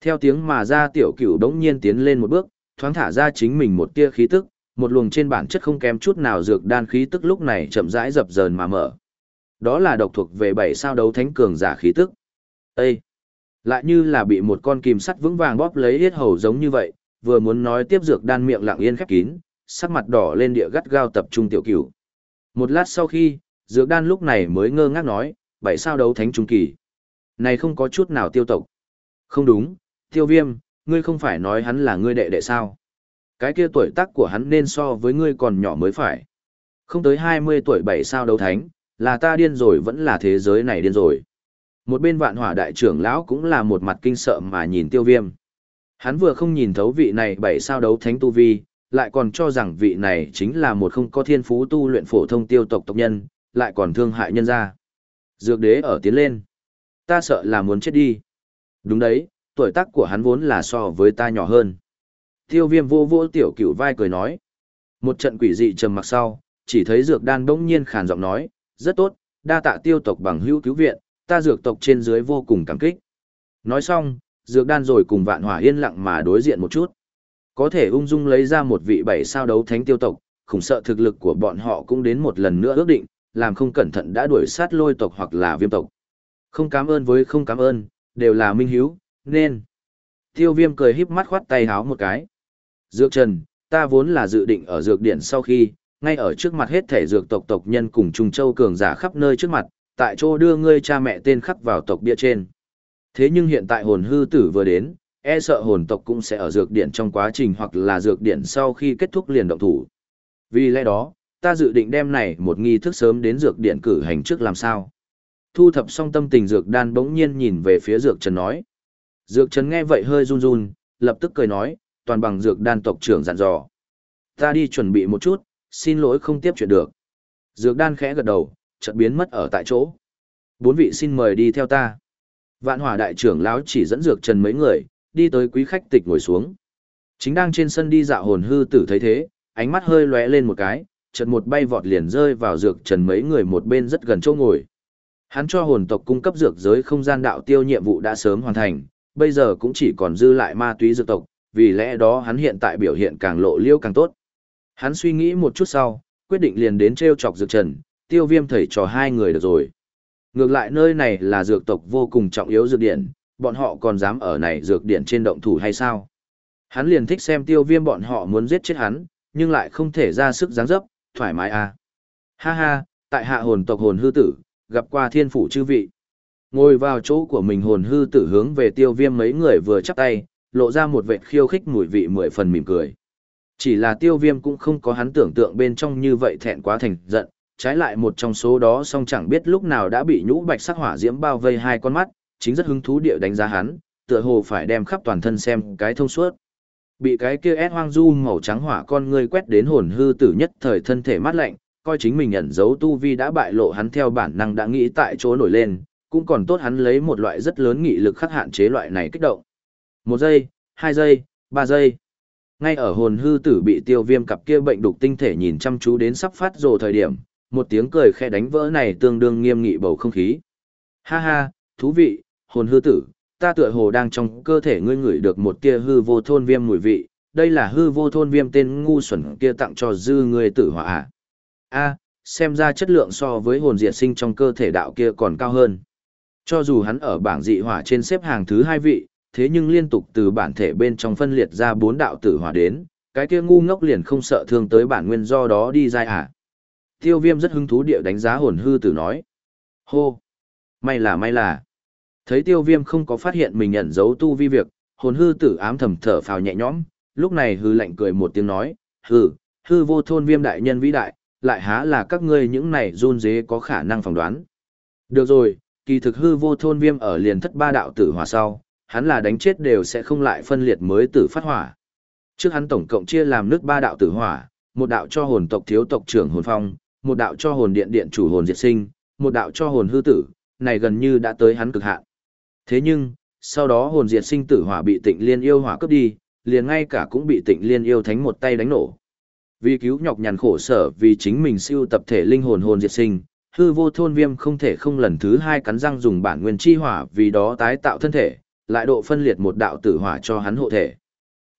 Theo tiếng mà ra tiểu cửu đống nhiên tiến lên một bước, thoáng thả ra chính mình một tia khí tức, một luồng trên bản chất không kém chút nào dược đan khí tức lúc này chậm rãi dập dờn mà mở. Đó là độc thuộc về bảy sao đấu thánh cường giả khí tức. Ê! Lại như là bị một con kìm sắt vững vàng bóp lấy hết hầu giống như vậy, vừa muốn nói tiếp dược đan miệng lặng yên khép kín, sắc mặt đỏ lên địa gắt gao tập trung tiểu cửu. Một lát sau khi, dược đan lúc này mới ngơ ngác nói, bảy sao đấu thánh trung kỳ. Này không có chút nào tiêu tộc. Không đúng, tiêu viêm, ngươi không phải nói hắn là ngươi đệ đệ sao. Cái kia tuổi tác của hắn nên so với ngươi còn nhỏ mới phải. Không tới 20 tuổi bảy sao đấu thánh, là ta điên rồi vẫn là thế giới này điên rồi. Một bên vạn hỏa đại trưởng lão cũng là một mặt kinh sợ mà nhìn tiêu viêm. Hắn vừa không nhìn thấu vị này bảy sao đấu thánh tu vi, lại còn cho rằng vị này chính là một không có thiên phú tu luyện phổ thông tiêu tộc tộc nhân, lại còn thương hại nhân gia. Dược đế ở tiến lên. Ta sợ là muốn chết đi. Đúng đấy, tuổi tác của hắn vốn là so với ta nhỏ hơn. Tiêu viêm vô vô tiểu cửu vai cười nói. Một trận quỷ dị trầm mặc sau, chỉ thấy dược đan bỗng nhiên khàn giọng nói, rất tốt, đa tạ tiêu tộc bằng hữu cứu viện, ta dược tộc trên dưới vô cùng cảm kích. Nói xong, dược đan rồi cùng vạn hỏa yên lặng mà đối diện một chút. Có thể ung dung lấy ra một vị bảy sao đấu thánh tiêu tộc, khủng sợ thực lực của bọn họ cũng đến một lần nữa ước định, làm không cẩn thận đã đuổi sát lôi tộc hoặc là viêm tộc. Không cảm ơn với không cảm ơn, đều là minh hiếu, nên. Tiêu viêm cười híp mắt khoát tay háo một cái. Dược trần, ta vốn là dự định ở dược điện sau khi, ngay ở trước mặt hết thể dược tộc tộc nhân cùng Trung châu cường giả khắp nơi trước mặt, tại chỗ đưa ngươi cha mẹ tên khắc vào tộc bia trên. Thế nhưng hiện tại hồn hư tử vừa đến, e sợ hồn tộc cũng sẽ ở dược điện trong quá trình hoặc là dược điện sau khi kết thúc liền động thủ. Vì lẽ đó, ta dự định đem này một nghi thức sớm đến dược điện cử hành trước làm sao. Thu thập xong tâm tình dược đan bỗng nhiên nhìn về phía dược trần nói. Dược trần nghe vậy hơi run run, lập tức cười nói, toàn bằng dược đan tộc trưởng dặn dò. Ta đi chuẩn bị một chút, xin lỗi không tiếp chuyện được. Dược đan khẽ gật đầu, chợt biến mất ở tại chỗ. Bốn vị xin mời đi theo ta. Vạn hỏa đại trưởng lão chỉ dẫn dược trần mấy người, đi tới quý khách tịch ngồi xuống. Chính đang trên sân đi dạo hồn hư tử thấy thế, ánh mắt hơi lóe lên một cái, chợt một bay vọt liền rơi vào dược trần mấy người một bên rất gần chỗ ngồi. Hắn cho hồn tộc cung cấp dược giới không gian đạo tiêu nhiệm vụ đã sớm hoàn thành, bây giờ cũng chỉ còn dư lại ma túy dược tộc, vì lẽ đó hắn hiện tại biểu hiện càng lộ liêu càng tốt. Hắn suy nghĩ một chút sau, quyết định liền đến treo chọc dược trần, tiêu viêm thầy trò hai người được rồi. Ngược lại nơi này là dược tộc vô cùng trọng yếu dược điện, bọn họ còn dám ở này dược điện trên động thủ hay sao? Hắn liền thích xem tiêu viêm bọn họ muốn giết chết hắn, nhưng lại không thể ra sức giáng dấp, thoải mái à. Ha ha, tại hạ hồn tộc hồn hư tử, gặp qua thiên phủ chư vị. Ngồi vào chỗ của mình hồn hư tử hướng về tiêu viêm mấy người vừa chắp tay, lộ ra một vệt khiêu khích mùi vị mười phần mỉm cười. Chỉ là tiêu viêm cũng không có hắn tưởng tượng bên trong như vậy thẹn quá thành giận, trái lại một trong số đó song chẳng biết lúc nào đã bị nhũ bạch sắc hỏa diễm bao vây hai con mắt, chính rất hứng thú địa đánh giá hắn, tựa hồ phải đem khắp toàn thân xem cái thông suốt. Bị cái kia ép hoang du màu trắng hỏa con ngươi quét đến hồn hư tử nhất thời thân thể mát lạnh, coi chính mình ẩn giấu tu vi đã bại lộ hắn theo bản năng đã nghĩ tại chỗ nổi lên, cũng còn tốt hắn lấy một loại rất lớn nghị lực khắc hạn chế loại này kích động. Một giây, hai giây, ba giây. Ngay ở hồn hư tử bị tiêu viêm cặp kia bệnh đục tinh thể nhìn chăm chú đến sắp phát rồ thời điểm, một tiếng cười khẽ đánh vỡ này tương đương nghiêm nghị bầu không khí. Ha ha, thú vị, hồn hư tử, ta tựa hồ đang trong cơ thể ngươi ngửi được một tia hư vô thôn viêm mùi vị, đây là hư vô thôn viêm tên ngu xuẩn kia tặng cho dư ngươi tử hỏa à. A, xem ra chất lượng so với hồn diệt sinh trong cơ thể đạo kia còn cao hơn. Cho dù hắn ở bảng dị hỏa trên xếp hàng thứ hai vị, thế nhưng liên tục từ bản thể bên trong phân liệt ra bốn đạo tử hỏa đến, cái kia ngu ngốc liền không sợ thương tới bản nguyên do đó đi dai à. Tiêu viêm rất hứng thú địa đánh giá hồn hư tử nói. Hô! May là may là. Thấy tiêu viêm không có phát hiện mình nhận dấu tu vi việc, hồn hư tử ám thầm thở phào nhẹ nhõm, lúc này hư lạnh cười một tiếng nói, hư, hư vô thôn viêm đại nhân vĩ đại, lại há là các ngươi những này run dế có khả năng phỏng đoán. Được rồi, kỳ thực hư vô thôn viêm ở liền thất ba đạo tử hỏa sau, hắn là đánh chết đều sẽ không lại phân liệt mới tử phát hỏa. Trước hắn tổng cộng chia làm nước ba đạo tử hỏa, một đạo cho hồn tộc thiếu tộc trưởng hồn phong, một đạo cho hồn điện điện chủ hồn diệt sinh, một đạo cho hồn hư tử, này gần như đã tới hắn cực hạn. Thế nhưng, sau đó hồn diệt sinh tử hỏa bị tịnh liên yêu hỏa cướp đi, liền ngay cả cũng bị tịnh liên yêu thánh một tay đánh nổ. Vì cứu nhọc nhằn khổ sở vì chính mình siêu tập thể linh hồn hồn diệt sinh, hư vô thôn viêm không thể không lần thứ hai cắn răng dùng bản nguyên chi hỏa vì đó tái tạo thân thể, lại độ phân liệt một đạo tử hỏa cho hắn hộ thể.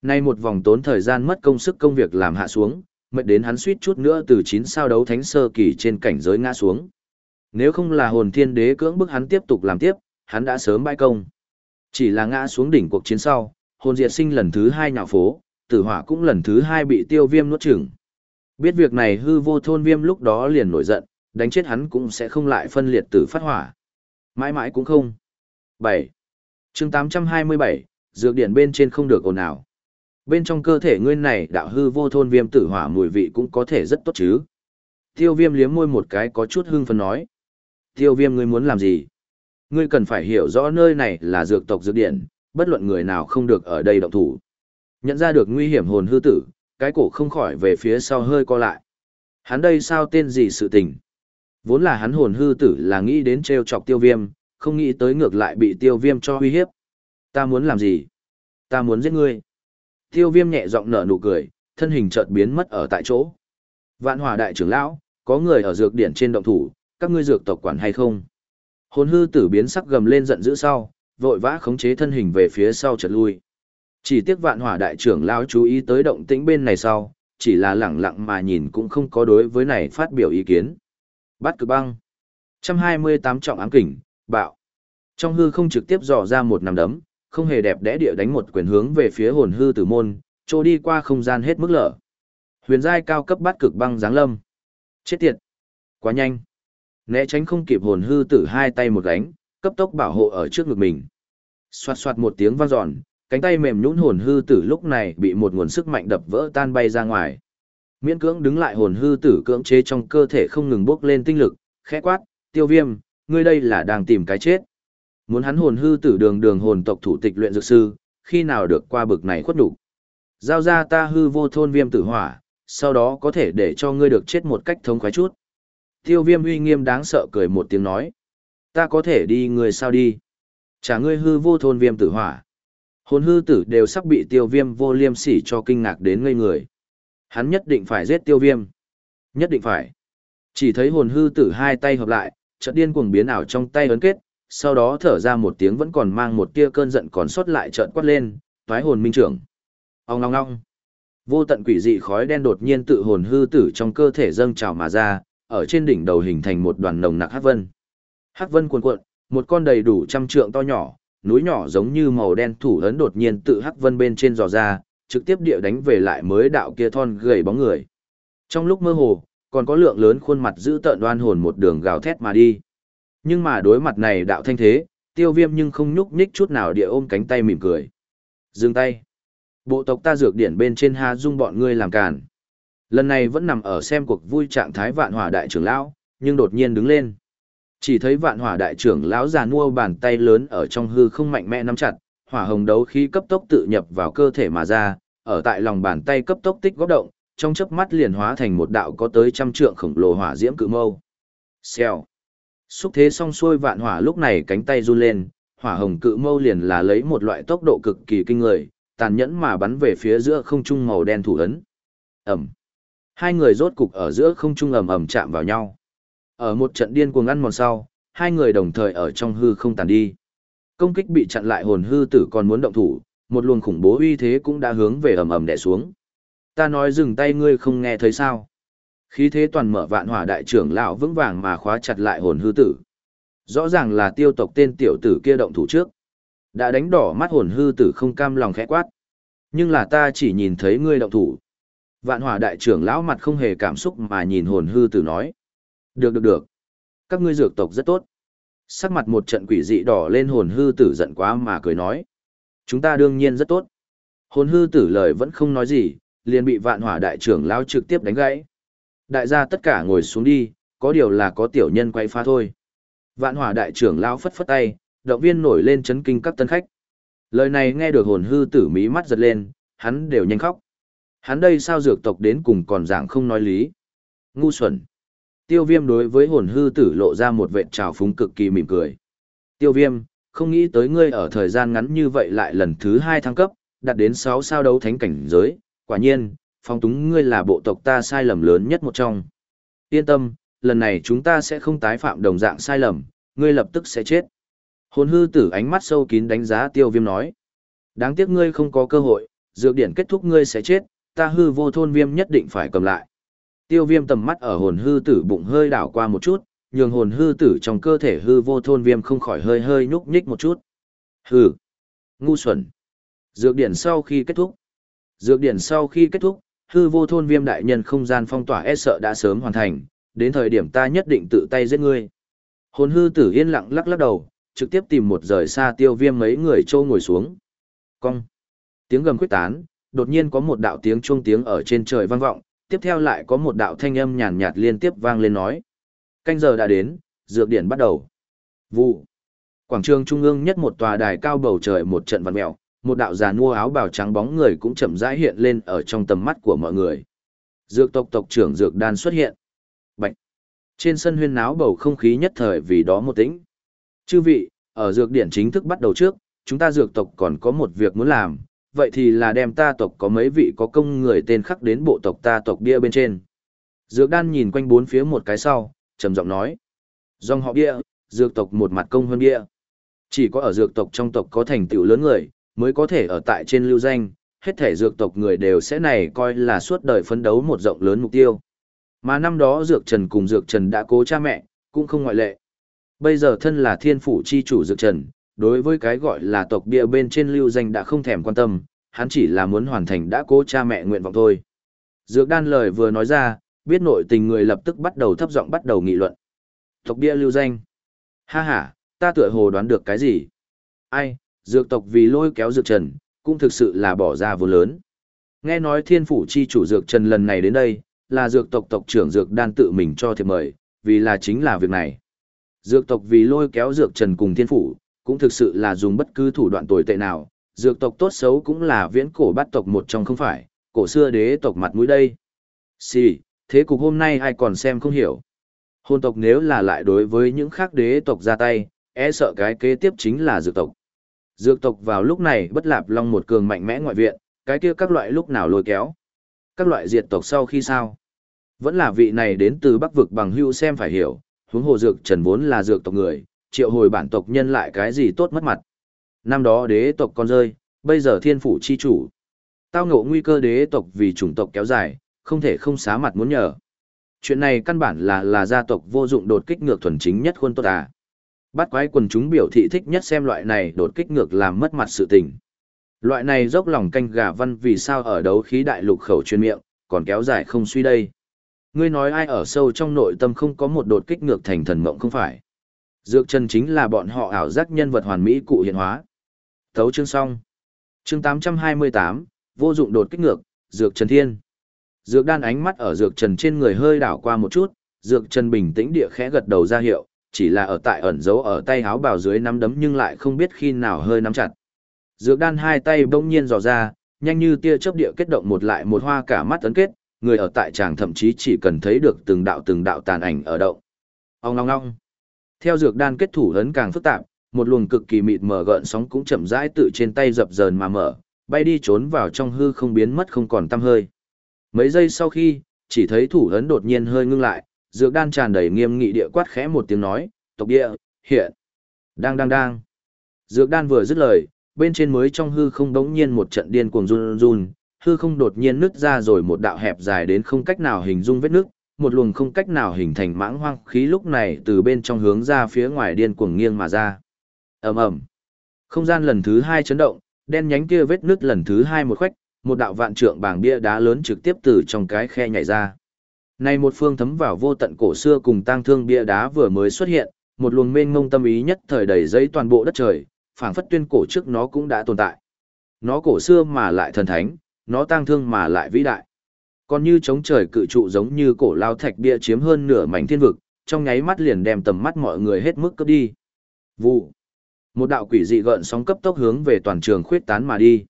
Nay một vòng tốn thời gian mất công sức công việc làm hạ xuống, mệt đến hắn suýt chút nữa từ chín sao đấu thánh sơ kỳ trên cảnh giới ngã xuống. Nếu không là hồn thiên đế cưỡng bức hắn tiếp tục làm tiếp, hắn đã sớm bãi công. Chỉ là ngã xuống đỉnh cuộc chiến sau, hồn diệt sinh lần thứ hai nhạo phố, tử hỏa cũng lần thứ hai bị tiêu viêm nuốt chửng. Biết việc này hư vô thôn viêm lúc đó liền nổi giận, đánh chết hắn cũng sẽ không lại phân liệt tử phát hỏa. Mãi mãi cũng không. 7. chương 827, dược điển bên trên không được ồn ào. Bên trong cơ thể ngươi này đạo hư vô thôn viêm tử hỏa mùi vị cũng có thể rất tốt chứ. Tiêu viêm liếm môi một cái có chút hưng phấn nói. Tiêu viêm ngươi muốn làm gì? Ngươi cần phải hiểu rõ nơi này là dược tộc dược điển, bất luận người nào không được ở đây động thủ. Nhận ra được nguy hiểm hồn hư tử, cái cổ không khỏi về phía sau hơi co lại. Hắn đây sao tên gì sự tình? Vốn là hắn hồn hư tử là nghĩ đến treo chọc tiêu viêm, không nghĩ tới ngược lại bị tiêu viêm cho uy hiếp. Ta muốn làm gì? Ta muốn giết ngươi. Tiêu viêm nhẹ giọng nở nụ cười, thân hình chợt biến mất ở tại chỗ. Vạn hỏa đại trưởng lão, có người ở dược điển trên động thủ, các ngươi dược tộc quản hay không? Hồn hư tử biến sắc gầm lên giận dữ sau, vội vã khống chế thân hình về phía sau chợt lui. Chỉ tiếc vạn hỏa đại trưởng lão chú ý tới động tĩnh bên này sau, chỉ là lẳng lặng mà nhìn cũng không có đối với này phát biểu ý kiến. Bát cực băng. 128 trọng ám kình, bạo. Trong hư không trực tiếp dò ra một nắm đấm, không hề đẹp đẽ địa đánh một quyền hướng về phía hồn hư tử môn, trô đi qua không gian hết mức lở. Huyền giai cao cấp Bát cực băng giáng lâm. Chết tiệt. Quá nhanh. Né tránh không kịp hồn hư tử hai tay một gánh, cấp tốc bảo hộ ở trước ngực mình. Xoạt xoạt một tiếng vang dọn, cánh tay mềm nhũn hồn hư tử lúc này bị một nguồn sức mạnh đập vỡ tan bay ra ngoài. Miễn cưỡng đứng lại hồn hư tử cưỡng chế trong cơ thể không ngừng bốc lên tinh lực, khẽ quát, tiêu viêm, ngươi đây là đang tìm cái chết. Muốn hắn hồn hư tử đường đường hồn tộc thủ tịch luyện dược sư, khi nào được qua bực này khuất đủ. Giao ra ta hư vô thôn viêm tử hỏa, sau đó có thể để cho ngươi được chết một cách thống khoái chút. Tiêu viêm uy nghiêm đáng sợ cười một tiếng nói. Ta có thể đi người sao đi. Trả ngươi hư vô thôn viêm tử hỏa. Hồn hư tử đều sắp bị tiêu viêm vô liêm sỉ cho kinh ngạc đến ngây người. Hắn nhất định phải giết tiêu viêm. Nhất định phải. Chỉ thấy hồn hư tử hai tay hợp lại, chợt điên cuồng biến ảo trong tay ấn kết, sau đó thở ra một tiếng vẫn còn mang một tia cơn giận còn sót lại chợt quát lên, toái hồn minh trưởng. Ông ngong ngong. Vô tận quỷ dị khói đen đột nhiên tự hồn hư tử trong cơ thể dâng trào mà ra, ở trên đỉnh đầu hình thành một đoàn nồng nặc hắc vân. Hắc vân cuồn cuộn, một con đầy đủ trăm trượng to nhỏ, núi nhỏ giống như màu đen thủ ấn đột nhiên tự hắc vân bên trên dò ra, trực tiếp địa đánh về lại mới đạo kia thon gầy bóng người. Trong lúc mơ hồ, còn có lượng lớn khuôn mặt giữ tợn đoan hồn một đường gào thét mà đi. Nhưng mà đối mặt này đạo thanh thế, tiêu viêm nhưng không nhúc nhích chút nào địa ôm cánh tay mỉm cười. Dừng tay. Bộ tộc ta dược điển bên trên ha dung bọn ngươi làm càn. Lần này vẫn nằm ở xem cuộc vui trạng thái vạn hỏa đại trưởng lão, nhưng đột nhiên đứng lên. Chỉ thấy vạn hỏa đại trưởng lão già nua bàn tay lớn ở trong hư không mạnh mẽ nắm chặt, hỏa hồng đấu khí cấp tốc tự nhập vào cơ thể mà ra, ở tại lòng bàn tay cấp tốc tích góp động, trong chớp mắt liền hóa thành một đạo có tới trăm trượng khổng lồ hỏa diễm cự mâu. Xèo. Xúc thế xong xuôi vạn hỏa lúc này cánh tay run lên, hỏa hồng cự mâu liền là lấy một loại tốc độ cực kỳ kinh người, tàn nhẫn mà bắn về phía giữa không trung màu đen thủ ấn. Ẩm. Hai người rốt cục ở giữa không trung ầm ầm chạm vào nhau. Ở một trận điên cuồng ăn mòn sau, hai người đồng thời ở trong hư không tàn đi. Công kích bị chặn lại hồn hư tử còn muốn động thủ, một luồng khủng bố uy thế cũng đã hướng về ầm ầm đè xuống. Ta nói dừng tay ngươi không nghe thấy sao? Khí thế toàn mở vạn hỏa đại trưởng lão vững vàng mà khóa chặt lại hồn hư tử. Rõ ràng là tiêu tộc tên tiểu tử kia động thủ trước. Đã đánh đỏ mắt hồn hư tử không cam lòng khẽ quát. Nhưng là ta chỉ nhìn thấy ngươi động thủ. Vạn hỏa đại trưởng lão mặt không hề cảm xúc mà nhìn hồn hư tử nói. Được được được. Các ngươi dược tộc rất tốt. Sắc mặt một trận quỷ dị đỏ lên hồn hư tử giận quá mà cười nói. Chúng ta đương nhiên rất tốt. Hồn hư tử lời vẫn không nói gì, liền bị vạn hỏa đại trưởng lão trực tiếp đánh gãy. Đại gia tất cả ngồi xuống đi, có điều là có tiểu nhân quay phá thôi. Vạn hỏa đại trưởng lão phất phất tay, động viên nổi lên chấn kinh các tân khách. Lời này nghe được hồn hư tử mí mắt giật lên, hắn đều nhanh khóc. Hắn đây sao dược tộc đến cùng còn giảng không nói lý. Ngu xuẩn. Tiêu viêm đối với hồn hư tử lộ ra một vệ trào phúng cực kỳ mỉm cười. Tiêu viêm, không nghĩ tới ngươi ở thời gian ngắn như vậy lại lần thứ hai thăng cấp, đạt đến sáu sao đấu thánh cảnh giới, quả nhiên, phong túng ngươi là bộ tộc ta sai lầm lớn nhất một trong. Yên tâm, lần này chúng ta sẽ không tái phạm đồng dạng sai lầm, ngươi lập tức sẽ chết. Hồn hư tử ánh mắt sâu kín đánh giá tiêu viêm nói. Đáng tiếc ngươi không có cơ hội, dược điển kết thúc ngươi sẽ chết, ta hư vô thôn viêm nhất định phải cầm lại. Tiêu viêm tầm mắt ở hồn hư tử bụng hơi đảo qua một chút, nhường hồn hư tử trong cơ thể hư vô thôn viêm không khỏi hơi hơi nhúc nhích một chút. Hừ, ngu xuẩn. Dược điển sau khi kết thúc. Dược điển sau khi kết thúc, hư vô thôn viêm đại nhân không gian phong tỏa e sợ đã sớm hoàn thành, đến thời điểm ta nhất định tự tay giết ngươi. Hồn hư tử yên lặng lắc lắc đầu, trực tiếp tìm một rời xa tiêu viêm mấy người trâu ngồi xuống. Cong. Tiếng gầm quyết tán, đột nhiên có một đạo tiếng chuông tiếng ở trên trời vang vọng, tiếp theo lại có một đạo thanh âm nhàn nhạt liên tiếp vang lên nói. Canh giờ đã đến, dược điển bắt đầu. Vụ. Quảng trường trung ương nhất một tòa đài cao bầu trời một trận vặn mèo, một đạo già nua áo bào trắng bóng người cũng chậm rãi hiện lên ở trong tầm mắt của mọi người. Dược tộc tộc trưởng Dược Đan xuất hiện. Bạch. Trên sân huyên náo bầu không khí nhất thời vì đó một tĩnh. Chư vị, ở dược điển chính thức bắt đầu trước, chúng ta dược tộc còn có một việc muốn làm, vậy thì là đem ta tộc có mấy vị có công người tên khắc đến bộ tộc ta tộc bia bên trên. Dược đan nhìn quanh bốn phía một cái sau, trầm giọng nói. Dòng họ bia, dược tộc một mặt công hơn bia. Chỉ có ở dược tộc trong tộc có thành tựu lớn người, mới có thể ở tại trên lưu danh, hết thể dược tộc người đều sẽ này coi là suốt đời phấn đấu một rộng lớn mục tiêu. Mà năm đó dược trần cùng dược trần đã cố cha mẹ, cũng không ngoại lệ. Bây giờ thân là thiên phủ chi chủ dược trần, đối với cái gọi là tộc bia bên trên lưu danh đã không thèm quan tâm, hắn chỉ là muốn hoàn thành đã cố cha mẹ nguyện vọng thôi. Dược đan lời vừa nói ra, biết nội tình người lập tức bắt đầu thấp giọng bắt đầu nghị luận. Tộc bia lưu danh. Ha ha, ta tựa hồ đoán được cái gì? Ai, dược tộc vì lôi kéo dược trần, cũng thực sự là bỏ ra vô lớn. Nghe nói thiên phủ chi chủ dược trần lần này đến đây, là dược tộc tộc trưởng dược đan tự mình cho thiệp mời, vì là chính là việc này. Dược tộc vì lôi kéo dược trần cùng thiên phủ, cũng thực sự là dùng bất cứ thủ đoạn tồi tệ nào, dược tộc tốt xấu cũng là viễn cổ bát tộc một trong không phải, cổ xưa đế tộc mặt mũi đây. Xì, thế cục hôm nay ai còn xem không hiểu. Hôn tộc nếu là lại đối với những khác đế tộc ra tay, e sợ cái kế tiếp chính là dược tộc. Dược tộc vào lúc này bất lạp long một cường mạnh mẽ ngoại viện, cái kia các loại lúc nào lôi kéo. Các loại diệt tộc sau khi sao? Vẫn là vị này đến từ bắc vực bằng hưu xem phải hiểu, huống hồ dược trần vốn là dược tộc người, triệu hồi bản tộc nhân lại cái gì tốt mất mặt. Năm đó đế tộc con rơi, bây giờ thiên phủ chi chủ. Tao ngộ nguy cơ đế tộc vì chủng tộc kéo dài, không thể không xá mặt muốn nhờ. Chuyện này căn bản là là gia tộc vô dụng đột kích ngược thuần chính nhất khuôn tốt à. Bắt quái quần chúng biểu thị thích nhất xem loại này đột kích ngược làm mất mặt sự tình. Loại này dốc lòng canh gà văn vì sao ở đấu khí đại lục khẩu chuyên miệng, còn kéo dài không suy đây. Ngươi nói ai ở sâu trong nội tâm không có một đột kích ngược thành thần mộng không phải. Dược chân chính là bọn họ ảo giác nhân vật hoàn mỹ cụ hiện hóa. Thấu chương xong. Chương 828, vô dụng đột kích ngược, dược trần thiên. Dược đan ánh mắt ở dược trần trên người hơi đảo qua một chút, dược trần bình tĩnh địa khẽ gật đầu ra hiệu, chỉ là ở tại ẩn giấu ở tay háo bào dưới nắm đấm nhưng lại không biết khi nào hơi nắm chặt. Dược đan hai tay bỗng nhiên dò ra, nhanh như tia chớp địa kết động một lại một hoa cả mắt ấn kết, người ở tại tràng thậm chí chỉ cần thấy được từng đạo từng đạo tàn ảnh ở động. Ông long long. Theo dược đan kết thủ ấn càng phức tạp, một luồng cực kỳ mịt mờ gợn sóng cũng chậm rãi tự trên tay dập dờn mà mở, bay đi trốn vào trong hư không biến mất không còn tăm hơi. Mấy giây sau khi, chỉ thấy thủ ấn đột nhiên hơi ngưng lại, dược đan tràn đầy nghiêm nghị địa quát khẽ một tiếng nói, tộc địa, hiện, đang đang đang. Dược đan vừa dứt lời, bên trên mới trong hư không đống nhiên một trận điên cuồng run run, hư không đột nhiên nứt ra rồi một đạo hẹp dài đến không cách nào hình dung vết nước, một luồng không cách nào hình thành mãng hoang khí lúc này từ bên trong hướng ra phía ngoài điên cuồng nghiêng mà ra. ầm ầm, không gian lần thứ hai chấn động, đen nhánh kia vết nứt lần thứ hai một khoách, một đạo vạn trượng bảng bia đá lớn trực tiếp từ trong cái khe nhảy ra. Này một phương thấm vào vô tận cổ xưa cùng tang thương bia đá vừa mới xuất hiện, một luồng mênh mông tâm ý nhất thời đầy giấy toàn bộ đất trời, phảng phất tuyên cổ trước nó cũng đã tồn tại. Nó cổ xưa mà lại thần thánh, nó tang thương mà lại vĩ đại. Còn như chống trời cự trụ giống như cổ lao thạch bia chiếm hơn nửa mảnh thiên vực, trong nháy mắt liền đem tầm mắt mọi người hết mức cấp đi. Vụ. Một đạo quỷ dị gợn sóng cấp tốc hướng về toàn trường khuyết tán mà đi.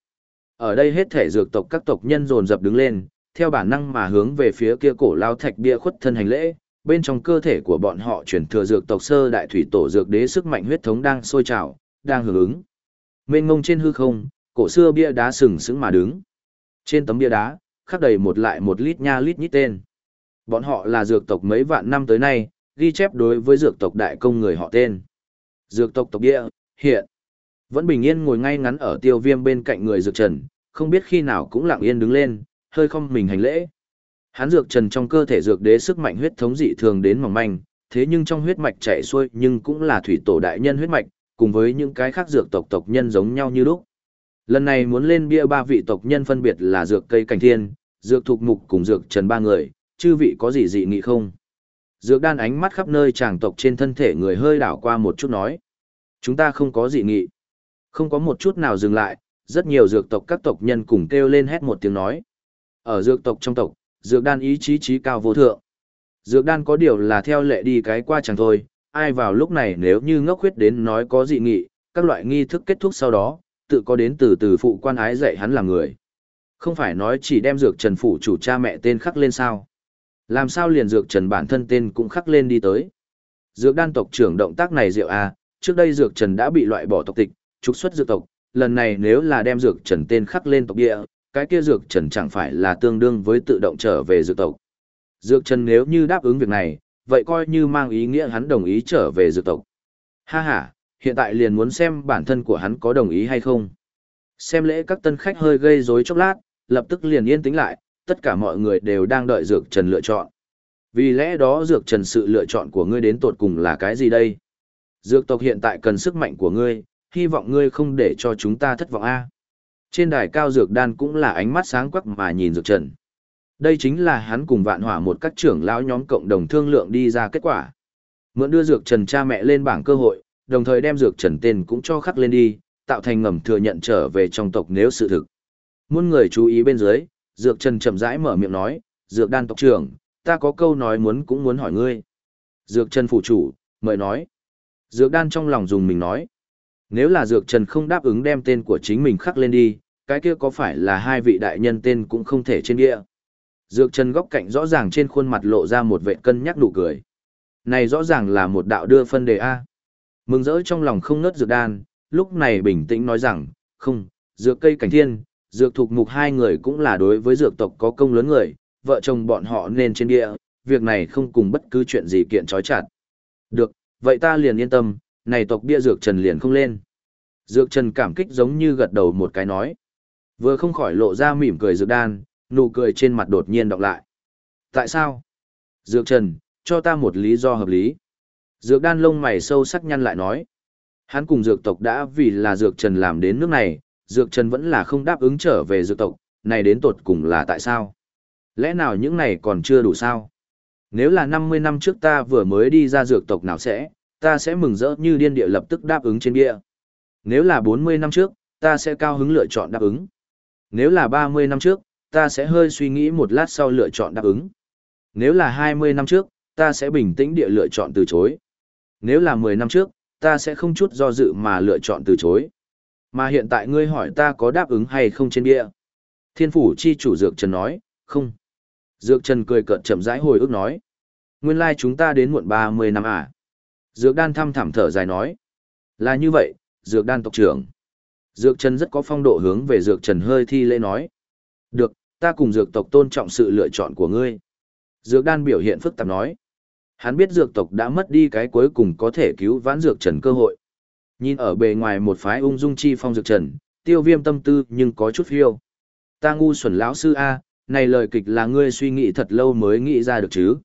Ở đây hết thể dược tộc các tộc nhân dồn dập đứng lên, theo bản năng mà hướng về phía kia cổ lao thạch bia khuất thân hành lễ, bên trong cơ thể của bọn họ chuyển thừa dược tộc sơ đại thủy tổ dược đế sức mạnh huyết thống đang sôi trào, đang hưởng ứng. Mênh ngông trên hư không, cổ xưa bia đá sừng sững mà đứng. Trên tấm bia đá, khắc đầy một lại một lít nha lít nhít tên. Bọn họ là dược tộc mấy vạn năm tới nay, ghi chép đối với dược tộc đại công người họ tên. Dược tộc tộc địa, Hiện, vẫn bình yên ngồi ngay ngắn ở tiêu viêm bên cạnh người dược trần, không biết khi nào cũng lặng yên đứng lên, hơi không mình hành lễ. Hắn dược trần trong cơ thể dược đế sức mạnh huyết thống dị thường đến mỏng manh, thế nhưng trong huyết mạch chạy xuôi nhưng cũng là thủy tổ đại nhân huyết mạch, cùng với những cái khác dược tộc tộc nhân giống nhau như lúc. Lần này muốn lên bia ba vị tộc nhân phân biệt là dược cây cảnh thiên, dược thục mục cùng dược trần ba người, chư vị có gì dị nghị không? Dược đan ánh mắt khắp nơi chàng tộc trên thân thể người hơi đảo qua một chút nói. Chúng ta không có dị nghị. Không có một chút nào dừng lại, rất nhiều dược tộc các tộc nhân cùng kêu lên hét một tiếng nói. Ở dược tộc trong tộc, dược đan ý chí trí cao vô thượng. Dược đan có điều là theo lệ đi cái qua chẳng thôi, ai vào lúc này nếu như ngốc huyết đến nói có dị nghị, các loại nghi thức kết thúc sau đó, tự có đến từ từ phụ quan ái dạy hắn làm người. Không phải nói chỉ đem dược trần phủ chủ cha mẹ tên khắc lên sao. Làm sao liền dược trần bản thân tên cũng khắc lên đi tới. Dược đan tộc trưởng động tác này diệu a, à, trước đây dược trần đã bị loại bỏ tộc tịch, trục xuất dược tộc, lần này nếu là đem dược trần tên khắc lên tộc địa, cái kia dược trần chẳng phải là tương đương với tự động trở về dược tộc. Dược trần nếu như đáp ứng việc này, vậy coi như mang ý nghĩa hắn đồng ý trở về dược tộc. Ha ha, hiện tại liền muốn xem bản thân của hắn có đồng ý hay không. Xem lễ các tân khách hơi gây rối chốc lát, lập tức liền yên tĩnh lại, tất cả mọi người đều đang đợi dược trần lựa chọn. Vì lẽ đó dược trần sự lựa chọn của ngươi đến tột cùng là cái gì đây? Dược tộc hiện tại cần sức mạnh của ngươi, hy vọng ngươi không để cho chúng ta thất vọng a. Trên đài cao dược đan cũng là ánh mắt sáng quắc mà nhìn dược trần. Đây chính là hắn cùng vạn hỏa một các trưởng lão nhóm cộng đồng thương lượng đi ra kết quả. Mượn đưa dược trần cha mẹ lên bảng cơ hội, đồng thời đem dược trần tên cũng cho khắc lên đi, tạo thành ngầm thừa nhận trở về trong tộc nếu sự thực. Muôn người chú ý bên dưới, dược trần chậm rãi mở miệng nói, dược đan tộc trưởng, ta có câu nói muốn cũng muốn hỏi ngươi. Dược trần phủ chủ, mời nói. Dược đan trong lòng dùng mình nói. Nếu là dược trần không đáp ứng đem tên của chính mình khắc lên đi, cái kia có phải là hai vị đại nhân tên cũng không thể trên địa. Dược trần góc cạnh rõ ràng trên khuôn mặt lộ ra một vệ cân nhắc nụ cười. Này rõ ràng là một đạo đưa phân đề A. Mừng rỡ trong lòng không nớt dược đan, lúc này bình tĩnh nói rằng, không, dược cây cảnh thiên, dược thuộc mục hai người cũng là đối với dược tộc có công lớn người, vợ chồng bọn họ nên trên địa, việc này không cùng bất cứ chuyện gì kiện trói chặt. Được, vậy ta liền yên tâm, này tộc bia dược trần liền không lên. Dược trần cảm kích giống như gật đầu một cái nói. Vừa không khỏi lộ ra mỉm cười dược đan, nụ cười trên mặt đột nhiên đọc lại. Tại sao? Dược trần, cho ta một lý do hợp lý. Dược đan lông mày sâu sắc nhăn lại nói. Hắn cùng dược tộc đã vì là dược trần làm đến nước này, dược trần vẫn là không đáp ứng trở về dược tộc, này đến tột cùng là tại sao? Lẽ nào những này còn chưa đủ sao? Nếu là 50 năm trước ta vừa mới đi ra dược tộc nào sẽ, ta sẽ mừng rỡ như điên địa lập tức đáp ứng trên bia. Nếu là 40 năm trước, ta sẽ cao hứng lựa chọn đáp ứng. Nếu là 30 năm trước, ta sẽ hơi suy nghĩ một lát sau lựa chọn đáp ứng. Nếu là 20 năm trước, ta sẽ bình tĩnh địa lựa chọn từ chối. Nếu là 10 năm trước, ta sẽ không chút do dự mà lựa chọn từ chối. Mà hiện tại ngươi hỏi ta có đáp ứng hay không trên bia. Thiên phủ chi chủ Dược Trần nói, không. Dược Trần cười cợt chậm rãi hồi ức nói. Nguyên lai chúng ta đến muộn 30 năm à. Dược đan thăm thẳm thở dài nói. Là như vậy, Dược đan tộc trưởng. Dược Trần rất có phong độ hướng về Dược Trần hơi thi lễ nói. Được, ta cùng Dược tộc tôn trọng sự lựa chọn của ngươi. Dược đan biểu hiện phức tạp nói. Hắn biết dược tộc đã mất đi cái cuối cùng có thể cứu vãn dược trần cơ hội. Nhìn ở bề ngoài một phái ung dung chi phong dược trần, tiêu viêm tâm tư nhưng có chút phiêu. Ta ngu xuẩn lão sư A, này lời kịch là ngươi suy nghĩ thật lâu mới nghĩ ra được chứ.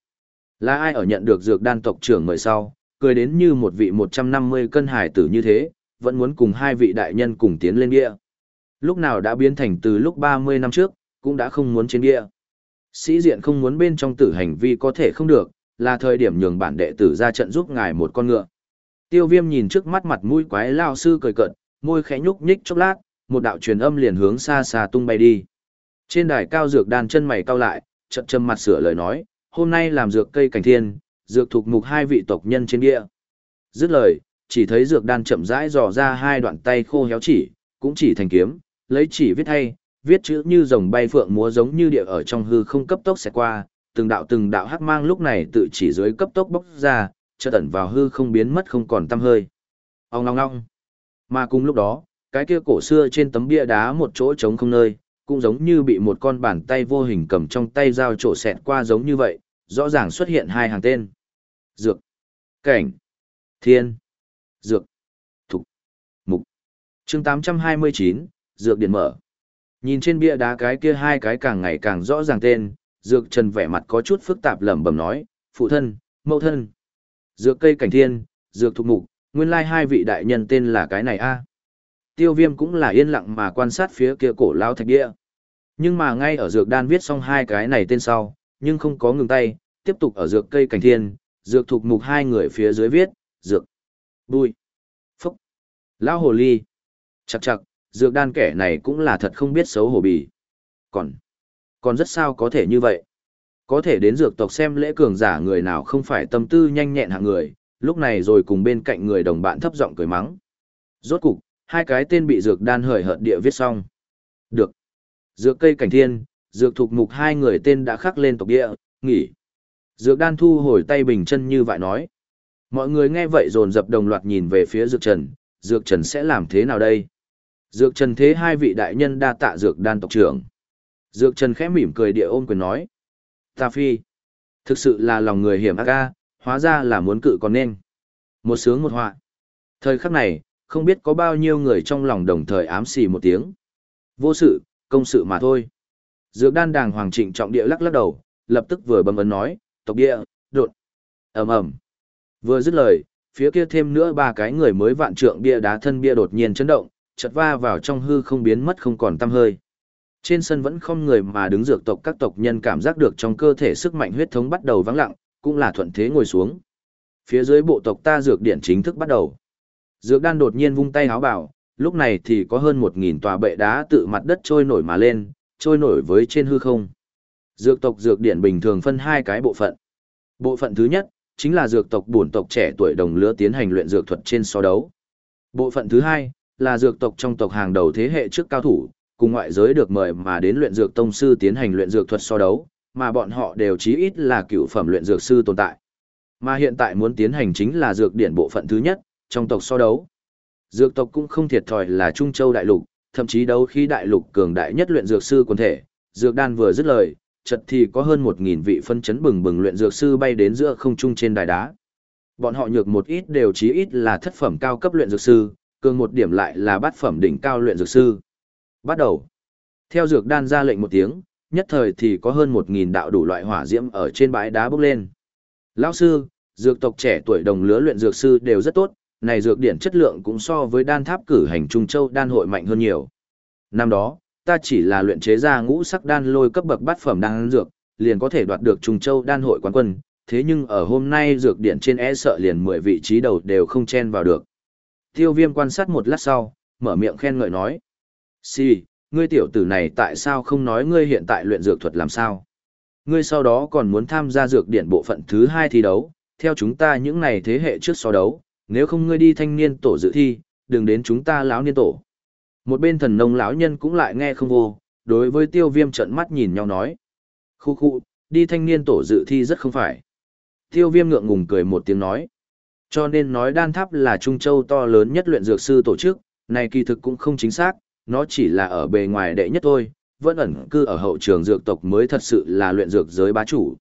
Là ai ở nhận được dược đan tộc trưởng mời sau, cười đến như một vị 150 cân hải tử như thế, vẫn muốn cùng hai vị đại nhân cùng tiến lên địa. Lúc nào đã biến thành từ lúc 30 năm trước, cũng đã không muốn trên địa. Sĩ diện không muốn bên trong tử hành vi có thể không được, là thời điểm nhường bản đệ tử ra trận giúp ngài một con ngựa. Tiêu viêm nhìn trước mắt mặt mũi quái lao sư cười cận, môi khẽ nhúc nhích chốc lát, một đạo truyền âm liền hướng xa xa tung bay đi. Trên đài cao dược đàn chân mày cao lại, chậm chậm mặt sửa lời nói, hôm nay làm dược cây cảnh thiên, dược thuộc mục hai vị tộc nhân trên địa. Dứt lời, chỉ thấy dược đan chậm rãi dò ra hai đoạn tay khô héo chỉ, cũng chỉ thành kiếm, lấy chỉ viết hay, viết chữ như rồng bay phượng múa giống như địa ở trong hư không cấp tốc sẽ qua, từng đạo từng đạo hắc mang lúc này tự chỉ dưới cấp tốc bốc ra, chợt ẩn vào hư không biến mất không còn tăm hơi. Ong ong ong. Mà cùng lúc đó, cái kia cổ xưa trên tấm bia đá một chỗ trống không nơi, cũng giống như bị một con bàn tay vô hình cầm trong tay dao trổ xẹt qua giống như vậy, rõ ràng xuất hiện hai hàng tên. Dược. Cảnh. Thiên. Dược. Thục. chương 829, Dược Điện mở. Nhìn trên bia đá cái kia hai cái càng ngày càng rõ ràng tên, Dược Trần vẻ mặt có chút phức tạp lẩm bẩm nói, phụ thân, mẫu thân. Dược cây cảnh thiên, dược thục mục, nguyên lai hai vị đại nhân tên là cái này a. Tiêu viêm cũng là yên lặng mà quan sát phía kia cổ lao thạch địa. Nhưng mà ngay ở dược đan viết xong hai cái này tên sau, nhưng không có ngừng tay, tiếp tục ở dược cây cảnh thiên, dược thục mục hai người phía dưới viết, dược, bùi, phúc, lao hồ ly. Chặt chặt, dược đan kẻ này cũng là thật không biết xấu hổ bì. Còn, còn rất sao có thể như vậy. Có thể đến dược tộc xem lễ cường giả người nào không phải tâm tư nhanh nhẹn hạng người, lúc này rồi cùng bên cạnh người đồng bạn thấp giọng cười mắng. Rốt cục, hai cái tên bị dược đan hời hợt địa viết xong. Được. Dược cây cảnh thiên, dược thuộc mục hai người tên đã khắc lên tộc địa, nghỉ. Dược đan thu hồi tay bình chân như vậy nói. Mọi người nghe vậy dồn dập đồng loạt nhìn về phía dược trần, dược trần sẽ làm thế nào đây? Dược trần thế hai vị đại nhân đa tạ dược đan tộc trưởng. Dược trần khẽ mỉm cười địa ôm quyền nói. Ta phi. Thực sự là lòng người hiểm ác ca, hóa ra là muốn cự còn nên. Một sướng một họa. Thời khắc này, không biết có bao nhiêu người trong lòng đồng thời ám xì một tiếng. Vô sự, công sự mà thôi. Dược đan đàng hoàng trịnh trọng địa lắc lắc đầu, lập tức vừa bấm ấn nói, tộc địa, đột, ầm ầm. Vừa dứt lời, phía kia thêm nữa ba cái người mới vạn trượng bia đá thân bia đột nhiên chấn động, chật va vào trong hư không biến mất không còn tăm hơi. Trên sân vẫn không người mà đứng dược tộc các tộc nhân cảm giác được trong cơ thể sức mạnh huyết thống bắt đầu vắng lặng, cũng là thuận thế ngồi xuống. Phía dưới bộ tộc ta dược điện chính thức bắt đầu. Dược đan đột nhiên vung tay háo bảo, lúc này thì có hơn một nghìn tòa bệ đá tự mặt đất trôi nổi mà lên, trôi nổi với trên hư không. Dược tộc dược điện bình thường phân hai cái bộ phận. Bộ phận thứ nhất, chính là dược tộc bổn tộc trẻ tuổi đồng lứa tiến hành luyện dược thuật trên so đấu. Bộ phận thứ hai, là dược tộc trong tộc hàng đầu thế hệ trước cao thủ, cùng ngoại giới được mời mà đến luyện dược tông sư tiến hành luyện dược thuật so đấu, mà bọn họ đều chí ít là cựu phẩm luyện dược sư tồn tại. Mà hiện tại muốn tiến hành chính là dược điển bộ phận thứ nhất, trong tộc so đấu. Dược tộc cũng không thiệt thòi là Trung Châu đại lục, thậm chí đấu khi đại lục cường đại nhất luyện dược sư quần thể, dược đan vừa dứt lời, chợt thì có hơn 1000 vị phân chấn bừng bừng luyện dược sư bay đến giữa không trung trên đài đá. Bọn họ nhược một ít đều chí ít là thất phẩm cao cấp luyện dược sư, cường một điểm lại là bát phẩm đỉnh cao luyện dược sư. Bắt đầu. Theo dược đan ra lệnh một tiếng, nhất thời thì có hơn một nghìn đạo đủ loại hỏa diễm ở trên bãi đá bốc lên. Lão sư, dược tộc trẻ tuổi đồng lứa luyện dược sư đều rất tốt, này dược điển chất lượng cũng so với đan tháp cử hành Trung Châu đan hội mạnh hơn nhiều. Năm đó, ta chỉ là luyện chế ra ngũ sắc đan lôi cấp bậc bát phẩm đan dược, liền có thể đoạt được Trung Châu đan hội quán quân, thế nhưng ở hôm nay dược điển trên e sợ liền 10 vị trí đầu đều không chen vào được. Tiêu viêm quan sát một lát sau, mở miệng khen ngợi nói. Si, ngươi tiểu tử này tại sao không nói ngươi hiện tại luyện dược thuật làm sao? Ngươi sau đó còn muốn tham gia dược điển bộ phận thứ hai thi đấu, theo chúng ta những này thế hệ trước so đấu, nếu không ngươi đi thanh niên tổ dự thi, đừng đến chúng ta lão niên tổ. Một bên thần nông lão nhân cũng lại nghe không vô, đối với tiêu viêm trận mắt nhìn nhau nói. Khu khu, đi thanh niên tổ dự thi rất không phải. Tiêu viêm ngượng ngùng cười một tiếng nói. Cho nên nói đan tháp là Trung Châu to lớn nhất luyện dược sư tổ chức, này kỳ thực cũng không chính xác, nó chỉ là ở bề ngoài đệ nhất thôi, vẫn ẩn cư ở hậu trường dược tộc mới thật sự là luyện dược giới bá chủ.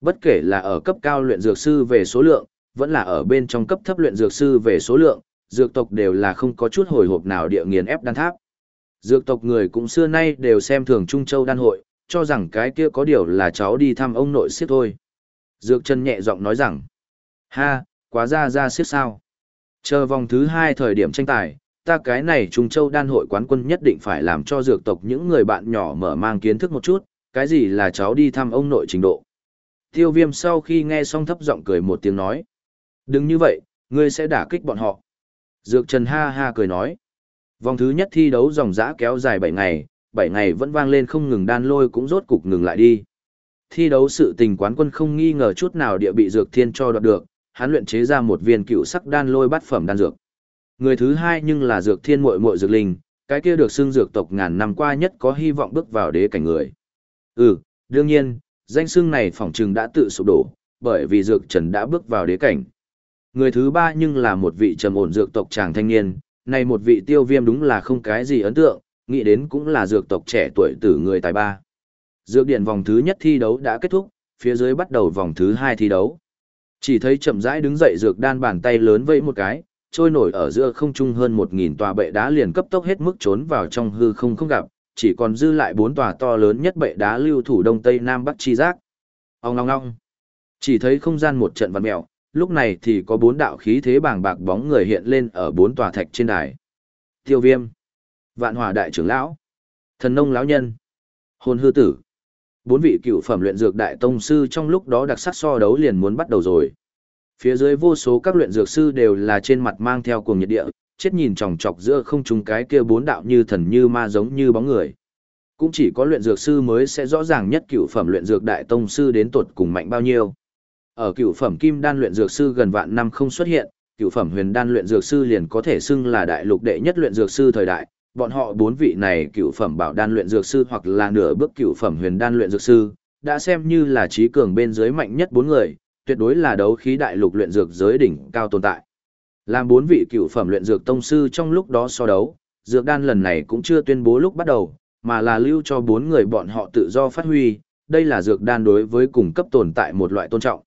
Bất kể là ở cấp cao luyện dược sư về số lượng, vẫn là ở bên trong cấp thấp luyện dược sư về số lượng, dược tộc đều là không có chút hồi hộp nào địa nghiền ép đan tháp. Dược tộc người cũng xưa nay đều xem thường Trung Châu đan hội, cho rằng cái kia có điều là cháu đi thăm ông nội siết thôi. Dược chân nhẹ giọng nói rằng, ha, quá ra ra siết sao. Chờ vòng thứ hai thời điểm tranh tài, ta cái này Trung Châu đan hội quán quân nhất định phải làm cho dược tộc những người bạn nhỏ mở mang kiến thức một chút, cái gì là cháu đi thăm ông nội trình độ. Tiêu viêm sau khi nghe xong thấp giọng cười một tiếng nói. Đừng như vậy, ngươi sẽ đả kích bọn họ. Dược Trần ha ha cười nói. Vòng thứ nhất thi đấu dòng dã kéo dài 7 ngày, 7 ngày vẫn vang lên không ngừng đan lôi cũng rốt cục ngừng lại đi. Thi đấu sự tình quán quân không nghi ngờ chút nào địa bị dược thiên cho đoạt được, hắn luyện chế ra một viên cựu sắc đan lôi bát phẩm đan dược. Người thứ hai nhưng là dược thiên muội muội dược linh, cái kia được xưng dược tộc ngàn năm qua nhất có hy vọng bước vào đế cảnh người. Ừ, đương nhiên, danh xưng này phỏng chừng đã tự sụp đổ, bởi vì dược trần đã bước vào đế cảnh. Người thứ ba nhưng là một vị trầm ổn dược tộc chàng thanh niên, này một vị tiêu viêm đúng là không cái gì ấn tượng, nghĩ đến cũng là dược tộc trẻ tuổi tử người tài ba. Dược điện vòng thứ nhất thi đấu đã kết thúc, phía dưới bắt đầu vòng thứ hai thi đấu. Chỉ thấy chậm rãi đứng dậy dược đan bàn tay lớn vẫy một cái, trôi nổi ở giữa không trung hơn một nghìn tòa bệ đá liền cấp tốc hết mức trốn vào trong hư không không gặp, chỉ còn dư lại bốn tòa to lớn nhất bệ đá lưu thủ đông tây nam bắc chi giác. Ông long long Chỉ thấy không gian một trận vặn mèo, lúc này thì có bốn đạo khí thế bàng bạc bóng người hiện lên ở bốn tòa thạch trên đài. Tiêu Viêm, Vạn Hỏa đại trưởng lão, Thần nông lão nhân, Hồn hư tử. Bốn vị cựu phẩm luyện dược đại tông sư trong lúc đó đặc sắc so đấu liền muốn bắt đầu rồi. Phía dưới vô số các luyện dược sư đều là trên mặt mang theo cuồng nhiệt địa, chết nhìn chòng chọc giữa không trung cái kia bốn đạo như thần như ma giống như bóng người. Cũng chỉ có luyện dược sư mới sẽ rõ ràng nhất cựu phẩm luyện dược đại tông sư đến tột cùng mạnh bao nhiêu. Ở cựu phẩm kim đan luyện dược sư gần vạn năm không xuất hiện, cựu phẩm huyền đan luyện dược sư liền có thể xưng là đại lục đệ nhất luyện dược sư thời đại. Bọn họ bốn vị này cựu phẩm bảo đan luyện dược sư hoặc là nửa bước cựu phẩm huyền đan luyện dược sư, đã xem như là trí cường bên dưới mạnh nhất bốn người, tuyệt đối là đấu khí đại lục luyện dược giới đỉnh cao tồn tại. Làm bốn vị cựu phẩm luyện dược tông sư trong lúc đó so đấu, dược đan lần này cũng chưa tuyên bố lúc bắt đầu, mà là lưu cho bốn người bọn họ tự do phát huy, đây là dược đan đối với cùng cấp tồn tại một loại tôn trọng.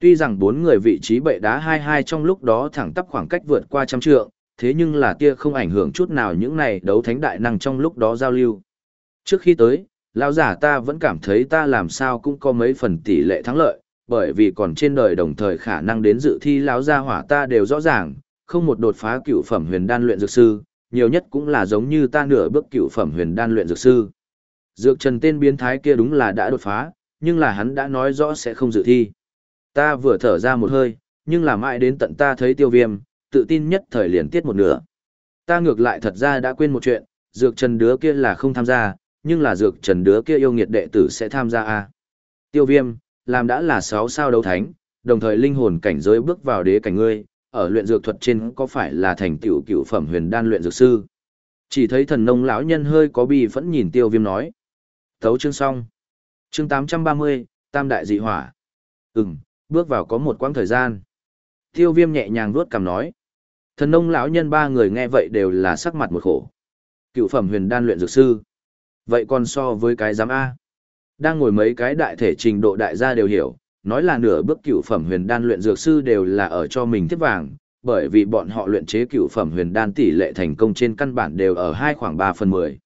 Tuy rằng bốn người vị trí bệ đá hai hai trong lúc đó thẳng tắp khoảng cách vượt qua trăm trượng, thế nhưng là tia không ảnh hưởng chút nào những này đấu thánh đại năng trong lúc đó giao lưu. Trước khi tới, lão giả ta vẫn cảm thấy ta làm sao cũng có mấy phần tỷ lệ thắng lợi, bởi vì còn trên đời đồng thời khả năng đến dự thi lão gia hỏa ta đều rõ ràng, không một đột phá cựu phẩm huyền đan luyện dược sư, nhiều nhất cũng là giống như ta nửa bước cựu phẩm huyền đan luyện dược sư. Dược trần tên biến thái kia đúng là đã đột phá, nhưng là hắn đã nói rõ sẽ không dự thi. Ta vừa thở ra một hơi, nhưng là mãi đến tận ta thấy tiêu viêm, tự tin nhất thời liền tiết một nửa. Ta ngược lại thật ra đã quên một chuyện, dược trần đứa kia là không tham gia, nhưng là dược trần đứa kia yêu nghiệt đệ tử sẽ tham gia a Tiêu viêm, làm đã là sáu sao đấu thánh, đồng thời linh hồn cảnh giới bước vào đế cảnh ngươi, ở luyện dược thuật trên có phải là thành tựu cựu phẩm huyền đan luyện dược sư. Chỉ thấy thần nông lão nhân hơi có bi vẫn nhìn tiêu viêm nói. Thấu chương xong. Chương 830, Tam đại dị hỏa. Ừm, bước vào có một quãng thời gian. Tiêu viêm nhẹ nhàng vuốt cằm nói. Thần nông lão nhân ba người nghe vậy đều là sắc mặt một khổ. Cựu phẩm huyền đan luyện dược sư. Vậy còn so với cái giám A. Đang ngồi mấy cái đại thể trình độ đại gia đều hiểu, nói là nửa bước cựu phẩm huyền đan luyện dược sư đều là ở cho mình thiết vàng, bởi vì bọn họ luyện chế cựu phẩm huyền đan tỷ lệ thành công trên căn bản đều ở hai khoảng 3 phần 10.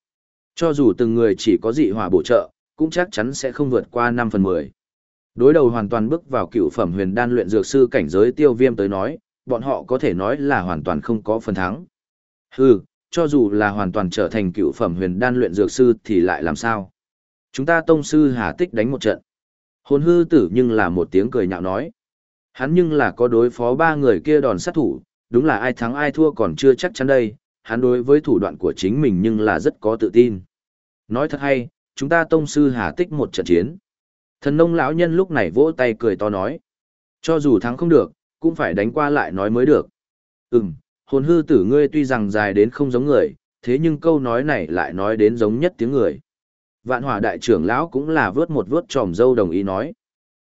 Cho dù từng người chỉ có dị hỏa bổ trợ, cũng chắc chắn sẽ không vượt qua 5 phần 10. Đối đầu hoàn toàn bước vào cựu phẩm huyền đan luyện dược sư cảnh giới tiêu viêm tới nói, bọn họ có thể nói là hoàn toàn không có phần thắng. Hừ, cho dù là hoàn toàn trở thành cựu phẩm huyền đan luyện dược sư thì lại làm sao? Chúng ta tông sư hà tích đánh một trận. Hồn hư tử nhưng là một tiếng cười nhạo nói. Hắn nhưng là có đối phó ba người kia đòn sát thủ, đúng là ai thắng ai thua còn chưa chắc chắn đây, hắn đối với thủ đoạn của chính mình nhưng là rất có tự tin. Nói thật hay, chúng ta tông sư hà tích một trận chiến. Thần nông lão nhân lúc này vỗ tay cười to nói. Cho dù thắng không được, cũng phải đánh qua lại nói mới được. Ừm, hồn hư tử ngươi tuy rằng dài đến không giống người, thế nhưng câu nói này lại nói đến giống nhất tiếng người. Vạn hỏa đại trưởng lão cũng là vớt một vớt tròm dâu đồng ý nói.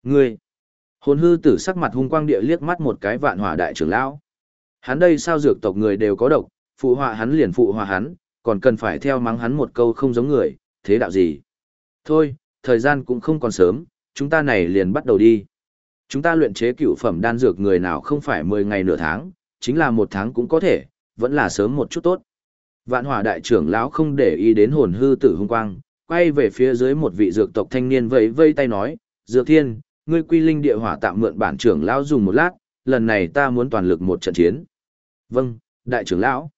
Ngươi! Hồn hư tử sắc mặt hung quang địa liếc mắt một cái vạn hỏa đại trưởng lão. Hắn đây sao dược tộc người đều có độc, phụ họa hắn liền phụ họa hắn, còn cần phải theo mắng hắn một câu không giống người, thế đạo gì? Thôi, thời gian cũng không còn sớm, chúng ta này liền bắt đầu đi. Chúng ta luyện chế cựu phẩm đan dược người nào không phải 10 ngày nửa tháng, chính là một tháng cũng có thể, vẫn là sớm một chút tốt. Vạn hỏa đại trưởng lão không để ý đến hồn hư tử hung quang, quay về phía dưới một vị dược tộc thanh niên vẫy vây tay nói, Dược Thiên, ngươi quy linh địa hỏa tạm mượn bản trưởng lão dùng một lát, lần này ta muốn toàn lực một trận chiến. Vâng, đại trưởng lão.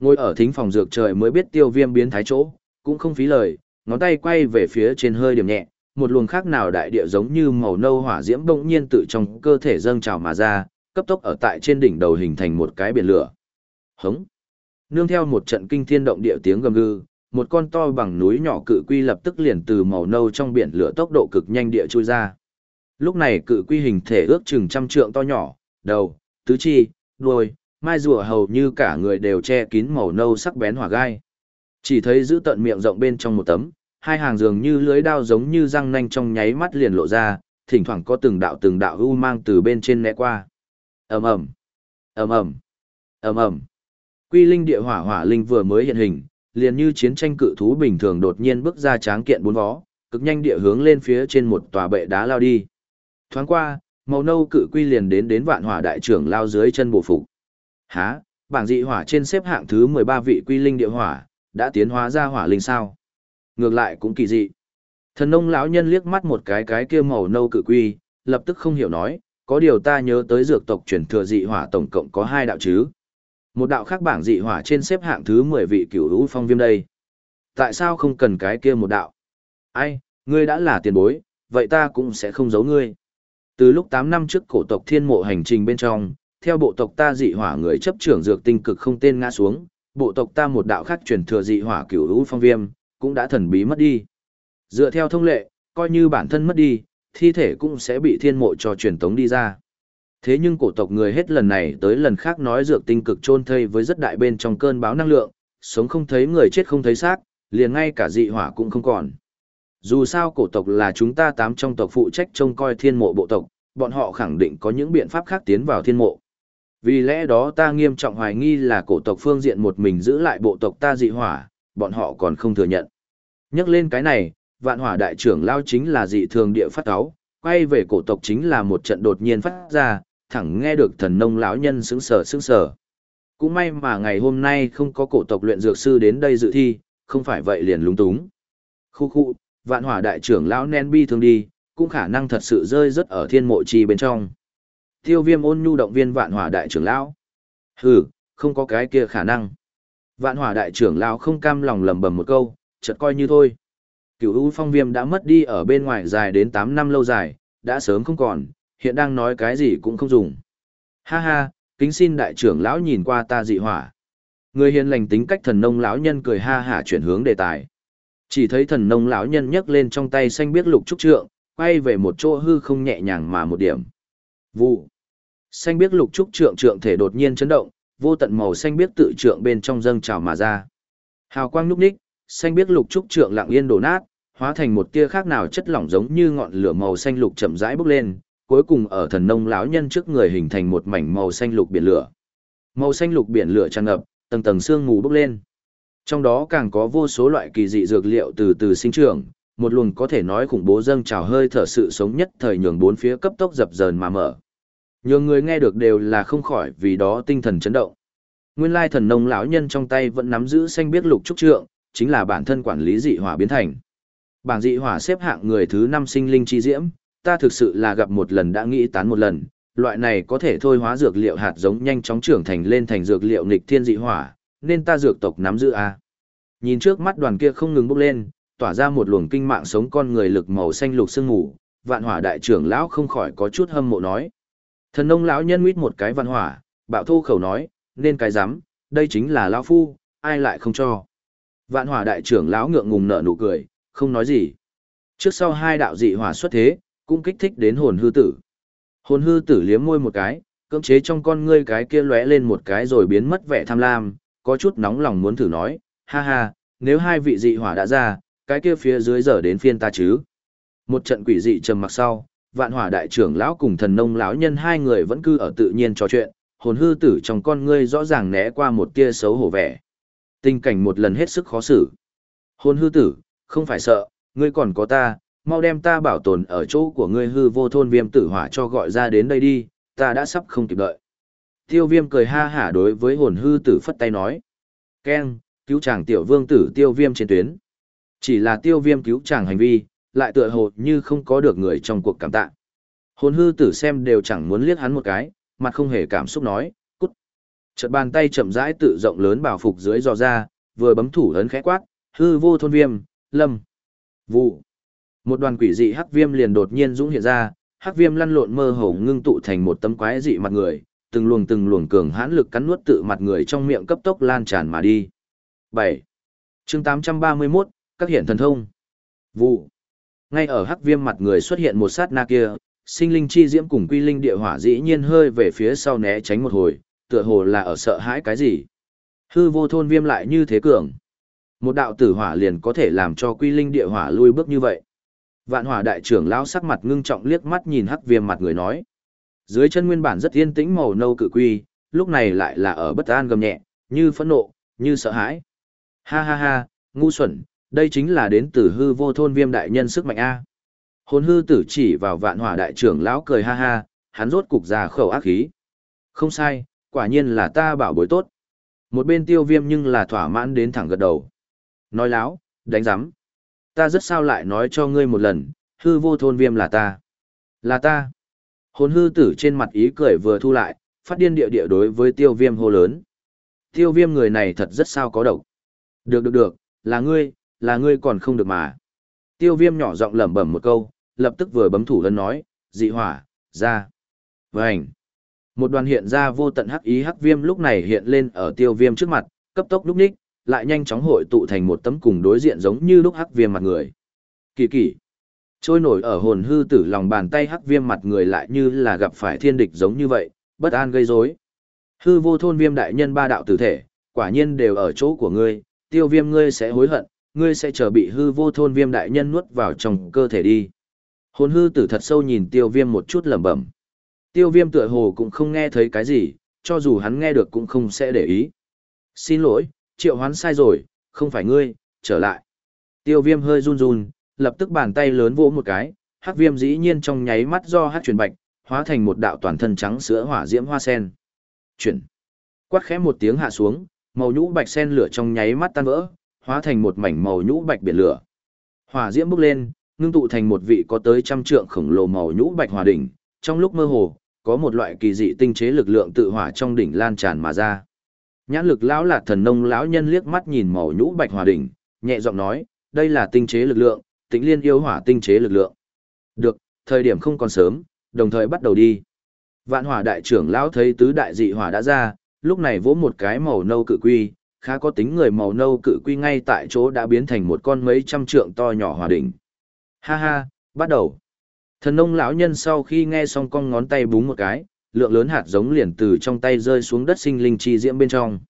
Ngồi ở thính phòng dược trời mới biết tiêu viêm biến thái chỗ, cũng không phí lời, ngón tay quay về phía trên hơi điểm nhẹ, một luồng khác nào đại địa giống như màu nâu hỏa diễm bỗng nhiên tự trong cơ thể dâng trào mà ra, cấp tốc ở tại trên đỉnh đầu hình thành một cái biển lửa. Hống. Nương theo một trận kinh thiên động địa tiếng gầm gừ, một con to bằng núi nhỏ cự quy lập tức liền từ màu nâu trong biển lửa tốc độ cực nhanh địa chui ra. Lúc này cự quy hình thể ước chừng trăm trượng to nhỏ, đầu, tứ chi, đuôi, mai rùa hầu như cả người đều che kín màu nâu sắc bén hỏa gai. Chỉ thấy giữ tận miệng rộng bên trong một tấm, hai hàng dường như lưới đao giống như răng nanh trong nháy mắt liền lộ ra, thỉnh thoảng có từng đạo từng đạo u mang từ bên trên né qua. Ầm ầm, ầm ầm, ầm ầm. Quy linh địa hỏa hỏa linh vừa mới hiện hình, liền như chiến tranh cự thú bình thường đột nhiên bước ra tráng kiện bốn vó, cực nhanh địa hướng lên phía trên một tòa bệ đá lao đi. Thoáng qua, màu nâu cự quy liền đến đến vạn hỏa đại trưởng lao dưới chân bộ phục. Hả, bảng dị hỏa trên xếp hạng thứ 13 vị quy linh địa hỏa, đã tiến hóa ra hỏa linh sao? Ngược lại cũng kỳ dị. Thần nông lão nhân liếc mắt một cái cái kia màu nâu cự quy, lập tức không hiểu nói, có điều ta nhớ tới dược tộc truyền thừa dị hỏa tổng cộng có hai đạo chứ. Một đạo khác bảng dị hỏa trên xếp hạng thứ 10 vị cửu lũ phong viêm đây. Tại sao không cần cái kia một đạo? Ai, ngươi đã là tiền bối, vậy ta cũng sẽ không giấu ngươi. Từ lúc 8 năm trước cổ tộc thiên mộ hành trình bên trong, theo bộ tộc ta dị hỏa người chấp trưởng dược tinh cực không tên ngã xuống, bộ tộc ta một đạo khác truyền thừa dị hỏa cửu lũ phong viêm, cũng đã thần bí mất đi. Dựa theo thông lệ, coi như bản thân mất đi, thi thể cũng sẽ bị thiên mộ cho truyền tống đi ra. Thế nhưng cổ tộc người hết lần này tới lần khác nói dược tinh cực chôn thây với rất đại bên trong cơn báo năng lượng, sống không thấy người chết không thấy xác, liền ngay cả dị hỏa cũng không còn. Dù sao cổ tộc là chúng ta tám trong tộc phụ trách trông coi thiên mộ bộ tộc, bọn họ khẳng định có những biện pháp khác tiến vào thiên mộ. Vì lẽ đó ta nghiêm trọng hoài nghi là cổ tộc phương diện một mình giữ lại bộ tộc ta dị hỏa, bọn họ còn không thừa nhận. Nhắc lên cái này, vạn hỏa đại trưởng lao chính là dị thường địa phát áo, quay về cổ tộc chính là một trận đột nhiên phát ra, thẳng nghe được thần nông lão nhân sững sờ sững sờ. Cũng may mà ngày hôm nay không có cổ tộc luyện dược sư đến đây dự thi, không phải vậy liền lúng túng. Khu khu, vạn hỏa đại trưởng lão nen bi thương đi, cũng khả năng thật sự rơi rất ở thiên mộ trì bên trong. Tiêu viêm ôn nhu động viên vạn hỏa đại trưởng lão. Hừ, không có cái kia khả năng. Vạn hỏa đại trưởng lão không cam lòng lầm bầm một câu, chợt coi như thôi. Cửu U phong viêm đã mất đi ở bên ngoài dài đến 8 năm lâu dài, đã sớm không còn, hiện đang nói cái gì cũng không dùng. Ha ha, kính xin đại trưởng lão nhìn qua ta dị hỏa. Người hiền lành tính cách thần nông lão nhân cười ha hả chuyển hướng đề tài. Chỉ thấy thần nông lão nhân nhấc lên trong tay xanh biếc lục trúc trượng, quay về một chỗ hư không nhẹ nhàng mà một điểm. Vụ. Xanh biếc lục trúc trượng trượng thể đột nhiên chấn động, vô tận màu xanh biếc tự trượng bên trong dâng trào mà ra. Hào quang nhúc ních, xanh biếc lục trúc trượng lặng yên đổ nát, hóa thành một tia khác nào chất lỏng giống như ngọn lửa màu xanh lục chậm rãi bốc lên, cuối cùng ở thần nông lão nhân trước người hình thành một mảnh màu xanh lục biển lửa. Màu xanh lục biển lửa tràn ngập, tầng tầng sương mù bốc lên. Trong đó càng có vô số loại kỳ dị dược liệu từ từ sinh trưởng, một luồng có thể nói khủng bố dâng trào hơi thở sự sống nhất thời nhường bốn phía cấp tốc dập dờn mà mở. nhiều người nghe được đều là không khỏi vì đó tinh thần chấn động. Nguyên lai thần nông lão nhân trong tay vẫn nắm giữ xanh biết lục trúc trượng, chính là bản thân quản lý dị hỏa biến thành. Bảng dị hỏa xếp hạng người thứ năm sinh linh chi diễm, ta thực sự là gặp một lần đã nghĩ tán một lần, loại này có thể thôi hóa dược liệu hạt giống nhanh chóng trưởng thành lên thành dược liệu nghịch thiên dị hỏa, nên ta dược tộc nắm giữ a. Nhìn trước mắt đoàn kia không ngừng bốc lên, tỏa ra một luồng kinh mạng sống con người lực màu xanh lục sương ngủ, vạn hỏa đại trưởng lão không khỏi có chút hâm mộ nói. Thần nông lão nhân nguyết một cái vạn hỏa, bạo thô khẩu nói, nên cái dám, đây chính là lão phu, ai lại không cho. Vạn hỏa đại trưởng lão ngượng ngùng nở nụ cười, không nói gì. Trước sau hai đạo dị hỏa xuất thế, cũng kích thích đến hồn hư tử. Hồn hư tử liếm môi một cái, cưỡng chế trong con ngươi cái kia lóe lên một cái rồi biến mất vẻ tham lam, có chút nóng lòng muốn thử nói, ha ha, nếu hai vị dị hỏa đã ra, cái kia phía dưới giờ đến phiên ta chứ. Một trận quỷ dị trầm mặc sau, vạn hỏa đại trưởng lão cùng thần nông lão nhân hai người vẫn cứ ở tự nhiên trò chuyện, hồn hư tử trong con ngươi rõ ràng né qua một tia xấu hổ vẻ. Tình cảnh một lần hết sức khó xử. Hồn hư tử, không phải sợ, ngươi còn có ta, mau đem ta bảo tồn ở chỗ của ngươi hư vô thôn viêm tử hỏa cho gọi ra đến đây đi, ta đã sắp không kịp đợi. Tiêu viêm cười ha hả đối với hồn hư tử phất tay nói. Ken, cứu chàng tiểu vương tử tiêu viêm trên tuyến. Chỉ là tiêu viêm cứu chàng hành vi, lại tựa hồ như không có được người trong cuộc cảm tạ. Hồn hư tử xem đều chẳng muốn liếc hắn một cái, mặt không hề cảm xúc nói, cút. Chợt bàn tay chậm rãi tự rộng lớn bảo phục dưới dò ra, vừa bấm thủ ấn khẽ quát, hư vô thôn viêm, lâm. Vụ. Một đoàn quỷ dị hắc viêm liền đột nhiên dũng hiện ra, hắc viêm lăn lộn mơ hồ ngưng tụ thành một tấm quái dị mặt người, từng luồng từng luồng cường hãn lực cắn nuốt tự mặt người trong miệng cấp tốc lan tràn mà đi. 7. Chương 831, các hiện thần thông. Vụ. Ngay ở hắc viêm mặt người xuất hiện một sát na kia, sinh linh chi diễm cùng quy linh địa hỏa dĩ nhiên hơi về phía sau né tránh một hồi, tựa hồ là ở sợ hãi cái gì. Hư vô thôn viêm lại như thế cường. Một đạo tử hỏa liền có thể làm cho quy linh địa hỏa lui bước như vậy. Vạn hỏa đại trưởng lão sắc mặt ngưng trọng liếc mắt nhìn hắc viêm mặt người nói. Dưới chân nguyên bản rất yên tĩnh màu nâu cự quy, lúc này lại là ở bất an gầm nhẹ, như phẫn nộ, như sợ hãi. Ha ha ha, ngu xuẩn, đây chính là đến từ hư vô thôn viêm đại nhân sức mạnh A. Hồn hư tử chỉ vào vạn hỏa đại trưởng lão cười ha ha, hắn rốt cục ra khẩu ác khí. Không sai, quả nhiên là ta bảo bối tốt. Một bên tiêu viêm nhưng là thỏa mãn đến thẳng gật đầu. Nói láo, đánh giám. Ta rất sao lại nói cho ngươi một lần, hư vô thôn viêm là ta. Là ta. Hồn hư tử trên mặt ý cười vừa thu lại, phát điên địa địa đối với tiêu viêm hô lớn. Tiêu viêm người này thật rất sao có độc. Được được được, là ngươi, là ngươi còn không được mà. Tiêu viêm nhỏ giọng lẩm bẩm một câu, lập tức vừa bấm thủ lân nói, dị hỏa, ra. Vânh. Một đoàn hiện ra vô tận hắc ý hắc viêm lúc này hiện lên ở tiêu viêm trước mặt, cấp tốc lúc ních, lại nhanh chóng hội tụ thành một tấm cùng đối diện giống như lúc hắc viêm mặt người. Kỳ kỳ. Trôi nổi ở hồn hư tử lòng bàn tay hắc viêm mặt người lại như là gặp phải thiên địch giống như vậy, bất an gây rối. Hư vô thôn viêm đại nhân ba đạo tử thể, quả nhiên đều ở chỗ của ngươi, tiêu viêm ngươi sẽ hối hận, ngươi sẽ chờ bị hư vô thôn viêm đại nhân nuốt vào trong cơ thể đi. Hồn hư tử thật sâu nhìn tiêu viêm một chút lẩm bẩm. Tiêu viêm tựa hồ cũng không nghe thấy cái gì, cho dù hắn nghe được cũng không sẽ để ý. Xin lỗi, triệu hoán sai rồi, không phải ngươi, trở lại. Tiêu viêm hơi run run, lập tức bàn tay lớn vỗ một cái, hắc viêm dĩ nhiên trong nháy mắt do hắc chuyển bạch, hóa thành một đạo toàn thân trắng sữa hỏa diễm hoa sen. Chuyển. Quát khẽ một tiếng hạ xuống, màu nhũ bạch sen lửa trong nháy mắt tan vỡ, hóa thành một mảnh màu nhũ bạch biển lửa. Hỏa diễm bốc lên, ngưng tụ thành một vị có tới trăm trượng khổng lồ màu nhũ bạch hỏa đỉnh, trong lúc mơ hồ, có một loại kỳ dị tinh chế lực lượng tự hỏa trong đỉnh lan tràn mà ra. Nhãn lực lão lạt thần nông lão nhân liếc mắt nhìn màu nhũ bạch hỏa đỉnh, nhẹ giọng nói, đây là tinh chế lực lượng, tĩnh liên yêu hỏa tinh chế lực lượng. Được, thời điểm không còn sớm, đồng thời bắt đầu đi. Vạn hỏa đại trưởng lão thấy tứ đại dị hỏa đã ra, lúc này vỗ một cái màu nâu cự quy, khá có tính người màu nâu cự quy ngay tại chỗ đã biến thành một con mấy trăm trượng to nhỏ hỏa đỉnh. Ha ha, bắt đầu. Thần nông lão nhân sau khi nghe xong con ngón tay búng một cái, lượng lớn hạt giống liền từ trong tay rơi xuống đất sinh linh chi diễm bên trong.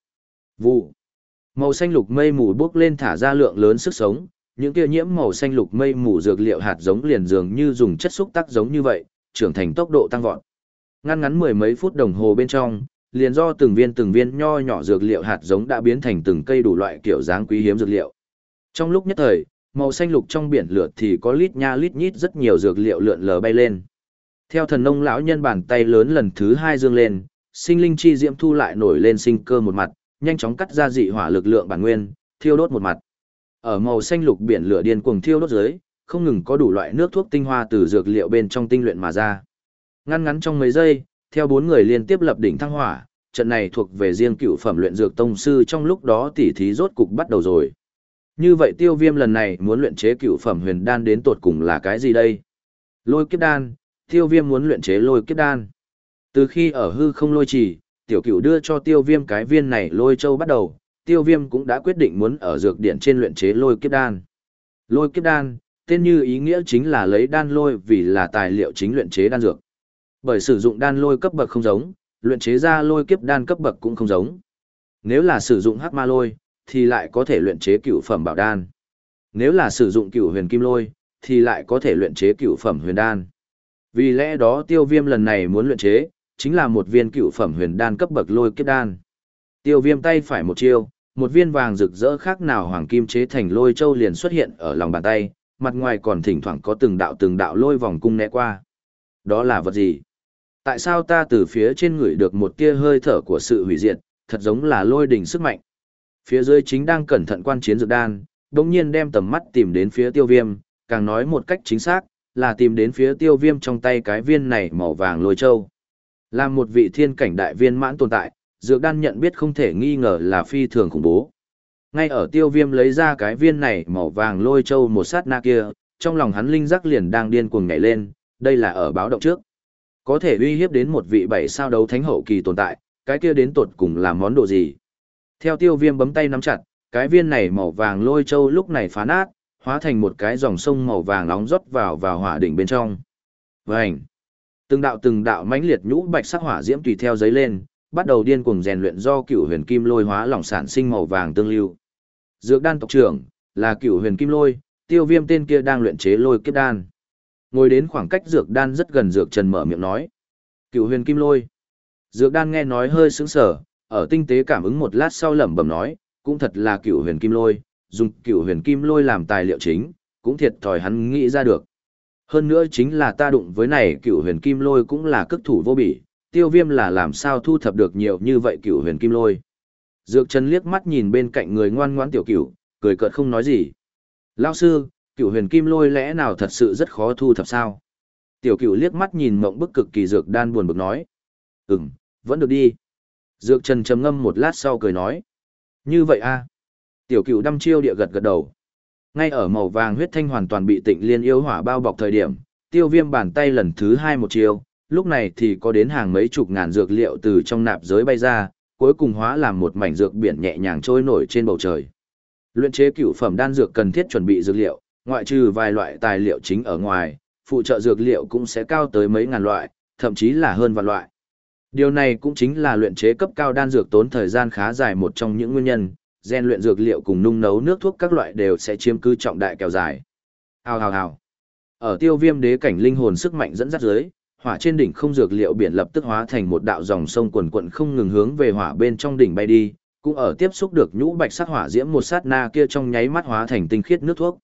Vụ. Màu xanh lục mây mù bốc lên thả ra lượng lớn sức sống, những kia nhiễm màu xanh lục mây mù dược liệu hạt giống liền dường như dùng chất xúc tác giống như vậy, trưởng thành tốc độ tăng vọt. Ngăn ngắn mười mấy phút đồng hồ bên trong, liền do từng viên từng viên nho nhỏ dược liệu hạt giống đã biến thành từng cây đủ loại kiểu dáng quý hiếm dược liệu. Trong lúc nhất thời, màu xanh lục trong biển lửa thì có lít nha lít nhít rất nhiều dược liệu lượn lờ bay lên. Theo thần nông lão nhân bàn tay lớn lần thứ hai dương lên, sinh linh chi diễm thu lại nổi lên sinh cơ một mặt, nhanh chóng cắt ra dị hỏa lực lượng bản nguyên, thiêu đốt một mặt. Ở màu xanh lục biển lửa điên cuồng thiêu đốt dưới, không ngừng có đủ loại nước thuốc tinh hoa từ dược liệu bên trong tinh luyện mà ra. Ngăn ngắn trong mấy giây, theo bốn người liên tiếp lập đỉnh thăng hỏa, trận này thuộc về riêng cựu phẩm luyện dược tông sư trong lúc đó tỉ thí rốt cục bắt đầu rồi. Như vậy tiêu viêm lần này muốn luyện chế cựu phẩm huyền đan đến tột cùng là cái gì đây? Lôi kiếp đan, tiêu viêm muốn luyện chế lôi kiếp đan. Từ khi ở hư không lôi trì, tiểu cựu đưa cho tiêu viêm cái viên này lôi châu bắt đầu, tiêu viêm cũng đã quyết định muốn ở dược điện trên luyện chế lôi kiếp đan. Lôi kiếp đan, tên như ý nghĩa chính là lấy đan lôi vì là tài liệu chính luyện chế đan dược. Bởi sử dụng đan lôi cấp bậc không giống, luyện chế ra lôi kiếp đan cấp bậc cũng không giống. Nếu là sử dụng hắc ma lôi, thì lại có thể luyện chế cửu phẩm bảo đan. Nếu là sử dụng cửu huyền kim lôi, thì lại có thể luyện chế cửu phẩm huyền đan. Vì lẽ đó tiêu viêm lần này muốn luyện chế, chính là một viên cựu phẩm huyền đan cấp bậc lôi kiếp đan. Tiêu viêm tay phải một chiêu, một viên vàng rực rỡ khác nào hoàng kim chế thành lôi châu liền xuất hiện ở lòng bàn tay, mặt ngoài còn thỉnh thoảng có từng đạo từng đạo lôi vòng cung né qua. Đó là vật gì? Tại sao ta từ phía trên người được một tia hơi thở của sự hủy diệt, thật giống là lôi đỉnh sức mạnh. Phía dưới chính đang cẩn thận quan chiến dược đan, đồng nhiên đem tầm mắt tìm đến phía tiêu viêm, càng nói một cách chính xác, là tìm đến phía tiêu viêm trong tay cái viên này màu vàng lôi châu. Là một vị thiên cảnh đại viên mãn tồn tại, dược đan nhận biết không thể nghi ngờ là phi thường khủng bố. Ngay ở tiêu viêm lấy ra cái viên này màu vàng lôi châu một sát na kia, trong lòng hắn linh giác liền đang điên cuồng nhảy lên, đây là ở báo động trước. Có thể uy hiếp đến một vị bảy sao đấu thánh hậu kỳ tồn tại, cái kia đến tột cùng là món đồ gì. Theo tiêu viêm bấm tay nắm chặt, cái viên này màu vàng lôi châu lúc này phá nát, hóa thành một cái dòng sông màu vàng nóng rót vào vào hỏa đỉnh bên trong. Vành! Từng đạo từng đạo mãnh liệt nhũ bạch sắc hỏa diễm tùy theo giấy lên, bắt đầu điên cuồng rèn luyện do cựu huyền kim lôi hóa lỏng sản sinh màu vàng tương lưu. Dược đan tộc trưởng là cựu huyền kim lôi, tiêu viêm tên kia đang luyện chế lôi kiếp đan. Ngồi đến khoảng cách dược đan rất gần dược trần mở miệng nói. Cựu huyền kim lôi. Dược đan nghe nói hơi sững sờ, ở tinh tế cảm ứng một lát sau lẩm bẩm nói, cũng thật là cựu huyền kim lôi, dùng cựu huyền kim lôi làm tài liệu chính, cũng thiệt thòi hắn nghĩ ra được. Hơn nữa chính là ta đụng với này cựu huyền kim lôi cũng là cước thủ vô bỉ, tiêu viêm là làm sao thu thập được nhiều như vậy cửu huyền kim lôi. Dược Trần liếc mắt nhìn bên cạnh người ngoan ngoãn tiểu cửu, cười cợt không nói gì. Lao sư, cửu huyền kim lôi lẽ nào thật sự rất khó thu thập sao? Tiểu cửu liếc mắt nhìn mộng bức cực kỳ dược đan buồn bực nói. Ừm, vẫn được đi. Dược Trần trầm ngâm một lát sau cười nói. Như vậy a Tiểu Cựu đăm chiêu địa gật gật đầu. Ngay ở màu vàng huyết thanh hoàn toàn bị tịnh liên yêu hỏa bao bọc thời điểm, tiêu viêm bàn tay lần thứ hai một chiêu, lúc này thì có đến hàng mấy chục ngàn dược liệu từ trong nạp giới bay ra, cuối cùng hóa làm một mảnh dược biển nhẹ nhàng trôi nổi trên bầu trời. Luyện chế cửu phẩm đan dược cần thiết chuẩn bị dược liệu, ngoại trừ vài loại tài liệu chính ở ngoài, phụ trợ dược liệu cũng sẽ cao tới mấy ngàn loại, thậm chí là hơn vạn loại. Điều này cũng chính là luyện chế cấp cao đan dược tốn thời gian khá dài một trong những nguyên nhân, gen luyện dược liệu cùng nung nấu nước thuốc các loại đều sẽ chiếm cứ trọng đại kéo dài. Hào hào hào. Ở tiêu viêm đế cảnh linh hồn sức mạnh dẫn dắt dưới, hỏa trên đỉnh không dược liệu biển lập tức hóa thành một đạo dòng sông quần quận không ngừng hướng về hỏa bên trong đỉnh bay đi, cũng ở tiếp xúc được nhũ bạch sắc hỏa diễm một sát na kia trong nháy mắt hóa thành tinh khiết nước thuốc.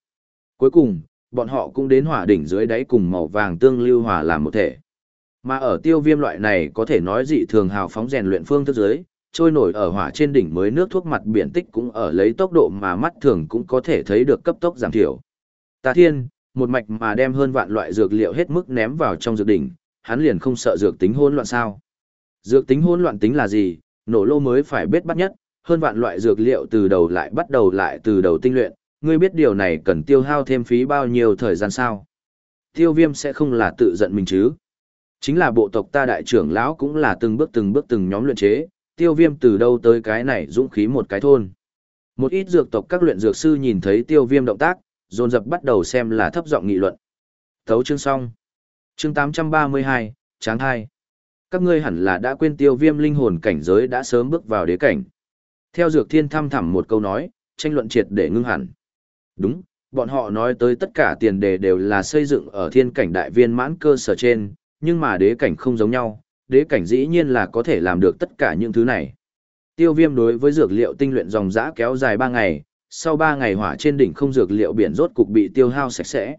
Cuối cùng, bọn họ cũng đến hỏa đỉnh dưới đáy cùng màu vàng tương lưu hỏa làm một thể. Mà ở tiêu viêm loại này có thể nói dị thường hào phóng rèn luyện phương thức dưới, trôi nổi ở hỏa trên đỉnh mới nước thuốc mặt biển tích cũng ở lấy tốc độ mà mắt thường cũng có thể thấy được cấp tốc giảm thiểu. Tà thiên, một mạch mà đem hơn vạn loại dược liệu hết mức ném vào trong dược đỉnh, hắn liền không sợ dược tính hỗn loạn sao. Dược tính hỗn loạn tính là gì, nổ lô mới phải biết bắt nhất, hơn vạn loại dược liệu từ đầu lại bắt đầu lại từ đầu tinh luyện, ngươi biết điều này cần tiêu hao thêm phí bao nhiêu thời gian sao. Tiêu viêm sẽ không là tự giận mình chứ. Chính là bộ tộc ta đại trưởng lão cũng là từng bước từng bước từng nhóm luyện chế, tiêu viêm từ đâu tới cái này dũng khí một cái thôn. Một ít dược tộc các luyện dược sư nhìn thấy tiêu viêm động tác, dồn dập bắt đầu xem là thấp giọng nghị luận. Thấu chương xong. Chương 832, Tráng hai Các ngươi hẳn là đã quên tiêu viêm linh hồn cảnh giới đã sớm bước vào đế cảnh. Theo dược thiên thăm thẳm một câu nói, tranh luận triệt để ngưng hẳn. Đúng, bọn họ nói tới tất cả tiền đề đều là xây dựng ở thiên cảnh đại viên mãn cơ sở trên, nhưng mà đế cảnh không giống nhau, đế cảnh dĩ nhiên là có thể làm được tất cả những thứ này. Tiêu viêm đối với dược liệu tinh luyện dòng dã kéo dài 3 ngày, sau 3 ngày hỏa trên đỉnh không dược liệu biển rốt cục bị tiêu hao sạch sẽ.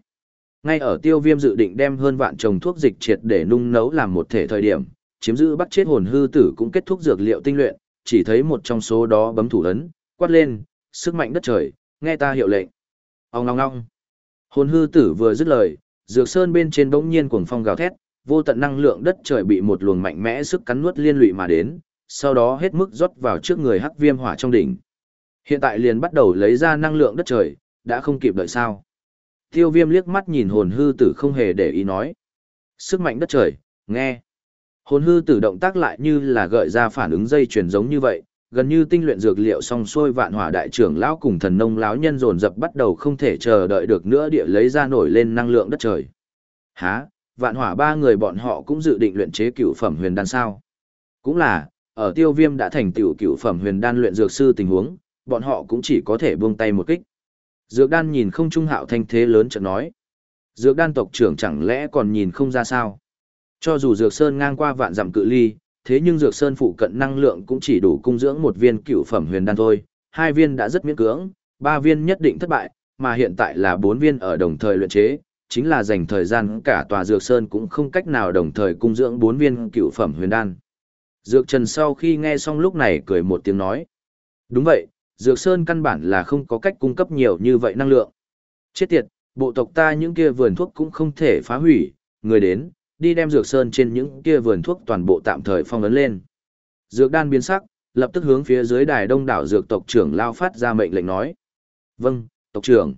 Ngay ở tiêu viêm dự định đem hơn vạn trồng thuốc dịch triệt để nung nấu làm một thể thời điểm, chiếm giữ bắt chết hồn hư tử cũng kết thúc dược liệu tinh luyện, chỉ thấy một trong số đó bấm thủ ấn, quát lên, sức mạnh đất trời, nghe ta hiệu lệnh. Ông ngong ngong. Hồn hư tử vừa dứt lời, dược sơn bên trên bỗng nhiên cuồng phong gào thét, vô tận năng lượng đất trời bị một luồng mạnh mẽ sức cắn nuốt liên lụy mà đến, sau đó hết mức rót vào trước người hắc viêm hỏa trong đỉnh. Hiện tại liền bắt đầu lấy ra năng lượng đất trời, đã không kịp đợi sao. Tiêu viêm liếc mắt nhìn hồn hư tử không hề để ý nói. Sức mạnh đất trời, nghe. Hồn hư tử động tác lại như là gợi ra phản ứng dây chuyển giống như vậy, gần như tinh luyện dược liệu xong xuôi vạn hỏa đại trưởng lão cùng thần nông lão nhân dồn dập bắt đầu không thể chờ đợi được nữa địa lấy ra nổi lên năng lượng đất trời. Hả, vạn hỏa ba người bọn họ cũng dự định luyện chế cựu phẩm huyền đan sao. Cũng là, ở tiêu viêm đã thành tiểu cựu phẩm huyền đan luyện dược sư tình huống, bọn họ cũng chỉ có thể buông tay một kích. Dược đan nhìn không trung hạo thanh thế lớn chợt nói. Dược đan tộc trưởng chẳng lẽ còn nhìn không ra sao? Cho dù dược sơn ngang qua vạn dặm cự ly, thế nhưng dược sơn phụ cận năng lượng cũng chỉ đủ cung dưỡng một viên cựu phẩm huyền đan thôi, hai viên đã rất miễn cưỡng, ba viên nhất định thất bại, mà hiện tại là bốn viên ở đồng thời luyện chế, chính là dành thời gian cả tòa dược sơn cũng không cách nào đồng thời cung dưỡng bốn viên cựu phẩm huyền đan. Dược Trần sau khi nghe xong lúc này cười một tiếng nói. Đúng vậy, Dược Sơn căn bản là không có cách cung cấp nhiều như vậy năng lượng. Chết tiệt, bộ tộc ta những kia vườn thuốc cũng không thể phá hủy, người đến, đi đem Dược Sơn trên những kia vườn thuốc toàn bộ tạm thời phong ấn lên. Dược đan biến sắc, lập tức hướng phía dưới đài đông đảo dược tộc trưởng lao phát ra mệnh lệnh nói. Vâng, tộc trưởng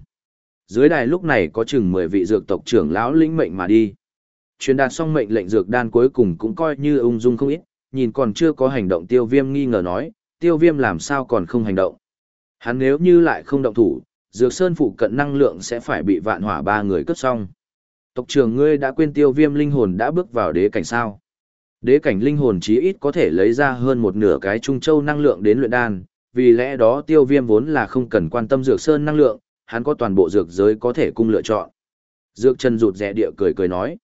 dưới đài lúc này có chừng 10 vị dược tộc trưởng lão lĩnh mệnh mà đi. Truyền đạt xong mệnh lệnh dược đan cuối cùng cũng coi như ung dung không ít, nhìn còn chưa có hành động tiêu viêm nghi ngờ nói, tiêu viêm làm sao còn không hành động. Hắn nếu như lại không động thủ, dược sơn phụ cận năng lượng sẽ phải bị vạn hỏa ba người cướp xong. Tộc trưởng ngươi đã quên tiêu viêm linh hồn đã bước vào đế cảnh sao. Đế cảnh linh hồn chí ít có thể lấy ra hơn một nửa cái trung châu năng lượng đến luyện đan, vì lẽ đó tiêu viêm vốn là không cần quan tâm dược sơn năng lượng, hắn có toàn bộ dược giới có thể cung lựa chọn. Dược chân rụt rẻ địa cười cười nói.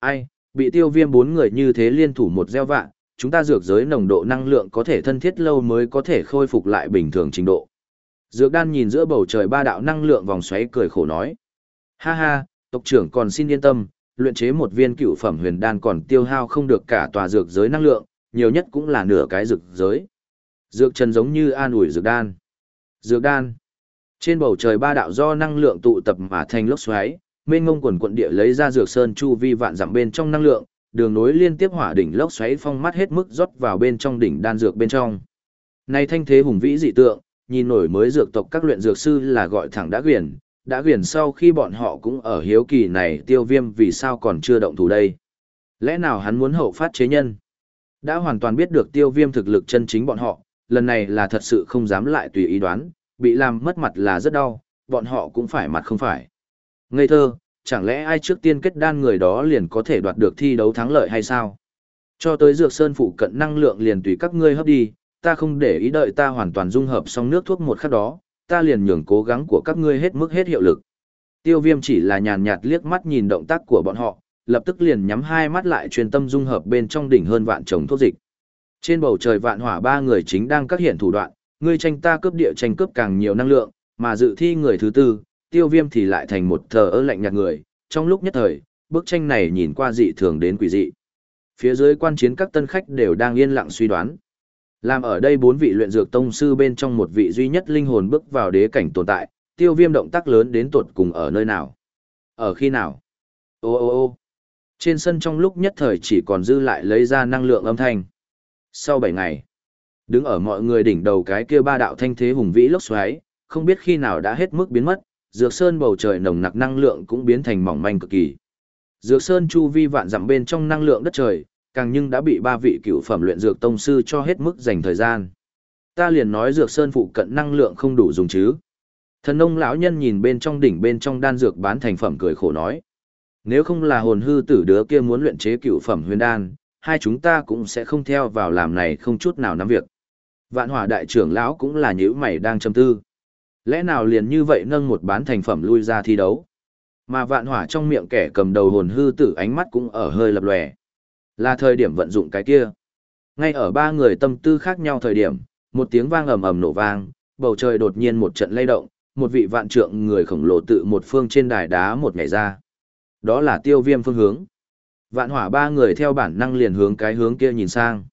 Ai, bị tiêu viêm bốn người như thế liên thủ một gieo vạn, chúng ta dược giới nồng độ năng lượng có thể thân thiết lâu mới có thể khôi phục lại bình thường trình độ. Dược đan nhìn giữa bầu trời ba đạo năng lượng vòng xoáy cười khổ nói. Ha ha, tộc trưởng còn xin yên tâm, luyện chế một viên cựu phẩm huyền đan còn tiêu hao không được cả tòa dược giới năng lượng, nhiều nhất cũng là nửa cái dược giới. Dược trần giống như an ủi dược đan. Dược đan. Trên bầu trời ba đạo do năng lượng tụ tập mà thành lốc xoáy, mênh ngông quần quận địa lấy ra dược sơn chu vi vạn dặm bên trong năng lượng, đường nối liên tiếp hỏa đỉnh lốc xoáy phong mắt hết mức rót vào bên trong đỉnh đan dược bên trong. Này thanh thế hùng vĩ dị tượng, nhìn nổi mới dược tộc các luyện dược sư là gọi thẳng đã quyển, đã quyển sau khi bọn họ cũng ở hiếu kỳ này tiêu viêm vì sao còn chưa động thủ đây. Lẽ nào hắn muốn hậu phát chế nhân? Đã hoàn toàn biết được tiêu viêm thực lực chân chính bọn họ, lần này là thật sự không dám lại tùy ý đoán, bị làm mất mặt là rất đau, bọn họ cũng phải mặt không phải. Ngây thơ, chẳng lẽ ai trước tiên kết đan người đó liền có thể đoạt được thi đấu thắng lợi hay sao? Cho tới dược sơn phụ cận năng lượng liền tùy các ngươi hấp đi, ta không để ý đợi ta hoàn toàn dung hợp xong nước thuốc một khắc đó, ta liền nhường cố gắng của các ngươi hết mức hết hiệu lực. Tiêu viêm chỉ là nhàn nhạt liếc mắt nhìn động tác của bọn họ, lập tức liền nhắm hai mắt lại truyền tâm dung hợp bên trong đỉnh hơn vạn trồng thuốc dịch. Trên bầu trời vạn hỏa ba người chính đang các hiện thủ đoạn, ngươi tranh ta cướp địa tranh cướp càng nhiều năng lượng, mà dự thi người thứ tư, tiêu viêm thì lại thành một thờ ơ lạnh nhạt người, trong lúc nhất thời, bức tranh này nhìn qua dị thường đến quỷ dị. Phía dưới quan chiến các tân khách đều đang yên lặng suy đoán. Làm ở đây bốn vị luyện dược tông sư bên trong một vị duy nhất linh hồn bước vào đế cảnh tồn tại, tiêu viêm động tác lớn đến tột cùng ở nơi nào? Ở khi nào? Ô ô ô trên sân trong lúc nhất thời chỉ còn dư lại lấy ra năng lượng âm thanh. Sau 7 ngày, đứng ở mọi người đỉnh đầu cái kia ba đạo thanh thế hùng vĩ lốc xoáy, không biết khi nào đã hết mức biến mất, dược sơn bầu trời nồng nặc năng lượng cũng biến thành mỏng manh cực kỳ. Dược sơn chu vi vạn dặm bên trong năng lượng đất trời, càng nhưng đã bị ba vị cựu phẩm luyện dược tông sư cho hết mức dành thời gian. Ta liền nói dược sơn phụ cận năng lượng không đủ dùng chứ. Thần nông lão nhân nhìn bên trong đỉnh bên trong đan dược bán thành phẩm cười khổ nói. Nếu không là hồn hư tử đứa kia muốn luyện chế cựu phẩm huyền đan, hai chúng ta cũng sẽ không theo vào làm này không chút nào nắm việc. Vạn hỏa đại trưởng lão cũng là nhữ mày đang châm tư. Lẽ nào liền như vậy nâng một bán thành phẩm lui ra thi đấu? Mà vạn hỏa trong miệng kẻ cầm đầu hồn hư tử ánh mắt cũng ở hơi lập lòe. Là thời điểm vận dụng cái kia. Ngay ở ba người tâm tư khác nhau thời điểm, một tiếng vang ầm ầm nổ vang, bầu trời đột nhiên một trận lay động, một vị vạn trượng người khổng lồ tự một phương trên đài đá một ngày ra. Đó là tiêu viêm phương hướng. Vạn hỏa ba người theo bản năng liền hướng cái hướng kia nhìn sang.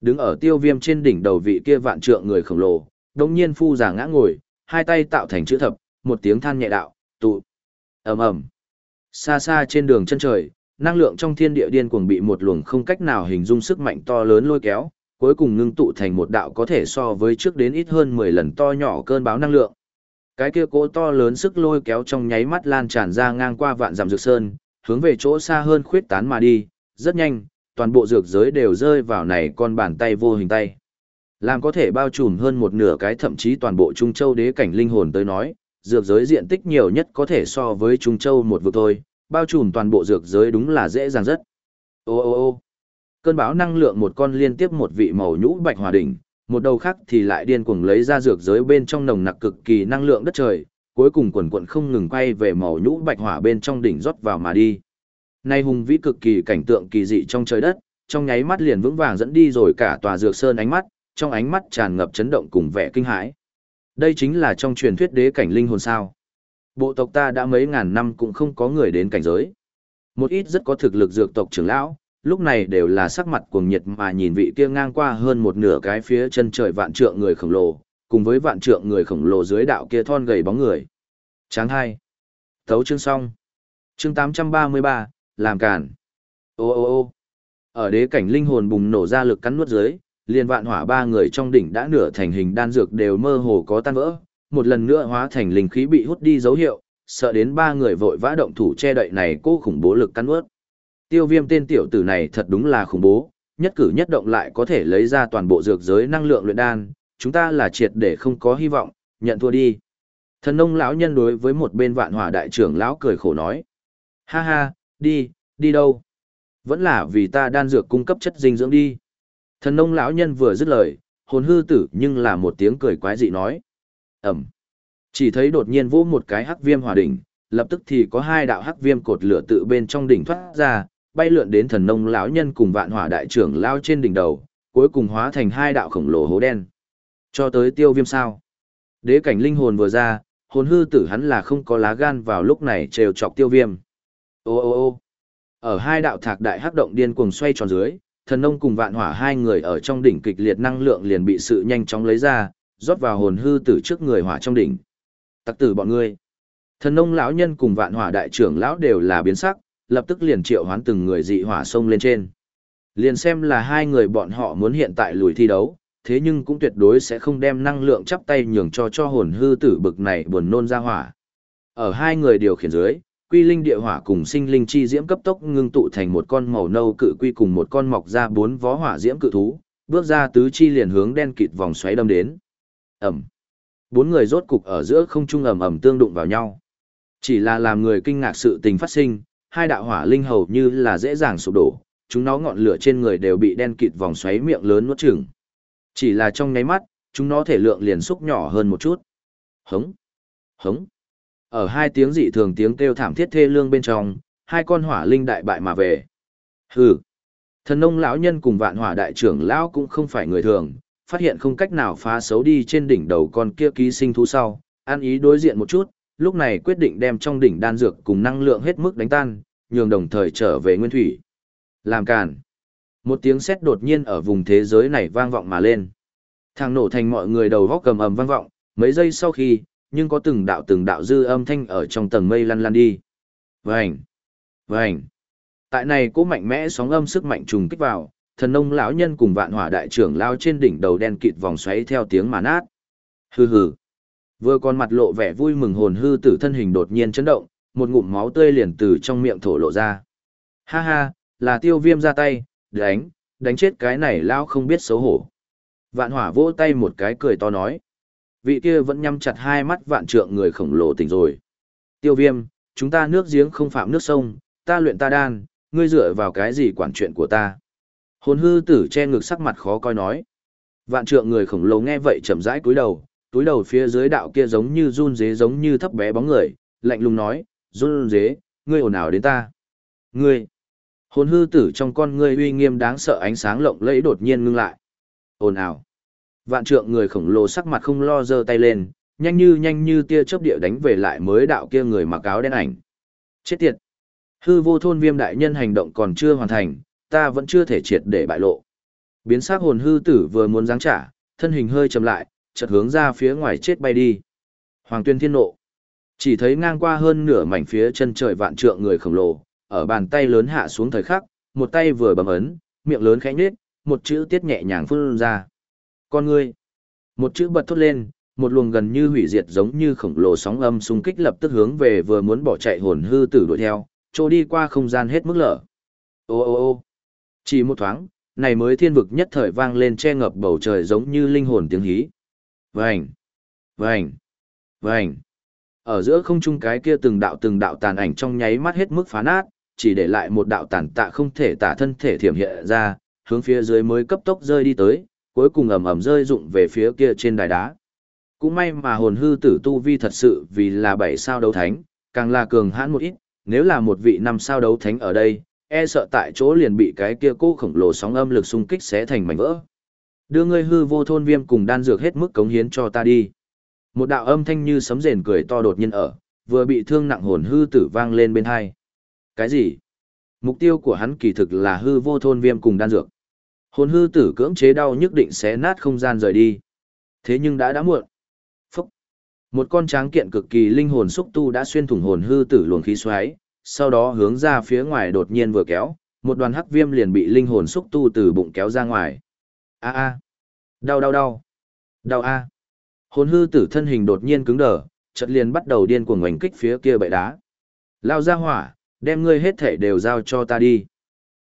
Đứng ở tiêu viêm trên đỉnh đầu vị kia vạn trượng người khổng lồ, đồng nhiên phu giả ngã ngồi, hai tay tạo thành chữ thập, một tiếng than nhẹ đạo, tụ. ầm ầm Xa xa trên đường chân trời, năng lượng trong thiên địa điên cuồng bị một luồng không cách nào hình dung sức mạnh to lớn lôi kéo, cuối cùng ngưng tụ thành một đạo có thể so với trước đến ít hơn 10 lần to nhỏ cơn báo năng lượng. Cái kia cỗ to lớn sức lôi kéo trong nháy mắt lan tràn ra ngang qua vạn dặm dược sơn, hướng về chỗ xa hơn khuyết tán mà đi, rất nhanh, toàn bộ dược giới đều rơi vào này con bàn tay vô hình tay. Làm có thể bao trùm hơn một nửa cái thậm chí toàn bộ Trung Châu đế cảnh linh hồn tới nói, dược giới diện tích nhiều nhất có thể so với Trung Châu một vực thôi, bao trùm toàn bộ dược giới đúng là dễ dàng rất. Ô ô ô cơn bão năng lượng một con liên tiếp một vị màu nhũ bạch hòa đỉnh, một đầu khác thì lại điên cuồng lấy ra dược giới bên trong nồng nặc cực kỳ năng lượng đất trời, cuối cùng quần quần không ngừng quay về màu nhũ bạch hỏa bên trong đỉnh rót vào mà đi. Nay hùng vĩ cực kỳ cảnh tượng kỳ dị trong trời đất, trong nháy mắt liền vững vàng dẫn đi rồi cả tòa dược sơn ánh mắt, trong ánh mắt tràn ngập chấn động cùng vẻ kinh hãi. Đây chính là trong truyền thuyết đế cảnh linh hồn sao. Bộ tộc ta đã mấy ngàn năm cũng không có người đến cảnh giới. Một ít rất có thực lực dược tộc trưởng lão, lúc này đều là sắc mặt cuồng nhiệt mà nhìn vị kia ngang qua hơn một nửa cái phía chân trời vạn trượng người khổng lồ, cùng với vạn trượng người khổng lồ dưới đạo kia thon gầy bóng người. Tráng hai. tấu chương xong. Chương 833, làm cản. Ô ô ô. Ở đế cảnh linh hồn bùng nổ ra lực cắn nuốt dưới, liền vạn hỏa ba người trong đỉnh đã nửa thành hình đan dược đều mơ hồ có tan vỡ, một lần nữa hóa thành linh khí bị hút đi dấu hiệu, sợ đến ba người vội vã động thủ che đậy này cô khủng bố lực cắn nuốt. Tiêu viêm tên tiểu tử này thật đúng là khủng bố, nhất cử nhất động lại có thể lấy ra toàn bộ dược giới năng lượng luyện đan, chúng ta là triệt để không có hy vọng, nhận thua đi. Thần nông lão nhân đối với một bên vạn hỏa đại trưởng lão cười khổ nói. Ha ha, đi, đi đâu? Vẫn là vì ta đan dược cung cấp chất dinh dưỡng đi. Thần nông lão nhân vừa dứt lời, hồn hư tử nhưng là một tiếng cười quái dị nói. Ẩm. Chỉ thấy đột nhiên vỗ một cái hắc viêm hỏa đỉnh, lập tức thì có hai đạo hắc viêm cột lửa tự bên trong đỉnh thoát ra, bay lượn đến thần nông lão nhân cùng vạn hỏa đại trưởng lao trên đỉnh đầu, cuối cùng hóa thành hai đạo khổng lồ hố đen. Cho tới tiêu viêm sao. Đế cảnh linh hồn vừa ra, hồn hư tử hắn là không có lá gan vào lúc này trêu chọc tiêu viêm. Ô ô ô Ở hai đạo thạc đại hắc động điên cuồng xoay tròn dưới, thần nông cùng vạn hỏa hai người ở trong đỉnh kịch liệt năng lượng liền bị sự nhanh chóng lấy ra, rót vào hồn hư tử trước người hỏa trong đỉnh. Tặc tử bọn ngươi. Thần nông lão nhân cùng vạn hỏa đại trưởng lão đều là biến sắc, lập tức liền triệu hoán từng người dị hỏa sông lên trên. Liền xem là hai người bọn họ muốn hiện tại lùi thi đấu, thế nhưng cũng tuyệt đối sẽ không đem năng lượng chắp tay nhường cho cho hồn hư tử bực này buồn nôn ra hỏa. Ở hai người điều khiển dưới, quy linh địa hỏa cùng sinh linh chi diễm cấp tốc ngưng tụ thành một con màu nâu cự quy cùng một con mọc ra bốn vó hỏa diễm cự thú, bước ra tứ chi liền hướng đen kịt vòng xoáy đâm đến. Ẩm. Bốn người rốt cục ở giữa không trung ầm ầm tương đụng vào nhau. Chỉ là làm người kinh ngạc sự tình phát sinh, hai đạo hỏa linh hầu như là dễ dàng sụp đổ, chúng nó ngọn lửa trên người đều bị đen kịt vòng xoáy miệng lớn nuốt chửng. Chỉ là trong nháy mắt, chúng nó thể lượng liền xúc nhỏ hơn một chút. Hống, hống. Ở hai tiếng dị thường tiếng kêu thảm thiết thê lương bên trong, hai con hỏa linh đại bại mà về. Hừ. Thần nông lão nhân cùng vạn hỏa đại trưởng lão cũng không phải người thường, phát hiện không cách nào phá xấu đi trên đỉnh đầu con kia ký sinh thú sau, an ý đối diện một chút, lúc này quyết định đem trong đỉnh đan dược cùng năng lượng hết mức đánh tan, nhường đồng thời trở về nguyên thủy. Làm càn. Một tiếng sét đột nhiên ở vùng thế giới này vang vọng mà lên. Thằng nổ thành mọi người đầu góc cầm ầm vang vọng, mấy giây sau khi, nhưng có từng đạo từng đạo dư âm thanh ở trong tầng mây lăn lăn đi. Vành, vành. Tại này cố mạnh mẽ sóng âm sức mạnh trùng kích vào, thần nông lão nhân cùng vạn hỏa đại trưởng lao trên đỉnh đầu đen kịt vòng xoáy theo tiếng mà nát. Hừ hừ. Vừa còn mặt lộ vẻ vui mừng hồn hư tử thân hình đột nhiên chấn động, một ngụm máu tươi liền từ trong miệng thổ lộ ra. Ha ha, là tiêu viêm ra tay, đánh, đánh chết cái này lao không biết xấu hổ. Vạn hỏa vỗ tay một cái cười to nói. Vị kia vẫn nhắm chặt hai mắt vạn trượng người khổng lồ tỉnh rồi. Tiêu viêm, chúng ta nước giếng không phạm nước sông, ta luyện ta đan, ngươi dựa vào cái gì quản chuyện của ta. Hồn hư tử che ngực sắc mặt khó coi nói. Vạn trượng người khổng lồ nghe vậy chậm rãi cúi đầu, túi đầu phía dưới đạo kia giống như run dế giống như thấp bé bóng người, lạnh lùng nói, run dế, ngươi ồn ào đến ta. Ngươi, hồn hư tử trong con ngươi uy nghiêm đáng sợ ánh sáng lộng lẫy đột nhiên ngưng lại. Ồn ào. Vạn trượng người khổng lồ sắc mặt không lo giơ tay lên, nhanh như nhanh như tia chớp địa đánh về lại mới đạo kia người mặc áo đen ảnh. Chết tiệt. Hư vô thôn viêm đại nhân hành động còn chưa hoàn thành, ta vẫn chưa thể triệt để bại lộ. Biến sắc hồn hư tử vừa muốn giáng trả, thân hình hơi chậm lại, chợt hướng ra phía ngoài chết bay đi. Hoàng tuyên thiên nộ. Chỉ thấy ngang qua hơn nửa mảnh phía chân trời vạn trượng người khổng lồ, ở bàn tay lớn hạ xuống thời khắc, một tay vừa bấm ấn, miệng lớn khẽ nhếch, một chữ tiết nhẹ nhàng phun ra. Con ngươi. Một chữ bật thốt lên, một luồng gần như hủy diệt giống như khổng lồ sóng âm xung kích lập tức hướng về vừa muốn bỏ chạy hồn hư tử đuổi theo, trôi đi qua không gian hết mức lở. Ô ô ô. Chỉ một thoáng, này mới thiên vực nhất thời vang lên che ngập bầu trời giống như linh hồn tiếng hí. Vành, vành, vành. Ở giữa không trung cái kia từng đạo từng đạo tàn ảnh trong nháy mắt hết mức phá nát, chỉ để lại một đạo tàn tạ không thể tả thân thể thiểm hiện ra, hướng phía dưới mới cấp tốc rơi đi tới, cuối cùng ầm ầm rơi rụng về phía kia trên đài đá. Cũng may mà hồn hư tử tu vi thật sự vì là bảy sao đấu thánh, càng là cường hãn một ít, nếu là một vị năm sao đấu thánh ở đây, e sợ tại chỗ liền bị cái kia cô khổng lồ sóng âm lực xung kích sẽ thành mảnh vỡ. Đưa ngươi hư vô thôn viêm cùng đan dược hết mức cống hiến cho ta đi. Một đạo âm thanh như sấm rền cười to đột nhiên ở, vừa bị thương nặng hồn hư tử vang lên bên hai. Cái gì? Mục tiêu của hắn kỳ thực là hư vô thôn viêm cùng đan dược. Hồn hư tử cưỡng chế đau nhức định xé nát không gian rời đi. Thế nhưng đã đã muộn. Phúc. Một con tráng kiện cực kỳ linh hồn xúc tu đã xuyên thủng hồn hư tử luồng khí xoáy, sau đó hướng ra phía ngoài đột nhiên vừa kéo, một đoàn hắc viêm liền bị linh hồn xúc tu từ bụng kéo ra ngoài. A a. Đau đau đau. Đau a. Hồn hư tử thân hình đột nhiên cứng đờ, chợt liền bắt đầu điên cuồng ngoảnh kích phía kia bệ đá. Lao ra hỏa, đem ngươi hết thể đều giao cho ta đi.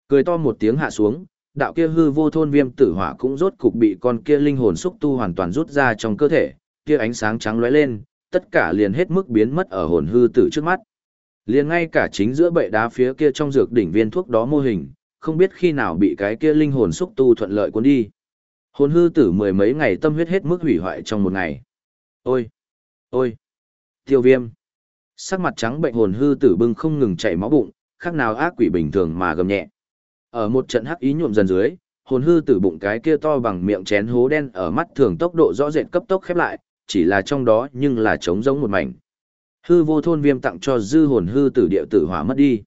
Cười to một tiếng hạ xuống, đạo kia hư vô thôn viêm tử hỏa cũng rốt cục bị con kia linh hồn xúc tu hoàn toàn rút ra trong cơ thể, kia ánh sáng trắng lóe lên, tất cả liền hết mức biến mất ở hồn hư tử trước mắt. Liền ngay cả chính giữa bệ đá phía kia trong dược đỉnh viên thuốc đó mô hình, không biết khi nào bị cái kia linh hồn xúc tu thuận lợi cuốn đi. Hồn hư tử mười mấy ngày tâm huyết hết mức hủy hoại trong một ngày. Ôi! Ôi! Tiêu viêm! Sắc mặt trắng bệnh hồn hư tử bưng không ngừng chảy máu bụng, khác nào ác quỷ bình thường mà gầm nhẹ. Ở một trận hắc ý nhuộm dần dưới, hồn hư tử bụng cái kia to bằng miệng chén hố đen ở mắt thường tốc độ rõ rệt cấp tốc khép lại, chỉ là trong đó nhưng là trống giống một mảnh. Hư vô thôn viêm tặng cho dư hồn hư tử địa tử hỏa mất đi.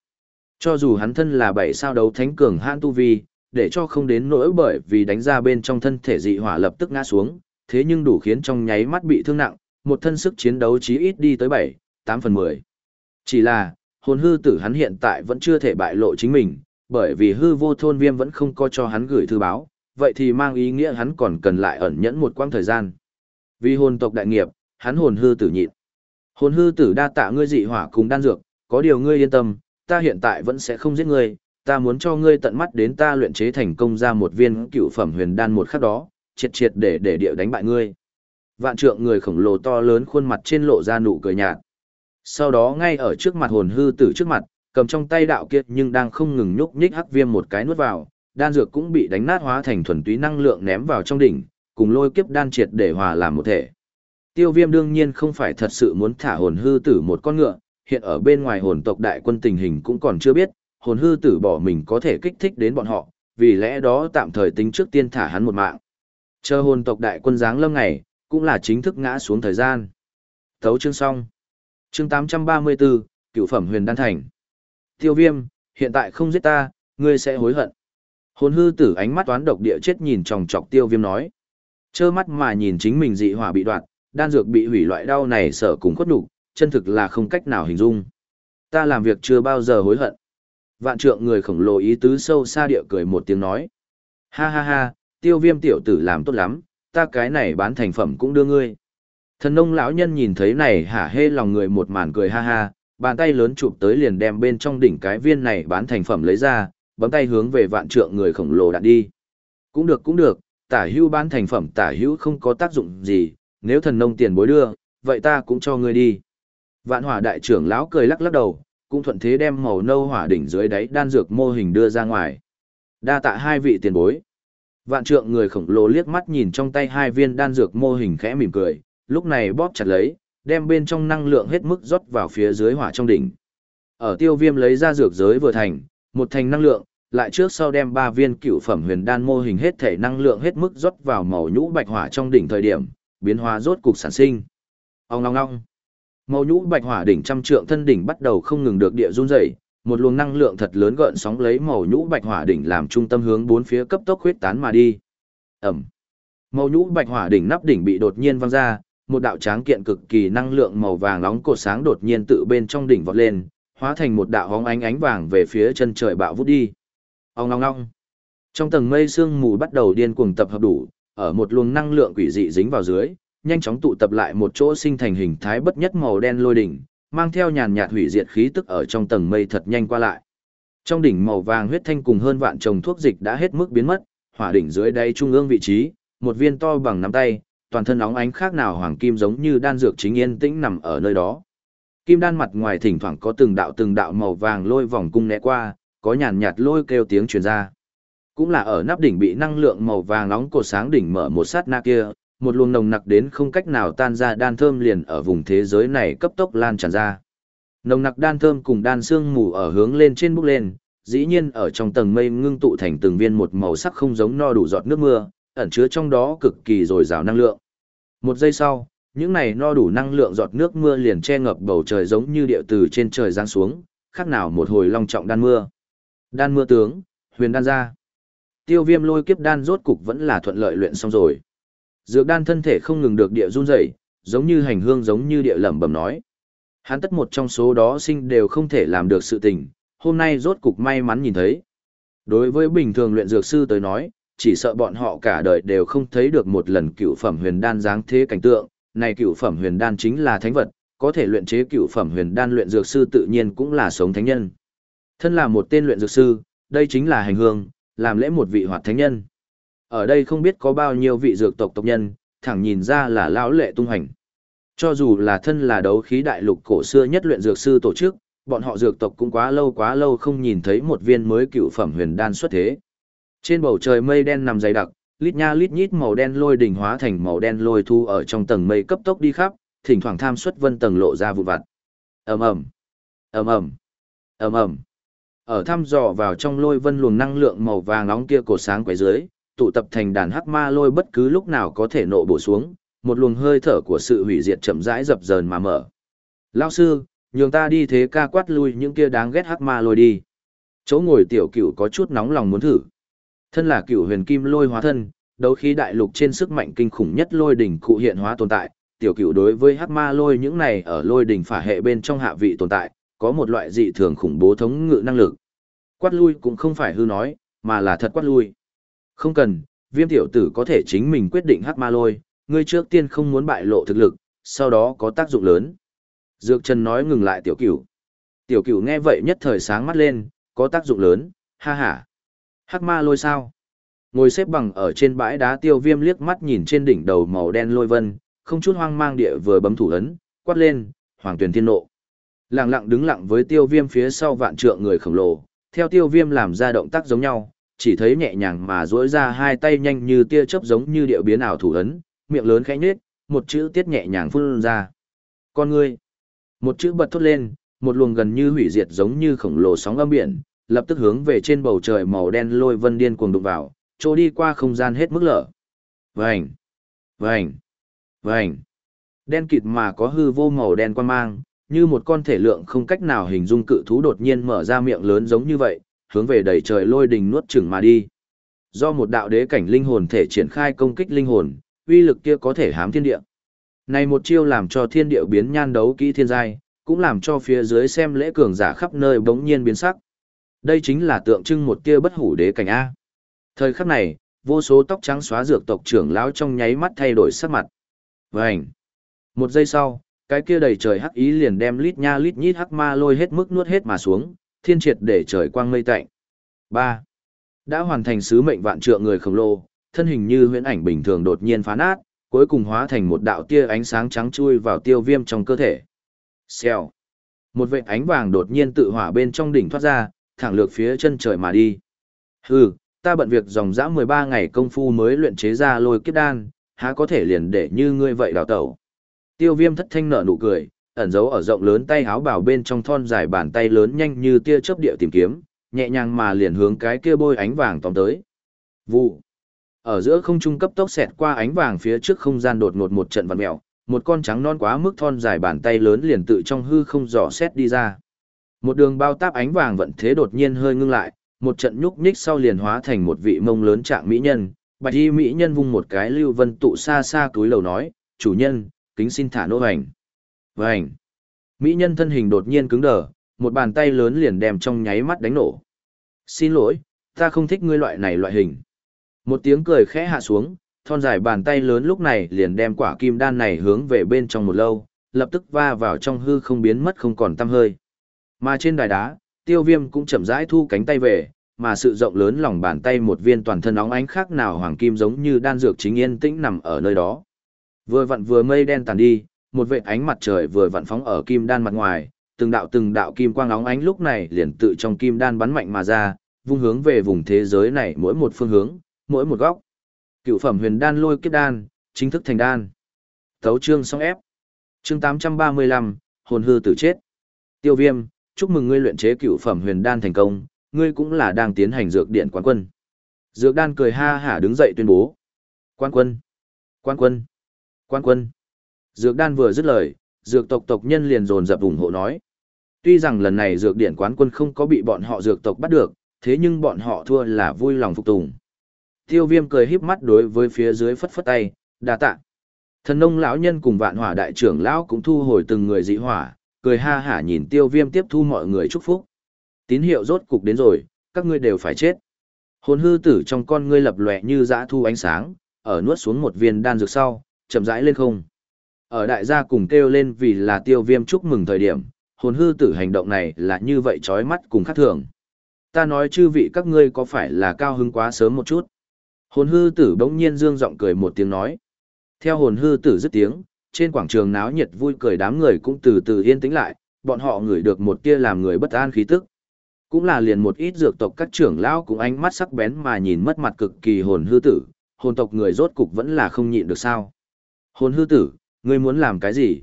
Cho dù hắn thân là bảy sao đấu thánh cường hãn tu vi, để cho không đến nỗi bởi vì đánh ra bên trong thân thể dị hỏa lập tức ngã xuống, thế nhưng đủ khiến trong nháy mắt bị thương nặng, một thân sức chiến đấu chí ít đi tới 7, 8 phần 10. Chỉ là, hồn hư tử hắn hiện tại vẫn chưa thể bại lộ chính mình, bởi vì hư vô thôn viêm vẫn không có cho hắn gửi thư báo, vậy thì mang ý nghĩa hắn còn cần lại ẩn nhẫn một quãng thời gian. Vì hồn tộc đại nghiệp, hắn hồn hư tử nhịn. Hồn hư tử đa tạ ngươi dị hỏa cùng đan dược, có điều ngươi yên tâm, ta hiện tại vẫn sẽ không giết ngươi, ta muốn cho ngươi tận mắt đến ta luyện chế thành công ra một viên cựu phẩm huyền đan một khắc đó, triệt triệt để để địa đánh bại ngươi. Vạn trượng người khổng lồ to lớn khuôn mặt trên lộ ra nụ cười nhạt. Sau đó ngay ở trước mặt hồn hư tử trước mặt, cầm trong tay đạo kiệt nhưng đang không ngừng nhúc nhích hắc viêm một cái nuốt vào, đan dược cũng bị đánh nát hóa thành thuần túy năng lượng ném vào trong đỉnh, cùng lôi kiếp đan triệt để hòa làm một thể. Tiêu viêm đương nhiên không phải thật sự muốn thả hồn hư tử một con ngựa, hiện ở bên ngoài hồn tộc đại quân tình hình cũng còn chưa biết, hồn hư tử bỏ mình có thể kích thích đến bọn họ, vì lẽ đó tạm thời tính trước tiên thả hắn một mạng. Chờ hồn tộc đại quân giáng lâm ngày, cũng là chính thức ngã xuống thời gian. Thấu chương xong. Chương 834, cựu phẩm huyền đan thành. Tiêu viêm, hiện tại không giết ta, ngươi sẽ hối hận. Hồn hư tử ánh mắt toán độc địa chết nhìn tròng trọc tiêu viêm nói. Chơ mắt mà nhìn chính mình dị hỏa bị đoạn, đan dược bị hủy loại đau này sợ cùng khuất đủ, chân thực là không cách nào hình dung. Ta làm việc chưa bao giờ hối hận. Vạn trượng người khổng lồ ý tứ sâu xa địa cười một tiếng nói. Ha ha ha, tiêu viêm tiểu tử làm tốt lắm, ta cái này bán thành phẩm cũng đưa ngươi. Thần nông lão nhân nhìn thấy này hả hê lòng người một màn cười ha ha, bàn tay lớn chụp tới liền đem bên trong đỉnh cái viên này bán thành phẩm lấy ra, bấm tay hướng về vạn trượng người khổng lồ đạn đi. Cũng được cũng được, tả hữu bán thành phẩm tả hữu không có tác dụng gì, nếu thần nông tiền bối đưa, vậy ta cũng cho ngươi đi. Vạn hỏa đại trưởng lão cười lắc lắc đầu, cũng thuận thế đem màu nâu hỏa đỉnh dưới đáy đan dược mô hình đưa ra ngoài. Đa tạ hai vị tiền bối. Vạn trượng người khổng lồ liếc mắt nhìn trong tay hai viên đan dược mô hình khẽ mỉm cười, lúc này bóp chặt lấy, đem bên trong năng lượng hết mức rót vào phía dưới hỏa trong đỉnh. Ở tiêu viêm lấy ra dược giới vừa thành, một thành năng lượng, lại trước sau đem ba viên cựu phẩm huyền đan mô hình hết thể năng lượng hết mức rót vào màu nhũ bạch hỏa trong đỉnh thời điểm, biến hóa rốt cục sản sinh. Ông ngong ngong. Màu nhũ bạch hỏa đỉnh trăm trượng thân đỉnh bắt đầu không ngừng được địa run rẩy, một luồng năng lượng thật lớn gợn sóng lấy màu nhũ bạch hỏa đỉnh làm trung tâm hướng bốn phía cấp tốc huyết tán mà đi. Ẩm. Màu nhũ bạch hỏa đỉnh nắp đỉnh bị đột nhiên văng ra, một đạo tráng kiện cực kỳ năng lượng màu vàng nóng cột sáng đột nhiên tự bên trong đỉnh vọt lên, hóa thành một đạo hóng ánh ánh vàng về phía chân trời bạo vút đi. Ông ngong ngong. Trong tầng mây sương mù bắt đầu điên cuồng tập hợp đủ, ở một luồng năng lượng quỷ dị dính vào dưới, nhanh chóng tụ tập lại một chỗ sinh thành hình thái bất nhất màu đen lôi đỉnh, mang theo nhàn nhạt hủy diệt khí tức ở trong tầng mây thật nhanh qua lại. Trong đỉnh màu vàng huyết thanh cùng hơn vạn chồng thuốc dịch đã hết mức biến mất, hỏa đỉnh dưới đây trung ương vị trí, một viên to bằng nắm tay, toàn thân óng ánh khác nào hoàng kim giống như đan dược chính yên tĩnh nằm ở nơi đó. Kim đan mặt ngoài thỉnh thoảng có từng đạo từng đạo màu vàng lôi vòng cung né qua, có nhàn nhạt lôi kêu tiếng truyền ra. Cũng là ở nắp đỉnh bị năng lượng màu vàng nóng cột sáng đỉnh mở một sát na kia, một luồng nồng nặc đến không cách nào tan ra đan thơm liền ở vùng thế giới này cấp tốc lan tràn ra. Nồng nặc đan thơm cùng đan xương mù ở hướng lên trên bốc lên, dĩ nhiên ở trong tầng mây ngưng tụ thành từng viên một màu sắc không giống no đủ giọt nước mưa, ẩn chứa trong đó cực kỳ dồi dào năng lượng. Một giây sau, những này no đủ năng lượng giọt nước mưa liền che ngập bầu trời giống như địa từ trên trời giáng xuống, khác nào một hồi long trọng đan mưa. Đan mưa tướng, huyền đan ra. Tiêu viêm lôi kiếp đan rốt cục vẫn là thuận lợi luyện xong rồi. Dược đan thân thể không ngừng được địa run rẩy, giống như hành hương giống như địa lẩm bẩm nói. Hắn tất một trong số đó sinh đều không thể làm được sự tình, hôm nay rốt cục may mắn nhìn thấy. Đối với bình thường luyện dược sư tới nói, chỉ sợ bọn họ cả đời đều không thấy được một lần cựu phẩm huyền đan dáng thế cảnh tượng, này cựu phẩm huyền đan chính là thánh vật, có thể luyện chế cựu phẩm huyền đan luyện dược sư tự nhiên cũng là sống thánh nhân. Thân là một tên luyện dược sư, đây chính là hành hương, làm lễ một vị hoạt thánh nhân. Ở đây không biết có bao nhiêu vị dược tộc tộc nhân, thẳng nhìn ra là lão lệ tung hành. Cho dù là thân là đấu khí đại lục cổ xưa nhất luyện dược sư tổ chức, bọn họ dược tộc cũng quá lâu quá lâu không nhìn thấy một viên mới cựu phẩm huyền đan xuất thế. Trên bầu trời mây đen nằm dày đặc, lít nha lít nhít màu đen lôi đỉnh hóa thành màu đen lôi thu ở trong tầng mây cấp tốc đi khắp, thỉnh thoảng tham xuất vân tầng lộ ra vụ vặt. Ầm ầm, ầm ầm, ầm ầm. Ở thăm dò vào trong lôi vân luồng năng lượng màu vàng nóng kia cổ sáng quấy dưới, tụ tập thành đàn hắc ma lôi bất cứ lúc nào có thể nộ bổ xuống, một luồng hơi thở của sự hủy diệt chậm rãi dập dờn mà mở. Lão sư, nhường ta đi thế ca quát lui những kia đáng ghét hắc ma lôi đi. Chỗ ngồi tiểu cửu có chút nóng lòng muốn thử. Thân là cửu huyền kim lôi hóa thân, đấu khí đại lục trên sức mạnh kinh khủng nhất lôi đỉnh cụ hiện hóa tồn tại, tiểu cửu đối với hắc ma lôi những này ở lôi đỉnh phả hệ bên trong hạ vị tồn tại, có một loại dị thường khủng bố thống ngự năng lực. Quát lui cũng không phải hư nói, mà là thật quát lui. Không cần, viêm tiểu tử có thể chính mình quyết định hắc ma lôi, ngươi trước tiên không muốn bại lộ thực lực, sau đó có tác dụng lớn. Dược Trần nói ngừng lại tiểu cửu. Tiểu cửu nghe vậy nhất thời sáng mắt lên, có tác dụng lớn, ha ha. Hắc ma lôi sao? Ngồi xếp bằng ở trên bãi đá tiêu viêm liếc mắt nhìn trên đỉnh đầu màu đen lôi vân, không chút hoang mang địa vừa bấm thủ ấn, quát lên, hoàng tuyển thiên nộ. Lặng lặng đứng lặng với tiêu viêm phía sau vạn trượng người khổng lồ, theo tiêu viêm làm ra động tác giống nhau, chỉ thấy nhẹ nhàng mà duỗi ra hai tay nhanh như tia chớp giống như điệu biến ảo thủ ấn, miệng lớn khẽ nhếch, một chữ tiết nhẹ nhàng phun ra. Con ngươi. Một chữ bật thốt lên, một luồng gần như hủy diệt giống như khổng lồ sóng âm biển, lập tức hướng về trên bầu trời màu đen lôi vân điên cuồng đụng vào, trôi đi qua không gian hết mức lở. Vành, vành, vành. Đen kịt mà có hư vô màu đen quan mang, như một con thể lượng không cách nào hình dung cự thú đột nhiên mở ra miệng lớn giống như vậy, hướng về đầy trời lôi đình nuốt chửng mà đi. Do một đạo đế cảnh linh hồn thể triển khai công kích linh hồn, uy lực kia có thể hám thiên địa. Này một chiêu làm cho thiên địa biến nhan đấu kỹ thiên giai, cũng làm cho phía dưới xem lễ cường giả khắp nơi bỗng nhiên biến sắc. Đây chính là tượng trưng một tia bất hủ đế cảnh A. Thời khắc này, vô số tóc trắng xóa dược tộc trưởng lão trong nháy mắt thay đổi sắc mặt. Vành. Một giây sau, cái kia đầy trời hắc ý liền đem lít nha lít nhít hắc ma lôi hết mức nuốt hết mà xuống, thiên triệt để trời quang mây tạnh. Ba Đã hoàn thành sứ mệnh vạn trượng người khổng lồ, thân hình như huyễn ảnh bình thường đột nhiên phá nát, cuối cùng hóa thành một đạo tia ánh sáng trắng chui vào tiêu viêm trong cơ thể. Xèo. Một vệt ánh vàng đột nhiên tự hỏa bên trong đỉnh thoát ra, thẳng lược phía chân trời mà đi. Hừ, ta bận việc dòng dã 13 ngày công phu mới luyện chế ra lôi kiếp đan, há có thể liền để như ngươi vậy đào tẩu. Tiêu viêm thất thanh nở nụ cười, ẩn giấu ở rộng lớn tay háo bảo bên trong thon dài bàn tay lớn nhanh như tia chớp địa tìm kiếm, nhẹ nhàng mà liền hướng cái kia bôi ánh vàng tóm tới. Vụ. Ở giữa không trung cấp tốc xẹt qua ánh vàng phía trước không gian đột ngột một trận vặn mèo, một con trắng non quá mức thon dài bàn tay lớn liền tự trong hư không dò xét đi ra. Một đường bao táp ánh vàng vận thế đột nhiên hơi ngưng lại, một trận nhúc nhích sau liền hóa thành một vị mông lớn trạng mỹ nhân. Bạch y mỹ nhân vung một cái lưu vân tụ xa xa túi lầu nói, chủ nhân, kính xin thả nô hành. Vành. Mỹ nhân thân hình đột nhiên cứng đờ, một bàn tay lớn liền đem trong nháy mắt đánh nổ. Xin lỗi, ta không thích ngươi loại này loại hình. Một tiếng cười khẽ hạ xuống, thon dài bàn tay lớn lúc này liền đem quả kim đan này hướng về bên trong một lâu, lập tức va vào trong hư không biến mất không còn tăm hơi. Mà trên đài đá, tiêu viêm cũng chậm rãi thu cánh tay về, mà sự rộng lớn lòng bàn tay một viên toàn thân óng ánh khác nào hoàng kim giống như đan dược chính yên tĩnh nằm ở nơi đó. Vừa vặn vừa mây đen tàn đi, một vệt ánh mặt trời vừa vặn phóng ở kim đan mặt ngoài, từng đạo từng đạo kim quang óng ánh lúc này liền tự trong kim đan bắn mạnh mà ra, vung hướng về vùng thế giới này mỗi một phương hướng, mỗi một góc. Cựu phẩm huyền đan lôi kiếp đan, chính thức thành đan. Thấu chương xong ép. Chương 835, hồn hư tử chết. Tiêu viêm, chúc mừng ngươi luyện chế cựu phẩm huyền đan thành công, ngươi cũng là đang tiến hành dược điện quán quân. Dược đan cười ha hả đứng dậy tuyên bố. Quan quân, quan quân, quan quân. Dược đan vừa dứt lời, dược tộc tộc nhân liền dồn dập ủng hộ nói. Tuy rằng lần này dược điện quán quân không có bị bọn họ dược tộc bắt được, thế nhưng bọn họ thua là vui lòng phục tùng. Tiêu viêm cười híp mắt đối với phía dưới phất phất tay, đa tạ. Thần nông lão nhân cùng vạn hỏa đại trưởng lão cũng thu hồi từng người dị hỏa, cười ha hả nhìn tiêu viêm tiếp thu mọi người chúc phúc. Tín hiệu rốt cục đến rồi, các ngươi đều phải chết. Hồn hư tử trong con ngươi lập lòe như dã thu ánh sáng, ở nuốt xuống một viên đan dược sau, chậm rãi lên không. Ở đại gia cùng kêu lên vì là tiêu viêm chúc mừng thời điểm, hồn hư tử hành động này là như vậy chói mắt cùng khác thường. Ta nói chư vị các ngươi có phải là cao hứng quá sớm một chút. Hồn hư tử bỗng nhiên dương giọng cười một tiếng nói. Theo hồn hư tử dứt tiếng, trên quảng trường náo nhiệt vui cười đám người cũng từ từ yên tĩnh lại, bọn họ ngửi được một tia làm người bất an khí tức. Cũng là liền một ít dược tộc các trưởng lão cũng ánh mắt sắc bén mà nhìn mất mặt cực kỳ hồn hư tử, hồn tộc người rốt cục vẫn là không nhịn được sao. Hồn hư tử, ngươi muốn làm cái gì?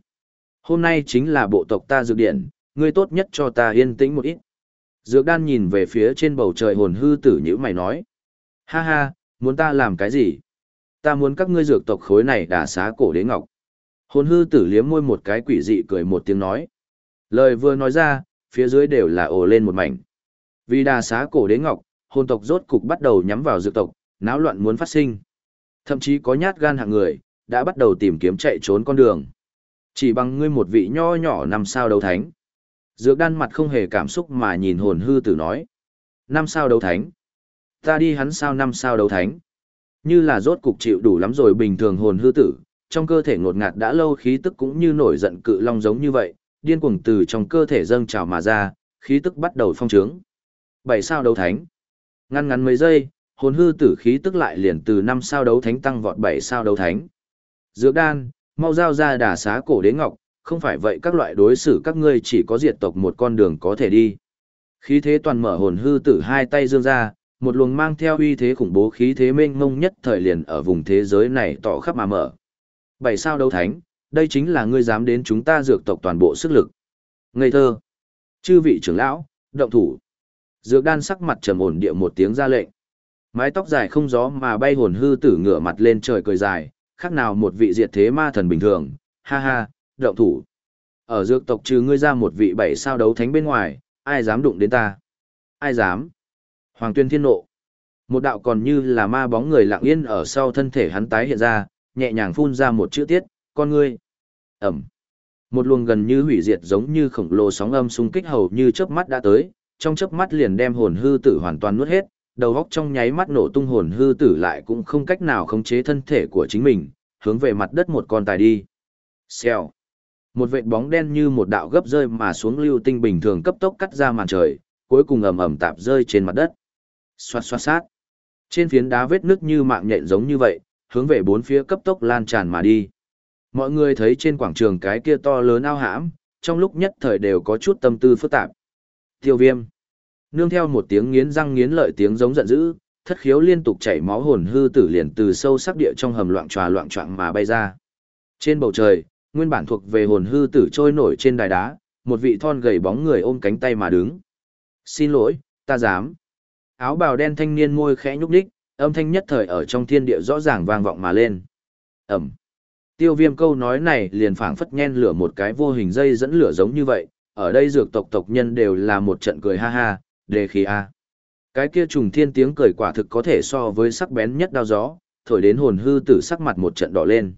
Hôm nay chính là bộ tộc ta dược điện, ngươi tốt nhất cho ta yên tĩnh một ít. Dược đan nhìn về phía trên bầu trời hồn hư tử như mày nói. Ha ha, muốn ta làm cái gì? Ta muốn các ngươi dược tộc khối này đả xá cổ đế ngọc. Hồn hư tử liếm môi một cái quỷ dị cười một tiếng nói. Lời vừa nói ra, phía dưới đều là ồ lên một mảnh. Vì đà xá cổ đế ngọc, hồn tộc rốt cục bắt đầu nhắm vào dược tộc, náo loạn muốn phát sinh. Thậm chí có nhát gan hạng người, đã bắt đầu tìm kiếm chạy trốn con đường. Chỉ bằng ngươi một vị nho nhỏ năm sao đấu thánh. Dược đan mặt không hề cảm xúc mà nhìn hồn hư tử nói. Năm sao đấu thánh. Ta đi hắn sao năm sao đấu thánh. Như là rốt cục chịu đủ lắm rồi bình thường hồn hư tử, trong cơ thể ngột ngạt đã lâu khí tức cũng như nổi giận cự long giống như vậy, điên cuồng từ trong cơ thể dâng trào mà ra, khí tức bắt đầu phong trướng. Bảy sao đấu thánh. Ngăn ngắn mấy giây, hồn hư tử khí tức lại liền từ năm sao đấu thánh tăng vọt bảy sao đấu thánh. Dược đan, mau giao ra đà xá cổ đế ngọc, không phải vậy các loại đối xử các ngươi chỉ có diệt tộc một con đường có thể đi. Khí thế toàn mở hồn hư tử hai tay dương ra, một luồng mang theo uy thế khủng bố khí thế mênh mông nhất thời liền ở vùng thế giới này tỏ khắp mà mở. Bảy sao đấu thánh, đây chính là ngươi dám đến chúng ta dược tộc toàn bộ sức lực. Ngây thơ. Chư vị trưởng lão, động thủ. Dược đan sắc mặt trầm ổn địa một tiếng ra lệnh. Mái tóc dài không gió mà bay hồn hư tử ngửa mặt lên trời cười dài, khác nào một vị diệt thế ma thần bình thường, ha ha, động thủ. Ở dược tộc trừ ngươi ra một vị bảy sao đấu thánh bên ngoài, ai dám đụng đến ta? Ai dám? Hoàng tuyên thiên nộ. Một đạo còn như là ma bóng người lặng yên ở sau thân thể hắn tái hiện ra, nhẹ nhàng phun ra một chữ tiết, con ngươi. Ẩm. Một luồng gần như hủy diệt giống như khổng lồ sóng âm xung kích hầu như chớp mắt đã tới, trong chớp mắt liền đem hồn hư tử hoàn toàn nuốt hết, đầu góc trong nháy mắt nổ tung hồn hư tử lại cũng không cách nào khống chế thân thể của chính mình, hướng về mặt đất một con tài đi. Xèo. Một vệt bóng đen như một đạo gấp rơi mà xuống lưu tinh bình thường cấp tốc cắt ra màn trời, cuối cùng ầm ầm tạp rơi trên mặt đất. Xoát xoát sát. Trên phiến đá vết nước như mạng nhện giống như vậy, hướng về bốn phía cấp tốc lan tràn mà đi. Mọi người thấy trên quảng trường cái kia to lớn ao hãm, trong lúc nhất thời đều có chút tâm tư phức tạp. Tiêu viêm. Nương theo một tiếng nghiến răng nghiến lợi tiếng giống giận dữ, thất khiếu liên tục chảy máu hồn hư tử liền từ sâu sắc địa trong hầm loạn tròa loạn trọng mà bay ra. Trên bầu trời, nguyên bản thuộc về hồn hư tử trôi nổi trên đài đá, một vị thon gầy bóng người ôm cánh tay mà đứng. Xin lỗi, ta dám. Áo bào đen thanh niên môi khẽ nhúc nhích, âm thanh nhất thời ở trong thiên địa rõ ràng vang vọng mà lên. Ẩm. Tiêu viêm câu nói này liền phảng phất nhen lửa một cái vô hình dây dẫn lửa giống như vậy, ở đây dược tộc tộc nhân đều là một trận cười ha ha, đề khí a. Cái kia trùng thiên tiếng cười quả thực có thể so với sắc bén nhất đao gió, thổi đến hồn hư tử sắc mặt một trận đỏ lên.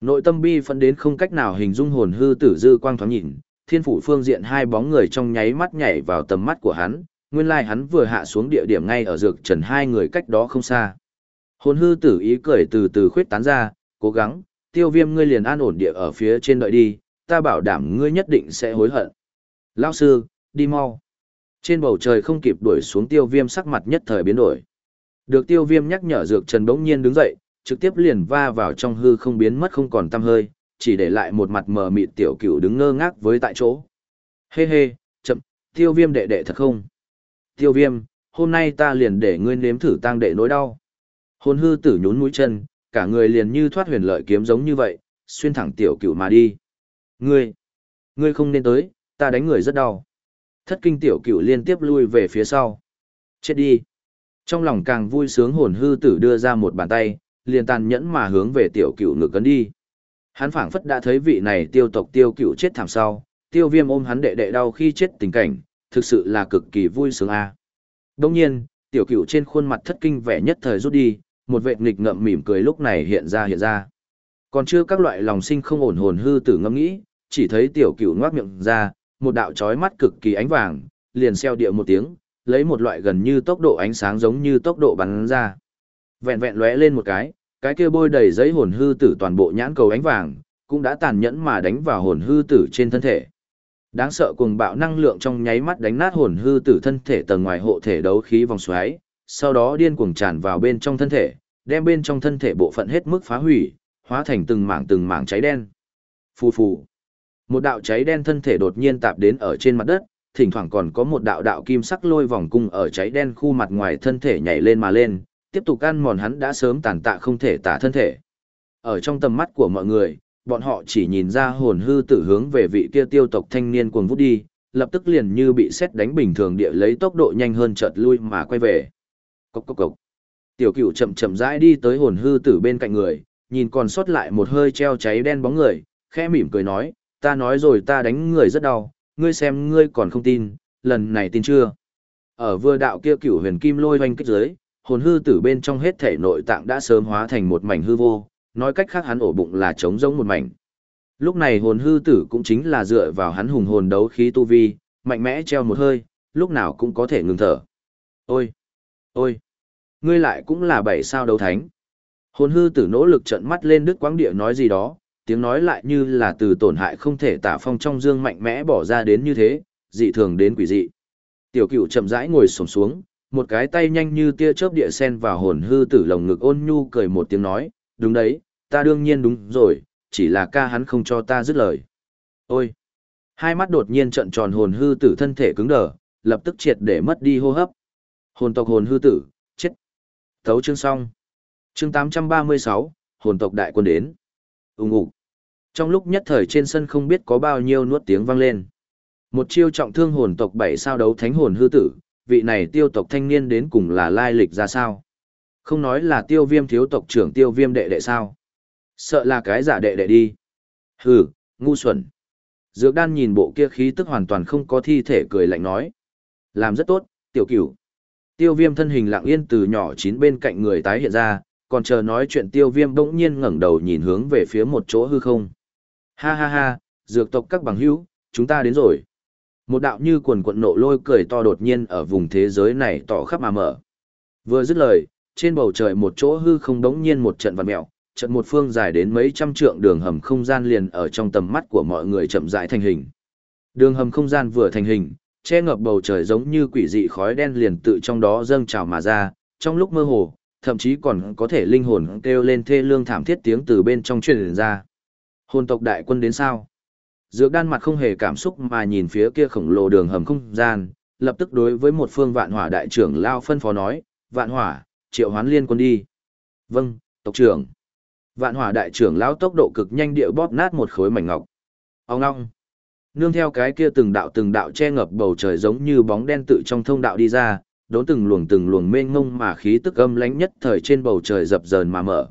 Nội tâm bi phẫn đến không cách nào hình dung hồn hư tử dư quang thoáng nhìn, thiên phủ phương diện hai bóng người trong nháy mắt nhảy vào tầm mắt của hắn, nguyên lai hắn vừa hạ xuống địa điểm ngay ở dược trần hai người cách đó không xa. Hồn hư tử ý cười từ từ khuyết tán ra, cố gắng, tiêu viêm ngươi liền an ổn địa ở phía trên đợi đi, ta bảo đảm ngươi nhất định sẽ hối hận. Lao sư, đi mau. Trên bầu trời không kịp đuổi xuống tiêu viêm sắc mặt nhất thời biến đổi. Được tiêu viêm nhắc nhở dược trần bỗng nhiên đứng dậy, trực tiếp liền va vào trong hư không biến mất không còn tăm hơi, chỉ để lại một mặt mờ mịt tiểu cửu đứng ngơ ngác với tại chỗ. Hê hê, chậm, tiêu viêm đệ đệ thật không? Tiêu viêm, hôm nay ta liền để ngươi nếm thử tang đệ nỗi đau. Hồn hư tử nhún mũi chân, cả người liền như thoát huyền lợi kiếm giống như vậy, xuyên thẳng tiểu cửu mà đi. Ngươi, ngươi không nên tới, ta đánh người rất đau. Thất kinh tiểu cửu liên tiếp lui về phía sau. Chết đi. Trong lòng càng vui sướng hồn hư tử đưa ra một bàn tay, liền tàn nhẫn mà hướng về tiểu cửu ngực cấn đi. Hắn phảng phất đã thấy vị này tiêu tộc tiêu cửu chết thảm sau, tiêu viêm ôm hắn đệ đệ đau khi chết tình cảnh, thực sự là cực kỳ vui sướng a. À. Nhiên, tiểu cửu trên khuôn mặt thất kinh vẻ nhất thời rút đi, một vệt nghịch ngậm mỉm cười lúc này hiện ra hiện ra. Còn chưa các loại lòng sinh không ổn hồn hư tử ngâm nghĩ, chỉ thấy tiểu cửu ngoác miệng ra, một đạo chói mắt cực kỳ ánh vàng, liền xeo địa một tiếng, lấy một loại gần như tốc độ ánh sáng giống như tốc độ bắn ra. Vẹn vẹn lóe lên một cái, cái kia bôi đầy giấy hồn hư tử toàn bộ nhãn cầu ánh vàng, cũng đã tàn nhẫn mà đánh vào hồn hư tử trên thân thể. Đáng sợ cuồng bạo năng lượng trong nháy mắt đánh nát hồn hư tử thân thể tầng ngoài hộ thể đấu khí vòng xoáy, sau đó điên cuồng tràn vào bên trong thân thể, đem bên trong thân thể bộ phận hết mức phá hủy, hóa thành từng mảng từng mảng cháy đen. Phù phù. Một đạo cháy đen thân thể đột nhiên tạp đến ở trên mặt đất, thỉnh thoảng còn có một đạo đạo kim sắc lôi vòng cung ở cháy đen khu mặt ngoài thân thể nhảy lên mà lên, tiếp tục ăn mòn hắn đã sớm tàn tạ không thể tả thân thể. Ở trong tầm mắt của mọi người, bọn họ chỉ nhìn ra hồn hư tử hướng về vị kia tiêu tộc thanh niên cuồng vút đi, lập tức liền như bị xét đánh bình thường địa lấy tốc độ nhanh hơn chợt lui mà quay về. Cốc cốc cốc. Tiểu cửu chậm chậm rãi đi tới hồn hư tử bên cạnh người, nhìn còn sót lại một hơi treo cháy đen bóng người, khẽ mỉm cười nói, ta nói rồi ta đánh người rất đau, ngươi xem ngươi còn không tin, lần này tin chưa? Ở vừa đạo kia cửu huyền kim lôi hoanh kích dưới, hồn hư tử bên trong hết thể nội tạng đã sớm hóa thành một mảnh hư vô, nói cách khác hắn ổ bụng là trống rỗng một mảnh. Lúc này hồn hư tử cũng chính là dựa vào hắn hùng hồn đấu khí tu vi, mạnh mẽ treo một hơi, lúc nào cũng có thể ngừng thở. Ôi! Ôi! Ngươi lại cũng là bảy sao đấu thánh. Hồn hư tử nỗ lực trận mắt lên đức quáng địa nói gì đó, tiếng nói lại như là từ tổn hại không thể tả phong trong dương mạnh mẽ bỏ ra đến như thế, dị thường đến quỷ dị. Tiểu cửu chậm rãi ngồi sổng xuống, một cái tay nhanh như tia chớp địa sen vào hồn hư tử lồng ngực ôn nhu cười một tiếng nói, đúng đấy, ta đương nhiên đúng rồi, chỉ là ca hắn không cho ta dứt lời. Ôi! Hai mắt đột nhiên trận tròn hồn hư tử thân thể cứng đờ, lập tức triệt để mất đi hô hấp. Hồn tộc hồn hư tử, chết. Thấu chương xong. Chương 836, hồn tộc đại quân đến. Ung ục. Trong lúc nhất thời trên sân không biết có bao nhiêu nuốt tiếng vang lên. Một chiêu trọng thương hồn tộc bảy sao đấu thánh hồn hư tử, vị này tiêu tộc thanh niên đến cùng là lai lịch ra sao? Không nói là tiêu viêm thiếu tộc trưởng tiêu viêm đệ đệ sao? Sợ là cái giả đệ đệ đi. Hừ, ngu xuẩn. Dược đan nhìn bộ kia khí tức hoàn toàn không có thi thể cười lạnh nói. Làm rất tốt, tiểu cửu. Tiêu viêm thân hình lặng yên từ nhỏ chín bên cạnh người tái hiện ra, còn chờ nói chuyện tiêu viêm bỗng nhiên ngẩng đầu nhìn hướng về phía một chỗ hư không. Ha ha ha, dược tộc các bằng hữu, chúng ta đến rồi. Một đạo như quần quận nộ lôi cười to đột nhiên ở vùng thế giới này tỏ khắp mà mở. Vừa dứt lời, trên bầu trời một chỗ hư không đống nhiên một trận vặn mèo, trận một phương dài đến mấy trăm trượng đường hầm không gian liền ở trong tầm mắt của mọi người chậm rãi thành hình. Đường hầm không gian vừa thành hình, che ngập bầu trời giống như quỷ dị khói đen liền tự trong đó dâng trào mà ra, trong lúc mơ hồ, thậm chí còn có thể linh hồn kêu lên thê lương thảm thiết tiếng từ bên trong truyền ra. Hồn tộc đại quân đến sao? Dược đan mặt không hề cảm xúc mà nhìn phía kia khổng lồ đường hầm không gian, lập tức đối với một phương vạn hỏa đại trưởng lao phân phó nói, vạn hỏa, triệu hoán liên quân đi. Vâng, tộc trưởng. Vạn hỏa đại trưởng lão tốc độ cực nhanh địa bóp nát một khối mảnh ngọc. Ông ngong. Nương theo cái kia từng đạo từng đạo che ngập bầu trời giống như bóng đen tự trong thông đạo đi ra, đốn từng luồng từng luồng mênh ngông mà khí tức âm lánh nhất thời trên bầu trời dập dờn mà mở.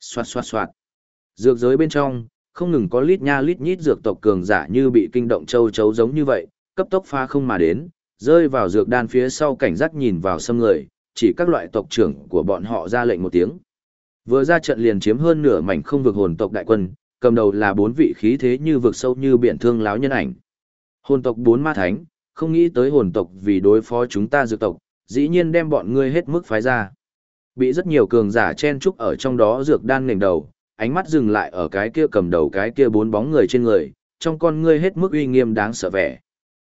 Xoạt xoạt xoạt. Dược giới bên trong, không ngừng có lít nha lít nhít dược tộc cường giả như bị kinh động châu chấu giống như vậy, cấp tốc pha không mà đến, rơi vào dược đan phía sau cảnh giác nhìn vào xâm người, chỉ các loại tộc trưởng của bọn họ ra lệnh một tiếng. Vừa ra trận liền chiếm hơn nửa mảnh không vực hồn tộc đại quân, cầm đầu là bốn vị khí thế như vực sâu như biển thương láo nhân ảnh. Hồn tộc bốn ma thánh, không nghĩ tới hồn tộc vì đối phó chúng ta dược tộc, dĩ nhiên đem bọn ngươi hết mức phái ra. Bị rất nhiều cường giả chen trúc ở trong đó dược đan nền đầu, ánh mắt dừng lại ở cái kia cầm đầu cái kia bốn bóng người trên người, trong con ngươi hết mức uy nghiêm đáng sợ vẻ.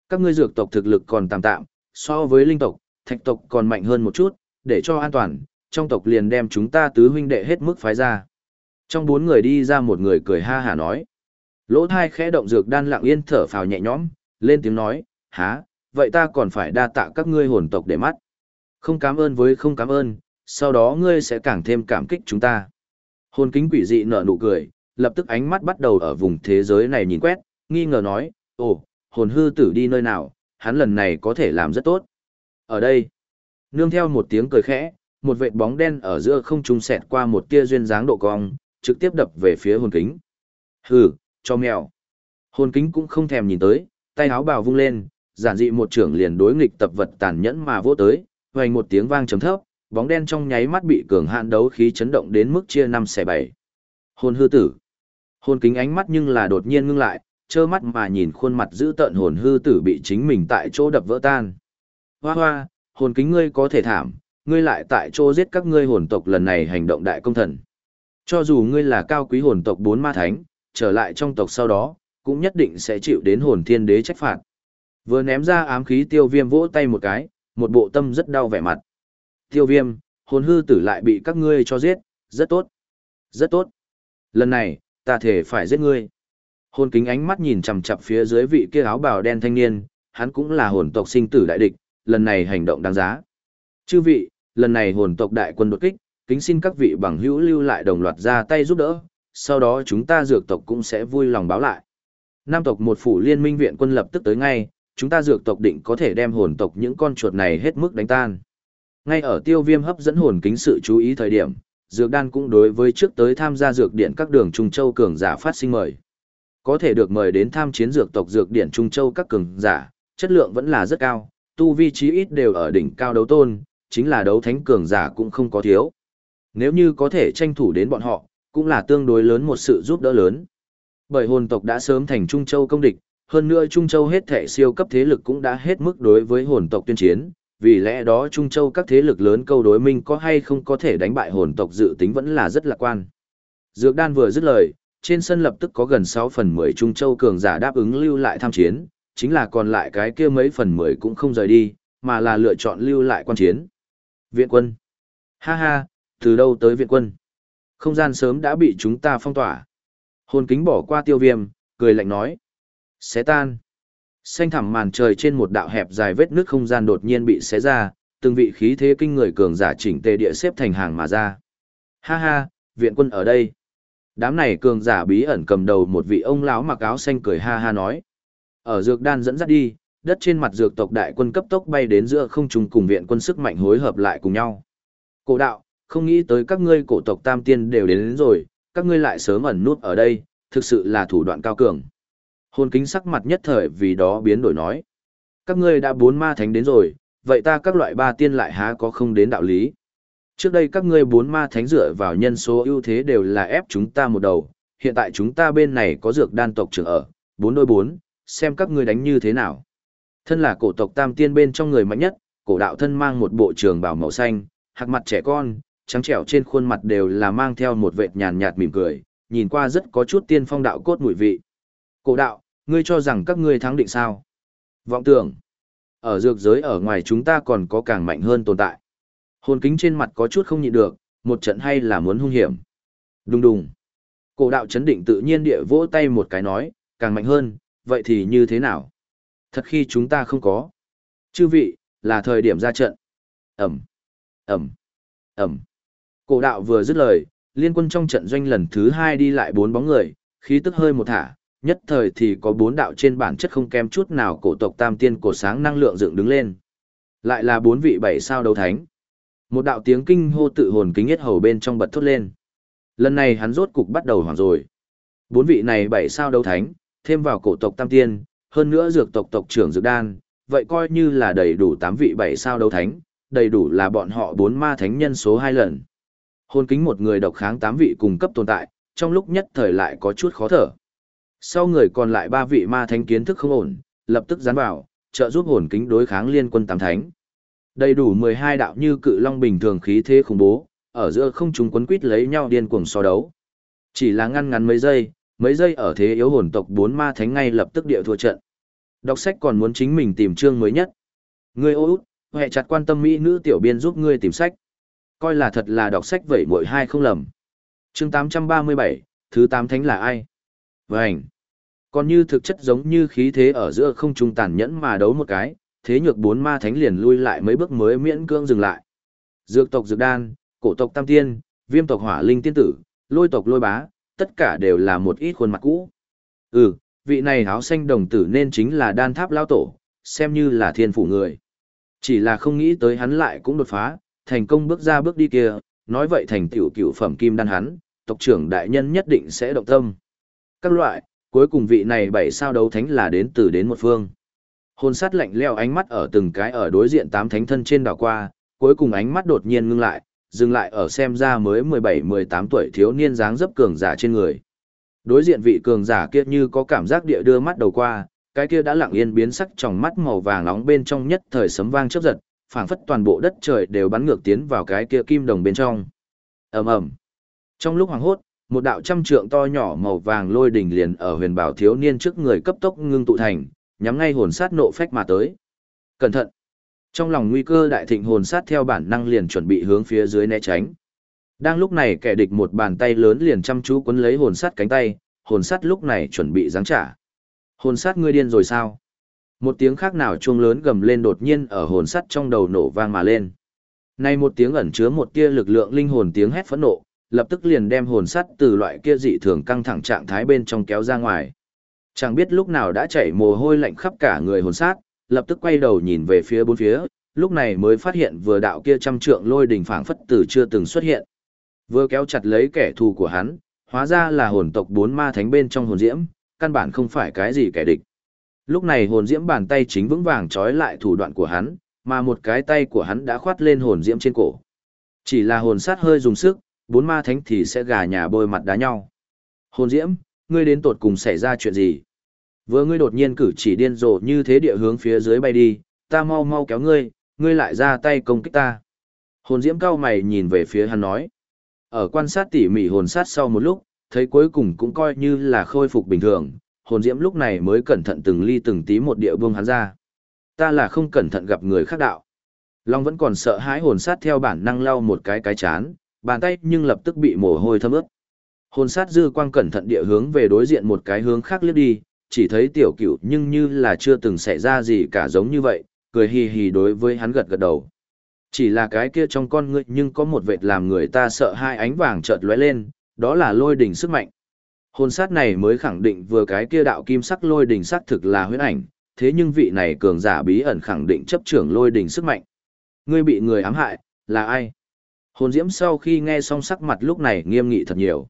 Các ngươi dược tộc thực lực còn tạm tạm, so với linh tộc, thạch tộc còn mạnh hơn một chút, để cho an toàn, trong tộc liền đem chúng ta tứ huynh đệ hết mức phái ra. Trong bốn người đi ra một người cười ha hả nói. Lỗ thai khẽ động dược đan lặng yên thở phào nhẹ nhõm, lên tiếng nói, há, vậy ta còn phải đa tạ các ngươi hồn tộc để mắt. Không cảm ơn với không cảm ơn, sau đó ngươi sẽ càng thêm cảm kích chúng ta. Hồn kính quỷ dị nở nụ cười, lập tức ánh mắt bắt đầu ở vùng thế giới này nhìn quét, nghi ngờ nói, ồ, hồn hư tử đi nơi nào, hắn lần này có thể làm rất tốt. Ở đây, nương theo một tiếng cười khẽ, một vệt bóng đen ở giữa không trung xẹt qua một tia duyên dáng độ cong, trực tiếp đập về phía hồn kính. Hừ, cho mèo. Hồn kính cũng không thèm nhìn tới, tay áo bào vung lên, giản dị một trưởng liền đối nghịch tập vật tàn nhẫn mà vỗ tới, vang một tiếng vang trầm thấp, bóng đen trong nháy mắt bị cường hạn đấu khí chấn động đến mức chia năm xẻ bảy. Hồn hư tử. Hồn kính ánh mắt nhưng là đột nhiên ngưng lại, trơ mắt mà nhìn khuôn mặt giữ tợn hồn hư tử bị chính mình tại chỗ đập vỡ tan. Hoa hoa, hồn kính ngươi có thể thảm, ngươi lại tại chỗ giết các ngươi hồn tộc lần này hành động đại công thần. Cho dù ngươi là cao quý hồn tộc bốn ma thánh, trở lại trong tộc sau đó, cũng nhất định sẽ chịu đến hồn thiên đế trách phạt. Vừa ném ra ám khí tiêu viêm vỗ tay một cái, một bộ tâm rất đau vẻ mặt. Tiêu viêm, hồn hư tử lại bị các ngươi cho giết, rất tốt. Rất tốt. Lần này, ta thể phải giết ngươi. Hồn kính ánh mắt nhìn chằm chằm phía dưới vị kia áo bào đen thanh niên, hắn cũng là hồn tộc sinh tử đại địch, lần này hành động đáng giá. Chư vị, lần này hồn tộc đại quân đột kích, kính xin các vị bằng hữu lưu lại đồng loạt ra tay giúp đỡ, sau đó chúng ta dược tộc cũng sẽ vui lòng báo lại. Nam tộc một phủ liên minh viện quân lập tức tới ngay, chúng ta dược tộc định có thể đem hồn tộc những con chuột này hết mức đánh tan. Ngay ở tiêu viêm hấp dẫn hồn kính sự chú ý thời điểm, dược đan cũng đối với trước tới tham gia dược điện các đường Trung Châu cường giả phát sinh mời. Có thể được mời đến tham chiến dược tộc dược điện Trung Châu các cường giả, chất lượng vẫn là rất cao, tu vi trí ít đều ở đỉnh cao đấu tôn, chính là đấu thánh cường giả cũng không có thiếu. Nếu như có thể tranh thủ đến bọn họ, cũng là tương đối lớn một sự giúp đỡ lớn. Bởi hồn tộc đã sớm thành Trung Châu công địch, hơn nữa Trung Châu hết thể siêu cấp thế lực cũng đã hết mức đối với hồn tộc tuyên chiến, vì lẽ đó Trung Châu các thế lực lớn câu đối minh có hay không có thể đánh bại hồn tộc dự tính vẫn là rất lạc quan. Dược đan vừa dứt lời, trên sân lập tức có gần 6 phần 10 Trung Châu cường giả đáp ứng lưu lại tham chiến, chính là còn lại cái kia mấy phần 10 cũng không rời đi, mà là lựa chọn lưu lại quan chiến. Viện quân. Ha ha, từ đâu tới viện quân? Không gian sớm đã bị chúng ta phong tỏa. Hồn kính bỏ qua tiêu viêm, cười lạnh nói. Xé tan. Xanh thẳm màn trời trên một đạo hẹp dài vết nước không gian đột nhiên bị xé ra, từng vị khí thế kinh người cường giả chỉnh tề địa xếp thành hàng mà ra. Ha ha, viện quân ở đây. Đám này cường giả bí ẩn cầm đầu một vị ông lão mặc áo xanh cười ha ha nói. Ở dược đan dẫn dắt đi, đất trên mặt dược tộc đại quân cấp tốc bay đến giữa không trung cùng viện quân sức mạnh hối hợp lại cùng nhau. Cổ đạo, không nghĩ tới các ngươi cổ tộc tam tiên đều đến, đến rồi, các ngươi lại sớm ẩn nút ở đây, thực sự là thủ đoạn cao cường. Hồn kính sắc mặt nhất thời vì đó biến đổi nói. Các ngươi đã bốn ma thánh đến rồi, vậy ta các loại ba tiên lại há có không đến đạo lý. Trước đây các ngươi bốn ma thánh dựa vào nhân số ưu thế đều là ép chúng ta một đầu, hiện tại chúng ta bên này có dược đan tộc trưởng ở, bốn đôi bốn, xem các ngươi đánh như thế nào. Thân là cổ tộc tam tiên bên trong người mạnh nhất, cổ đạo thân mang một bộ trường bào màu xanh, hạc mặt trẻ con, trắng trẻo trên khuôn mặt đều là mang theo một vệt nhàn nhạt mỉm cười, nhìn qua rất có chút tiên phong đạo cốt mùi vị. Cổ đạo, ngươi cho rằng các ngươi thắng định sao? Vọng tưởng, ở dược giới ở ngoài chúng ta còn có càng mạnh hơn tồn tại. Hồn kính trên mặt có chút không nhịn được, một trận hay là muốn hung hiểm. Đùng đùng. Cổ đạo chấn định tự nhiên địa vỗ tay một cái nói, càng mạnh hơn, vậy thì như thế nào? Thật khi chúng ta không có. Chư vị, là thời điểm ra trận. Ẩm, Ẩm, Ẩm. Cổ đạo vừa dứt lời, liên quân trong trận doanh lần thứ hai đi lại bốn bóng người, khí tức hơi một thả, nhất thời thì có bốn đạo trên bản chất không kém chút nào cổ tộc tam tiên cổ sáng năng lượng dựng đứng lên. Lại là bốn vị bảy sao đấu thánh. Một đạo tiếng kinh hô tự hồn kính nhất hầu bên trong bật thốt lên. Lần này hắn rốt cục bắt đầu hoảng rồi. Bốn vị này bảy sao đấu thánh, thêm vào cổ tộc tam tiên, hơn nữa dược tộc tộc trưởng dược đan, vậy coi như là đầy đủ tám vị bảy sao đấu thánh, đầy đủ là bọn họ bốn ma thánh nhân số hai lần. Hôn kính một người độc kháng tám vị cùng cấp tồn tại, trong lúc nhất thời lại có chút khó thở. Sau người còn lại ba vị ma thánh kiến thức không ổn, lập tức dán vào, trợ giúp hồn kính đối kháng liên quân tám thánh. Đầy đủ 12 đạo như cự long bình thường khí thế khủng bố, ở giữa không chúng quấn quýt lấy nhau điên cuồng so đấu. Chỉ là ngăn ngắn mấy giây, mấy giây ở thế yếu hồn tộc bốn ma thánh ngay lập tức địa thua trận. Đọc sách còn muốn chính mình tìm chương mới nhất. Ngươi ô út, hệ chặt quan tâm mỹ nữ tiểu biên giúp ngươi tìm sách. Coi là thật là đọc sách vậy mỗi hai không lầm. Chương 837, thứ tám thánh là ai? Vânh. Còn như thực chất giống như khí thế ở giữa không trung tàn nhẫn mà đấu một cái, thế nhược bốn ma thánh liền lui lại mấy bước mới miễn cưỡng dừng lại. Dược tộc dược đan, cổ tộc tam tiên, viêm tộc hỏa linh tiên tử, lôi tộc lôi bá, tất cả đều là một ít khuôn mặt cũ. Ừ, vị này áo xanh đồng tử nên chính là đan tháp lao tổ, xem như là thiên phủ người. Chỉ là không nghĩ tới hắn lại cũng đột phá, thành công bước ra bước đi kia, nói vậy thành tiểu cửu phẩm kim đan hắn, tộc trưởng đại nhân nhất định sẽ động tâm. Các loại, cuối cùng vị này bảy sao đấu thánh là đến từ đến một phương. Hồn sát lạnh leo ánh mắt ở từng cái ở đối diện tám thánh thân trên đảo qua, cuối cùng ánh mắt đột nhiên ngưng lại, dừng lại ở xem ra mới 17-18 tuổi thiếu niên dáng dấp cường giả trên người. Đối diện vị cường giả kia như có cảm giác địa đưa mắt đầu qua, cái kia đã lặng yên biến sắc trong mắt màu vàng nóng bên trong nhất thời sấm vang chớp giật, phảng phất toàn bộ đất trời đều bắn ngược tiến vào cái kia kim đồng bên trong. Ầm ầm. Trong lúc hoàng hốt, một đạo trăm trượng to nhỏ màu vàng lôi đỉnh liền ở huyền bảo thiếu niên trước người cấp tốc ngưng tụ thành, nhắm ngay hồn sát nộ phách mà tới. Cẩn thận! Trong lòng nguy cơ đại thịnh hồn sát theo bản năng liền chuẩn bị hướng phía dưới né tránh. Đang lúc này kẻ địch một bàn tay lớn liền chăm chú quấn lấy hồn sát cánh tay, hồn sát lúc này chuẩn bị giáng trả. Hồn sát ngươi điên rồi sao? Một tiếng khác nào chuông lớn gầm lên đột nhiên ở hồn sắt trong đầu nổ vang mà lên. Này một tiếng ẩn chứa một tia lực lượng linh hồn tiếng hét phẫn nộ, lập tức liền đem hồn sắt từ loại kia dị thường căng thẳng trạng thái bên trong kéo ra ngoài. Chẳng biết lúc nào đã chảy mồ hôi lạnh khắp cả người hồn sát, lập tức quay đầu nhìn về phía bốn phía, lúc này mới phát hiện vừa đạo kia trăm trượng lôi đỉnh phảng phất từ chưa từng xuất hiện. Vừa kéo chặt lấy kẻ thù của hắn, hóa ra là hồn tộc bốn ma thánh bên trong hồn diễm, căn bản không phải cái gì kẻ địch. Lúc này hồn diễm bàn tay chính vững vàng trói lại thủ đoạn của hắn, mà một cái tay của hắn đã khoát lên hồn diễm trên cổ. Chỉ là hồn sát hơi dùng sức, bốn ma thánh thì sẽ gà nhà bôi mặt đá nhau. Hồn diễm, ngươi đến tột cùng xảy ra chuyện gì? Vừa ngươi đột nhiên cử chỉ điên rồ như thế địa hướng phía dưới bay đi, ta mau mau kéo ngươi, ngươi lại ra tay công kích ta. Hồn diễm cao mày nhìn về phía hắn nói. Ở quan sát tỉ mỉ hồn sát sau một lúc, thấy cuối cùng cũng coi như là khôi phục bình thường, hồn diễm lúc này mới cẩn thận từng ly từng tí một địa buông hắn ra. Ta là không cẩn thận gặp người khác đạo. Long vẫn còn sợ hãi hồn sát theo bản năng lau một cái cái chán, bàn tay nhưng lập tức bị mồ hôi thấm ướt. Hồn sát dư quang cẩn thận địa hướng về đối diện một cái hướng khác liếc đi, chỉ thấy tiểu cửu nhưng như là chưa từng xảy ra gì cả giống như vậy, cười hì hì đối với hắn gật gật đầu. Chỉ là cái kia trong con ngươi nhưng có một vệt làm người ta sợ hai ánh vàng chợt lóe lên, đó là lôi đỉnh sức mạnh. Hồn sát này mới khẳng định vừa cái kia đạo kim sắc lôi đỉnh sắc thực là huyết ảnh, thế nhưng vị này cường giả bí ẩn khẳng định chấp trưởng lôi đỉnh sức mạnh. Ngươi bị người ám hại, là ai? Hồn diễm sau khi nghe xong sắc mặt lúc này nghiêm nghị thật nhiều.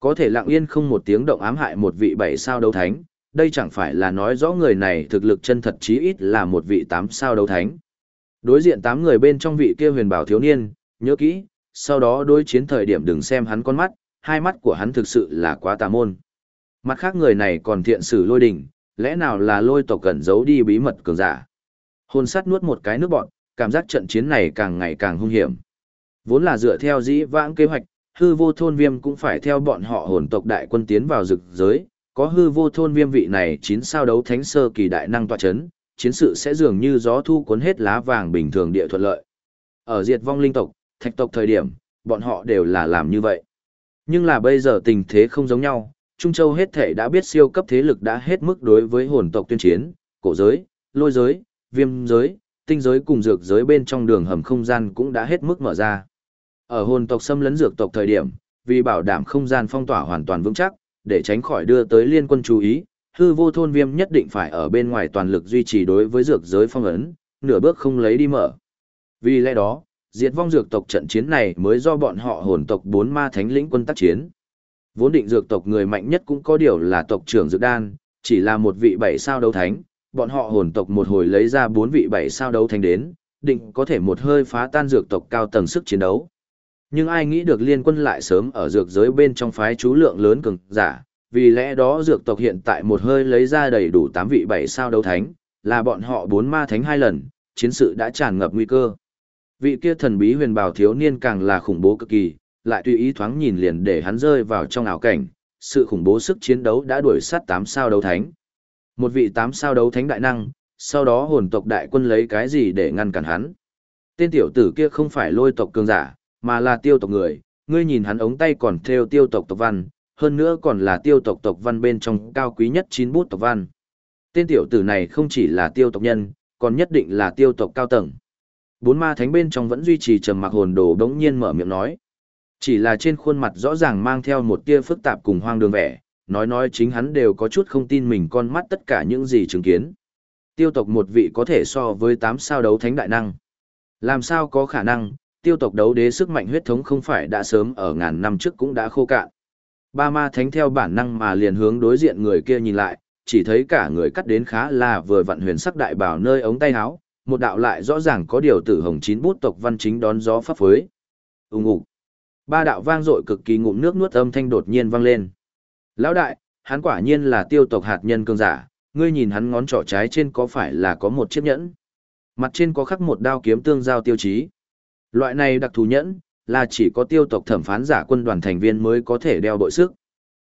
Có thể lặng yên không một tiếng động ám hại một vị bảy sao đấu thánh, đây chẳng phải là nói rõ người này thực lực chân thật chí ít là một vị tám sao đấu thánh. Đối diện tám người bên trong vị kia huyền bảo thiếu niên, nhớ kỹ, sau đó đối chiến thời điểm đừng xem hắn con mắt, hai mắt của hắn thực sự là quá tà môn. Mặt khác người này còn thiện sử lôi đỉnh, lẽ nào là lôi tộc cẩn giấu đi bí mật cường giả. Hồn sắt nuốt một cái nước bọn, cảm giác trận chiến này càng ngày càng hung hiểm. Vốn là dựa theo dĩ vãng kế hoạch, hư vô thôn viêm cũng phải theo bọn họ hồn tộc đại quân tiến vào rực giới, có hư vô thôn viêm vị này chín sao đấu thánh sơ kỳ đại năng tọa chấn, chiến sự sẽ dường như gió thu cuốn hết lá vàng bình thường địa thuận lợi. Ở diệt vong linh tộc, thạch tộc thời điểm, bọn họ đều là làm như vậy. Nhưng là bây giờ tình thế không giống nhau, Trung Châu hết thể đã biết siêu cấp thế lực đã hết mức đối với hồn tộc tuyên chiến, cổ giới, lôi giới, viêm giới, tinh giới cùng dược giới bên trong đường hầm không gian cũng đã hết mức mở ra. Ở hồn tộc xâm lấn dược tộc thời điểm, vì bảo đảm không gian phong tỏa hoàn toàn vững chắc, để tránh khỏi đưa tới liên quân chú ý, hư vô thôn viêm nhất định phải ở bên ngoài toàn lực duy trì đối với dược giới phong ấn, nửa bước không lấy đi mở. Vì lẽ đó, diệt vong dược tộc trận chiến này mới do bọn họ hồn tộc bốn ma thánh lĩnh quân tác chiến. Vốn định dược tộc người mạnh nhất cũng có điều là tộc trưởng dược đan, chỉ là một vị bảy sao đấu thánh, bọn họ hồn tộc một hồi lấy ra bốn vị bảy sao đấu thánh đến, định có thể một hơi phá tan dược tộc cao tầng sức chiến đấu. Nhưng ai nghĩ được liên quân lại sớm ở dược giới bên trong phái chú lượng lớn cường giả, vì lẽ đó dược tộc hiện tại một hơi lấy ra đầy đủ 8 vị 7 sao đấu thánh, là bọn họ bốn ma thánh hai lần, chiến sự đã tràn ngập nguy cơ. Vị kia thần bí huyền bào thiếu niên càng là khủng bố cực kỳ, lại tùy ý thoáng nhìn liền để hắn rơi vào trong ảo cảnh, sự khủng bố sức chiến đấu đã đuổi sát 8 sao đấu thánh. Một vị 8 sao đấu thánh đại năng, sau đó hồn tộc đại quân lấy cái gì để ngăn cản hắn. Tên tiểu tử kia không phải lôi tộc cường giả, mà là tiêu tộc người, ngươi nhìn hắn ống tay còn theo tiêu tộc tộc văn, hơn nữa còn là tiêu tộc tộc văn bên trong cao quý nhất chín bút tộc văn. Tên tiểu tử này không chỉ là tiêu tộc nhân, còn nhất định là tiêu tộc cao tầng. Bốn ma thánh bên trong vẫn duy trì trầm mặc hồn đồ đống nhiên mở miệng nói. Chỉ là trên khuôn mặt rõ ràng mang theo một tia phức tạp cùng hoang đường vẻ, nói nói chính hắn đều có chút không tin mình con mắt tất cả những gì chứng kiến. Tiêu tộc một vị có thể so với tám sao đấu thánh đại năng. Làm sao có khả năng, tiêu tộc đấu đế sức mạnh huyết thống không phải đã sớm ở ngàn năm trước cũng đã khô cạn. Ba ma thánh theo bản năng mà liền hướng đối diện người kia nhìn lại, chỉ thấy cả người cắt đến khá là vừa vặn huyền sắc đại bảo nơi ống tay áo, một đạo lại rõ ràng có điều tử hồng chín bút tộc văn chính đón gió pháp phối. Ùng ục. Ba đạo vang dội cực kỳ ngụm nước nuốt âm thanh đột nhiên vang lên. Lão đại, hắn quả nhiên là tiêu tộc hạt nhân cương giả, ngươi nhìn hắn ngón trỏ trái trên có phải là có một chiếc nhẫn? Mặt trên có khắc một đao kiếm tương giao tiêu chí. Loại này đặc thù nhẫn, là chỉ có tiêu tộc thẩm phán giả quân đoàn thành viên mới có thể đeo bội sức.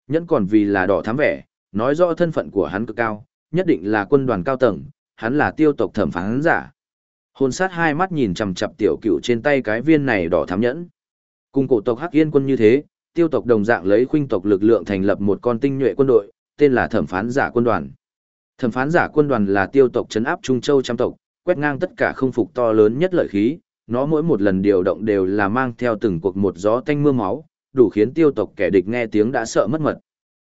Nhẫn còn vì là đỏ thám vẻ, nói rõ thân phận của hắn cực cao, nhất định là quân đoàn cao tầng, hắn là tiêu tộc thẩm phán giả. Hồn sát hai mắt nhìn chằm chằm tiểu cựu trên tay cái viên này đỏ thám nhẫn. Cùng cổ tộc Hắc Yên quân như thế, tiêu tộc đồng dạng lấy khuynh tộc lực lượng thành lập một con tinh nhuệ quân đội, tên là thẩm phán giả quân đoàn. Thẩm phán giả quân đoàn là tiêu tộc trấn áp Trung Châu trăm tộc, quét ngang tất cả không phục to lớn nhất lợi khí, nó mỗi một lần điều động đều là mang theo từng cuộc một gió tanh mưa máu, đủ khiến tiêu tộc kẻ địch nghe tiếng đã sợ mất mật.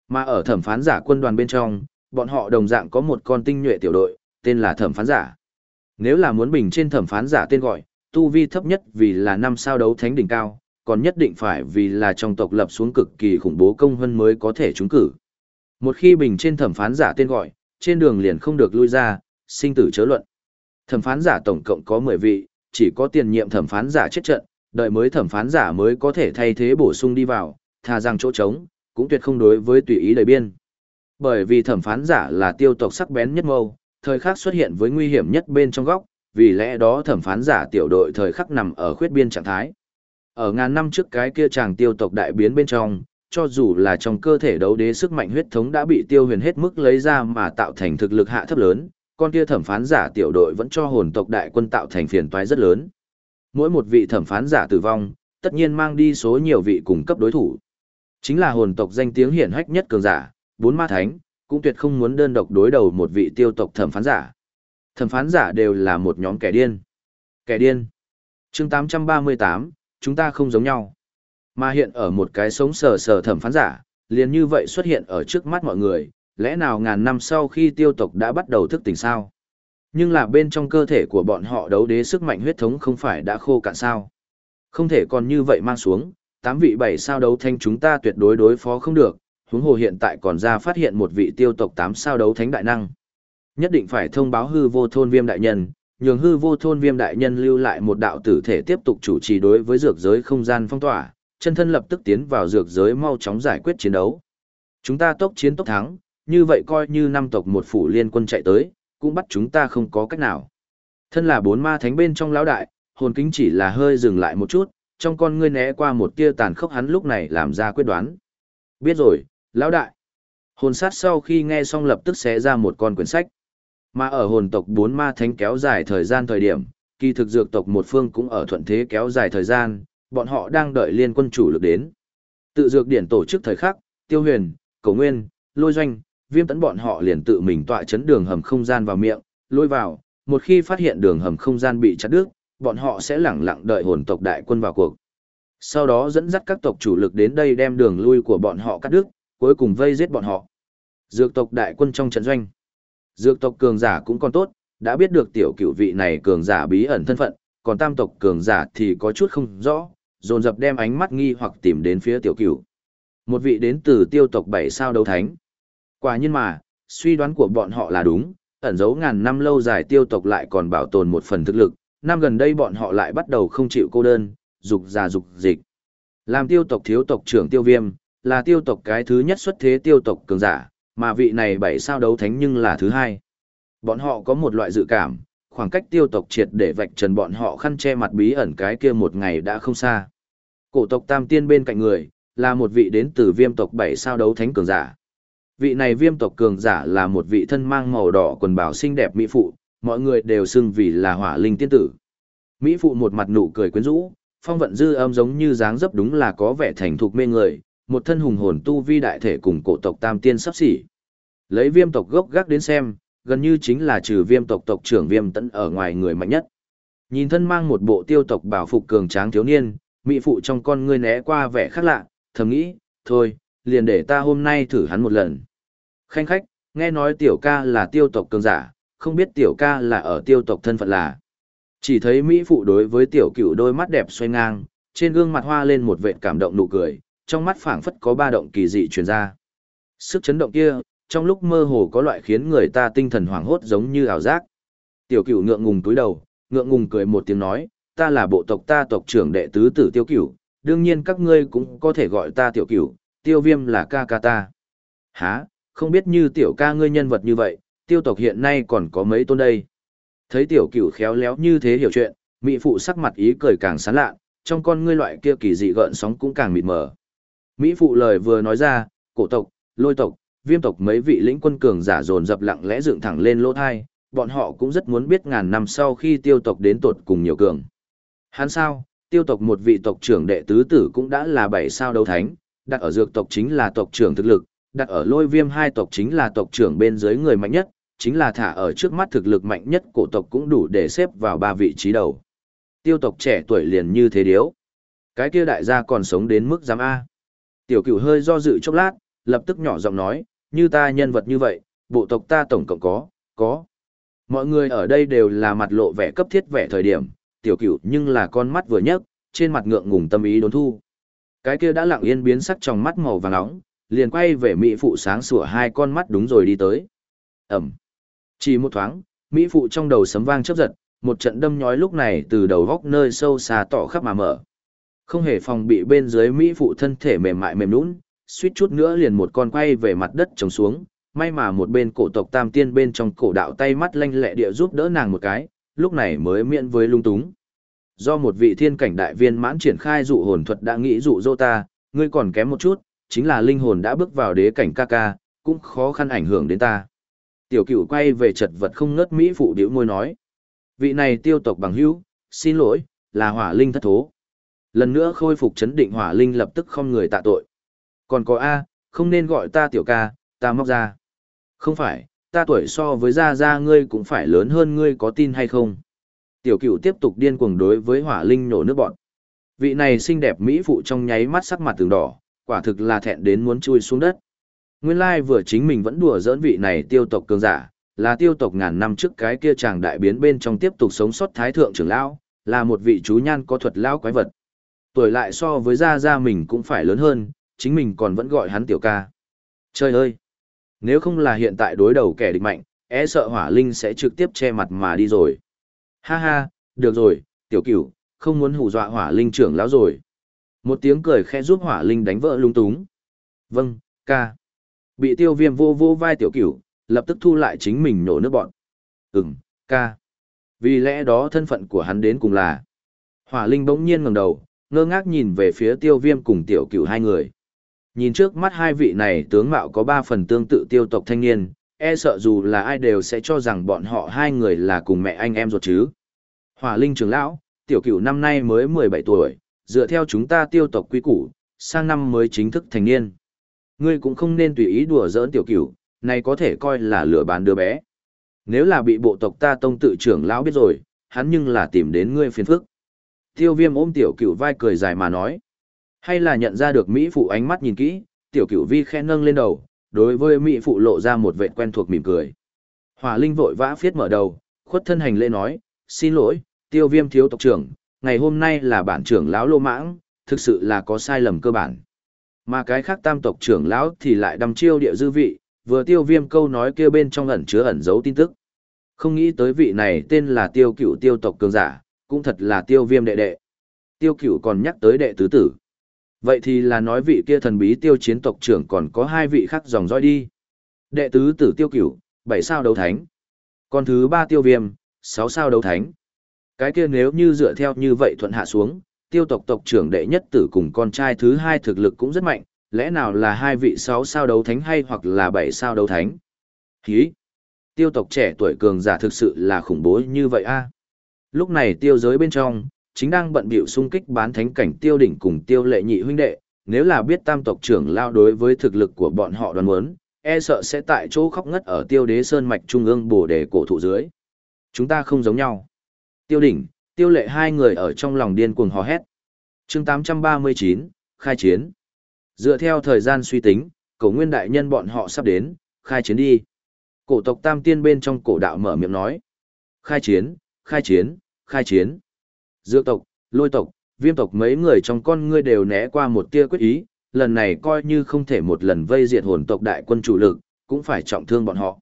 Mà ở thẩm phán giả quân đoàn bên trong, bọn họ đồng dạng có một con tinh nhuệ tiểu đội, tên là thẩm phán giả. Nếu là muốn bình trên thẩm phán giả tên gọi, tu vi thấp nhất vì là năm sao đấu thánh đỉnh cao, còn nhất định phải vì là trong tộc lập xuống cực kỳ khủng bố công hơn mới có thể trúng cử. Một khi bình trên thẩm phán giả tên gọi, trên đường liền không được lui ra, sinh tử chớ luận. Thẩm phán giả tổng cộng có 10 vị, chỉ có tiền nhiệm thẩm phán giả chết trận, đợi mới thẩm phán giả mới có thể thay thế bổ sung đi vào, thà rằng chỗ trống, cũng tuyệt không đối với tùy ý đầy biên. Bởi vì thẩm phán giả là tiêu tộc sắc bén nhất mâu, thời khắc xuất hiện với nguy hiểm nhất bên trong góc, vì lẽ đó thẩm phán giả tiểu đội thời khắc nằm ở khuyết biên trạng thái. Ở ngàn năm trước cái kia chàng tiêu tộc đại biến bên trong, cho dù là trong cơ thể đấu đế sức mạnh huyết thống đã bị tiêu huyền hết mức lấy ra mà tạo thành thực lực hạ thấp lớn, con kia thẩm phán giả tiểu đội vẫn cho hồn tộc đại quân tạo thành phiền toái rất lớn. Mỗi một vị thẩm phán giả tử vong, tất nhiên mang đi số nhiều vị cùng cấp đối thủ. Chính là hồn tộc danh tiếng hiển hách nhất cường giả, bốn ma thánh, cũng tuyệt không muốn đơn độc đối đầu một vị tiêu tộc thẩm phán giả. Thẩm phán giả đều là một nhóm kẻ điên. Kẻ điên. chương 838, chúng ta không giống nhau. Mà hiện ở một cái sống sờ sờ thẩm phán giả, liền như vậy xuất hiện ở trước mắt mọi người, lẽ nào ngàn năm sau khi tiêu tộc đã bắt đầu thức tỉnh sao? Nhưng là bên trong cơ thể của bọn họ đấu đế sức mạnh huyết thống không phải đã khô cạn sao? Không thể còn như vậy mang xuống, tám vị bảy sao đấu thanh chúng ta tuyệt đối đối phó không được, huống hồ hiện tại còn ra phát hiện một vị tiêu tộc tám sao đấu thánh đại năng. Nhất định phải thông báo hư vô thôn viêm đại nhân, nhường hư vô thôn viêm đại nhân lưu lại một đạo tử thể tiếp tục chủ trì đối với dược giới không gian phong tỏa, chân thân lập tức tiến vào dược giới mau chóng giải quyết chiến đấu. Chúng ta tốc chiến tốc thắng, như vậy coi như năm tộc một phủ liên quân chạy tới, cũng bắt chúng ta không có cách nào. Thân là bốn ma thánh bên trong lão đại, hồn kính chỉ là hơi dừng lại một chút, trong con ngươi né qua một tia tàn khốc hắn lúc này làm ra quyết đoán. Biết rồi, lão đại. Hồn sát sau khi nghe xong lập tức xé ra một con quyển sách. Mà ở hồn tộc bốn ma thánh kéo dài thời gian thời điểm, kỳ thực dược tộc một phương cũng ở thuận thế kéo dài thời gian, bọn họ đang đợi liên quân chủ lực đến. Tự dược điển tổ chức thời khắc, tiêu huyền, cổ nguyên, lôi doanh, viêm tấn bọn họ liền tự mình tọa chấn đường hầm không gian vào miệng, lôi vào, một khi phát hiện đường hầm không gian bị chặt đứt, bọn họ sẽ lẳng lặng đợi hồn tộc đại quân vào cuộc. Sau đó dẫn dắt các tộc chủ lực đến đây đem đường lui của bọn họ cắt đứt, cuối cùng vây giết bọn họ. Dược tộc đại quân trong trận doanh. Dược tộc cường giả cũng còn tốt, đã biết được tiểu cửu vị này cường giả bí ẩn thân phận, còn tam tộc cường giả thì có chút không rõ, dồn dập đem ánh mắt nghi hoặc tìm đến phía tiểu cửu. Một vị đến từ tiêu tộc bảy sao đấu thánh. Quả nhiên mà, suy đoán của bọn họ là đúng, ẩn giấu ngàn năm lâu dài tiêu tộc lại còn bảo tồn một phần thực lực, năm gần đây bọn họ lại bắt đầu không chịu cô đơn, dục già dục dịch. Làm tiêu tộc thiếu tộc trưởng tiêu viêm, là tiêu tộc cái thứ nhất xuất thế tiêu tộc cường giả, mà vị này bảy sao đấu thánh nhưng là thứ hai. Bọn họ có một loại dự cảm, khoảng cách tiêu tộc triệt để vạch trần bọn họ khăn che mặt bí ẩn cái kia một ngày đã không xa. Cổ tộc tam tiên bên cạnh người, là một vị đến từ viêm tộc bảy sao đấu thánh cường giả. Vị này viêm tộc cường giả là một vị thân mang màu đỏ quần bào xinh đẹp mỹ phụ, mọi người đều xưng vì là hỏa linh tiên tử. Mỹ phụ một mặt nụ cười quyến rũ, phong vận dư âm giống như dáng dấp đúng là có vẻ thành thục mê người, một thân hùng hồn tu vi đại thể cùng cổ tộc tam tiên sắp xỉ. Lấy viêm tộc gốc gác đến xem, gần như chính là trừ viêm tộc tộc trưởng viêm tận ở ngoài người mạnh nhất. Nhìn thân mang một bộ tiêu tộc bảo phục cường tráng thiếu niên, mỹ phụ trong con ngươi né qua vẻ khác lạ, thầm nghĩ, thôi, liền để ta hôm nay thử hắn một lần. Khanh khách, nghe nói tiểu ca là tiêu tộc cường giả, không biết tiểu ca là ở tiêu tộc thân phận là. Chỉ thấy Mỹ phụ đối với tiểu cửu đôi mắt đẹp xoay ngang, trên gương mặt hoa lên một vệt cảm động nụ cười, trong mắt phảng phất có ba động kỳ dị truyền ra. Sức chấn động kia, trong lúc mơ hồ có loại khiến người ta tinh thần hoảng hốt giống như ảo giác. Tiểu cửu ngượng ngùng túi đầu, ngượng ngùng cười một tiếng nói, ta là bộ tộc ta tộc trưởng đệ tứ tử tiêu cửu, đương nhiên các ngươi cũng có thể gọi ta tiểu cửu, tiêu viêm là ca ca ta. Hả, không biết như tiểu ca ngươi nhân vật như vậy, tiêu tộc hiện nay còn có mấy tôn đây. Thấy tiểu cửu khéo léo như thế hiểu chuyện, mỹ phụ sắc mặt ý cười càng sán lạ, trong con ngươi loại kia kỳ dị gợn sóng cũng càng mịt mờ. Mỹ phụ lời vừa nói ra, cổ tộc, lôi tộc, viêm tộc mấy vị lĩnh quân cường giả dồn dập lặng lẽ dựng thẳng lên lỗ thai, bọn họ cũng rất muốn biết ngàn năm sau khi tiêu tộc đến tột cùng nhiều cường. Hắn sao, tiêu tộc một vị tộc trưởng đệ tứ tử cũng đã là bảy sao đấu thánh, đặt ở dược tộc chính là tộc trưởng thực lực, đặt ở lôi viêm hai tộc chính là tộc trưởng bên dưới người mạnh nhất, chính là thả ở trước mắt thực lực mạnh nhất cổ tộc cũng đủ để xếp vào ba vị trí đầu. Tiêu tộc trẻ tuổi liền như thế điếu. Cái kia đại gia còn sống đến mức giám A. Tiểu cửu hơi do dự chốc lát, lập tức nhỏ giọng nói, như ta nhân vật như vậy, bộ tộc ta tổng cộng có, có. Mọi người ở đây đều là mặt lộ vẻ cấp thiết vẻ thời điểm, tiểu cửu nhưng là con mắt vừa nhấc, trên mặt ngượng ngùng tâm ý đốn thu. Cái kia đã lặng yên biến sắc trong mắt màu vàng nóng, liền quay về mỹ phụ sáng sủa hai con mắt đúng rồi đi tới. Ẩm. Chỉ một thoáng, Mỹ phụ trong đầu sấm vang chớp giật, một trận đâm nhói lúc này từ đầu góc nơi sâu xa tỏ khắp mà mở. Không hề phòng bị bên dưới Mỹ phụ thân thể mềm mại mềm lún, suýt chút nữa liền một con quay về mặt đất trồng xuống, may mà một bên cổ tộc tam tiên bên trong cổ đạo tay mắt lanh lẹ địa giúp đỡ nàng một cái, lúc này mới miễn với lung túng. Do một vị thiên cảnh đại viên mãn triển khai dụ hồn thuật đã nghĩ dụ dỗ ta, ngươi còn kém một chút, chính là linh hồn đã bước vào đế cảnh ca ca, cũng khó khăn ảnh hưởng đến ta. Tiểu cửu quay về chật vật không ngớt Mỹ phụ điệu môi nói. Vị này tiêu tộc bằng hữu, xin lỗi, là hỏa linh thất thố. Lần nữa khôi phục chấn định hỏa linh lập tức không người tạ tội. Còn có A, không nên gọi ta tiểu ca, ta móc ra. Không phải, ta tuổi so với gia gia ngươi cũng phải lớn hơn ngươi có tin hay không? Tiểu cửu tiếp tục điên cuồng đối với hỏa linh nổ nước bọn. Vị này xinh đẹp mỹ phụ trong nháy mắt sắc mặt tường đỏ, quả thực là thẹn đến muốn chui xuống đất. Nguyên lai vừa chính mình vẫn đùa giỡn vị này tiêu tộc cường giả, là tiêu tộc ngàn năm trước cái kia chàng đại biến bên trong tiếp tục sống sót thái thượng trưởng lão, là một vị chú nhan có thuật lão quái vật. Tuổi lại so với gia gia mình cũng phải lớn hơn, chính mình còn vẫn gọi hắn tiểu ca. Trời ơi! Nếu không là hiện tại đối đầu kẻ địch mạnh, e sợ hỏa linh sẽ trực tiếp che mặt mà đi rồi. Ha ha, được rồi, tiểu cửu, không muốn hù dọa hỏa linh trưởng lão rồi. Một tiếng cười khẽ giúp hỏa linh đánh vỡ lung túng. Vâng, ca. Bị tiêu viêm vô vô vai tiểu cửu, lập tức thu lại chính mình nổ nước bọn. Ừm, ca. Vì lẽ đó thân phận của hắn đến cùng là. Hỏa linh bỗng nhiên ngẩng đầu, ngơ ngác nhìn về phía tiêu viêm cùng tiểu cửu hai người. Nhìn trước mắt hai vị này tướng mạo có ba phần tương tự tiêu tộc thanh niên, e sợ dù là ai đều sẽ cho rằng bọn họ hai người là cùng mẹ anh em ruột chứ. Hỏa linh trưởng lão, tiểu cửu năm nay mới 17 tuổi, dựa theo chúng ta tiêu tộc quy củ, sang năm mới chính thức thành niên. Ngươi cũng không nên tùy ý đùa giỡn tiểu cửu, này có thể coi là lừa bán đứa bé. Nếu là bị bộ tộc ta tông tự trưởng lão biết rồi, hắn nhưng là tìm đến ngươi phiền phức. Tiêu viêm ôm tiểu cửu vai cười dài mà nói. Hay là nhận ra được Mỹ phụ ánh mắt nhìn kỹ, tiểu cửu vi khen nâng lên đầu, đối với Mỹ phụ lộ ra một vệ quen thuộc mỉm cười. Hỏa Linh vội vã phiết mở đầu, khuất thân hành lễ nói, xin lỗi, tiêu viêm thiếu tộc trưởng, ngày hôm nay là bản trưởng lão lô mãng, thực sự là có sai lầm cơ bản. Mà cái khác tam tộc trưởng lão thì lại đăm chiêu địa dư vị, vừa tiêu viêm câu nói kia bên trong ẩn chứa ẩn giấu tin tức. Không nghĩ tới vị này tên là tiêu cửu tiêu tộc cường giả, cũng thật là tiêu viêm đệ đệ. Tiêu cửu còn nhắc tới đệ tứ tử. Vậy thì là nói vị kia thần bí tiêu chiến tộc trưởng còn có hai vị khác dòng dõi đi. Đệ tứ tử tiêu cửu, bảy sao đấu thánh. Còn thứ ba tiêu viêm, sáu sao đấu thánh. Cái kia nếu như dựa theo như vậy thuận hạ xuống, tiêu tộc tộc trưởng đệ nhất tử cùng con trai thứ hai thực lực cũng rất mạnh, lẽ nào là hai vị sáu sao đấu thánh hay hoặc là bảy sao đấu thánh? Hí! Tiêu tộc trẻ tuổi cường giả thực sự là khủng bố như vậy a. Lúc này tiêu giới bên trong, chính đang bận bịu xung kích bán thánh cảnh tiêu đỉnh cùng tiêu lệ nhị huynh đệ, nếu là biết tam tộc trưởng lao đối với thực lực của bọn họ đoàn muốn, e sợ sẽ tại chỗ khóc ngất ở tiêu đế sơn mạch trung ương bổ đề cổ thụ dưới. Chúng ta không giống nhau. Tiêu đỉnh, tiêu lệ hai người ở trong lòng điên cuồng hò hét. chương 839, khai chiến. Dựa theo thời gian suy tính, cổ nguyên đại nhân bọn họ sắp đến, khai chiến đi. Cổ tộc tam tiên bên trong cổ đạo mở miệng nói. Khai chiến, khai chiến, khai chiến. Dược tộc, lôi tộc, viêm tộc mấy người trong con ngươi đều né qua một tia quyết ý, lần này coi như không thể một lần vây diệt hồn tộc đại quân chủ lực, cũng phải trọng thương bọn họ.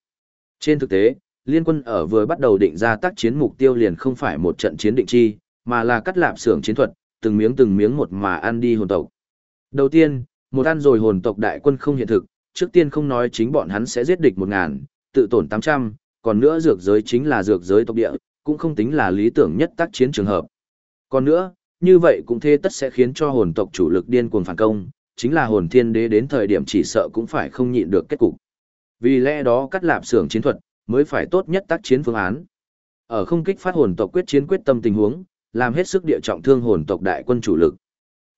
Trên thực tế, liên quân ở vừa bắt đầu định ra tác chiến mục tiêu liền không phải một trận chiến định chi, mà là cắt lạp xưởng chiến thuật, từng miếng từng miếng một mà ăn đi hồn tộc. Đầu tiên, một ăn rồi hồn tộc đại quân không hiện thực, trước tiên không nói chính bọn hắn sẽ giết địch một ngàn, tự tổn tám trăm, còn nữa dược giới chính là dược giới tộc địa, cũng không tính là lý tưởng nhất tác chiến trường hợp. Còn nữa, như vậy cũng thế tất sẽ khiến cho hồn tộc chủ lực điên cuồng phản công, chính là hồn thiên đế đến thời điểm chỉ sợ cũng phải không nhịn được kết cục. Vì lẽ đó cắt lạp xưởng chiến thuật, mới phải tốt nhất tác chiến phương án. Ở không kích phát hồn tộc quyết chiến quyết tâm tình huống, làm hết sức địa trọng thương hồn tộc đại quân chủ lực.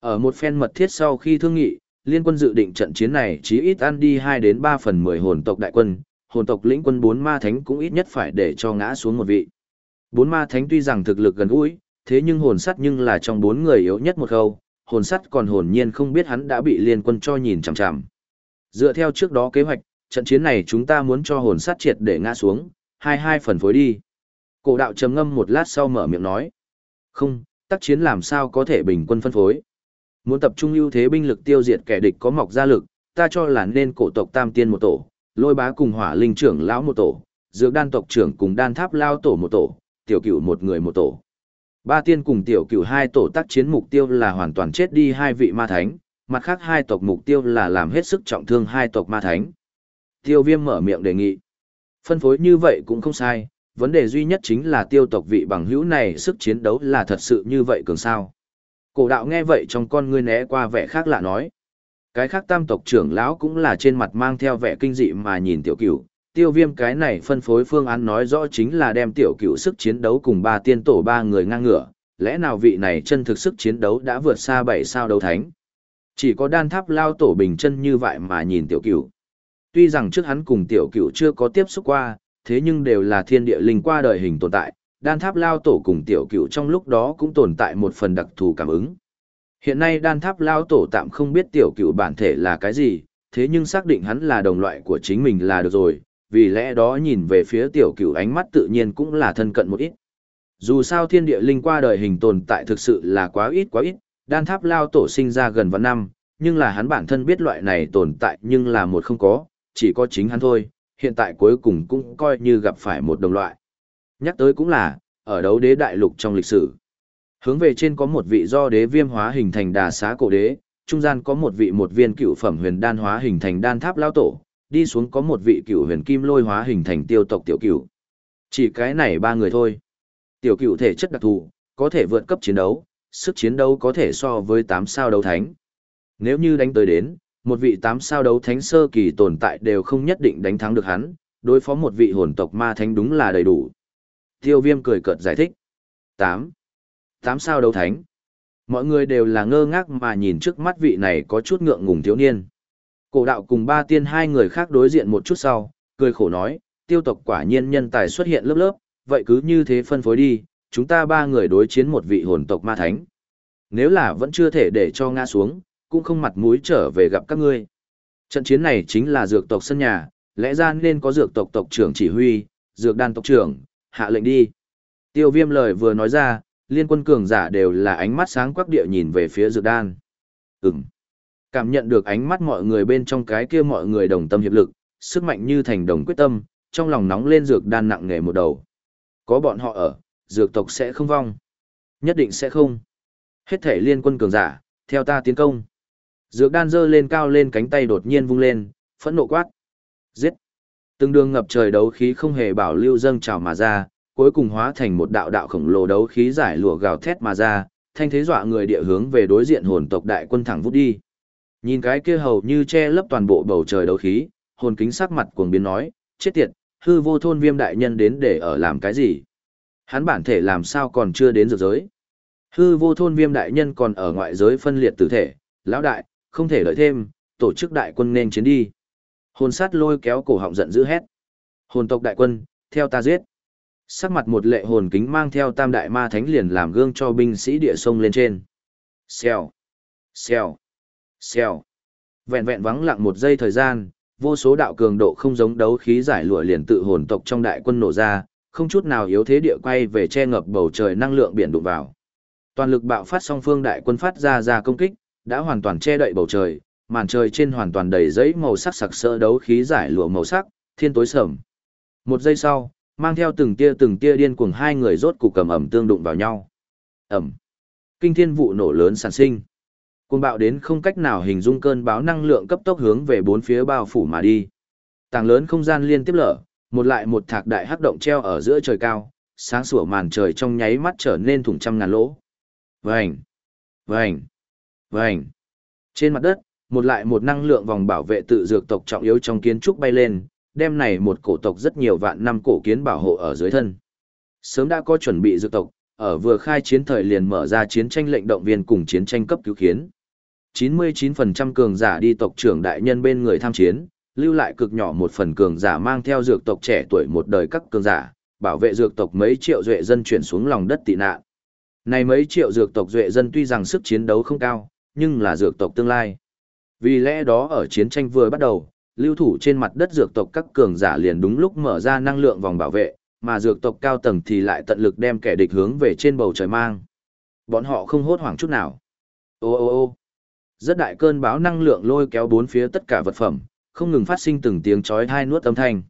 Ở một phen mật thiết sau khi thương nghị, liên quân dự định trận chiến này chí ít ăn đi 2 đến 3 phần 10 hồn tộc đại quân, hồn tộc lĩnh quân 4 ma thánh cũng ít nhất phải để cho ngã xuống một vị. 4 ma thánh tuy rằng thực lực gần gũi, thế nhưng hồn sắt nhưng là trong bốn người yếu nhất một khâu, hồn sắt còn hồn nhiên không biết hắn đã bị liên quân cho nhìn chằm chằm. Dựa theo trước đó kế hoạch, trận chiến này chúng ta muốn cho hồn sắt triệt để ngã xuống, hai hai phần phối đi. Cổ đạo trầm ngâm một lát sau mở miệng nói. Không, tác chiến làm sao có thể bình quân phân phối. Muốn tập trung ưu thế binh lực tiêu diệt kẻ địch có mọc ra lực, ta cho là nên cổ tộc tam tiên một tổ, lôi bá cùng hỏa linh trưởng lão một tổ, dược đan tộc trưởng cùng đan tháp lao tổ một tổ, tiểu cửu một người một tổ. Ba tiên cùng tiểu cửu hai tổ tác chiến mục tiêu là hoàn toàn chết đi hai vị ma thánh, mặt khác hai tộc mục tiêu là làm hết sức trọng thương hai tộc ma thánh. Tiêu viêm mở miệng đề nghị. Phân phối như vậy cũng không sai, vấn đề duy nhất chính là tiêu tộc vị bằng hữu này sức chiến đấu là thật sự như vậy cường sao. Cổ đạo nghe vậy trong con ngươi né qua vẻ khác lạ nói. Cái khác tam tộc trưởng lão cũng là trên mặt mang theo vẻ kinh dị mà nhìn tiểu cửu. Tiêu viêm cái này phân phối phương án nói rõ chính là đem tiểu Cựu sức chiến đấu cùng ba tiên tổ ba người ngang ngửa. Lẽ nào vị này chân thực sức chiến đấu đã vượt xa bảy sao đấu thánh? Chỉ có đan tháp lao tổ bình chân như vậy mà nhìn tiểu Cựu. Tuy rằng trước hắn cùng tiểu Cựu chưa có tiếp xúc qua, thế nhưng đều là thiên địa linh qua đời hình tồn tại, đan tháp lao tổ cùng tiểu Cựu trong lúc đó cũng tồn tại một phần đặc thù cảm ứng. Hiện nay đan tháp lao tổ tạm không biết tiểu Cựu bản thể là cái gì, thế nhưng xác định hắn là đồng loại của chính mình là được rồi, vì lẽ đó nhìn về phía tiểu cửu ánh mắt tự nhiên cũng là thân cận một ít. Dù sao thiên địa linh qua đời hình tồn tại thực sự là quá ít quá ít, đan tháp lao tổ sinh ra gần vạn năm, nhưng là hắn bản thân biết loại này tồn tại nhưng là một không có, chỉ có chính hắn thôi, hiện tại cuối cùng cũng coi như gặp phải một đồng loại. Nhắc tới cũng là, ở đấu đế đại lục trong lịch sử. Hướng về trên có một vị do đế viêm hóa hình thành đà xá cổ đế, trung gian có một vị một viên cựu phẩm huyền đan hóa hình thành đan tháp lao tổ, đi xuống có một vị cựu huyền kim lôi hóa hình thành tiêu tộc tiểu cựu. Chỉ cái này ba người thôi. Tiểu cựu thể chất đặc thù, có thể vượt cấp chiến đấu, sức chiến đấu có thể so với tám sao đấu thánh. Nếu như đánh tới đến, một vị tám sao đấu thánh sơ kỳ tồn tại đều không nhất định đánh thắng được hắn, đối phó một vị hồn tộc ma thánh đúng là đầy đủ. Tiêu viêm cười cợt giải thích. 8. 8 sao đấu thánh. Mọi người đều là ngơ ngác mà nhìn trước mắt vị này có chút ngượng ngùng thiếu niên. Cổ đạo cùng ba tiên hai người khác đối diện một chút sau, cười khổ nói, tiêu tộc quả nhiên nhân tài xuất hiện lớp lớp, vậy cứ như thế phân phối đi, chúng ta ba người đối chiến một vị hồn tộc ma thánh. Nếu là vẫn chưa thể để cho ngã xuống, cũng không mặt mũi trở về gặp các ngươi. Trận chiến này chính là dược tộc sân nhà, lẽ ra nên có dược tộc tộc trưởng chỉ huy, dược đan tộc trưởng, hạ lệnh đi. Tiêu viêm lời vừa nói ra, liên quân cường giả đều là ánh mắt sáng quắc địa nhìn về phía dược đan. Ừm. Cảm nhận được ánh mắt mọi người bên trong cái kia mọi người đồng tâm hiệp lực, sức mạnh như thành đồng quyết tâm, trong lòng nóng lên dược đan nặng nề một đầu. Có bọn họ ở, dược tộc sẽ không vong. Nhất định sẽ không. Hết thể liên quân cường giả, theo ta tiến công. Dược đan dơ lên cao lên cánh tay đột nhiên vung lên, phẫn nộ quát. Giết! Từng đường ngập trời đấu khí không hề bảo lưu dâng trào mà ra, cuối cùng hóa thành một đạo đạo khổng lồ đấu khí giải lụa gào thét mà ra, thanh thế dọa người địa hướng về đối diện hồn tộc đại quân thẳng vút đi. Nhìn cái kia hầu như che lấp toàn bộ bầu trời đấu khí, hồn kính sắc mặt cuồng biến nói, chết tiệt, hư vô thôn viêm đại nhân đến để ở làm cái gì? Hắn bản thể làm sao còn chưa đến dược giới? Hư vô thôn viêm đại nhân còn ở ngoại giới phân liệt tử thể, lão đại, không thể đợi thêm, tổ chức đại quân nên chiến đi. Hồn sát lôi kéo cổ họng giận dữ hét. Hồn tộc đại quân, theo ta giết. Sắc mặt một lệ hồn kính mang theo tam đại ma thánh liền làm gương cho binh sĩ địa sông lên trên. Xèo, xèo, xèo. Vẹn vẹn vắng lặng một giây thời gian, vô số đạo cường độ không giống đấu khí giải lụa liền tự hồn tộc trong đại quân nổ ra, không chút nào yếu thế địa quay về che ngập bầu trời năng lượng biển đụng vào. Toàn lực bạo phát song phương đại quân phát ra ra công kích, đã hoàn toàn che đậy bầu trời, màn trời trên hoàn toàn đầy giấy màu sắc sặc sỡ đấu khí giải lụa màu sắc, thiên tối sầm. Một giây sau, mang theo từng tia từng tia điên cuồng hai người rốt cục cầm ẩm tương đụng vào nhau. Ẩm. Kinh thiên vụ nổ lớn sản sinh. Cuồng bạo đến không cách nào hình dung cơn báo năng lượng cấp tốc hướng về bốn phía bao phủ mà đi. Tàng lớn không gian liên tiếp lở, một lại một thạc đại hắc động treo ở giữa trời cao, sáng sủa màn trời trong nháy mắt trở nên thủng trăm ngàn lỗ. Vành, vành, vành. Trên mặt đất, một lại một năng lượng vòng bảo vệ tự dược tộc trọng yếu trong kiến trúc bay lên, đem này một cổ tộc rất nhiều vạn năm cổ kiến bảo hộ ở dưới thân. Sớm đã có chuẩn bị dược tộc, ở vừa khai chiến thời liền mở ra chiến tranh lệnh động viên cùng chiến tranh cấp cứu khiến. 99% cường giả đi tộc trưởng đại nhân bên người tham chiến, lưu lại cực nhỏ một phần cường giả mang theo dược tộc trẻ tuổi một đời các cường giả, bảo vệ dược tộc mấy triệu duệ dân chuyển xuống lòng đất tị nạn. Này mấy triệu dược tộc duệ dân tuy rằng sức chiến đấu không cao, nhưng là dược tộc tương lai. Vì lẽ đó ở chiến tranh vừa bắt đầu, lưu thủ trên mặt đất dược tộc các cường giả liền đúng lúc mở ra năng lượng vòng bảo vệ, mà dược tộc cao tầng thì lại tận lực đem kẻ địch hướng về trên bầu trời mang. Bọn họ không hốt hoảng chút nào. Ô ô ô rất đại cơn báo năng lượng lôi kéo bốn phía tất cả vật phẩm, không ngừng phát sinh từng tiếng chói tai nuốt âm thanh.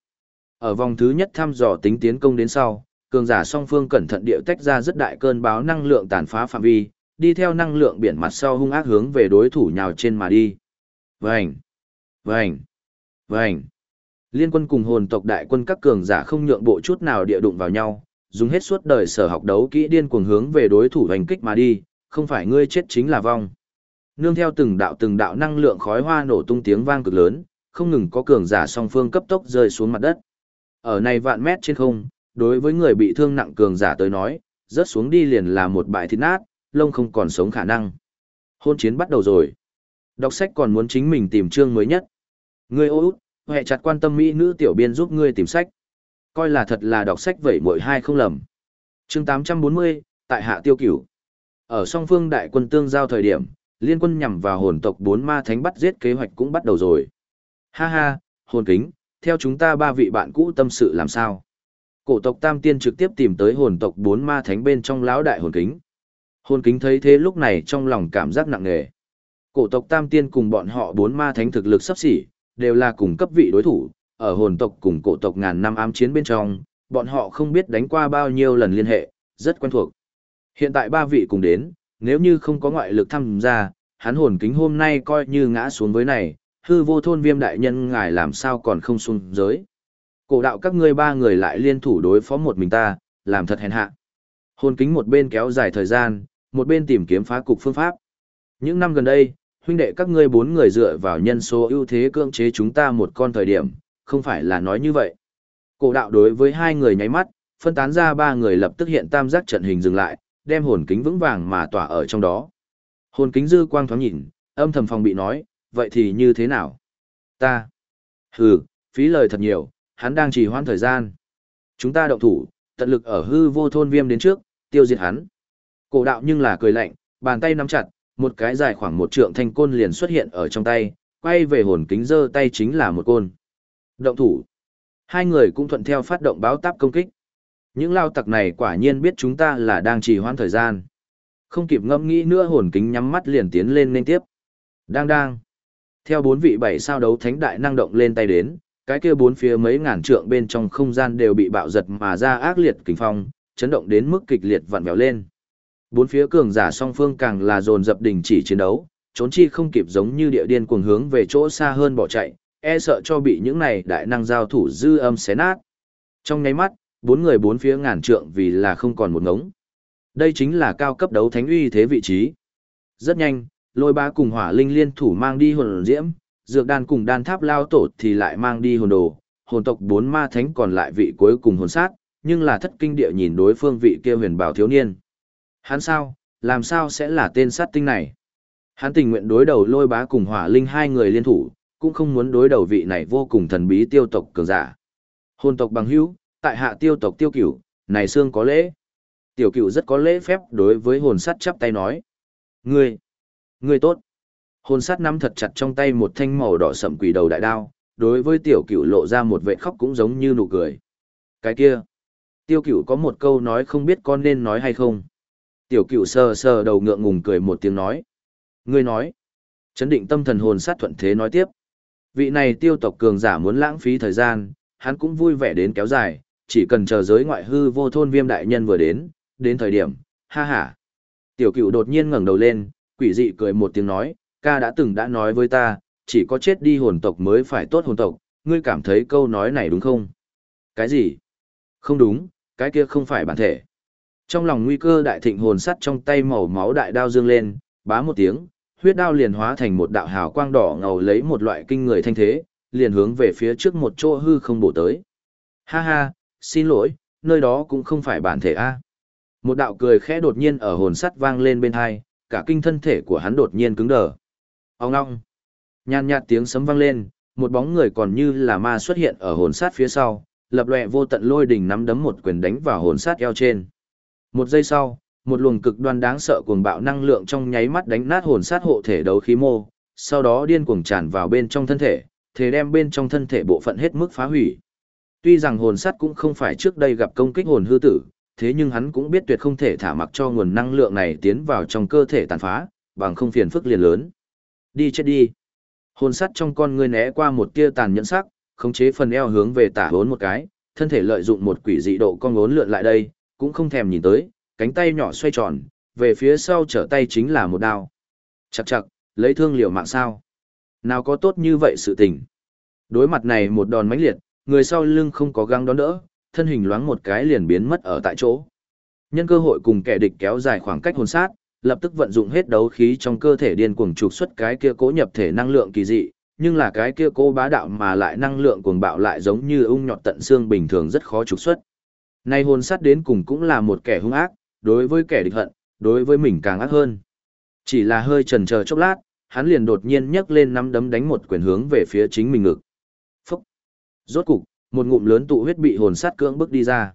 Ở vòng thứ nhất thăm dò tính tiến công đến sau, cường giả song phương cẩn thận điệu tách ra rất đại cơn báo năng lượng tàn phá phạm vi, đi theo năng lượng biển mặt sau hung ác hướng về đối thủ nhào trên mà đi. Vành, vành, vành. Liên quân cùng hồn tộc đại quân các cường giả không nhượng bộ chút nào địa đụng vào nhau, dùng hết suốt đời sở học đấu kỹ điên cuồng hướng về đối thủ hành kích mà đi, không phải ngươi chết chính là vong. Nương theo từng đạo từng đạo năng lượng khói hoa nổ tung tiếng vang cực lớn, không ngừng có cường giả song phương cấp tốc rơi xuống mặt đất. Ở này vạn mét trên không, đối với người bị thương nặng cường giả tới nói, rớt xuống đi liền là một bãi thịt nát, lông không còn sống khả năng. Hôn chiến bắt đầu rồi. Đọc sách còn muốn chính mình tìm chương mới nhất. Ngươi ô út, hệ chặt quan tâm mỹ nữ tiểu biên giúp ngươi tìm sách. Coi là thật là đọc sách vậy mỗi hai không lầm. Chương 840, tại hạ tiêu cửu. Ở song phương đại quân tương giao thời điểm, liên quân nhằm vào hồn tộc bốn ma thánh bắt giết kế hoạch cũng bắt đầu rồi. Ha ha, hồn kính, theo chúng ta ba vị bạn cũ tâm sự làm sao? Cổ tộc Tam Tiên trực tiếp tìm tới hồn tộc bốn ma thánh bên trong lão đại hồn kính. Hồn kính thấy thế lúc này trong lòng cảm giác nặng nề. Cổ tộc Tam Tiên cùng bọn họ bốn ma thánh thực lực sắp xỉ, đều là cùng cấp vị đối thủ, ở hồn tộc cùng cổ tộc ngàn năm ám chiến bên trong, bọn họ không biết đánh qua bao nhiêu lần liên hệ, rất quen thuộc. Hiện tại ba vị cùng đến, nếu như không có ngoại lực tham gia, hắn hồn kính hôm nay coi như ngã xuống với này, hư vô thôn viêm đại nhân ngài làm sao còn không xuống giới. Cổ đạo các ngươi ba người lại liên thủ đối phó một mình ta, làm thật hèn hạ. Hồn kính một bên kéo dài thời gian, một bên tìm kiếm phá cục phương pháp. Những năm gần đây, huynh đệ các ngươi bốn người dựa vào nhân số ưu thế cưỡng chế chúng ta một con thời điểm, không phải là nói như vậy. Cổ đạo đối với hai người nháy mắt, phân tán ra ba người lập tức hiện tam giác trận hình dừng lại, đem hồn kính vững vàng mà tỏa ở trong đó. Hồn kính dư quang thoáng nhìn, âm thầm phòng bị nói, vậy thì như thế nào? Ta. Hừ, phí lời thật nhiều, hắn đang trì hoãn thời gian. Chúng ta động thủ, tận lực ở hư vô thôn viêm đến trước, tiêu diệt hắn. Cổ đạo nhưng là cười lạnh, bàn tay nắm chặt, một cái dài khoảng một trượng thanh côn liền xuất hiện ở trong tay, quay về hồn kính giơ tay chính là một côn. Động thủ. Hai người cũng thuận theo phát động báo táp công kích. Những lao tặc này quả nhiên biết chúng ta là đang trì hoãn thời gian. Không kịp ngẫm nghĩ nữa hồn kính nhắm mắt liền tiến lên nên tiếp. Đang đang. Theo bốn vị bảy sao đấu thánh đại năng động lên tay đến, cái kia bốn phía mấy ngàn trượng bên trong không gian đều bị bạo giật mà ra ác liệt kinh phong, chấn động đến mức kịch liệt vặn vẹo lên. Bốn phía cường giả song phương càng là dồn dập đình chỉ chiến đấu, trốn chi không kịp giống như địa điên cuồng hướng về chỗ xa hơn bỏ chạy, e sợ cho bị những này đại năng giao thủ dư âm xé nát. Trong nháy mắt, bốn người bốn phía ngàn trượng vì là không còn một ngống. Đây chính là cao cấp đấu thánh uy thế vị trí. Rất nhanh, lôi ba cùng hỏa linh liên thủ mang đi hồn diễm, dược đan cùng đan tháp lao tổ thì lại mang đi hồn đồ, hồn tộc bốn ma thánh còn lại vị cuối cùng hồn sát, nhưng là thất kinh địa nhìn đối phương vị kia huyền bảo thiếu niên. Hắn sao, làm sao sẽ là tên sát tinh này? Hắn tình nguyện đối đầu lôi bá cùng hỏa linh hai người liên thủ, cũng không muốn đối đầu vị này vô cùng thần bí tiêu tộc cường giả. Hồn tộc bằng hữu, tại hạ tiêu tộc tiêu cửu, này xương có lễ. Tiểu cửu rất có lễ phép đối với hồn sắt chắp tay nói. Ngươi, ngươi tốt. Hồn sắt nắm thật chặt trong tay một thanh màu đỏ sậm quỷ đầu đại đao, đối với tiểu cửu lộ ra một vệ khóc cũng giống như nụ cười. Cái kia, tiêu cửu có một câu nói không biết con nên nói hay không. Tiểu cửu sờ sờ đầu ngượng ngùng cười một tiếng nói. Ngươi nói, chấn định tâm thần hồn sát thuận thế nói tiếp. Vị này tiêu tộc cường giả muốn lãng phí thời gian, hắn cũng vui vẻ đến kéo dài, chỉ cần chờ giới ngoại hư vô thôn viêm đại nhân vừa đến, đến thời điểm, ha ha. Tiểu cửu đột nhiên ngẩng đầu lên, quỷ dị cười một tiếng nói, ca đã từng đã nói với ta, chỉ có chết đi hồn tộc mới phải tốt hồn tộc, ngươi cảm thấy câu nói này đúng không? Cái gì? Không đúng, cái kia không phải bản thể. Trong lòng nguy cơ đại thịnh hồn sắt trong tay màu máu đại đao dương lên, bá một tiếng, huyết đao liền hóa thành một đạo hào quang đỏ ngầu lấy một loại kinh người thanh thế, liền hướng về phía trước một chỗ hư không bổ tới. Ha ha, xin lỗi, nơi đó cũng không phải bản thể a. Một đạo cười khẽ đột nhiên ở hồn sắt vang lên bên hai, cả kinh thân thể của hắn đột nhiên cứng đờ. Ông ngong. Nhàn nhạt tiếng sấm vang lên, một bóng người còn như là ma xuất hiện ở hồn sát phía sau, lập lòe vô tận lôi đỉnh nắm đấm một quyền đánh vào hồn sát eo trên. Một giây sau, một luồng cực đoan đáng sợ cuồng bạo năng lượng trong nháy mắt đánh nát hồn sát hộ thể đấu khí mô, sau đó điên cuồng tràn vào bên trong thân thể, thế đem bên trong thân thể bộ phận hết mức phá hủy. Tuy rằng hồn Sắt cũng không phải trước đây gặp công kích hồn hư tử, thế nhưng hắn cũng biết tuyệt không thể thả mặc cho nguồn năng lượng này tiến vào trong cơ thể tàn phá, bằng không phiền phức liền lớn. Đi chết đi. Hồn sắt trong con ngươi né qua một tia tàn nhẫn sắc, khống chế phần eo hướng về tả hốn một cái, thân thể lợi dụng một quỷ dị độ con ngốn lượn lại đây, cũng không thèm nhìn tới, cánh tay nhỏ xoay tròn, về phía sau trở tay chính là một đao. Chặt chặt, lấy thương liều mạng sao. Nào có tốt như vậy sự tình. Đối mặt này một đòn mãnh liệt, người sau lưng không có găng đón đỡ, thân hình loáng một cái liền biến mất ở tại chỗ. Nhân cơ hội cùng kẻ địch kéo dài khoảng cách hồn sát, lập tức vận dụng hết đấu khí trong cơ thể điên cuồng trục xuất cái kia cố nhập thể năng lượng kỳ dị, nhưng là cái kia cố bá đạo mà lại năng lượng cuồng bạo lại giống như ung nhọt tận xương bình thường rất khó trục xuất. Nay hồn sát đến cùng cũng là một kẻ hung ác, đối với kẻ địch hận, đối với mình càng ác hơn. Chỉ là hơi chần chờ chốc lát, hắn liền đột nhiên nhấc lên nắm đấm đánh một quyền hướng về phía chính mình ngực. Rốt cục, một ngụm lớn tụ huyết bị hồn sát cưỡng bức đi ra.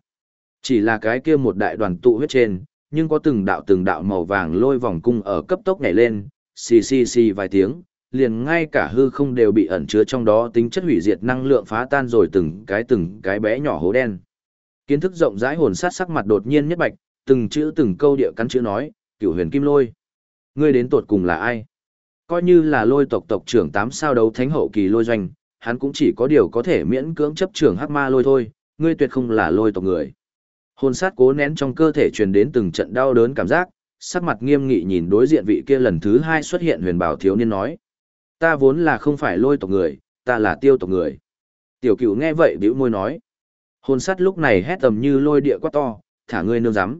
Chỉ là cái kia một đại đoàn tụ huyết trên, nhưng có từng đạo từng đạo màu vàng lôi vòng cung ở cấp tốc nhảy lên, xì xì xì vài tiếng, liền ngay cả hư không đều bị ẩn chứa trong đó tính chất hủy diệt năng lượng phá tan rồi từng cái từng cái bé nhỏ hố đen. Kiến thức rộng rãi hồn sát sắc mặt đột nhiên nhất bạch, từng chữ từng câu địa cắn chữ nói, cửu huyền kim lôi. Ngươi đến tuột cùng là ai? Coi như là lôi tộc tộc trưởng tám sao đấu thánh hậu kỳ lôi doanh, hắn cũng chỉ có điều có thể miễn cưỡng chấp trưởng hắc ma lôi thôi, ngươi tuyệt không là lôi tộc người. Hồn sát cố nén trong cơ thể truyền đến từng trận đau đớn cảm giác, sắc mặt nghiêm nghị nhìn đối diện vị kia lần thứ hai xuất hiện huyền bảo thiếu niên nói. Ta vốn là không phải lôi tộc người, ta là tiêu tộc người. Tiểu cửu nghe vậy bĩu môi nói. Hồn sát lúc này hét tầm như lôi địa quá to, thả ngươi nương rắm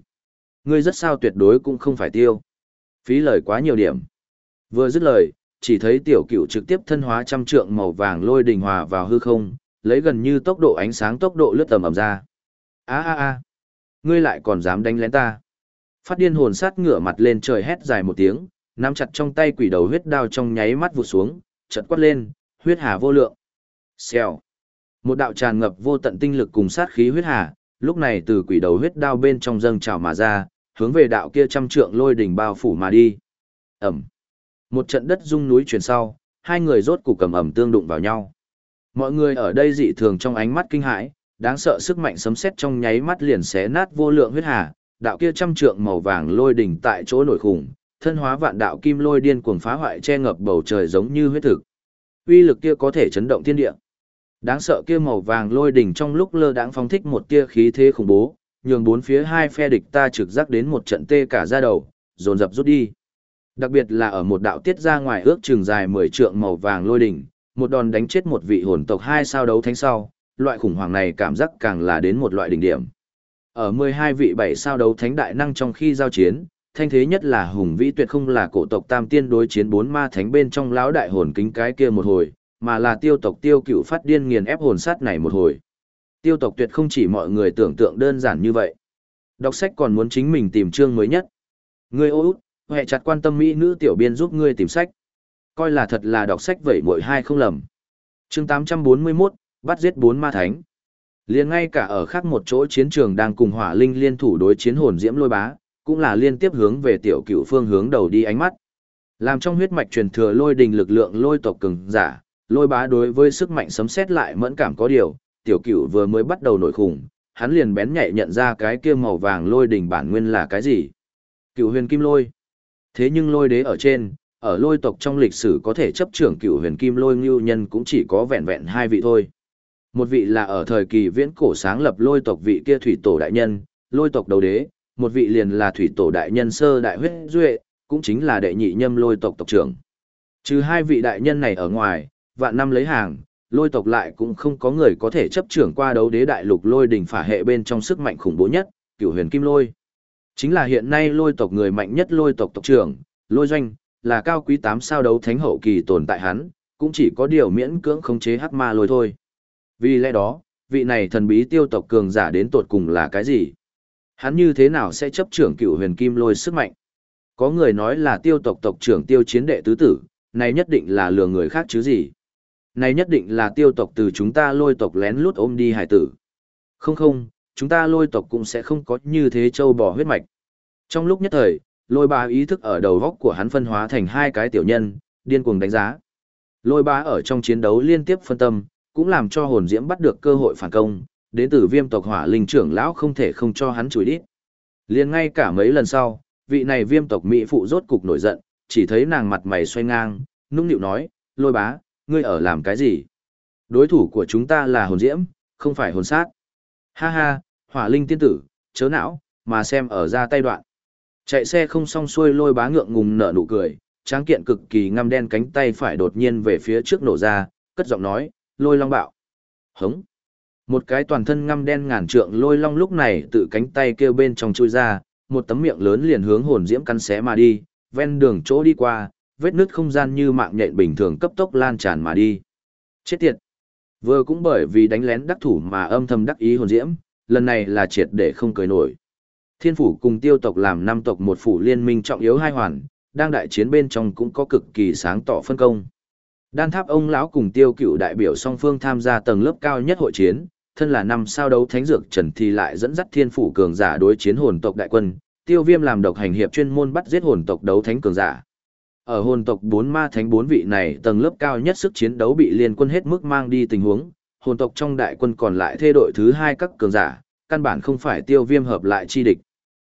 Ngươi rất sao tuyệt đối cũng không phải tiêu. Phí lời quá nhiều điểm. Vừa dứt lời, chỉ thấy tiểu cửu trực tiếp thân hóa trăm trượng màu vàng lôi đình hòa vào hư không, lấy gần như tốc độ ánh sáng tốc độ lướt tầm ầm ra. A a a, ngươi lại còn dám đánh lén ta. Phát điên hồn sát ngửa mặt lên trời hét dài một tiếng, nắm chặt trong tay quỷ đầu huyết đao trong nháy mắt vụt xuống, chợt quát lên, huyết hà vô lượng. Xèo. Một đạo tràn ngập vô tận tinh lực cùng sát khí huyết hà, lúc này từ quỷ đầu huyết đao bên trong dâng trào mà ra, hướng về đạo kia trăm trượng lôi đỉnh bao phủ mà đi. Ẩm. Một trận đất rung núi chuyển sau, hai người rốt cục cầm ẩm tương đụng vào nhau. Mọi người ở đây dị thường trong ánh mắt kinh hãi, đáng sợ sức mạnh sấm sét trong nháy mắt liền xé nát vô lượng huyết hà, đạo kia trăm trượng màu vàng lôi đỉnh tại chỗ nổi khủng, thân hóa vạn đạo kim lôi điên cuồng phá hoại che ngập bầu trời giống như huyết thực. Uy lực kia có thể chấn động thiên địa. Đáng sợ kia màu vàng lôi đỉnh trong lúc lơ đãng phóng thích một tia khí thế khủng bố, nhường bốn phía hai phe địch ta trực giác đến một trận tê cả da đầu, dồn dập rút đi. Đặc biệt là ở một đạo tiết ra ngoài ước trường dài 10 trượng màu vàng lôi đỉnh, một đòn đánh chết một vị hồn tộc hai sao đấu thánh sau, loại khủng hoảng này cảm giác càng là đến một loại đỉnh điểm. Ở 12 vị bảy sao đấu thánh đại năng trong khi giao chiến, thanh thế nhất là hùng vĩ tuyệt không là cổ tộc tam tiên đối chiến bốn ma thánh bên trong lão đại hồn kính cái kia một hồi, mà là tiêu tộc tiêu cựu phát điên nghiền ép hồn sát này một hồi. Tiêu tộc tuyệt không chỉ mọi người tưởng tượng đơn giản như vậy. Đọc sách còn muốn chính mình tìm chương mới nhất. Ngươi ô út, hệ chặt quan tâm mỹ nữ tiểu biên giúp ngươi tìm sách. Coi là thật là đọc sách vậy mỗi hai không lầm. Chương 841, bắt giết bốn ma thánh. Liền ngay cả ở khác một chỗ chiến trường đang cùng hỏa linh liên thủ đối chiến hồn diễm lôi bá, cũng là liên tiếp hướng về tiểu cựu phương hướng đầu đi ánh mắt. Làm trong huyết mạch truyền thừa lôi đình lực lượng lôi tộc cường giả, lôi bá đối với sức mạnh sấm xét lại mẫn cảm có điều, tiểu cựu vừa mới bắt đầu nổi khủng, hắn liền bén nhạy nhận ra cái kia màu vàng lôi đình bản nguyên là cái gì. Cựu huyền kim lôi. Thế nhưng lôi đế ở trên, ở lôi tộc trong lịch sử có thể chấp trưởng cựu huyền kim lôi ngưu nhân cũng chỉ có vẹn vẹn hai vị thôi. Một vị là ở thời kỳ viễn cổ sáng lập lôi tộc vị kia thủy tổ đại nhân, lôi tộc đầu đế, một vị liền là thủy tổ đại nhân sơ đại huyết duệ, cũng chính là đệ nhị nhâm lôi tộc tộc trưởng. Trừ hai vị đại nhân này ở ngoài, vạn năm lấy hàng, lôi tộc lại cũng không có người có thể chấp trưởng qua đấu đế đại lục lôi đỉnh phả hệ bên trong sức mạnh khủng bố nhất, cửu huyền kim lôi. Chính là hiện nay lôi tộc người mạnh nhất lôi tộc tộc trưởng, lôi doanh, là cao quý tám sao đấu thánh hậu kỳ tồn tại hắn, cũng chỉ có điều miễn cưỡng khống chế hắc ma lôi thôi. Vì lẽ đó, vị này thần bí tiêu tộc cường giả đến tột cùng là cái gì? Hắn như thế nào sẽ chấp trưởng cựu huyền kim lôi sức mạnh? Có người nói là tiêu tộc tộc trưởng tiêu chiến đệ tứ tử, này nhất định là lừa người khác chứ gì? Này nhất định là tiêu tộc từ chúng ta lôi tộc lén lút ôm đi hải tử. Không không, chúng ta lôi tộc cũng sẽ không có như thế châu bò huyết mạch. Trong lúc nhất thời, lôi bá ý thức ở đầu góc của hắn phân hóa thành hai cái tiểu nhân, điên cuồng đánh giá. Lôi bá ở trong chiến đấu liên tiếp phân tâm, cũng làm cho hồn diễm bắt được cơ hội phản công, đến từ viêm tộc hỏa linh trưởng lão không thể không cho hắn chùi đít. Liền ngay cả mấy lần sau, vị này viêm tộc mỹ phụ rốt cục nổi giận, chỉ thấy nàng mặt mày xoay ngang, nũng nịu nói, lôi bá, ngươi ở làm cái gì? Đối thủ của chúng ta là hồn diễm, không phải hồn sát. Ha ha, hỏa linh tiên tử, chớ não, mà xem ở ra tay đoạn. Chạy xe không xong xuôi lôi bá ngượng ngùng nở nụ cười, tráng kiện cực kỳ ngăm đen cánh tay phải đột nhiên về phía trước nổ ra, cất giọng nói, lôi long bạo. Hống. Một cái toàn thân ngăm đen ngàn trượng lôi long lúc này tự cánh tay kêu bên trong chui ra, một tấm miệng lớn liền hướng hồn diễm cắn xé mà đi, ven đường chỗ đi qua, vết nứt không gian như mạng nhện bình thường cấp tốc lan tràn mà đi. Chết tiệt! Vừa cũng bởi vì đánh lén đắc thủ mà âm thầm đắc ý hồn diễm, lần này là triệt để không cười nổi. Thiên phủ cùng tiêu tộc làm năm tộc một phủ liên minh trọng yếu hai hoàn, đang đại chiến bên trong cũng có cực kỳ sáng tỏ phân công. Đan tháp ông lão cùng tiêu cựu đại biểu song phương tham gia tầng lớp cao nhất hội chiến, thân là năm sao đấu thánh dược trần thì lại dẫn dắt thiên phủ cường giả đối chiến hồn tộc đại quân, tiêu viêm làm độc hành hiệp chuyên môn bắt giết hồn tộc đấu thánh cường giả. Ở hồn tộc bốn ma thánh bốn vị này tầng lớp cao nhất sức chiến đấu bị liên quân hết mức mang đi tình huống, hồn tộc trong đại quân còn lại thê đội thứ hai các cường giả, căn bản không phải tiêu viêm hợp lại chi địch.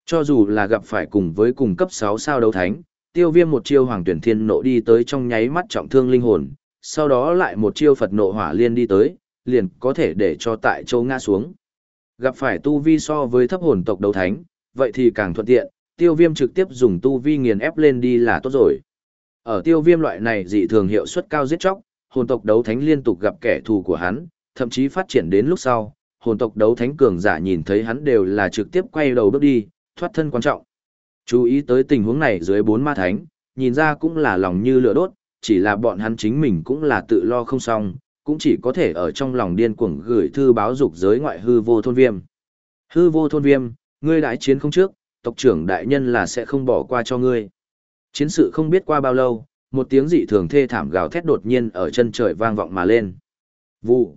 Cho dù là gặp phải cùng với cùng cấp 6 sao đấu thánh, tiêu viêm một chiêu hoàng tuyển thiên nộ đi tới trong nháy mắt trọng thương linh hồn, sau đó lại một chiêu Phật nộ hỏa liên đi tới, liền có thể để cho tại châu ngã xuống. Gặp phải tu vi so với thấp hồn tộc đấu thánh, vậy thì càng thuận tiện, tiêu viêm trực tiếp dùng tu vi nghiền ép lên đi là tốt rồi. Ở tiêu viêm loại này dị thường hiệu suất cao giết chóc, hồn tộc đấu thánh liên tục gặp kẻ thù của hắn, thậm chí phát triển đến lúc sau, hồn tộc đấu thánh cường giả nhìn thấy hắn đều là trực tiếp quay đầu bước đi, thoát thân quan trọng. Chú ý tới tình huống này dưới bốn ma thánh, nhìn ra cũng là lòng như lửa đốt, chỉ là bọn hắn chính mình cũng là tự lo không xong, cũng chỉ có thể ở trong lòng điên cuồng gửi thư báo dục giới ngoại hư vô thôn viêm. Hư vô thôn viêm, ngươi đại chiến không trước, tộc trưởng đại nhân là sẽ không bỏ qua cho ngươi. Chiến sự không biết qua bao lâu, một tiếng dị thường thê thảm gào thét đột nhiên ở chân trời vang vọng mà lên. Vụ.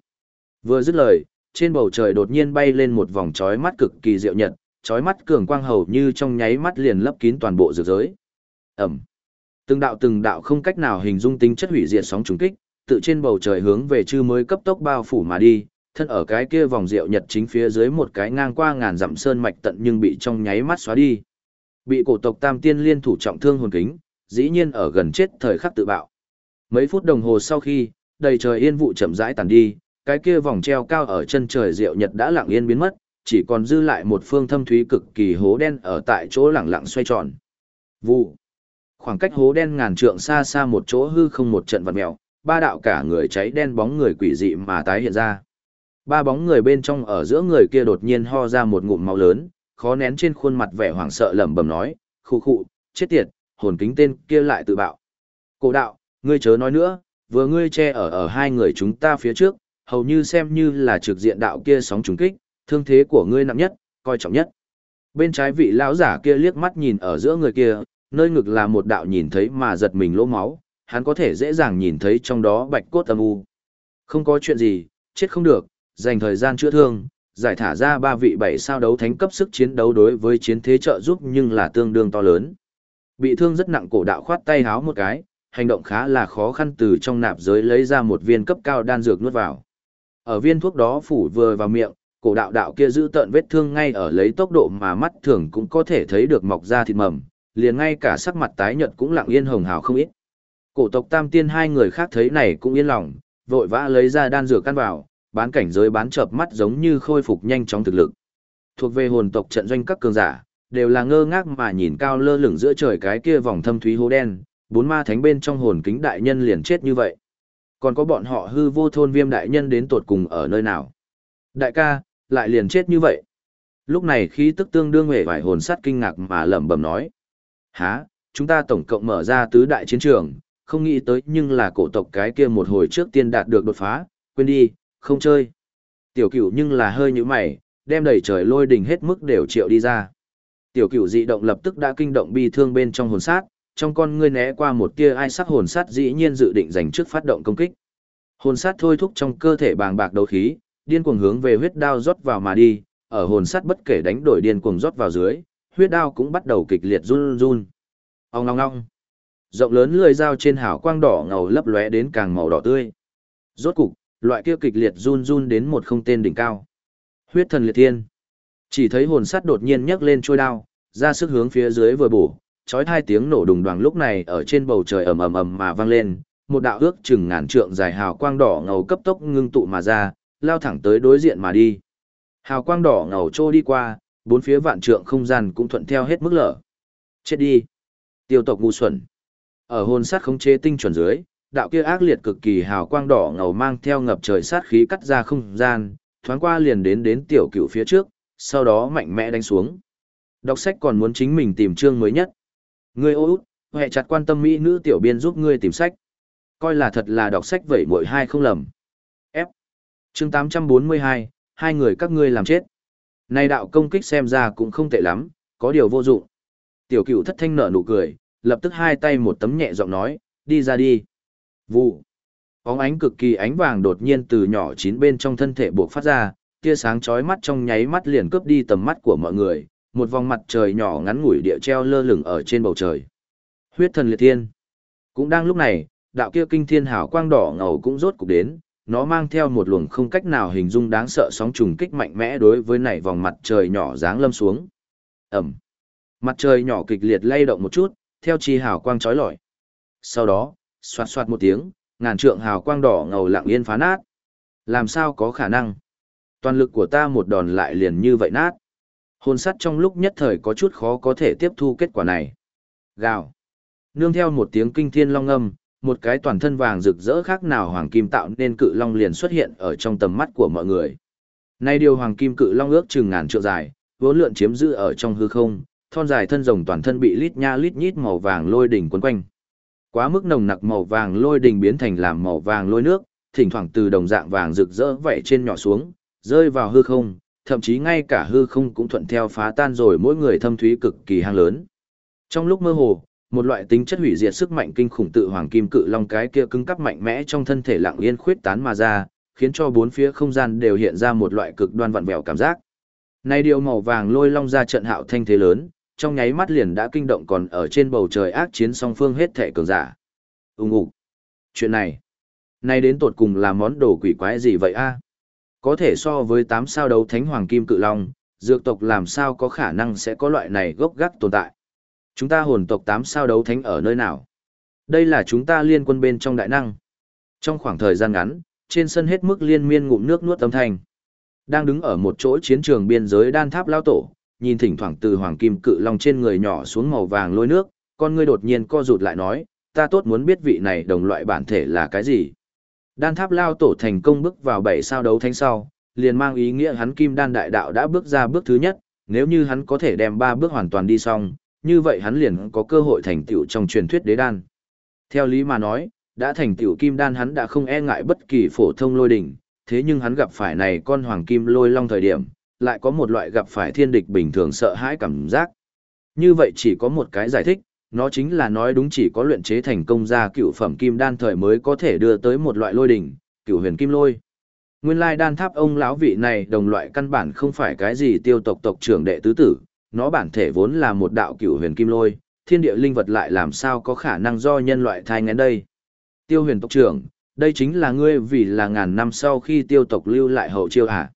Vừa dứt lời, trên bầu trời đột nhiên bay lên một vòng chói mắt cực kỳ diệu nhật, chói mắt cường quang hầu như trong nháy mắt liền lấp kín toàn bộ dược giới. Ẩm. Từng đạo từng đạo không cách nào hình dung tính chất hủy diệt sóng trùng kích, tự trên bầu trời hướng về chư mới cấp tốc bao phủ mà đi, thân ở cái kia vòng rượu nhật chính phía dưới một cái ngang qua ngàn dặm sơn mạch tận nhưng bị trong nháy mắt xóa đi. Bị cổ tộc Tam Tiên liên thủ trọng thương hồn kính, dĩ nhiên ở gần chết thời khắc tự bạo. Mấy phút đồng hồ sau khi, đầy trời yên vụ chậm rãi tàn đi, cái kia vòng treo cao ở chân trời rượu nhật đã lặng yên biến mất, chỉ còn dư lại một phương thâm thúy cực kỳ hố đen ở tại chỗ lặng lặng xoay tròn. Vụ. Khoảng cách hố đen ngàn trượng xa xa một chỗ hư không một trận vật mèo, ba đạo cả người cháy đen bóng người quỷ dị mà tái hiện ra. Ba bóng người bên trong ở giữa người kia đột nhiên ho ra một ngụm máu lớn, khó nén trên khuôn mặt vẻ hoảng sợ lẩm bẩm nói, khụ khụ, chết tiệt, hồn kính tên kia lại tự bạo. Cổ đạo, ngươi chớ nói nữa, vừa ngươi che ở ở hai người chúng ta phía trước, hầu như xem như là trực diện đạo kia sóng trùng kích, thương thế của ngươi nặng nhất, coi trọng nhất. Bên trái vị lão giả kia liếc mắt nhìn ở giữa người kia, nơi ngực là một đạo nhìn thấy mà giật mình lỗ máu, hắn có thể dễ dàng nhìn thấy trong đó bạch cốt âm u. Không có chuyện gì, chết không được, dành thời gian chữa thương, giải thả ra ba vị bảy sao đấu thánh cấp sức chiến đấu đối với chiến thế trợ giúp nhưng là tương đương to lớn. Bị thương rất nặng cổ đạo khoát tay háo một cái, hành động khá là khó khăn từ trong nạp giới lấy ra một viên cấp cao đan dược nuốt vào. Ở viên thuốc đó phủ vừa vào miệng, cổ đạo đạo kia giữ tợn vết thương ngay ở lấy tốc độ mà mắt thường cũng có thể thấy được mọc ra thịt mầm, liền ngay cả sắc mặt tái nhợt cũng lặng yên hồng hào không ít. Cổ tộc tam tiên hai người khác thấy này cũng yên lòng, vội vã lấy ra đan dược căn vào, bán cảnh giới bán chợp mắt giống như khôi phục nhanh chóng thực lực. Thuộc về hồn tộc trận doanh các cường giả, đều là ngơ ngác mà nhìn cao lơ lửng giữa trời cái kia vòng thâm thúy hố đen, bốn ma thánh bên trong hồn kính đại nhân liền chết như vậy. Còn có bọn họ hư vô thôn viêm đại nhân đến tột cùng ở nơi nào? Đại ca, lại liền chết như vậy. Lúc này khí tức tương đương hề vải hồn sắt kinh ngạc mà lẩm bẩm nói. Hả, chúng ta tổng cộng mở ra tứ đại chiến trường, không nghĩ tới nhưng là cổ tộc cái kia một hồi trước tiên đạt được đột phá, quên đi, không chơi. Tiểu cửu nhưng là hơi như mày, đem đầy trời lôi đình hết mức đều triệu đi ra. Tiểu cửu dị động lập tức đã kinh động bi thương bên trong hồn sát, trong con ngươi né qua một tia ai sắc hồn sát dĩ nhiên dự định dành trước phát động công kích. Hồn sát thôi thúc trong cơ thể bàng bạc đấu khí, điên cuồng hướng về huyết đao rót vào mà đi, ở hồn sát bất kể đánh đổi điên cuồng rót vào dưới, huyết đao cũng bắt đầu kịch liệt run run. Ong ong ong. Rộng lớn lưỡi dao trên hào quang đỏ ngầu lấp lóe đến càng màu đỏ tươi. Rốt cục, loại kia kịch liệt run run đến một không tên đỉnh cao. Huyết thần liệt thiên. Chỉ thấy hồn sắt đột nhiên nhấc lên trôi đao, ra sức hướng phía dưới vừa bổ, chói hai tiếng nổ đùng đoàng lúc này ở trên bầu trời ầm ầm ầm mà vang lên, một đạo ước chừng ngàn trượng dài hào quang đỏ ngầu cấp tốc ngưng tụ mà ra, lao thẳng tới đối diện mà đi. Hào quang đỏ ngầu trôi đi qua, bốn phía vạn trượng không gian cũng thuận theo hết mức lở. Chết đi. Tiêu tộc ngu xuẩn. Ở hồn sát khống chế tinh chuẩn dưới, đạo kia ác liệt cực kỳ hào quang đỏ ngầu mang theo ngập trời sát khí cắt ra không gian, thoáng qua liền đến đến tiểu cửu phía trước, sau đó mạnh mẽ đánh xuống. Đọc sách còn muốn chính mình tìm chương mới nhất. Ngươi ô út, hệ chặt quan tâm mỹ nữ tiểu biên giúp ngươi tìm sách. Coi là thật là đọc sách vậy mỗi hai không lầm. F. Chương 842, hai người các ngươi làm chết. Này đạo công kích xem ra cũng không tệ lắm, có điều vô dụng. Tiểu cửu thất thanh nở nụ cười, lập tức hai tay một tấm nhẹ giọng nói, đi ra đi. Vụ. Bóng ánh cực kỳ ánh vàng đột nhiên từ nhỏ chín bên trong thân thể buộc phát ra, tia sáng chói mắt trong nháy mắt liền cướp đi tầm mắt của mọi người, một vòng mặt trời nhỏ ngắn ngủi địa treo lơ lửng ở trên bầu trời. Huyết thần liệt thiên. Cũng đang lúc này, đạo kia kinh thiên hào quang đỏ ngầu cũng rốt cục đến, nó mang theo một luồng không cách nào hình dung đáng sợ sóng trùng kích mạnh mẽ đối với nảy vòng mặt trời nhỏ dáng lâm xuống. Ẩm. Mặt trời nhỏ kịch liệt lay động một chút, theo chi hào quang chói lọi. Sau đó, xoạt xoạt một tiếng, ngàn trượng hào quang đỏ ngầu lặng yên phá nát. Làm sao có khả năng? Toàn lực của ta một đòn lại liền như vậy nát. Hồn sắt trong lúc nhất thời có chút khó có thể tiếp thu kết quả này. Gào. Nương theo một tiếng kinh thiên long âm, một cái toàn thân vàng rực rỡ khác nào hoàng kim tạo nên cự long liền xuất hiện ở trong tầm mắt của mọi người. Nay điều hoàng kim cự long ước chừng ngàn trượng dài, vốn lượn chiếm giữ ở trong hư không, thon dài thân rồng toàn thân bị lít nha lít nhít màu vàng lôi đỉnh quấn quanh. Quá mức nồng nặc màu vàng lôi đình biến thành làm màu vàng lôi nước, thỉnh thoảng từ đồng dạng vàng rực rỡ vậy trên nhỏ xuống, rơi vào hư không, thậm chí ngay cả hư không cũng thuận theo phá tan rồi mỗi người thâm thúy cực kỳ hang lớn. Trong lúc mơ hồ, một loại tính chất hủy diệt sức mạnh kinh khủng tự hoàng kim cự long cái kia cứng cắp mạnh mẽ trong thân thể lặng yên khuyết tán mà ra, khiến cho bốn phía không gian đều hiện ra một loại cực đoan vặn vẹo cảm giác. Này điều màu vàng lôi long ra trận hạo thanh thế lớn, trong nháy mắt liền đã kinh động còn ở trên bầu trời ác chiến song phương hết thể cường giả. ung ục. Chuyện này, nay đến tột cùng là món đồ quỷ quái gì vậy a? Có thể so với tám sao đấu thánh hoàng kim cự long, dược tộc làm sao có khả năng sẽ có loại này gốc gác tồn tại. Chúng ta hồn tộc tám sao đấu thánh ở nơi nào? Đây là chúng ta liên quân bên trong đại năng. Trong khoảng thời gian ngắn, trên sân hết mức liên miên ngụm nước nuốt âm thanh. Đang đứng ở một chỗ chiến trường biên giới đan tháp lao tổ, nhìn thỉnh thoảng từ hoàng kim cự long trên người nhỏ xuống màu vàng lôi nước, con ngươi đột nhiên co rụt lại nói, ta tốt muốn biết vị này đồng loại bản thể là cái gì. Đan tháp lao tổ thành công bước vào bảy sao đấu thánh sau, liền mang ý nghĩa hắn kim đan đại đạo đã bước ra bước thứ nhất, nếu như hắn có thể đem ba bước hoàn toàn đi xong, như vậy hắn liền có cơ hội thành tựu trong truyền thuyết đế đan. Theo lý mà nói, đã thành tựu kim đan hắn đã không e ngại bất kỳ phổ thông lôi đỉnh, thế nhưng hắn gặp phải này con hoàng kim lôi long thời điểm, lại có một loại gặp phải thiên địch bình thường sợ hãi cảm giác. Như vậy chỉ có một cái giải thích, nó chính là nói đúng chỉ có luyện chế thành công ra cựu phẩm kim đan thời mới có thể đưa tới một loại lôi đỉnh, cựu huyền kim lôi. Nguyên lai đan tháp ông lão vị này đồng loại căn bản không phải cái gì tiêu tộc tộc trưởng đệ tứ tử, nó bản thể vốn là một đạo cựu huyền kim lôi, thiên địa linh vật lại làm sao có khả năng do nhân loại thai ngén đây. Tiêu huyền tộc trưởng, đây chính là ngươi vì là ngàn năm sau khi tiêu tộc lưu lại hậu chiêu hả?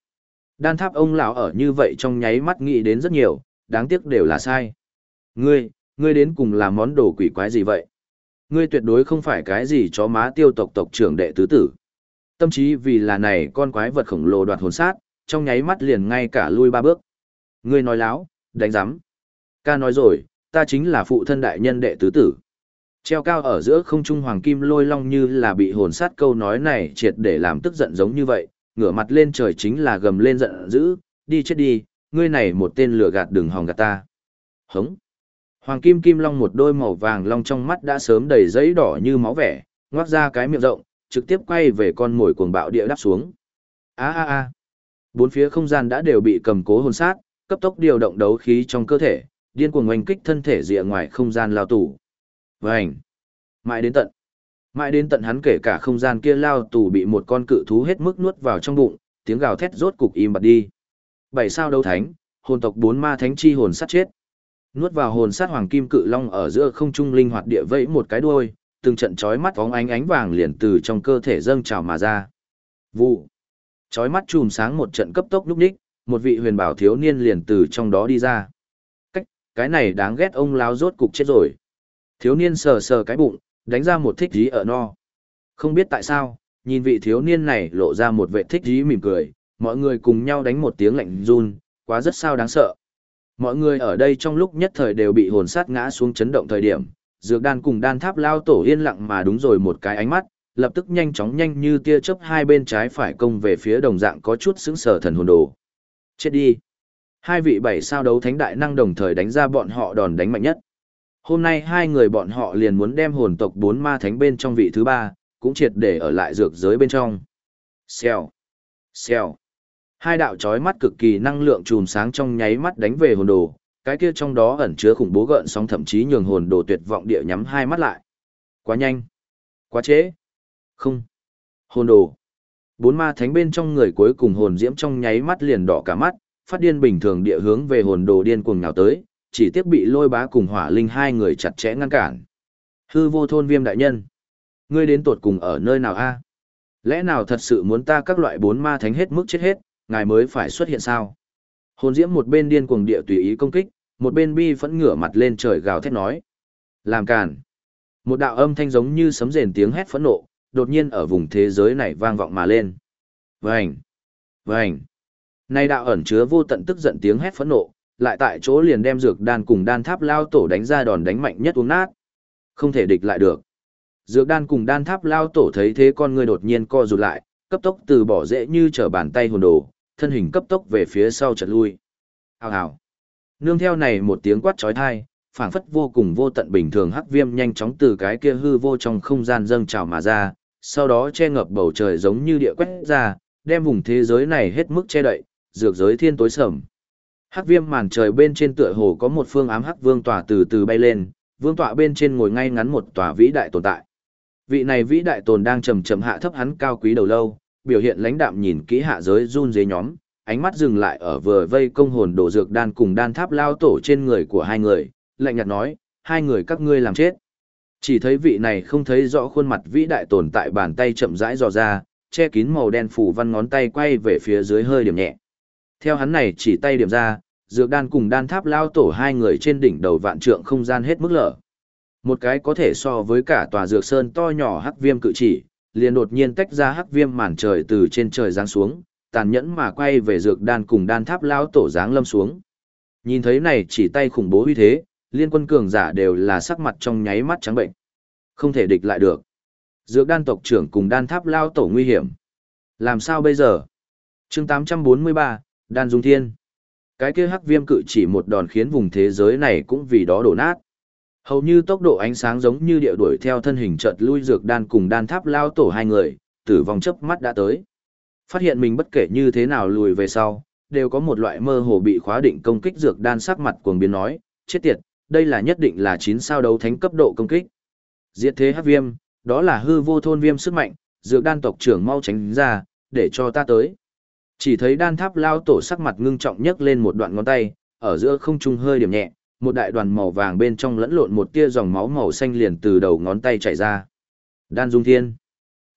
Đan tháp ông lão ở như vậy trong nháy mắt nghĩ đến rất nhiều, đáng tiếc đều là sai. Ngươi, ngươi đến cùng là món đồ quỷ quái gì vậy? Ngươi tuyệt đối không phải cái gì chó má tiêu tộc tộc trưởng đệ tứ tử. Tâm trí vì là này con quái vật khổng lồ đoạt hồn sát, trong nháy mắt liền ngay cả lui ba bước. Ngươi nói láo, đánh giám. Ca nói rồi, ta chính là phụ thân đại nhân đệ tứ tử. Treo cao ở giữa không trung hoàng kim lôi long như là bị hồn sát câu nói này triệt để làm tức giận giống như vậy, ngửa mặt lên trời chính là gầm lên giận dữ, đi chết đi, ngươi này một tên lửa gạt đừng hòng gạt ta. Hống. Hoàng kim kim long một đôi màu vàng long trong mắt đã sớm đầy giấy đỏ như máu vẻ, ngoác ra cái miệng rộng, trực tiếp quay về con mồi cuồng bạo địa đáp xuống. A a a. Bốn phía không gian đã đều bị cầm cố hồn sát, cấp tốc điều động đấu khí trong cơ thể, điên cuồng oanh kích thân thể rìa ngoài không gian lao tủ. Vành. Mãi đến tận. Mãi đến tận hắn kể cả không gian kia lao tù bị một con cự thú hết mức nuốt vào trong bụng, tiếng gào thét rốt cục im bặt đi. Bảy sao đấu thánh, hồn tộc bốn ma thánh chi hồn sát chết. Nuốt vào hồn sát hoàng kim cự long ở giữa không trung linh hoạt địa vẫy một cái đuôi, từng trận chói mắt vóng ánh ánh vàng liền từ trong cơ thể dâng trào mà ra. Vụ. Chói mắt chùm sáng một trận cấp tốc lúc ních, một vị huyền bảo thiếu niên liền từ trong đó đi ra. Cách, cái này đáng ghét ông láo rốt cục chết rồi. Thiếu niên sờ sờ cái bụng, đánh ra một thích dí ở no. Không biết tại sao, nhìn vị thiếu niên này lộ ra một vệ thích dí mỉm cười, mọi người cùng nhau đánh một tiếng lạnh run, quá rất sao đáng sợ. Mọi người ở đây trong lúc nhất thời đều bị hồn sát ngã xuống chấn động thời điểm, dược đan cùng đan tháp lao tổ yên lặng mà đúng rồi một cái ánh mắt, lập tức nhanh chóng nhanh như tia chớp hai bên trái phải công về phía đồng dạng có chút sững sở thần hồn đồ. Chết đi! Hai vị bảy sao đấu thánh đại năng đồng thời đánh ra bọn họ đòn đánh mạnh nhất. Hôm nay hai người bọn họ liền muốn đem hồn tộc bốn ma thánh bên trong vị thứ ba, cũng triệt để ở lại dược giới bên trong. Xèo! Xèo! Hai đạo chói mắt cực kỳ năng lượng chùm sáng trong nháy mắt đánh về hồn đồ, cái kia trong đó ẩn chứa khủng bố gợn sóng thậm chí nhường hồn đồ tuyệt vọng địa nhắm hai mắt lại. Quá nhanh! Quá trễ! Không! Hồn đồ! Bốn ma thánh bên trong người cuối cùng hồn diễm trong nháy mắt liền đỏ cả mắt, phát điên bình thường địa hướng về hồn đồ điên cuồng nào tới, chỉ tiếc bị lôi bá cùng hỏa linh hai người chặt chẽ ngăn cản. Hư vô thôn viêm đại nhân. Ngươi đến tột cùng ở nơi nào a? Lẽ nào thật sự muốn ta các loại bốn ma thánh hết mức chết hết, ngài mới phải xuất hiện sao? Hồn diễm một bên điên cuồng địa tùy ý công kích, một bên bi phẫn ngửa mặt lên trời gào thét nói. Làm càn. Một đạo âm thanh giống như sấm rền tiếng hét phẫn nộ, đột nhiên ở vùng thế giới này vang vọng mà lên. Vành! Vành! Nay đạo ẩn chứa vô tận tức giận tiếng hét phẫn nộ, lại tại chỗ liền đem dược đan cùng đan tháp lao tổ đánh ra đòn đánh mạnh nhất uống nát. Không thể địch lại được. Dược đan cùng đan tháp lao tổ thấy thế con người đột nhiên co rụt lại, cấp tốc từ bỏ dễ như trở bàn tay hồn đồ, thân hình cấp tốc về phía sau chợt lui. Hào hào. Nương theo này một tiếng quát chói tai, phảng phất vô cùng vô tận bình thường hắc viêm nhanh chóng từ cái kia hư vô trong không gian dâng trào mà ra, sau đó che ngập bầu trời giống như địa quét ra, đem vùng thế giới này hết mức che đậy, dược giới thiên tối sầm. Hắc viêm màn trời bên trên tựa hồ có một phương ám hắc vương tỏa từ từ bay lên, vương tọa bên trên ngồi ngay ngắn một tòa vĩ đại tồn tại. Vị này vĩ đại tồn đang trầm trầm hạ thấp hắn cao quý đầu lâu, biểu hiện lãnh đạm nhìn kỹ hạ giới run dế nhóm, ánh mắt dừng lại ở vừa vây công hồn đổ dược đan cùng đan tháp lao tổ trên người của hai người, lạnh nhạt nói, hai người các ngươi làm chết. Chỉ thấy vị này không thấy rõ khuôn mặt vĩ đại tồn tại bàn tay chậm rãi dò ra, che kín màu đen phủ văn ngón tay quay về phía dưới hơi điểm nhẹ. Theo hắn này chỉ tay điểm ra, dược đan cùng đan tháp lao tổ hai người trên đỉnh đầu vạn trượng không gian hết mức lở. Một cái có thể so với cả tòa dược sơn to nhỏ hắc viêm cự chỉ, liền đột nhiên tách ra hắc viêm màn trời từ trên trời giáng xuống, tàn nhẫn mà quay về dược đan cùng đan tháp lao tổ giáng lâm xuống. Nhìn thấy này chỉ tay khủng bố uy thế, liên quân cường giả đều là sắc mặt trong nháy mắt trắng bệnh. Không thể địch lại được. Dược đan tộc trưởng cùng đan tháp lao tổ nguy hiểm. Làm sao bây giờ? chương 843, Đan Dung Thiên. Cái kia hắc viêm cự chỉ một đòn khiến vùng thế giới này cũng vì đó đổ nát. Hầu như tốc độ ánh sáng giống như địa đuổi theo thân hình chợt lui dược đan cùng đan tháp lao tổ hai người, tử vong chớp mắt đã tới. Phát hiện mình bất kể như thế nào lùi về sau, đều có một loại mơ hồ bị khóa định công kích dược đan sắc mặt cuồng biến nói, chết tiệt, đây là nhất định là chín sao đấu thánh cấp độ công kích. Diệt thế hắc viêm, đó là hư vô thôn viêm sức mạnh, dược đan tộc trưởng mau tránh ra, để cho ta tới. Chỉ thấy đan tháp lao tổ sắc mặt ngưng trọng nhấc lên một đoạn ngón tay, ở giữa không trung hơi điểm nhẹ, một đại đoàn màu vàng bên trong lẫn lộn một tia dòng máu màu xanh liền từ đầu ngón tay chảy ra. Đan dung thiên.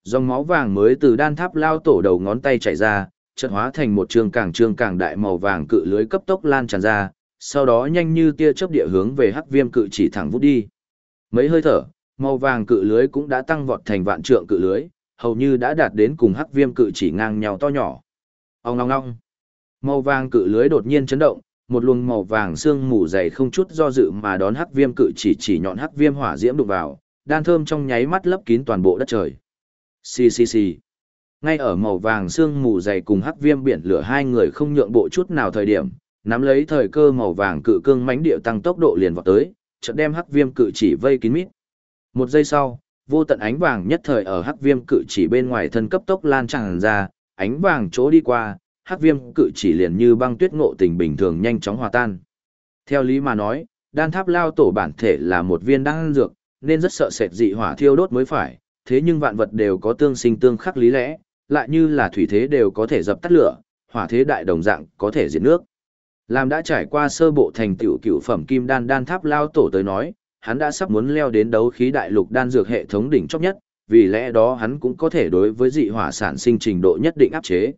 Dòng máu vàng mới từ đan tháp lao tổ đầu ngón tay chảy ra, chợt hóa thành một trường càng trường càng đại màu vàng cự lưới cấp tốc lan tràn ra, sau đó nhanh như tia chớp địa hướng về hắc viêm cự chỉ thẳng vút đi. Mấy hơi thở, màu vàng cự lưới cũng đã tăng vọt thành vạn trượng cự lưới, hầu như đã đạt đến cùng hắc viêm cự chỉ ngang nhau to nhỏ. Ông ngong ngong. Màu vàng cự lưới đột nhiên chấn động, một luồng màu vàng xương mù dày không chút do dự mà đón hắc viêm cự chỉ chỉ nhọn hắc viêm hỏa diễm đụng vào, đan thơm trong nháy mắt lấp kín toàn bộ đất trời. Xì xì xì. Ngay ở màu vàng xương mù dày cùng hắc viêm biển lửa hai người không nhượng bộ chút nào thời điểm, nắm lấy thời cơ màu vàng cự cương mãnh điệu tăng tốc độ liền vọt tới, chợt đem hắc viêm cự chỉ vây kín mít. Một giây sau, vô tận ánh vàng nhất thời ở hắc viêm cự chỉ bên ngoài thân cấp tốc lan tràn ra, ánh vàng chỗ đi qua, hắc viêm cự chỉ liền như băng tuyết ngộ tình bình thường nhanh chóng hòa tan. Theo lý mà nói, đan tháp lao tổ bản thể là một viên đan dược, nên rất sợ sệt dị hỏa thiêu đốt mới phải, thế nhưng vạn vật đều có tương sinh tương khắc lý lẽ, lại như là thủy thế đều có thể dập tắt lửa, hỏa thế đại đồng dạng có thể diệt nước. Làm đã trải qua sơ bộ thành tựu cựu phẩm kim đan đan tháp lao tổ tới nói, hắn đã sắp muốn leo đến đấu khí đại lục đan dược hệ thống đỉnh chóp nhất, vì lẽ đó hắn cũng có thể đối với dị hỏa sản sinh trình độ nhất định áp chế.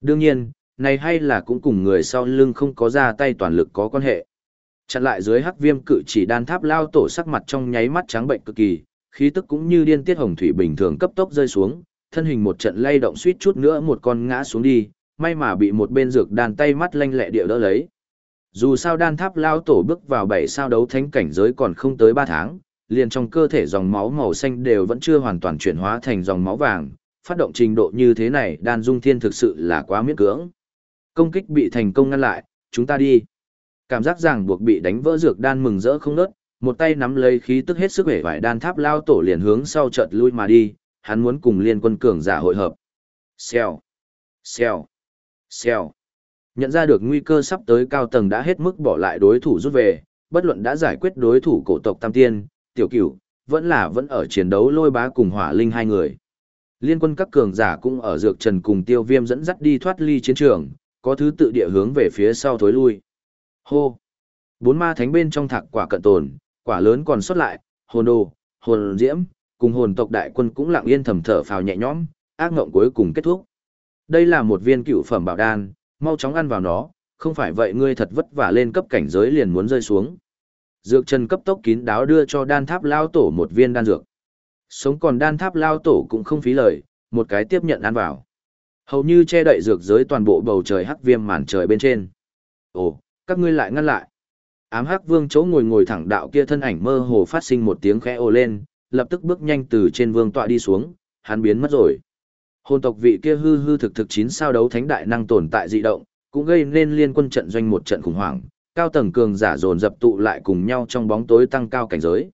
Đương nhiên, này hay là cũng cùng người sau lưng không có ra tay toàn lực có quan hệ. Chặn lại dưới hắc viêm cự chỉ đan tháp lao tổ sắc mặt trong nháy mắt trắng bệnh cực kỳ, khí tức cũng như điên tiết hồng thủy bình thường cấp tốc rơi xuống, thân hình một trận lay động suýt chút nữa một con ngã xuống đi, may mà bị một bên dược đàn tay mắt lanh lẹ điệu đỡ lấy. Dù sao đan tháp lao tổ bước vào bảy sao đấu thánh cảnh giới còn không tới ba tháng, liền trong cơ thể dòng máu màu xanh đều vẫn chưa hoàn toàn chuyển hóa thành dòng máu vàng, phát động trình độ như thế này đan dung thiên thực sự là quá miễn cưỡng. Công kích bị thành công ngăn lại, chúng ta đi. Cảm giác rằng buộc bị đánh vỡ dược đan mừng rỡ không nớt, một tay nắm lấy khí tức hết sức vẻ vải đan tháp lao tổ liền hướng sau chợt lui mà đi, hắn muốn cùng liên quân cường giả hội hợp. Xèo, xèo, xèo. Nhận ra được nguy cơ sắp tới cao tầng đã hết mức bỏ lại đối thủ rút về, bất luận đã giải quyết đối thủ cổ tộc Tam Tiên, Tiểu Cửu, vẫn là vẫn ở chiến đấu lôi bá cùng hỏa linh hai người. Liên quân các cường giả cũng ở dược trần cùng tiêu viêm dẫn dắt đi thoát ly chiến trường, có thứ tự địa hướng về phía sau thối lui. Hô! Bốn ma thánh bên trong thạc quả cận tồn, quả lớn còn xuất lại, hồn đồ, hồn diễm, cùng hồn tộc đại quân cũng lặng yên thầm thở phào nhẹ nhõm, ác ngộng cuối cùng kết thúc. Đây là một viên cựu phẩm bảo đan, mau chóng ăn vào nó, không phải vậy ngươi thật vất vả lên cấp cảnh giới liền muốn rơi xuống. Dược trần cấp tốc kín đáo đưa cho đan tháp lao tổ một viên đan dược. Sống còn đan tháp lao tổ cũng không phí lời, một cái tiếp nhận ăn vào. Hầu như che đậy dược giới toàn bộ bầu trời hắc viêm màn trời bên trên. Ồ, các ngươi lại ngăn lại. Ám hắc vương chỗ ngồi ngồi thẳng đạo kia thân ảnh mơ hồ phát sinh một tiếng khẽ ồ lên, lập tức bước nhanh từ trên vương tọa đi xuống, hắn biến mất rồi. Hồn tộc vị kia hư hư thực thực chín sao đấu thánh đại năng tồn tại dị động, cũng gây nên liên quân trận doanh một trận khủng hoảng, cao tầng cường giả dồn dập tụ lại cùng nhau trong bóng tối tăng cao cảnh giới.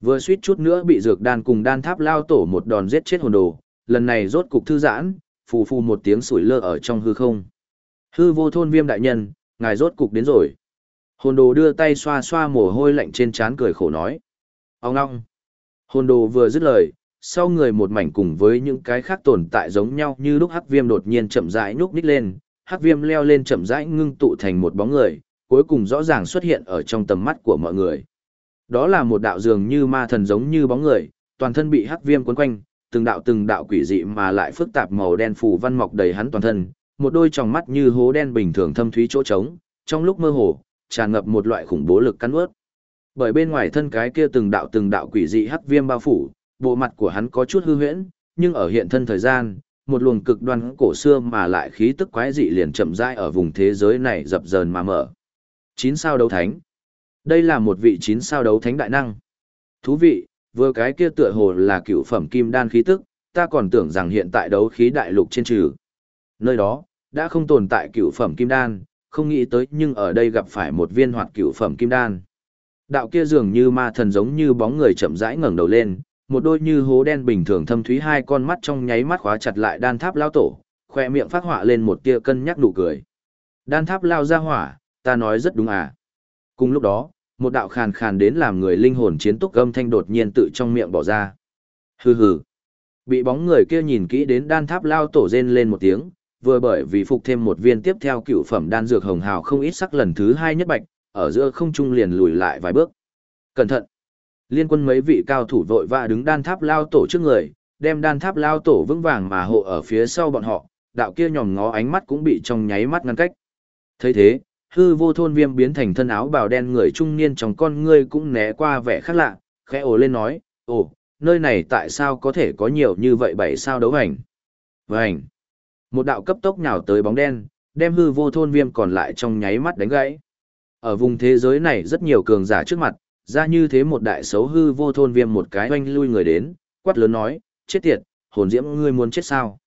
Vừa suýt chút nữa bị dược đan cùng đan tháp lao tổ một đòn giết chết hồn đồ, lần này rốt cục thư giãn, phù phù một tiếng sủi lơ ở trong hư không. Hư vô thôn viêm đại nhân, ngài rốt cục đến rồi. Hồn đồ đưa tay xoa xoa mồ hôi lạnh trên trán cười khổ nói. Ông ngong. Hồn đồ vừa dứt lời, sau người một mảnh cùng với những cái khác tồn tại giống nhau như lúc hắc viêm đột nhiên chậm rãi nhúc nhích lên, hắc viêm leo lên chậm rãi ngưng tụ thành một bóng người, cuối cùng rõ ràng xuất hiện ở trong tầm mắt của mọi người. Đó là một đạo dường như ma thần giống như bóng người, toàn thân bị hắc viêm quấn quanh, từng đạo từng đạo quỷ dị mà lại phức tạp màu đen phủ văn mọc đầy hắn toàn thân, một đôi tròng mắt như hố đen bình thường thâm thúy chỗ trống, trong lúc mơ hồ, tràn ngập một loại khủng bố lực cắn ướt. Bởi bên ngoài thân cái kia từng đạo từng đạo quỷ dị hắc viêm bao phủ, bộ mặt của hắn có chút hư huyễn, nhưng ở hiện thân thời gian, một luồng cực đoan cổ xưa mà lại khí tức quái dị liền chậm rãi ở vùng thế giới này dập dờn mà mở. Chín sao đấu thánh. Đây là một vị chín sao đấu thánh đại năng. Thú vị, vừa cái kia tựa hồ là cựu phẩm kim đan khí tức, ta còn tưởng rằng hiện tại đấu khí đại lục trên trừ. Nơi đó, đã không tồn tại cựu phẩm kim đan, không nghĩ tới nhưng ở đây gặp phải một viên hoạt cựu phẩm kim đan. Đạo kia dường như ma thần giống như bóng người chậm rãi ngẩng đầu lên, một đôi như hố đen bình thường thâm thúy hai con mắt trong nháy mắt khóa chặt lại đan tháp lao tổ, khoe miệng phát họa lên một tia cân nhắc nụ cười. Đan tháp lao ra hỏa, ta nói rất đúng à. Cùng lúc đó, một đạo khàn khàn đến làm người linh hồn chiến túc âm thanh đột nhiên tự trong miệng bỏ ra. Hừ hừ. Bị bóng người kia nhìn kỹ đến đan tháp lao tổ rên lên một tiếng, vừa bởi vì phục thêm một viên tiếp theo cựu phẩm đan dược hồng hào không ít sắc lần thứ hai nhất bạch, ở giữa không trung liền lùi lại vài bước. Cẩn thận! Liên quân mấy vị cao thủ vội vã đứng đan tháp lao tổ trước người, đem đan tháp lao tổ vững vàng mà hộ ở phía sau bọn họ, đạo kia nhòm ngó ánh mắt cũng bị trong nháy mắt ngăn cách. thấy thế, hư vô thôn viêm biến thành thân áo bào đen người trung niên trong con ngươi cũng né qua vẻ khác lạ, khẽ ồ lên nói, ồ, nơi này tại sao có thể có nhiều như vậy bảy sao đấu hành? Vành! Một đạo cấp tốc nhào tới bóng đen, đem hư vô thôn viêm còn lại trong nháy mắt đánh gãy. Ở vùng thế giới này rất nhiều cường giả trước mặt, ra như thế một đại xấu hư vô thôn viêm một cái oanh lui người đến, quát lớn nói, chết tiệt, hồn diễm ngươi muốn chết sao?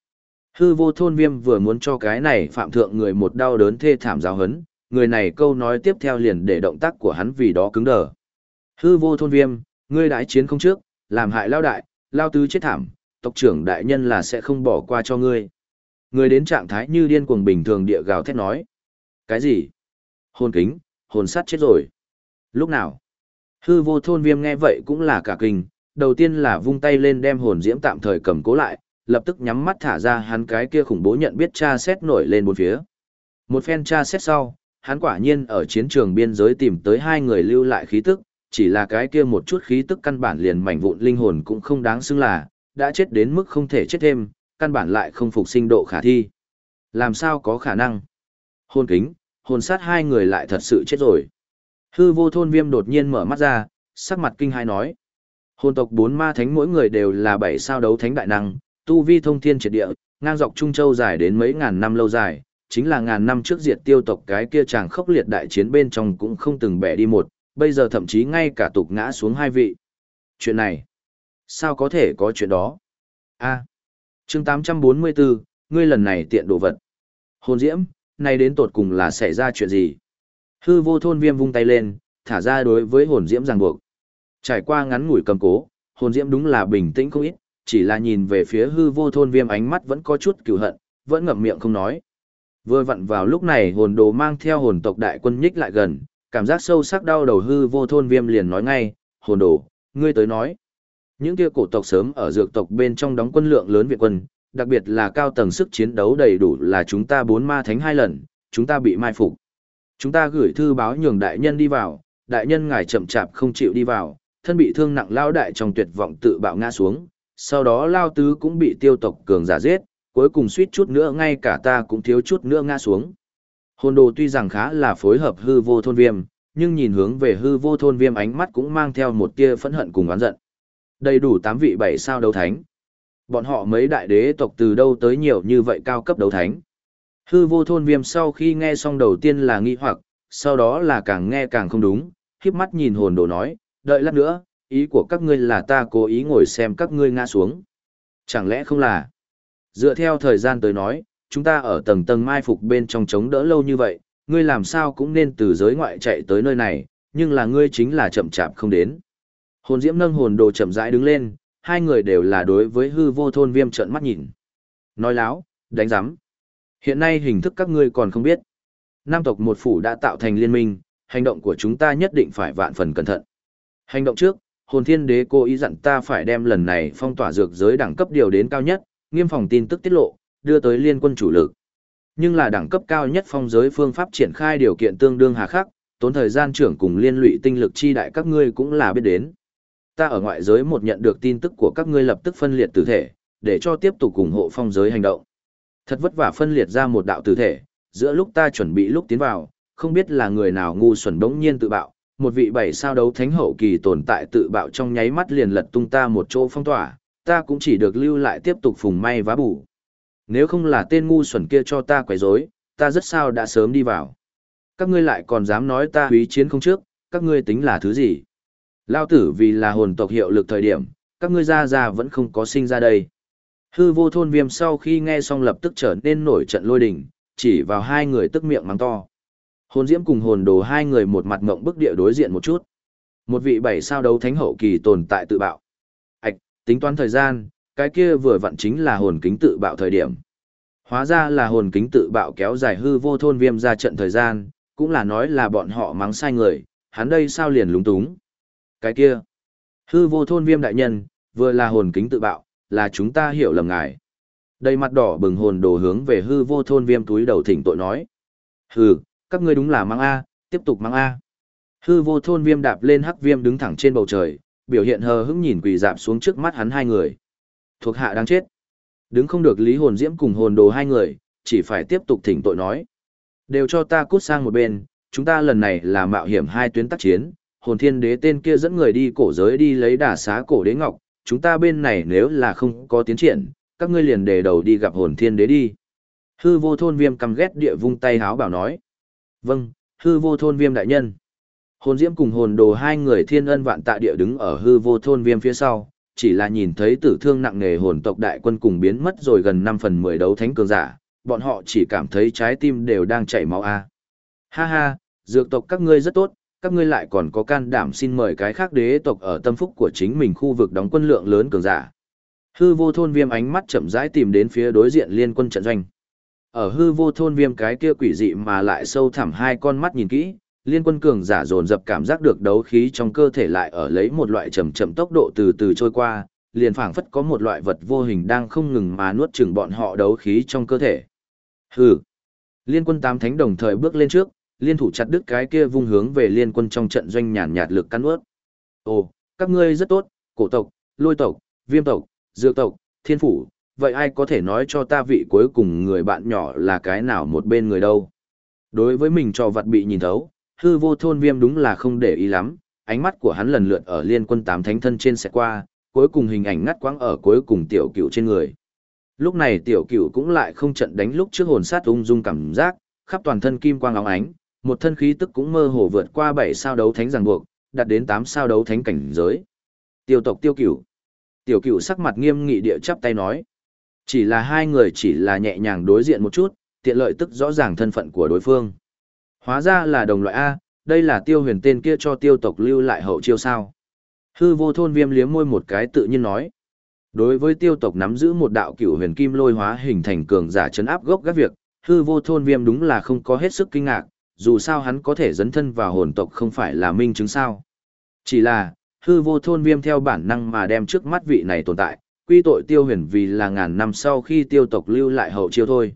Hư vô thôn viêm vừa muốn cho cái này phạm thượng người một đau đớn thê thảm giáo hấn, người này câu nói tiếp theo liền để động tác của hắn vì đó cứng đờ. Hư vô thôn viêm, ngươi đại chiến không trước, làm hại lao đại, lao tứ chết thảm, tộc trưởng đại nhân là sẽ không bỏ qua cho ngươi. Người đến trạng thái như điên cuồng bình thường địa gào thét nói. Cái gì? Hồn kính, hồn sắt chết rồi. Lúc nào? Hư vô thôn viêm nghe vậy cũng là cả kinh, đầu tiên là vung tay lên đem hồn diễm tạm thời cầm cố lại, lập tức nhắm mắt thả ra hắn cái kia khủng bố nhận biết tra xét nổi lên bốn phía. Một phen tra xét sau, hắn quả nhiên ở chiến trường biên giới tìm tới hai người lưu lại khí tức, chỉ là cái kia một chút khí tức căn bản liền mảnh vụn linh hồn cũng không đáng xưng là, đã chết đến mức không thể chết thêm, căn bản lại không phục sinh độ khả thi. Làm sao có khả năng? Hồn kính, hồn sát hai người lại thật sự chết rồi. Hư vô thôn viêm đột nhiên mở mắt ra, sắc mặt kinh hai nói. Hồn tộc bốn ma thánh mỗi người đều là bảy sao đấu thánh đại năng, tu vi thông thiên triệt địa, ngang dọc Trung Châu dài đến mấy ngàn năm lâu dài, chính là ngàn năm trước diệt tiêu tộc cái kia chàng khốc liệt đại chiến bên trong cũng không từng bẻ đi một, bây giờ thậm chí ngay cả tục ngã xuống hai vị. Chuyện này, sao có thể có chuyện đó? A. chương 844, ngươi lần này tiện đồ vật. Hồn diễm, này đến tột cùng là xảy ra chuyện gì? Hư vô thôn viêm vung tay lên, thả ra đối với hồn diễm ràng buộc. Trải qua ngắn ngủi cầm cố, hồn diễm đúng là bình tĩnh không ít, chỉ là nhìn về phía hư vô thôn viêm ánh mắt vẫn có chút cửu hận, vẫn ngậm miệng không nói. Vừa vặn vào lúc này hồn đồ mang theo hồn tộc đại quân nhích lại gần, cảm giác sâu sắc đau đầu hư vô thôn viêm liền nói ngay, hồn đồ, ngươi tới nói. Những kia cổ tộc sớm ở dược tộc bên trong đóng quân lượng lớn viện quân, đặc biệt là cao tầng sức chiến đấu đầy đủ là chúng ta bốn ma thánh hai lần, chúng ta bị mai phục. Chúng ta gửi thư báo nhường đại nhân đi vào, đại nhân ngài chậm chạp không chịu đi vào, thân bị thương nặng lao đại trong tuyệt vọng tự bạo ngã xuống, sau đó lao tứ cũng bị tiêu tộc cường giả giết, cuối cùng suýt chút nữa ngay cả ta cũng thiếu chút nữa ngã xuống. Hồn đồ tuy rằng khá là phối hợp hư vô thôn viêm, nhưng nhìn hướng về hư vô thôn viêm ánh mắt cũng mang theo một tia phẫn hận cùng oán giận. Đầy đủ tám vị bảy sao đấu thánh. Bọn họ mấy đại đế tộc từ đâu tới nhiều như vậy cao cấp đấu thánh. Hư vô thôn viêm sau khi nghe xong đầu tiên là nghi hoặc, sau đó là càng nghe càng không đúng, khiếp mắt nhìn hồn đồ nói, đợi lát nữa, ý của các ngươi là ta cố ý ngồi xem các ngươi ngã xuống. Chẳng lẽ không là? Dựa theo thời gian tới nói, chúng ta ở tầng tầng mai phục bên trong chống đỡ lâu như vậy, ngươi làm sao cũng nên từ giới ngoại chạy tới nơi này, nhưng là ngươi chính là chậm chạp không đến. Hồn diễm nâng hồn đồ chậm rãi đứng lên, hai người đều là đối với hư vô thôn viêm trợn mắt nhìn. Nói láo, đánh giám. Hiện nay hình thức các ngươi còn không biết. Nam tộc một phủ đã tạo thành liên minh, hành động của chúng ta nhất định phải vạn phần cẩn thận. Hành động trước, hồn thiên đế cố ý dặn ta phải đem lần này phong tỏa dược giới đẳng cấp điều đến cao nhất, nghiêm phòng tin tức tiết lộ, đưa tới liên quân chủ lực. Nhưng là đẳng cấp cao nhất phong giới phương pháp triển khai điều kiện tương đương hà khắc, tốn thời gian trưởng cùng liên lụy tinh lực chi đại các ngươi cũng là biết đến. Ta ở ngoại giới một nhận được tin tức của các ngươi lập tức phân liệt tử thể, để cho tiếp tục ủng hộ phong giới hành động. Thật vất vả phân liệt ra một đạo tử thể, giữa lúc ta chuẩn bị lúc tiến vào, không biết là người nào ngu xuẩn đống nhiên tự bạo, một vị bảy sao đấu thánh hậu kỳ tồn tại tự bạo trong nháy mắt liền lật tung ta một chỗ phong tỏa, ta cũng chỉ được lưu lại tiếp tục phùng may vá bù. Nếu không là tên ngu xuẩn kia cho ta quấy rối, ta rất sao đã sớm đi vào. Các ngươi lại còn dám nói ta húy chiến không trước, các ngươi tính là thứ gì? Lao tử vì là hồn tộc hiệu lực thời điểm, các ngươi ra ra vẫn không có sinh ra đây. Hư vô thôn viêm sau khi nghe xong lập tức trở nên nổi trận lôi đình, chỉ vào hai người tức miệng mắng to. Hồn diễm cùng hồn đồ hai người một mặt ngộng bức địa đối diện một chút. Một vị bảy sao đấu thánh hậu kỳ tồn tại tự bạo. Tính toán thời gian, cái kia vừa vặn chính là hồn kính tự bạo thời điểm. Hóa ra là hồn kính tự bạo kéo dài hư vô thôn viêm ra trận thời gian, cũng là nói là bọn họ mắng sai người, hắn đây sao liền lúng túng. Cái kia, hư vô thôn viêm đại nhân, vừa là hồn kính tự bạo, là chúng ta hiểu lầm ngài. Đầy mặt đỏ bừng hồn đồ hướng về hư vô thôn viêm túi đầu thỉnh tội nói. Hừ, các ngươi đúng là mang A, tiếp tục mang A. Hư vô thôn viêm đạp lên hắc viêm đứng thẳng trên bầu trời, biểu hiện hờ hững nhìn quỳ dạp xuống trước mắt hắn hai người. Thuộc hạ đang chết. Đứng không được lý hồn diễm cùng hồn đồ hai người, chỉ phải tiếp tục thỉnh tội nói. Đều cho ta cút sang một bên, chúng ta lần này là mạo hiểm hai tuyến tác chiến, hồn thiên đế tên kia dẫn người đi cổ giới đi lấy đà xá cổ đế ngọc, chúng ta bên này nếu là không có tiến triển, các ngươi liền đề đầu đi gặp hồn thiên đế đi. Hư vô thôn viêm căm ghét địa vung tay háo bảo nói. Vâng, hư vô thôn viêm đại nhân. Hồn diễm cùng hồn đồ hai người thiên ân vạn tạ địa đứng ở hư vô thôn viêm phía sau, chỉ là nhìn thấy tử thương nặng nề hồn tộc đại quân cùng biến mất rồi gần 5 phần 10 đấu thánh cường giả, bọn họ chỉ cảm thấy trái tim đều đang chảy máu a. À. Ha ha, dược tộc các ngươi rất tốt, các ngươi lại còn có can đảm xin mời cái khác đế tộc ở tâm phúc của chính mình khu vực đóng quân lượng lớn cường giả. Hư vô thôn viêm ánh mắt chậm rãi tìm đến phía đối diện liên quân trận doanh. Ở hư vô thôn viêm cái kia quỷ dị mà lại sâu thẳm hai con mắt nhìn kỹ, liên quân cường giả dồn dập cảm giác được đấu khí trong cơ thể lại ở lấy một loại chậm chậm tốc độ từ từ trôi qua, liền phảng phất có một loại vật vô hình đang không ngừng mà nuốt chửng bọn họ đấu khí trong cơ thể. Hừ. Liên quân tám thánh đồng thời bước lên trước, liên thủ chặt đứt cái kia vung hướng về liên quân trong trận doanh nhàn nhạt lực cắn nuốt. Ồ, các ngươi rất tốt, cổ tộc, lôi tộc, viêm tộc, dược tộc, thiên phủ, vậy ai có thể nói cho ta vị cuối cùng người bạn nhỏ là cái nào một bên người đâu? Đối với mình cho vật bị nhìn thấu, hư vô thôn viêm đúng là không để ý lắm, ánh mắt của hắn lần lượt ở liên quân tám thánh thân trên sẽ qua, cuối cùng hình ảnh ngắt quãng ở cuối cùng tiểu cựu trên người. Lúc này tiểu cựu cũng lại không trận đánh lúc trước hồn sát ung dung cảm giác, khắp toàn thân kim quang óng ánh, một thân khí tức cũng mơ hồ vượt qua bảy sao đấu thánh ràng buộc, đạt đến tám sao đấu thánh cảnh giới. Tiêu tộc tiêu cựu, Tiểu cựu sắc mặt nghiêm nghị địa chắp tay nói. Chỉ là hai người chỉ là nhẹ nhàng đối diện một chút, tiện lợi tức rõ ràng thân phận của đối phương. Hóa ra là đồng loại A, đây là tiêu huyền tên kia cho tiêu tộc lưu lại hậu chiêu sao. Hư vô thôn viêm liếm môi một cái tự nhiên nói. Đối với tiêu tộc nắm giữ một đạo cửu huyền kim lôi hóa hình thành cường giả chấn áp gốc các việc, hư vô thôn viêm đúng là không có hết sức kinh ngạc, dù sao hắn có thể dấn thân vào hồn tộc không phải là minh chứng sao. Chỉ là, hư vô thôn viêm theo bản năng mà đem trước mắt vị này tồn tại, quy tội tiêu huyền vì là ngàn năm sau khi tiêu tộc lưu lại hậu chiêu thôi.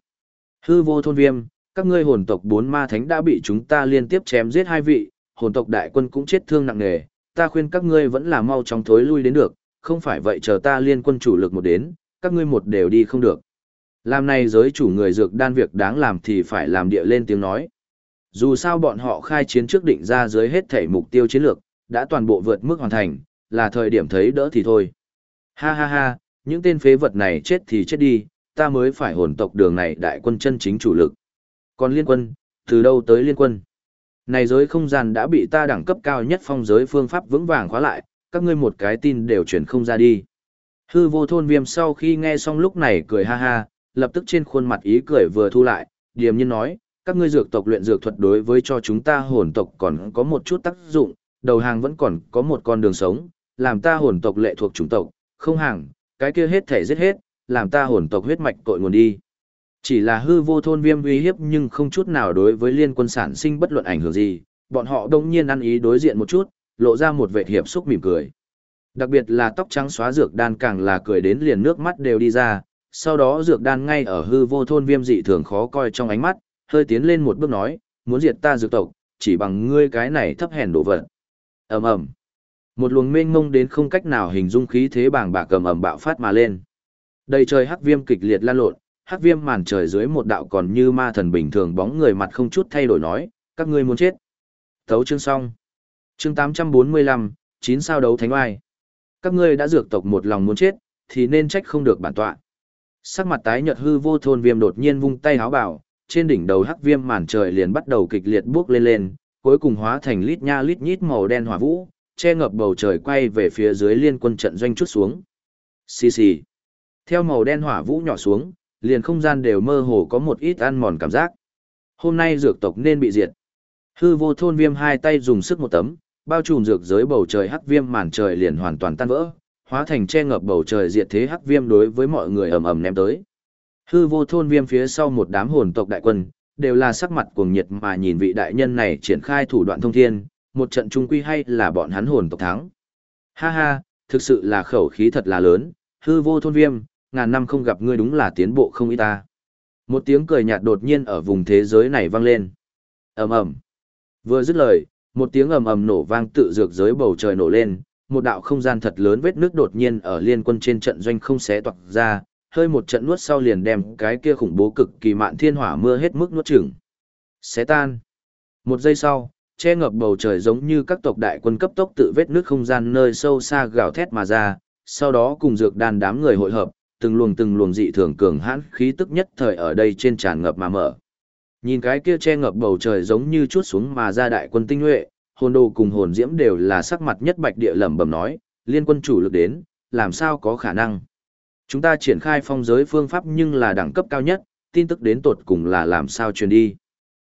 Hư vô thôn viêm, các ngươi hồn tộc bốn ma thánh đã bị chúng ta liên tiếp chém giết hai vị, hồn tộc đại quân cũng chết thương nặng nề, ta khuyên các ngươi vẫn là mau chóng thối lui đến được, không phải vậy chờ ta liên quân chủ lực một đến, các ngươi một đều đi không được. Làm này giới chủ người dược đan việc đáng làm thì phải làm địa lên tiếng nói. Dù sao bọn họ khai chiến trước định ra dưới hết thể mục tiêu chiến lược, đã toàn bộ vượt mức hoàn thành, là thời điểm thấy đỡ thì thôi. Ha ha ha, những tên phế vật này chết thì chết đi, ta mới phải hồn tộc đường này đại quân chân chính chủ lực. Còn liên quân, từ đâu tới liên quân? Này giới không gian đã bị ta đẳng cấp cao nhất phong giới phương pháp vững vàng khóa lại, các ngươi một cái tin đều chuyển không ra đi. Hư vô thôn viêm sau khi nghe xong lúc này cười ha ha, lập tức trên khuôn mặt ý cười vừa thu lại, điềm nhiên nói, các ngươi dược tộc luyện dược thuật đối với cho chúng ta hồn tộc còn có một chút tác dụng, đầu hàng vẫn còn có một con đường sống, làm ta hồn tộc lệ thuộc chủng tộc, không hàng, cái kia hết thể giết hết, làm ta hồn tộc huyết mạch cội nguồn đi. Chỉ là hư vô thôn viêm uy hiếp nhưng không chút nào đối với liên quân sản sinh bất luận ảnh hưởng gì, bọn họ đông nhiên ăn ý đối diện một chút, lộ ra một vệ hiệp xúc mỉm cười. Đặc biệt là tóc trắng xóa dược đan càng là cười đến liền nước mắt đều đi ra, sau đó dược đan ngay ở hư vô thôn viêm dị thường khó coi trong ánh mắt, hơi tiến lên một bước nói, muốn diệt ta dược tộc, chỉ bằng ngươi cái này thấp hèn đổ vật. ầm ầm Một luồng mênh mông đến không cách nào hình dung khí thế bàng bạc cầm ầm bạo phát mà lên. Đầy trời hắc viêm kịch liệt lan lộn, hắc viêm màn trời dưới một đạo còn như ma thần bình thường bóng người mặt không chút thay đổi nói, các ngươi muốn chết. Thấu chương xong. Chương 845, chín sao đấu thánh oai. Các ngươi đã dược tộc một lòng muốn chết, thì nên trách không được bản tọa. Sắc mặt tái nhợt hư vô thôn viêm đột nhiên vung tay háo bảo, trên đỉnh đầu hắc viêm màn trời liền bắt đầu kịch liệt bước lên lên, cuối cùng hóa thành lít nha lít nhít màu đen hỏa vũ, che ngập bầu trời quay về phía dưới liên quân trận doanh chút xuống. Xì xì. Theo màu đen hỏa vũ nhỏ xuống, liền không gian đều mơ hồ có một ít ăn mòn cảm giác. Hôm nay dược tộc nên bị diệt. Hư vô thôn viêm hai tay dùng sức một tấm, bao trùm dược giới bầu trời hắc viêm màn trời liền hoàn toàn tan vỡ, hóa thành che ngập bầu trời diệt thế hắc viêm đối với mọi người ầm ầm ném tới. Hư vô thôn viêm phía sau một đám hồn tộc đại quân, đều là sắc mặt cuồng nhiệt mà nhìn vị đại nhân này triển khai thủ đoạn thông thiên, một trận trung quy hay là bọn hắn hồn tộc thắng. Ha ha, thực sự là khẩu khí thật là lớn, hư vô thôn viêm, ngàn năm không gặp ngươi đúng là tiến bộ không ít ta. Một tiếng cười nhạt đột nhiên ở vùng thế giới này vang lên. ầm ầm Vừa dứt lời, một tiếng ầm ầm nổ vang tự dược giới bầu trời nổ lên, một đạo không gian thật lớn vết nước đột nhiên ở liên quân trên trận doanh không xé toạc ra, hơi một trận nuốt sau liền đem cái kia khủng bố cực kỳ mạn thiên hỏa mưa hết mức nuốt chửng. Xé tan. Một giây sau, che ngập bầu trời giống như các tộc đại quân cấp tốc tự vết nước không gian nơi sâu xa gào thét mà ra, sau đó cùng dược đàn đám người hội hợp, từng luồng từng luồng dị thường cường hãn khí tức nhất thời ở đây trên tràn ngập mà mở. Nhìn cái kia che ngập bầu trời giống như chút xuống mà ra đại quân tinh nhuệ, hồn đồ cùng hồn diễm đều là sắc mặt nhất bạch địa lẩm bẩm nói, liên quân chủ lực đến, làm sao có khả năng. Chúng ta triển khai phong giới phương pháp nhưng là đẳng cấp cao nhất, tin tức đến tột cùng là làm sao truyền đi.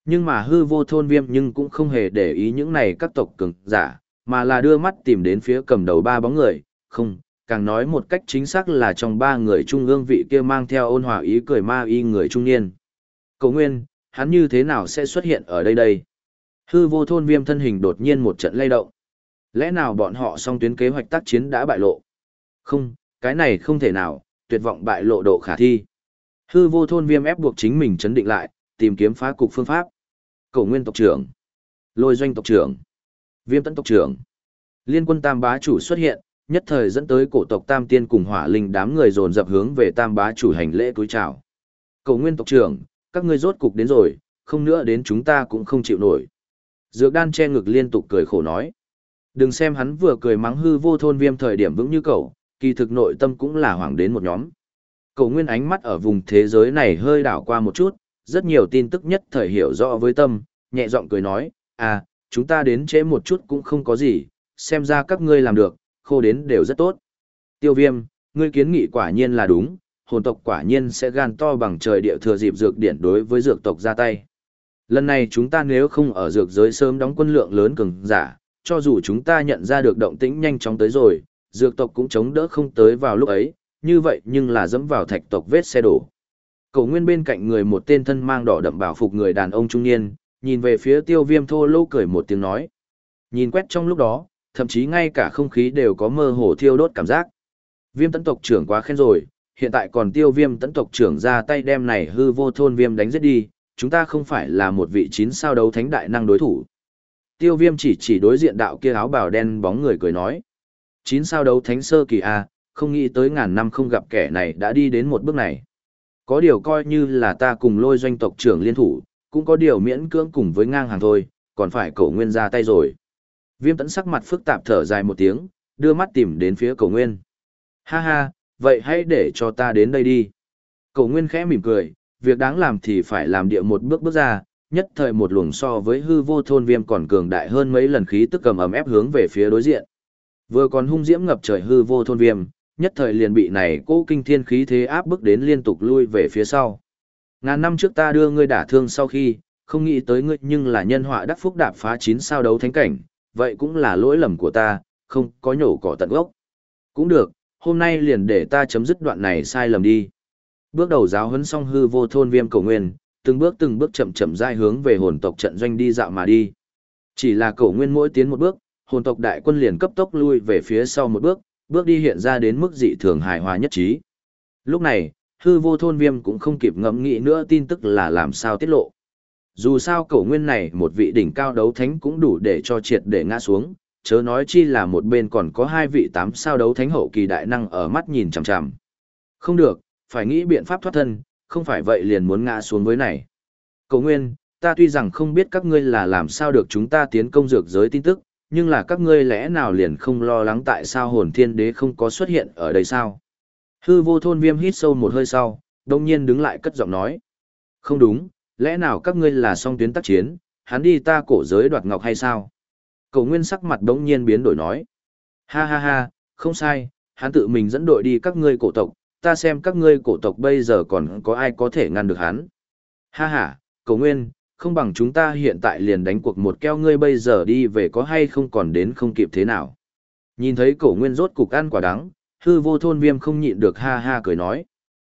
Nhưng mà hư vô thôn viêm nhưng cũng không hề để ý những này các tộc cường giả, mà là đưa mắt tìm đến phía cầm đầu ba bóng người, không, càng nói một cách chính xác là trong ba người trung ương vị kia mang theo ôn hòa ý cười ma y người trung niên. Cầu nguyên, hắn như thế nào sẽ xuất hiện ở đây đây? Hư vô thôn viêm thân hình đột nhiên một trận lay động. Lẽ nào bọn họ song tuyến kế hoạch tác chiến đã bại lộ? Không, cái này không thể nào, tuyệt vọng bại lộ độ khả thi. Hư vô thôn viêm ép buộc chính mình chấn định lại, tìm kiếm phá cục phương pháp. Cổ nguyên tộc trưởng, lôi doanh tộc trưởng, viêm tấn tộc trưởng. Liên quân tam bá chủ xuất hiện, nhất thời dẫn tới cổ tộc tam tiên cùng hỏa linh đám người dồn dập hướng về tam bá chủ hành lễ cúi chào. Cổ nguyên tộc trưởng, các ngươi rốt cục đến rồi, không nữa đến chúng ta cũng không chịu nổi. Dược đan che ngực liên tục cười khổ nói. Đừng xem hắn vừa cười mắng hư vô thôn viêm thời điểm vững như cậu, kỳ thực nội tâm cũng là hoảng đến một nhóm. Cậu nguyên ánh mắt ở vùng thế giới này hơi đảo qua một chút, rất nhiều tin tức nhất thời hiểu rõ với tâm, nhẹ giọng cười nói, à, chúng ta đến trễ một chút cũng không có gì, xem ra các ngươi làm được, khô đến đều rất tốt. Tiêu viêm, ngươi kiến nghị quả nhiên là đúng, hồn tộc quả nhiên sẽ gan to bằng trời địa thừa dịp dược điển đối với dược tộc ra tay. Lần này chúng ta nếu không ở dược giới sớm đóng quân lượng lớn cường giả, cho dù chúng ta nhận ra được động tĩnh nhanh chóng tới rồi, dược tộc cũng chống đỡ không tới vào lúc ấy, như vậy nhưng là dẫm vào thạch tộc vết xe đổ. Cổ nguyên bên cạnh người một tên thân mang đỏ đậm bảo phục người đàn ông trung niên, nhìn về phía tiêu viêm thô lô cười một tiếng nói. Nhìn quét trong lúc đó, thậm chí ngay cả không khí đều có mơ hồ thiêu đốt cảm giác. Viêm tấn tộc trưởng quá khen rồi, hiện tại còn tiêu viêm tấn tộc trưởng ra tay đem này hư vô thôn viêm đánh giết đi, chúng ta không phải là một vị chín sao đấu thánh đại năng đối thủ. Tiêu viêm chỉ chỉ đối diện đạo kia áo bào đen bóng người cười nói. Chín sao đấu thánh sơ kỳ A, không nghĩ tới ngàn năm không gặp kẻ này đã đi đến một bước này. Có điều coi như là ta cùng lôi doanh tộc trưởng liên thủ, cũng có điều miễn cưỡng cùng với ngang hàng thôi, còn phải cổ nguyên ra tay rồi. Viêm tẫn sắc mặt phức tạp thở dài một tiếng, đưa mắt tìm đến phía cổ nguyên. Ha ha, vậy hãy để cho ta đến đây đi. Cổ nguyên khẽ mỉm cười, việc đáng làm thì phải làm địa một bước bước ra, nhất thời một luồng so với hư vô thôn viêm còn cường đại hơn mấy lần khí tức cầm ầm ép hướng về phía đối diện. Vừa còn hung diễm ngập trời hư vô thôn viêm, nhất thời liền bị này cố kinh thiên khí thế áp bức đến liên tục lui về phía sau. Ngàn năm trước ta đưa ngươi đả thương sau khi, không nghĩ tới ngươi nhưng là nhân họa đắc phúc đạp phá chín sao đấu thánh cảnh, vậy cũng là lỗi lầm của ta, không có nhổ cỏ tận gốc. Cũng được, hôm nay liền để ta chấm dứt đoạn này sai lầm đi. Bước đầu giáo huấn xong hư vô thôn viêm cầu nguyên, từng bước từng bước chậm chậm dai hướng về hồn tộc trận doanh đi dạo mà đi. Chỉ là cầu nguyên mỗi tiến một bước, hồn tộc đại quân liền cấp tốc lui về phía sau một bước, bước đi hiện ra đến mức dị thường hài hòa nhất trí. Lúc này, hư vô thôn viêm cũng không kịp ngẫm nghĩ nữa tin tức là làm sao tiết lộ. Dù sao Cổ nguyên này một vị đỉnh cao đấu thánh cũng đủ để cho triệt để ngã xuống, chớ nói chi là một bên còn có hai vị tám sao đấu thánh hậu kỳ đại năng ở mắt nhìn chằm chằm. Không được, phải nghĩ biện pháp thoát thân, không phải vậy liền muốn ngã xuống với này. Cổ nguyên, ta tuy rằng không biết các ngươi là làm sao được chúng ta tiến công dược giới tin tức, nhưng là các ngươi lẽ nào liền không lo lắng tại sao hồn thiên đế không có xuất hiện ở đây sao? Hư vô thôn viêm hít sâu một hơi sau, đông nhiên đứng lại cất giọng nói. Không đúng, lẽ nào các ngươi là song tuyến tác chiến, hắn đi ta cổ giới đoạt ngọc hay sao? Cầu nguyên sắc mặt đống nhiên biến đổi nói. Ha ha ha, không sai, hắn tự mình dẫn đội đi các ngươi cổ tộc, ta xem các ngươi cổ tộc bây giờ còn có ai có thể ngăn được hắn. Ha ha, cầu nguyên, không bằng chúng ta hiện tại liền đánh cuộc một keo ngươi bây giờ đi về có hay không còn đến không kịp thế nào. Nhìn thấy cổ nguyên rốt cục ăn quả đắng, hư vô thôn viêm không nhịn được ha ha cười nói.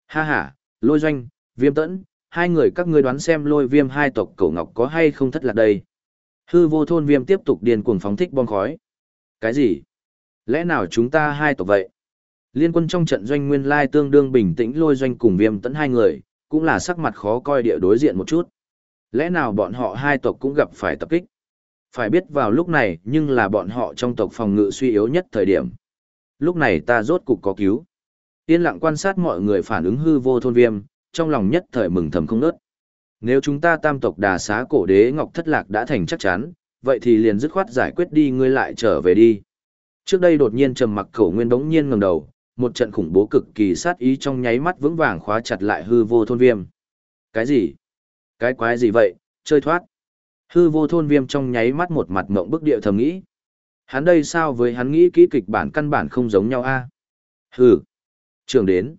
Ha ha, lôi doanh, viêm tẫn, hai người các ngươi đoán xem lôi viêm hai tộc cổ ngọc có hay không thất lạc đây. Hư vô thôn viêm tiếp tục điên cuồng phóng thích bom khói. Cái gì? Lẽ nào chúng ta hai tộc vậy? Liên quân trong trận doanh nguyên lai tương đương bình tĩnh lôi doanh cùng viêm tẫn hai người, cũng là sắc mặt khó coi địa đối diện một chút. Lẽ nào bọn họ hai tộc cũng gặp phải tập kích? Phải biết vào lúc này nhưng là bọn họ trong tộc phòng ngự suy yếu nhất thời điểm. Lúc này ta rốt cục có cứu. Yên lặng quan sát mọi người phản ứng hư vô thôn viêm, trong lòng nhất thời mừng thầm không nớt. Nếu chúng ta tam tộc đà xá cổ đế Ngọc Thất Lạc đã thành chắc chắn, vậy thì liền dứt khoát giải quyết đi ngươi lại trở về đi. Trước đây đột nhiên trầm mặc khẩu nguyên đống nhiên ngẩng đầu, một trận khủng bố cực kỳ sát ý trong nháy mắt vững vàng khóa chặt lại hư vô thôn viêm. Cái gì? Cái quái gì vậy, chơi thoát. Hư vô thôn viêm trong nháy mắt một mặt mộng bức địa thầm nghĩ. Hắn đây sao với hắn nghĩ kỹ kịch bản căn bản không giống nhau a Hư. Trường đến.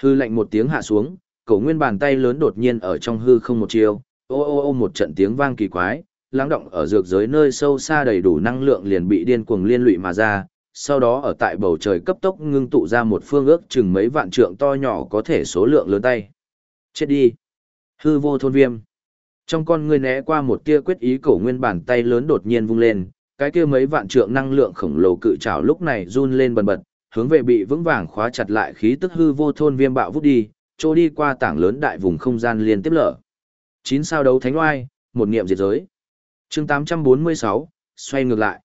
Hư lạnh một tiếng hạ xuống, cổ nguyên bàn tay lớn đột nhiên ở trong hư không một chiều, ô ô ô một trận tiếng vang kỳ quái, lắng động ở dược giới nơi sâu xa đầy đủ năng lượng liền bị điên cuồng liên lụy mà ra, sau đó ở tại bầu trời cấp tốc ngưng tụ ra một phương ước chừng mấy vạn trượng to nhỏ có thể số lượng lớn tay. Chết đi. Hư vô thôn viêm. Trong con người né qua một tia quyết ý cổ nguyên bàn tay lớn đột nhiên vung lên, cái kia mấy vạn trượng năng lượng khổng lồ cự trảo lúc này run lên bần bật, hướng về bị vững vàng khóa chặt lại khí tức hư vô thôn viêm bạo vút đi, trôi đi qua tảng lớn đại vùng không gian liên tiếp lở. Chín sao đấu thánh oai, một niệm diệt giới. Chương 846, xoay ngược lại.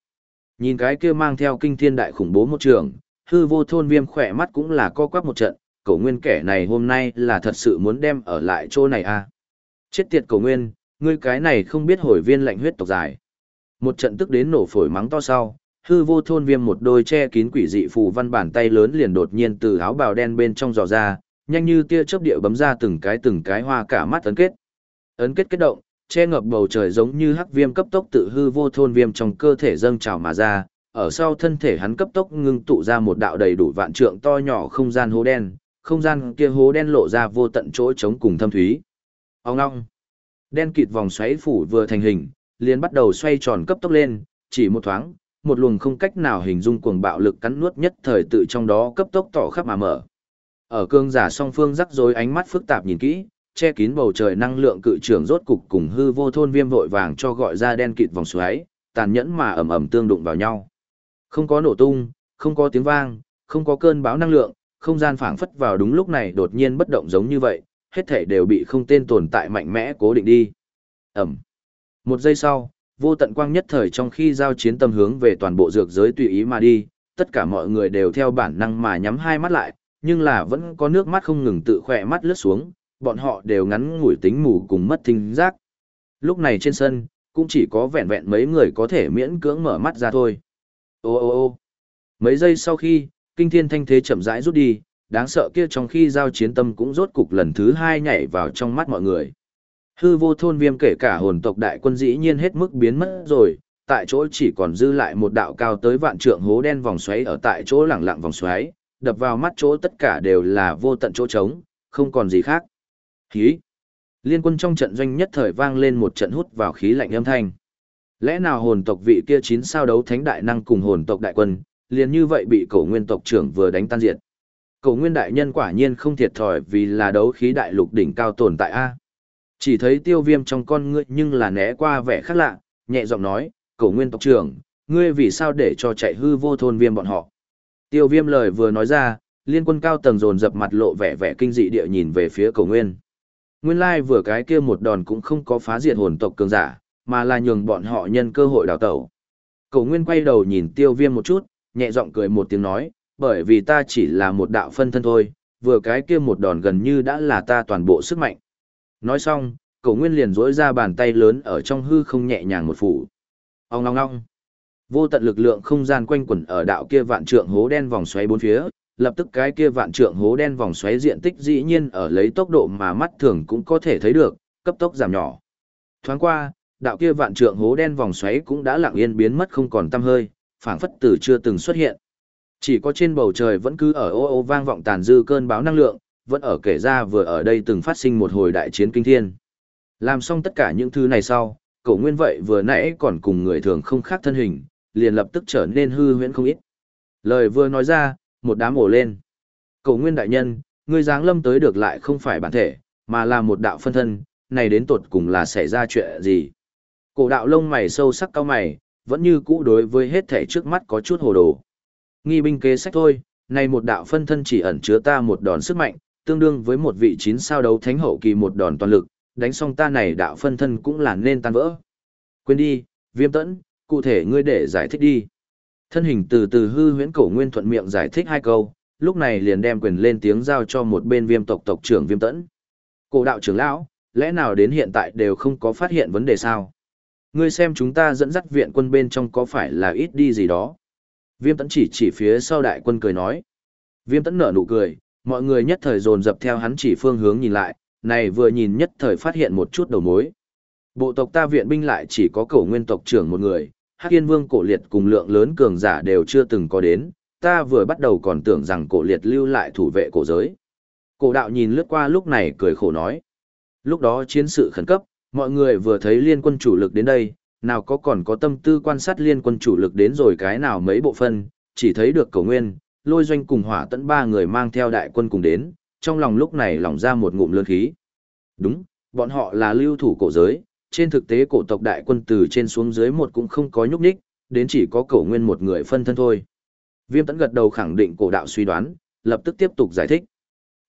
Nhìn cái kia mang theo kinh thiên đại khủng bố một trường, hư vô thôn viêm khỏe mắt cũng là co quắp một trận, cổ nguyên kẻ này hôm nay là thật sự muốn đem ở lại chỗ này à. Chết tiệt cổ nguyên, ngươi cái này không biết hồi viên lạnh huyết tộc dài. Một trận tức đến nổ phổi mắng to sau, Hư vô thôn viêm một đôi che kín quỷ dị phù văn bàn tay lớn liền đột nhiên từ áo bào đen bên trong dò ra, nhanh như tia chớp địa bấm ra từng cái từng cái hoa cả mắt ấn kết. Ấn kết kết động, che ngập bầu trời giống như hắc viêm cấp tốc tự hư vô thôn viêm trong cơ thể dâng trào mà ra, ở sau thân thể hắn cấp tốc ngưng tụ ra một đạo đầy đủ vạn trượng to nhỏ không gian hố đen, không gian kia hố đen lộ ra vô tận chỗ trống cùng thâm thúy. Ông long Đen kịt vòng xoáy phủ vừa thành hình, liền bắt đầu xoay tròn cấp tốc lên, chỉ một thoáng, một luồng không cách nào hình dung cuồng bạo lực cắn nuốt nhất thời tự trong đó cấp tốc tỏ khắp mà mở. Ở cương giả song phương rắc rối ánh mắt phức tạp nhìn kỹ, che kín bầu trời năng lượng cự trưởng rốt cục cùng hư vô thôn viêm vội vàng cho gọi ra đen kịt vòng xoáy, tàn nhẫn mà ầm ầm tương đụng vào nhau. Không có nổ tung, không có tiếng vang, không có cơn bão năng lượng, không gian phảng phất vào đúng lúc này đột nhiên bất động giống như vậy, hết thể đều bị không tên tồn tại mạnh mẽ cố định đi. Ẩm. Một giây sau, vô tận quang nhất thời trong khi giao chiến tâm hướng về toàn bộ dược giới tùy ý mà đi, tất cả mọi người đều theo bản năng mà nhắm hai mắt lại, nhưng là vẫn có nước mắt không ngừng tự khỏe mắt lướt xuống, bọn họ đều ngắn ngủi tính mù cùng mất thính giác. Lúc này trên sân, cũng chỉ có vẹn vẹn mấy người có thể miễn cưỡng mở mắt ra thôi. Ô ô ô mấy giây sau khi, kinh thiên thanh thế chậm rãi rút đi, đáng sợ kia trong khi giao chiến tâm cũng rốt cục lần thứ hai nhảy vào trong mắt mọi người. Hư vô thôn viêm kể cả hồn tộc đại quân dĩ nhiên hết mức biến mất rồi, tại chỗ chỉ còn dư lại một đạo cao tới vạn trượng hố đen vòng xoáy ở tại chỗ lẳng lặng vòng xoáy, đập vào mắt chỗ tất cả đều là vô tận chỗ trống, không còn gì khác. Khí! Liên quân trong trận doanh nhất thời vang lên một trận hút vào khí lạnh âm thanh. Lẽ nào hồn tộc vị kia chín sao đấu thánh đại năng cùng hồn tộc đại quân, liền như vậy bị cổ nguyên tộc trưởng vừa đánh tan diệt. Cổ nguyên đại nhân quả nhiên không thiệt thòi vì là đấu khí đại lục đỉnh cao tồn tại A. Chỉ thấy tiêu viêm trong con ngươi nhưng là né qua vẻ khác lạ, nhẹ giọng nói, cổ nguyên tộc trưởng, ngươi vì sao để cho chạy hư vô thôn viêm bọn họ. Tiêu viêm lời vừa nói ra, liên quân cao tầng dồn dập mặt lộ vẻ vẻ kinh dị địa nhìn về phía Cầu nguyên. Nguyên lai vừa cái kia một đòn cũng không có phá diệt hồn tộc cường giả, mà là nhường bọn họ nhân cơ hội đào tẩu. Cầu nguyên quay đầu nhìn tiêu viêm một chút, nhẹ giọng cười một tiếng nói, bởi vì ta chỉ là một đạo phân thân thôi, vừa cái kia một đòn gần như đã là ta toàn bộ sức mạnh. Nói xong, Cầu nguyên liền rỗi ra bàn tay lớn ở trong hư không nhẹ nhàng một phủ. Ông ngong ngong. Vô tận lực lượng không gian quanh quẩn ở đạo kia vạn trượng hố đen vòng xoáy bốn phía, lập tức cái kia vạn trượng hố đen vòng xoáy diện tích dĩ nhiên ở lấy tốc độ mà mắt thường cũng có thể thấy được, cấp tốc giảm nhỏ. Thoáng qua, đạo kia vạn trượng hố đen vòng xoáy cũng đã lặng yên biến mất không còn tăm hơi, phảng phất từ chưa từng xuất hiện. Chỉ có trên bầu trời vẫn cứ ở ô ô vang vọng tàn dư cơn báo năng lượng, vẫn ở kể ra vừa ở đây từng phát sinh một hồi đại chiến kinh thiên. Làm xong tất cả những thứ này sau, cậu nguyên vậy vừa nãy còn cùng người thường không khác thân hình, liền lập tức trở nên hư huyễn không ít. Lời vừa nói ra, một đám ổ lên. Cổ nguyên đại nhân, ngươi dáng lâm tới được lại không phải bản thể, mà là một đạo phân thân, này đến tột cùng là xảy ra chuyện gì? Cổ đạo lông mày sâu sắc cao mày, vẫn như cũ đối với hết thể trước mắt có chút hồ đồ. Nghi binh kế sách thôi, này một đạo phân thân chỉ ẩn chứa ta một đòn sức mạnh, tương đương với một vị chín sao đấu thánh hậu kỳ một đòn toàn lực, đánh xong ta này đạo phân thân cũng là nên tan vỡ. Quên đi, viêm tẫn, cụ thể ngươi để giải thích đi. Thân hình từ từ hư huyễn cổ nguyên thuận miệng giải thích hai câu, lúc này liền đem quyền lên tiếng giao cho một bên viêm tộc tộc trưởng viêm tẫn. Cổ đạo trưởng lão, lẽ nào đến hiện tại đều không có phát hiện vấn đề sao? Ngươi xem chúng ta dẫn dắt viện quân bên trong có phải là ít đi gì đó? Viêm tẫn chỉ chỉ phía sau đại quân cười nói. Viêm tẫn nở nụ cười, mọi người nhất thời dồn dập theo hắn chỉ phương hướng nhìn lại, này vừa nhìn nhất thời phát hiện một chút đầu mối. Bộ tộc ta viện binh lại chỉ có cổ nguyên tộc trưởng một người, Hắc Yên Vương cổ liệt cùng lượng lớn cường giả đều chưa từng có đến, ta vừa bắt đầu còn tưởng rằng cổ liệt lưu lại thủ vệ cổ giới. Cổ đạo nhìn lướt qua lúc này cười khổ nói. Lúc đó chiến sự khẩn cấp, mọi người vừa thấy liên quân chủ lực đến đây, nào có còn có tâm tư quan sát liên quân chủ lực đến rồi cái nào mấy bộ phân, chỉ thấy được cổ nguyên, lôi doanh cùng hỏa tẫn ba người mang theo đại quân cùng đến, trong lòng lúc này lỏng ra một ngụm lơn khí. Đúng, bọn họ là lưu thủ cổ giới, trên thực tế cổ tộc đại quân từ trên xuống dưới một cũng không có nhúc nhích, đến chỉ có cổ nguyên một người phân thân thôi. Viêm tẫn gật đầu khẳng định cổ đạo suy đoán, lập tức tiếp tục giải thích.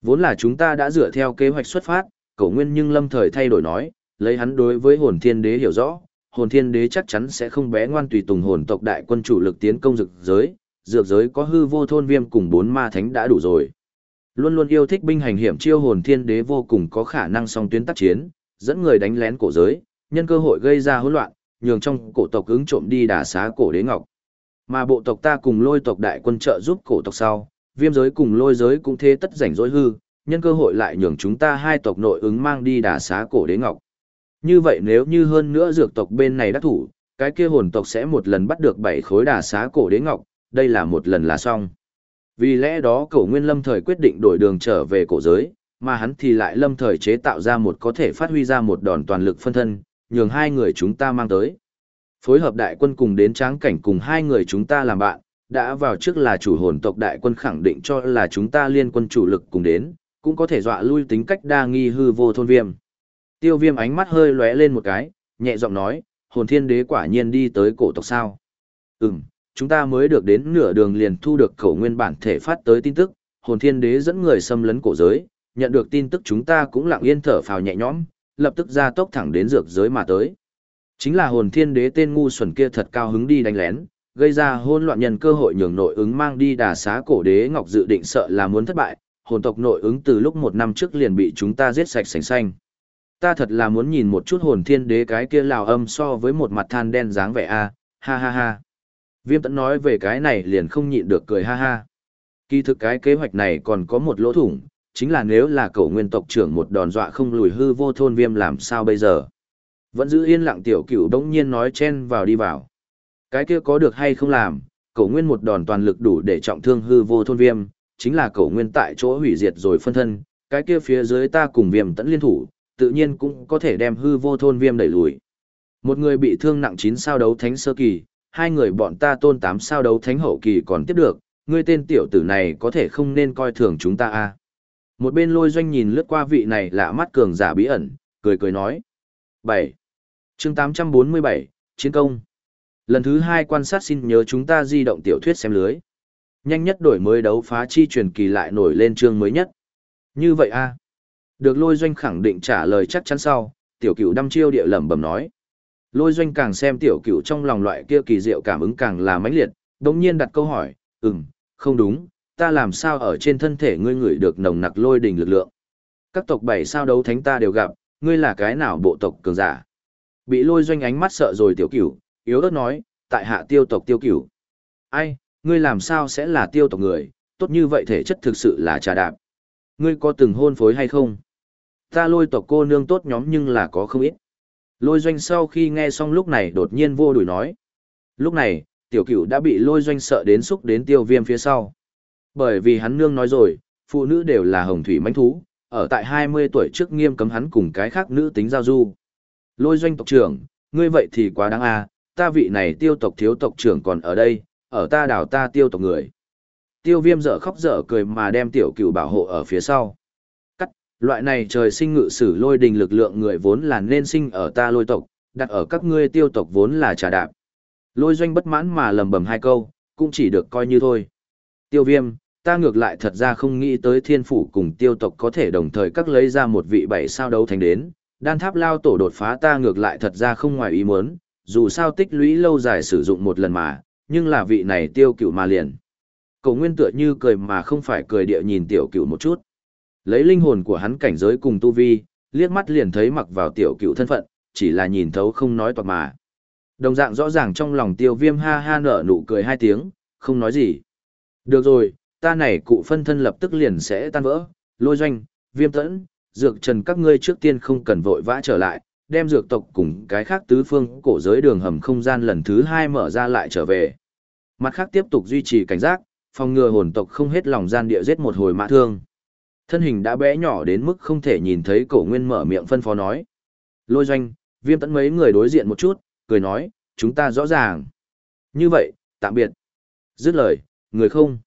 Vốn là chúng ta đã dựa theo kế hoạch xuất phát, cổ nguyên nhưng lâm thời thay đổi nói, lấy hắn đối với hồn thiên đế hiểu rõ, hồn thiên đế chắc chắn sẽ không bé ngoan tùy tùng hồn tộc đại quân chủ lực tiến công dược giới, dược giới có hư vô thôn viêm cùng bốn ma thánh đã đủ rồi. Luôn luôn yêu thích binh hành hiểm chiêu hồn thiên đế vô cùng có khả năng song tuyến tác chiến, dẫn người đánh lén cổ giới, nhân cơ hội gây ra hỗn loạn, nhường trong cổ tộc ứng trộm đi đả xá cổ đế ngọc. Mà bộ tộc ta cùng lôi tộc đại quân trợ giúp cổ tộc sau, viêm giới cùng lôi giới cũng thế tất rảnh rỗi hư, nhân cơ hội lại nhường chúng ta hai tộc nội ứng mang đi đả xá cổ đế ngọc. Như vậy nếu như hơn nữa dược tộc bên này đắc thủ, cái kia hồn tộc sẽ một lần bắt được bảy khối đả xá cổ đế ngọc, đây là một lần là xong. Vì lẽ đó cổ nguyên lâm thời quyết định đổi đường trở về cổ giới, mà hắn thì lại lâm thời chế tạo ra một có thể phát huy ra một đòn toàn lực phân thân, nhường hai người chúng ta mang tới. Phối hợp đại quân cùng đến tráng cảnh cùng hai người chúng ta làm bạn, đã vào trước là chủ hồn tộc đại quân khẳng định cho là chúng ta liên quân chủ lực cùng đến, cũng có thể dọa lui tính cách đa nghi hư vô thôn viêm. Tiêu viêm ánh mắt hơi lóe lên một cái, nhẹ giọng nói, hồn thiên đế quả nhiên đi tới cổ tộc sao. Ừm, chúng ta mới được đến nửa đường liền thu được khẩu nguyên bản thể phát tới tin tức, hồn thiên đế dẫn người xâm lấn cổ giới, nhận được tin tức chúng ta cũng lặng yên thở phào nhẹ nhõm, lập tức ra tốc thẳng đến dược giới mà tới. Chính là hồn thiên đế tên ngu xuẩn kia thật cao hứng đi đánh lén, gây ra hôn loạn nhân cơ hội nhường nội ứng mang đi đà xá cổ đế ngọc dự định sợ là muốn thất bại, hồn tộc nội ứng từ lúc một năm trước liền bị chúng ta giết sạch sành xanh. Ta thật là muốn nhìn một chút hồn thiên đế cái kia lào âm so với một mặt than đen dáng vẻ a, ha ha ha. Viêm tẫn nói về cái này liền không nhịn được cười ha ha. Kỳ thực cái kế hoạch này còn có một lỗ thủng, chính là nếu là cậu nguyên tộc trưởng một đòn dọa không lùi hư vô thôn viêm làm sao bây giờ. Vẫn giữ yên lặng tiểu cửu đống nhiên nói chen vào đi vào. Cái kia có được hay không làm, cậu nguyên một đòn toàn lực đủ để trọng thương hư vô thôn viêm, chính là cậu nguyên tại chỗ hủy diệt rồi phân thân, cái kia phía dưới ta cùng viêm tẫn liên thủ, tự nhiên cũng có thể đem hư vô thôn viêm đẩy lùi. Một người bị thương nặng 9 sao đấu thánh sơ kỳ, hai người bọn ta tôn 8 sao đấu thánh hậu kỳ còn tiếp được, ngươi tên tiểu tử này có thể không nên coi thường chúng ta a. À. Một bên lôi doanh nhìn lướt qua vị này lạ mắt cường giả bí ẩn, cười cười nói. 7. chương 847, Chiến công. Lần thứ hai quan sát xin nhớ chúng ta di động tiểu thuyết xem lưới. Nhanh nhất đổi mới đấu phá chi truyền kỳ lại nổi lên chương mới nhất. Như vậy a Được lôi doanh khẳng định trả lời chắc chắn sau, tiểu cửu đăm chiêu địa lẩm bẩm nói. Lôi doanh càng xem tiểu cửu trong lòng loại kia kỳ diệu cảm ứng càng là mãnh liệt, đồng nhiên đặt câu hỏi, ừm, không đúng, ta làm sao ở trên thân thể ngươi ngửi được nồng nặc lôi đình lực lượng. Các tộc bảy sao đấu thánh ta đều gặp, ngươi là cái nào bộ tộc cường giả. Bị lôi doanh ánh mắt sợ rồi tiểu cửu, yếu ớt nói, tại hạ tiêu tộc tiêu cửu. Ai, ngươi làm sao sẽ là tiêu tộc người, tốt như vậy thể chất thực sự là trà đạp. Ngươi có từng hôn phối hay không? Ta lôi tộc cô nương tốt nhóm nhưng là có không ít. Lôi doanh sau khi nghe xong lúc này đột nhiên vô đuổi nói. Lúc này, tiểu cửu đã bị lôi doanh sợ đến xúc đến tiêu viêm phía sau. Bởi vì hắn nương nói rồi, phụ nữ đều là hồng thủy mãnh thú, ở tại 20 tuổi trước nghiêm cấm hắn cùng cái khác nữ tính giao du. Lôi doanh tộc trưởng, ngươi vậy thì quá đáng à, ta vị này tiêu tộc thiếu tộc trưởng còn ở đây, ở ta đảo ta tiêu tộc người. Tiêu viêm dở khóc dở cười mà đem tiểu cửu bảo hộ ở phía sau. Cắt, loại này trời sinh ngự sử lôi đình lực lượng người vốn là nên sinh ở ta lôi tộc, đặt ở các ngươi tiêu tộc vốn là trà đạp. Lôi doanh bất mãn mà lầm bầm hai câu, cũng chỉ được coi như thôi. Tiêu viêm, ta ngược lại thật ra không nghĩ tới thiên phủ cùng tiêu tộc có thể đồng thời các lấy ra một vị bảy sao đấu thành đến, đan tháp lao tổ đột phá ta ngược lại thật ra không ngoài ý muốn, dù sao tích lũy lâu dài sử dụng một lần mà, nhưng là vị này tiêu cửu mà liền. Cầu nguyên tựa như cười mà không phải cười địa nhìn tiểu cửu một chút. Lấy linh hồn của hắn cảnh giới cùng tu vi, liếc mắt liền thấy mặc vào tiểu cửu thân phận, chỉ là nhìn thấu không nói toạc mà. Đồng dạng rõ ràng trong lòng tiêu viêm ha ha nở nụ cười hai tiếng, không nói gì. Được rồi, ta này cụ phân thân lập tức liền sẽ tan vỡ, lôi doanh, viêm tẫn, dược trần các ngươi trước tiên không cần vội vã trở lại, đem dược tộc cùng cái khác tứ phương cổ giới đường hầm không gian lần thứ hai mở ra lại trở về. Mặt khác tiếp tục duy trì cảnh giác, phòng ngừa hồn tộc không hết lòng gian địa giết một hồi mã thương. Thân hình đã bé nhỏ đến mức không thể nhìn thấy cổ nguyên mở miệng phân phó nói. Lôi doanh, viêm tẫn mấy người đối diện một chút, cười nói, chúng ta rõ ràng. Như vậy, tạm biệt. Dứt lời, người không.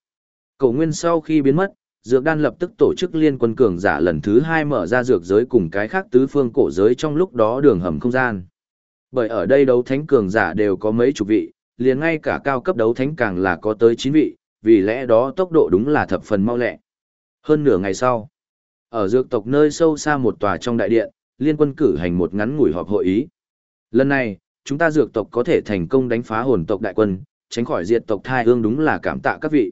Cổ nguyên sau khi biến mất, dược đan lập tức tổ chức liên quân cường giả lần thứ hai mở ra dược giới cùng cái khác tứ phương cổ giới trong lúc đó đường hầm không gian. Bởi ở đây đấu thánh cường giả đều có mấy chục vị, liền ngay cả cao cấp đấu thánh càng là có tới 9 vị, vì lẽ đó tốc độ đúng là thập phần mau lẹ. Hơn nửa ngày sau, ở dược tộc nơi sâu xa một tòa trong đại điện, liên quân cử hành một ngắn ngủi họp hội ý. Lần này, chúng ta dược tộc có thể thành công đánh phá hồn tộc đại quân, tránh khỏi diệt tộc thai hương đúng là cảm tạ các vị.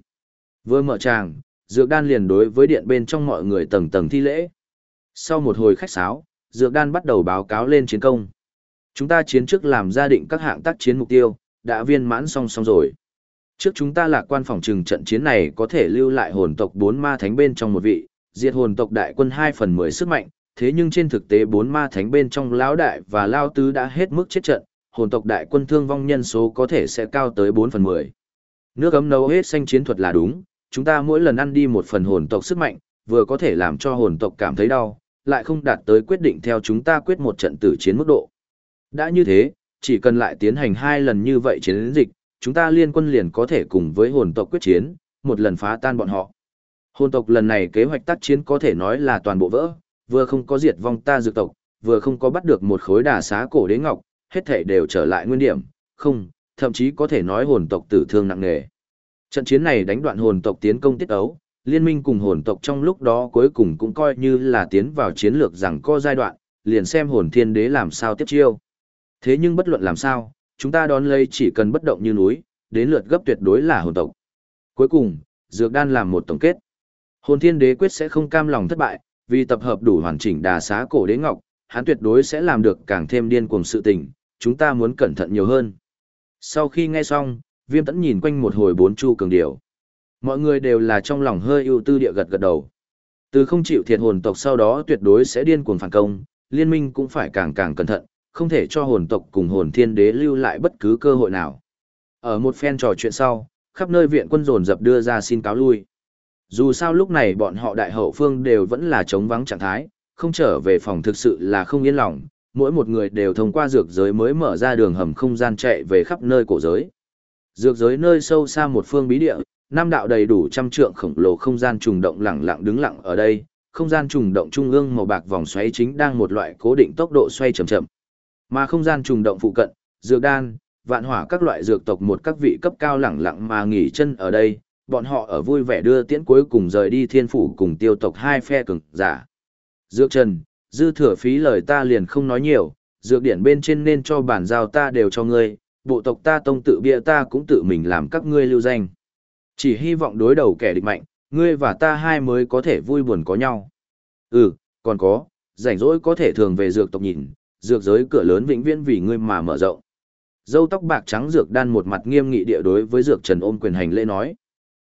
Vừa mở tràng, dược đan liền đối với điện bên trong mọi người tầng tầng thi lễ. Sau một hồi khách sáo, dược đan bắt đầu báo cáo lên chiến công. Chúng ta chiến trước làm gia định các hạng tác chiến mục tiêu, đã viên mãn xong xong rồi. Trước chúng ta lạc quan phòng trừng trận chiến này có thể lưu lại hồn tộc bốn ma thánh bên trong một vị, diệt hồn tộc đại quân 2 phần 10 sức mạnh, thế nhưng trên thực tế bốn ma thánh bên trong lão đại và lao tứ đã hết mức chết trận, hồn tộc đại quân thương vong nhân số có thể sẽ cao tới 4 phần 10. Nước ấm nấu hết xanh chiến thuật là đúng, chúng ta mỗi lần ăn đi một phần hồn tộc sức mạnh, vừa có thể làm cho hồn tộc cảm thấy đau, lại không đạt tới quyết định theo chúng ta quyết một trận tử chiến mức độ. Đã như thế, chỉ cần lại tiến hành hai lần như vậy chiến dịch, chúng ta liên quân liền có thể cùng với hồn tộc quyết chiến, một lần phá tan bọn họ. Hồn tộc lần này kế hoạch tác chiến có thể nói là toàn bộ vỡ, vừa không có diệt vong ta dược tộc, vừa không có bắt được một khối đà xá cổ đế ngọc, hết thể đều trở lại nguyên điểm, không, thậm chí có thể nói hồn tộc tử thương nặng nề. Trận chiến này đánh đoạn hồn tộc tiến công tiết ấu, liên minh cùng hồn tộc trong lúc đó cuối cùng cũng coi như là tiến vào chiến lược rằng có giai đoạn, liền xem hồn thiên đế làm sao tiếp chiêu. Thế nhưng bất luận làm sao, chúng ta đón lấy chỉ cần bất động như núi, đến lượt gấp tuyệt đối là hồn tộc. Cuối cùng, Dược Đan làm một tổng kết. Hồn thiên đế quyết sẽ không cam lòng thất bại, vì tập hợp đủ hoàn chỉnh đà xá cổ đế ngọc, hắn tuyệt đối sẽ làm được càng thêm điên cuồng sự tình, chúng ta muốn cẩn thận nhiều hơn. Sau khi nghe xong, viêm tẫn nhìn quanh một hồi bốn chu cường điểu. Mọi người đều là trong lòng hơi ưu tư địa gật gật đầu. Từ không chịu thiệt hồn tộc sau đó tuyệt đối sẽ điên cuồng phản công, liên minh cũng phải càng càng cẩn thận, không thể cho hồn tộc cùng hồn thiên đế lưu lại bất cứ cơ hội nào. Ở một phen trò chuyện sau, khắp nơi viện quân dồn dập đưa ra xin cáo lui. Dù sao lúc này bọn họ đại hậu phương đều vẫn là trống vắng trạng thái, không trở về phòng thực sự là không yên lòng, mỗi một người đều thông qua dược giới mới mở ra đường hầm không gian chạy về khắp nơi cổ giới. Dược giới nơi sâu xa một phương bí địa, nam đạo đầy đủ trăm trượng khổng lồ không gian trùng động lặng lặng đứng lặng ở đây, không gian trùng động trung ương màu bạc vòng xoáy chính đang một loại cố định tốc độ xoay chậm chậm. Mà không gian trùng động phụ cận, dược đan, vạn hỏa các loại dược tộc một các vị cấp cao lẳng lặng mà nghỉ chân ở đây, bọn họ ở vui vẻ đưa tiễn cuối cùng rời đi thiên phủ cùng tiêu tộc hai phe cường giả. Dược Trần, dư thừa phí lời ta liền không nói nhiều, dược điển bên trên nên cho bản giao ta đều cho ngươi, bộ tộc ta tông tự bia ta cũng tự mình làm các ngươi lưu danh. Chỉ hy vọng đối đầu kẻ địch mạnh, ngươi và ta hai mới có thể vui buồn có nhau. Ừ, còn có, rảnh rỗi có thể thường về dược tộc nhìn, dược giới cửa lớn vĩnh viễn vì ngươi mà mở rộng. Dâu tóc bạc trắng dược đan một mặt nghiêm nghị địa đối với dược trần ôm quyền hành lễ nói.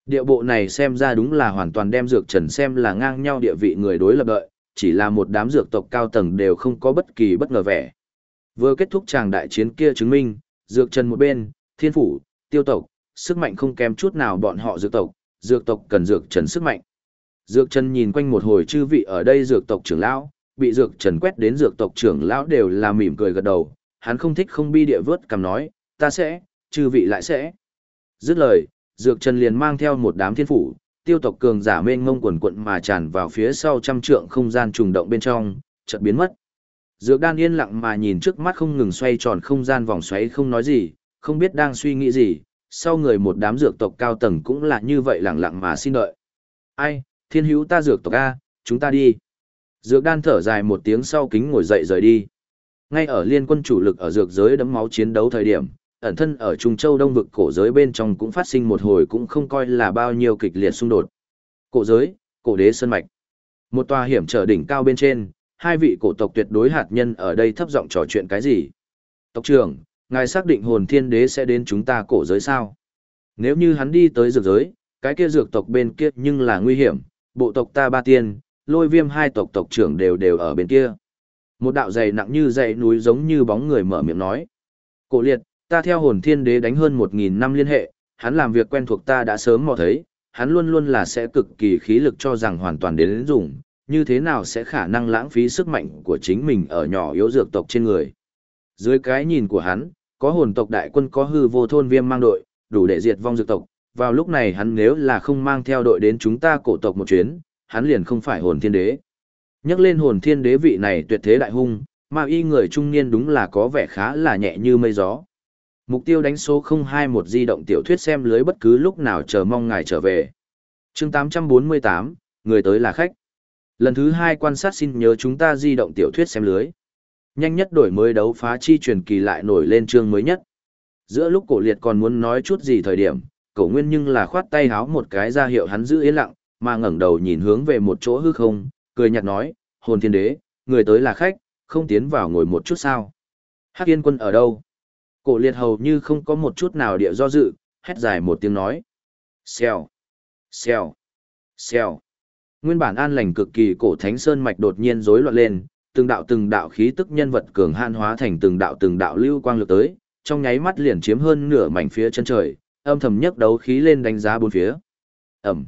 Địa bộ này xem ra đúng là hoàn toàn đem dược trần xem là ngang nhau địa vị người đối lập đợi, chỉ là một đám dược tộc cao tầng đều không có bất kỳ bất ngờ vẻ. Vừa kết thúc tràng đại chiến kia chứng minh, dược trần một bên, thiên phủ, tiêu tộc, sức mạnh không kém chút nào bọn họ dược tộc, dược tộc cần dược trần sức mạnh. Dược trần nhìn quanh một hồi chư vị ở đây dược tộc trưởng lão, bị dược trần quét đến dược tộc trưởng lão đều là mỉm cười gật đầu, hắn không thích không bi địa vớt cầm nói, ta sẽ, chư vị lại sẽ. Dứt lời, dược trần liền mang theo một đám thiên phủ, tiêu tộc cường giả mênh ngông quần quận mà tràn vào phía sau trăm trượng không gian trùng động bên trong, chợt biến mất. Dược đan yên lặng mà nhìn trước mắt không ngừng xoay tròn không gian vòng xoáy không nói gì, không biết đang suy nghĩ gì, sau người một đám dược tộc cao tầng cũng là như vậy lặng lặng mà xin đợi. Ai, thiên hữu ta dược tộc A, chúng ta đi. Dược đan thở dài một tiếng sau kính ngồi dậy rời đi. Ngay ở liên quân chủ lực ở dược giới đấm máu chiến đấu thời điểm, ẩn thân ở Trung Châu Đông vực cổ giới bên trong cũng phát sinh một hồi cũng không coi là bao nhiêu kịch liệt xung đột. Cổ giới, cổ đế sơn mạch. Một tòa hiểm trở đỉnh cao bên trên, hai vị cổ tộc tuyệt đối hạt nhân ở đây thấp giọng trò chuyện cái gì? Tộc trưởng, ngài xác định hồn thiên đế sẽ đến chúng ta cổ giới sao? Nếu như hắn đi tới dược giới, cái kia dược tộc bên kia nhưng là nguy hiểm, bộ tộc ta ba tiên, lôi viêm hai tộc tộc trưởng đều đều ở bên kia. Một đạo dày nặng như dãy núi giống như bóng người mở miệng nói. Cổ liệt, ta theo hồn thiên đế đánh hơn một nghìn năm liên hệ, hắn làm việc quen thuộc ta đã sớm mò thấy, hắn luôn luôn là sẽ cực kỳ khí lực cho rằng hoàn toàn đến dùng, như thế nào sẽ khả năng lãng phí sức mạnh của chính mình ở nhỏ yếu dược tộc trên người. Dưới cái nhìn của hắn, có hồn tộc đại quân có hư vô thôn viêm mang đội, đủ để diệt vong dược tộc, vào lúc này hắn nếu là không mang theo đội đến chúng ta cổ tộc một chuyến, hắn liền không phải hồn thiên đế. Nhắc lên hồn thiên đế vị này tuyệt thế đại hung, mà y người trung niên đúng là có vẻ khá là nhẹ như mây gió. Mục tiêu đánh số 021 di động tiểu thuyết xem lưới bất cứ lúc nào chờ mong ngài trở về. chương 848, người tới là khách. Lần thứ hai quan sát xin nhớ chúng ta di động tiểu thuyết xem lưới. Nhanh nhất đổi mới đấu phá chi truyền kỳ lại nổi lên chương mới nhất. Giữa lúc cổ liệt còn muốn nói chút gì thời điểm, cổ nguyên nhưng là khoát tay háo một cái ra hiệu hắn giữ yên lặng, mà ngẩng đầu nhìn hướng về một chỗ hư không, cười nhạt nói, hồn thiên đế, người tới là khách, không tiến vào ngồi một chút sao. Hắc yên quân ở đâu? Cổ liệt hầu như không có một chút nào địa do dự, hét dài một tiếng nói. Xèo, xèo, xèo. Nguyên bản an lành cực kỳ cổ thánh sơn mạch đột nhiên rối loạn lên, từng đạo từng đạo khí tức nhân vật cường han hóa thành từng đạo từng đạo lưu quang lực tới, trong nháy mắt liền chiếm hơn nửa mảnh phía chân trời, âm thầm nhấc đấu khí lên đánh giá bốn phía. Ầm.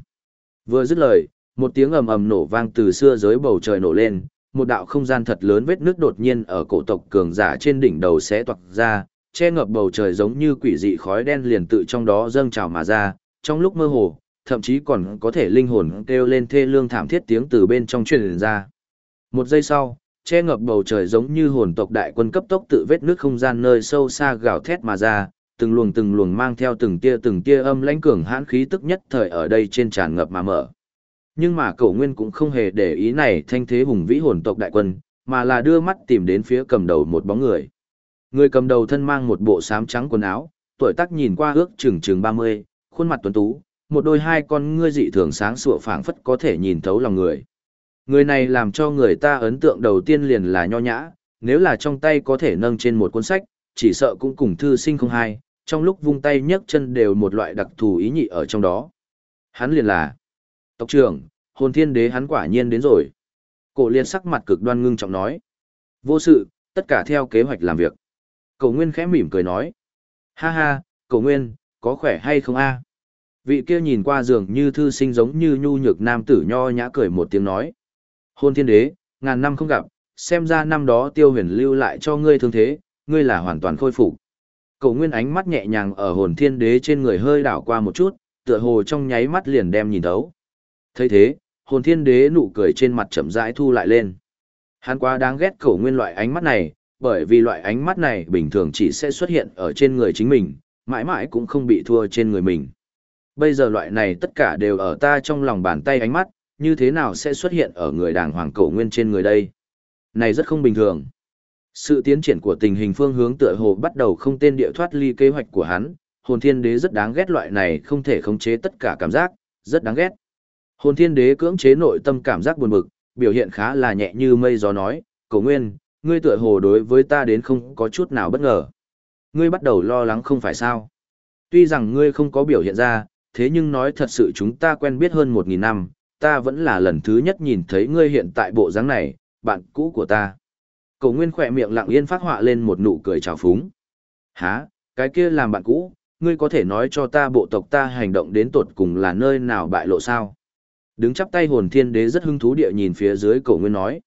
Vừa dứt lời, một tiếng ầm ầm nổ vang từ xưa dưới bầu trời nổ lên, một đạo không gian thật lớn vết nước đột nhiên ở cổ tộc cường giả trên đỉnh đầu xé toạc ra, che ngập bầu trời giống như quỷ dị khói đen liền tự trong đó dâng trào mà ra, trong lúc mơ hồ, thậm chí còn có thể linh hồn kêu lên thê lương thảm thiết tiếng từ bên trong truyền ra. Một giây sau, che ngập bầu trời giống như hồn tộc đại quân cấp tốc tự vết nước không gian nơi sâu xa gào thét mà ra, từng luồng từng luồng mang theo từng tia từng tia âm lãnh cường hãn khí tức nhất thời ở đây trên tràn ngập mà mở. Nhưng mà Cổ Nguyên cũng không hề để ý này thanh thế hùng vĩ hồn tộc đại quân, mà là đưa mắt tìm đến phía cầm đầu một bóng người. Người cầm đầu thân mang một bộ sám trắng quần áo, tuổi tác nhìn qua ước chừng chừng 30, khuôn mặt tuấn tú, một đôi hai con ngươi dị thường sáng sủa phảng phất có thể nhìn thấu lòng người. Người này làm cho người ta ấn tượng đầu tiên liền là nho nhã, nếu là trong tay có thể nâng trên một cuốn sách, chỉ sợ cũng cùng thư sinh không hai, trong lúc vung tay nhấc chân đều một loại đặc thù ý nhị ở trong đó. Hắn liền là Tộc trưởng, hồn thiên đế hắn quả nhiên đến rồi. Cổ liên sắc mặt cực đoan ngưng trọng nói. Vô sự, tất cả theo kế hoạch làm việc. Cổ nguyên khẽ mỉm cười nói. Ha ha, cổ nguyên, có khỏe hay không a? Vị kia nhìn qua giường như thư sinh giống như nhu nhược nam tử nho nhã cười một tiếng nói. Hôn thiên đế, ngàn năm không gặp, xem ra năm đó tiêu huyền lưu lại cho ngươi thương thế, ngươi là hoàn toàn khôi phục. Cậu nguyên ánh mắt nhẹ nhàng ở hồn thiên đế trên người hơi đảo qua một chút, tựa hồ trong nháy mắt liền đem nhìn thấu thấy thế hồn thiên đế nụ cười trên mặt chậm rãi thu lại lên hắn quá đáng ghét cậu nguyên loại ánh mắt này bởi vì loại ánh mắt này bình thường chỉ sẽ xuất hiện ở trên người chính mình mãi mãi cũng không bị thua trên người mình bây giờ loại này tất cả đều ở ta trong lòng bàn tay ánh mắt như thế nào sẽ xuất hiện ở người đàng hoàng cổ nguyên trên người đây này rất không bình thường sự tiến triển của tình hình phương hướng tựa hồ bắt đầu không tên địa thoát ly kế hoạch của hắn hồn thiên đế rất đáng ghét loại này không thể khống chế tất cả cảm giác rất đáng ghét Hồn thiên đế cưỡng chế nội tâm cảm giác buồn bực, biểu hiện khá là nhẹ như mây gió nói, cổ nguyên, ngươi tựa hồ đối với ta đến không có chút nào bất ngờ. Ngươi bắt đầu lo lắng không phải sao. Tuy rằng ngươi không có biểu hiện ra, thế nhưng nói thật sự chúng ta quen biết hơn một nghìn năm, ta vẫn là lần thứ nhất nhìn thấy ngươi hiện tại bộ dáng này, bạn cũ của ta. Cổ nguyên khỏe miệng lặng yên phát họa lên một nụ cười trào phúng. Hả, cái kia làm bạn cũ, ngươi có thể nói cho ta bộ tộc ta hành động đến tột cùng là nơi nào bại lộ sao? Đứng chắp tay hồn thiên đế rất hứng thú địa nhìn phía dưới cổ nguyên nói.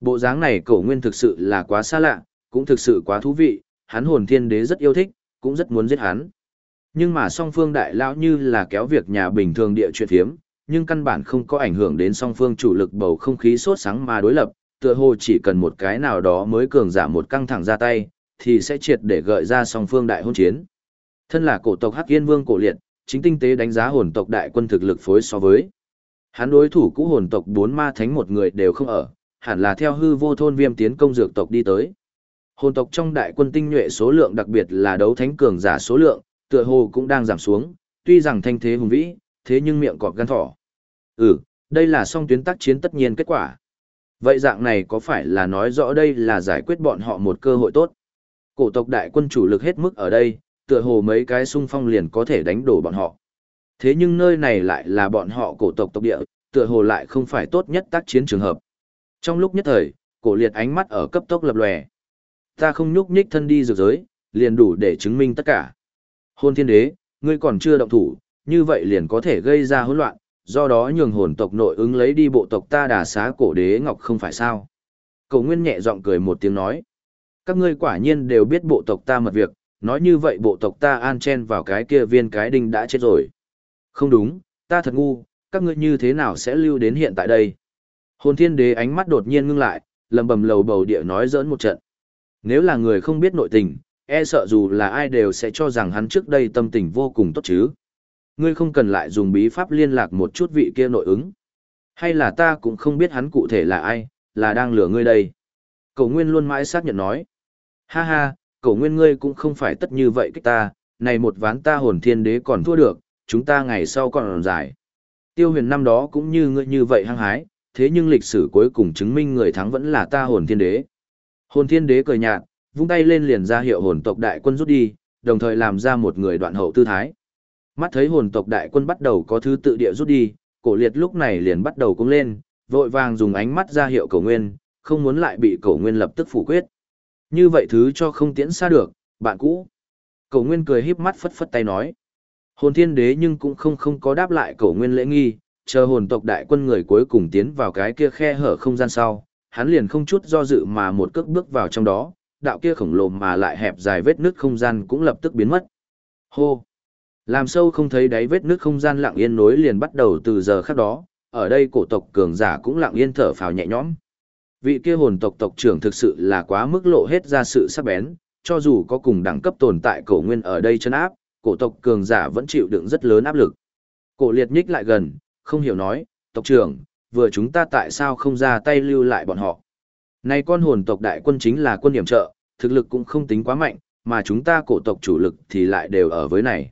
Bộ dáng này cổ nguyên thực sự là quá xa lạ, cũng thực sự quá thú vị, hắn hồn thiên đế rất yêu thích, cũng rất muốn giết hắn. Nhưng mà song phương đại lão như là kéo việc nhà bình thường địa chuyện thiếm, nhưng căn bản không có ảnh hưởng đến song phương chủ lực bầu không khí sốt sáng mà đối lập, tựa hồ chỉ cần một cái nào đó mới cường giảm một căng thẳng ra tay, thì sẽ triệt để gợi ra song phương đại hôn chiến. Thân là cổ tộc Hắc Yên Vương cổ liệt, chính tinh tế đánh giá hồn tộc đại quân thực lực phối so với Hắn đối thủ cũ hồn tộc bốn ma thánh một người đều không ở, hẳn là theo hư vô thôn viêm tiến công dược tộc đi tới. Hồn tộc trong đại quân tinh nhuệ số lượng đặc biệt là đấu thánh cường giả số lượng, tựa hồ cũng đang giảm xuống, tuy rằng thanh thế hùng vĩ, thế nhưng miệng cọp gan thỏ. Ừ, đây là song tuyến tác chiến tất nhiên kết quả. Vậy dạng này có phải là nói rõ đây là giải quyết bọn họ một cơ hội tốt? Cổ tộc đại quân chủ lực hết mức ở đây, tựa hồ mấy cái xung phong liền có thể đánh đổ bọn họ. Thế nhưng nơi này lại là bọn họ cổ tộc tộc địa, tựa hồ lại không phải tốt nhất tác chiến trường hợp. Trong lúc nhất thời, cổ liệt ánh mắt ở cấp tốc lập lòe. Ta không nhúc nhích thân đi dược giới, liền đủ để chứng minh tất cả. Hôn thiên đế, ngươi còn chưa động thủ, như vậy liền có thể gây ra hỗn loạn, do đó nhường hồn tộc nội ứng lấy đi bộ tộc ta đà xá cổ đế ngọc không phải sao. Cầu nguyên nhẹ giọng cười một tiếng nói. Các ngươi quả nhiên đều biết bộ tộc ta mật việc, nói như vậy bộ tộc ta an chen vào cái kia viên cái đinh đã chết rồi. Không đúng, ta thật ngu, các ngươi như thế nào sẽ lưu đến hiện tại đây? Hồn thiên đế ánh mắt đột nhiên ngưng lại, lầm bầm lầu bầu địa nói dỡn một trận. Nếu là người không biết nội tình, e sợ dù là ai đều sẽ cho rằng hắn trước đây tâm tình vô cùng tốt chứ. Ngươi không cần lại dùng bí pháp liên lạc một chút vị kia nội ứng. Hay là ta cũng không biết hắn cụ thể là ai, là đang lừa ngươi đây. Cầu nguyên luôn mãi xác nhận nói. Ha ha, cầu nguyên ngươi cũng không phải tất như vậy kích ta, này một ván ta hồn thiên đế còn thua được, chúng ta ngày sau còn giải. Tiêu huyền năm đó cũng như ngươi như vậy hăng hái, thế nhưng lịch sử cuối cùng chứng minh người thắng vẫn là ta hồn thiên đế. Hồn thiên đế cười nhạt, vung tay lên liền ra hiệu hồn tộc đại quân rút đi, đồng thời làm ra một người đoạn hậu tư thái. Mắt thấy hồn tộc đại quân bắt đầu có thứ tự địa rút đi, cổ liệt lúc này liền bắt đầu cung lên, vội vàng dùng ánh mắt ra hiệu cổ nguyên, không muốn lại bị cổ nguyên lập tức phủ quyết. Như vậy thứ cho không tiễn xa được, bạn cũ. Cổ nguyên cười híp mắt phất phất tay nói. Hồn thiên đế nhưng cũng không không có đáp lại cổ nguyên lễ nghi, chờ hồn tộc đại quân người cuối cùng tiến vào cái kia khe hở không gian sau, hắn liền không chút do dự mà một cước bước vào trong đó, đạo kia khổng lồ mà lại hẹp dài vết nước không gian cũng lập tức biến mất. Hô! Làm sâu không thấy đáy vết nước không gian lặng yên nối liền bắt đầu từ giờ khác đó, ở đây cổ tộc cường giả cũng lặng yên thở phào nhẹ nhõm. Vị kia hồn tộc tộc trưởng thực sự là quá mức lộ hết ra sự sắc bén, cho dù có cùng đẳng cấp tồn tại cổ nguyên ở đây chân áp, cổ tộc cường giả vẫn chịu đựng rất lớn áp lực. Cổ liệt nhích lại gần, không hiểu nói, tộc trưởng, vừa chúng ta tại sao không ra tay lưu lại bọn họ. Này con hồn tộc đại quân chính là quân điểm trợ, thực lực cũng không tính quá mạnh, mà chúng ta cổ tộc chủ lực thì lại đều ở với này.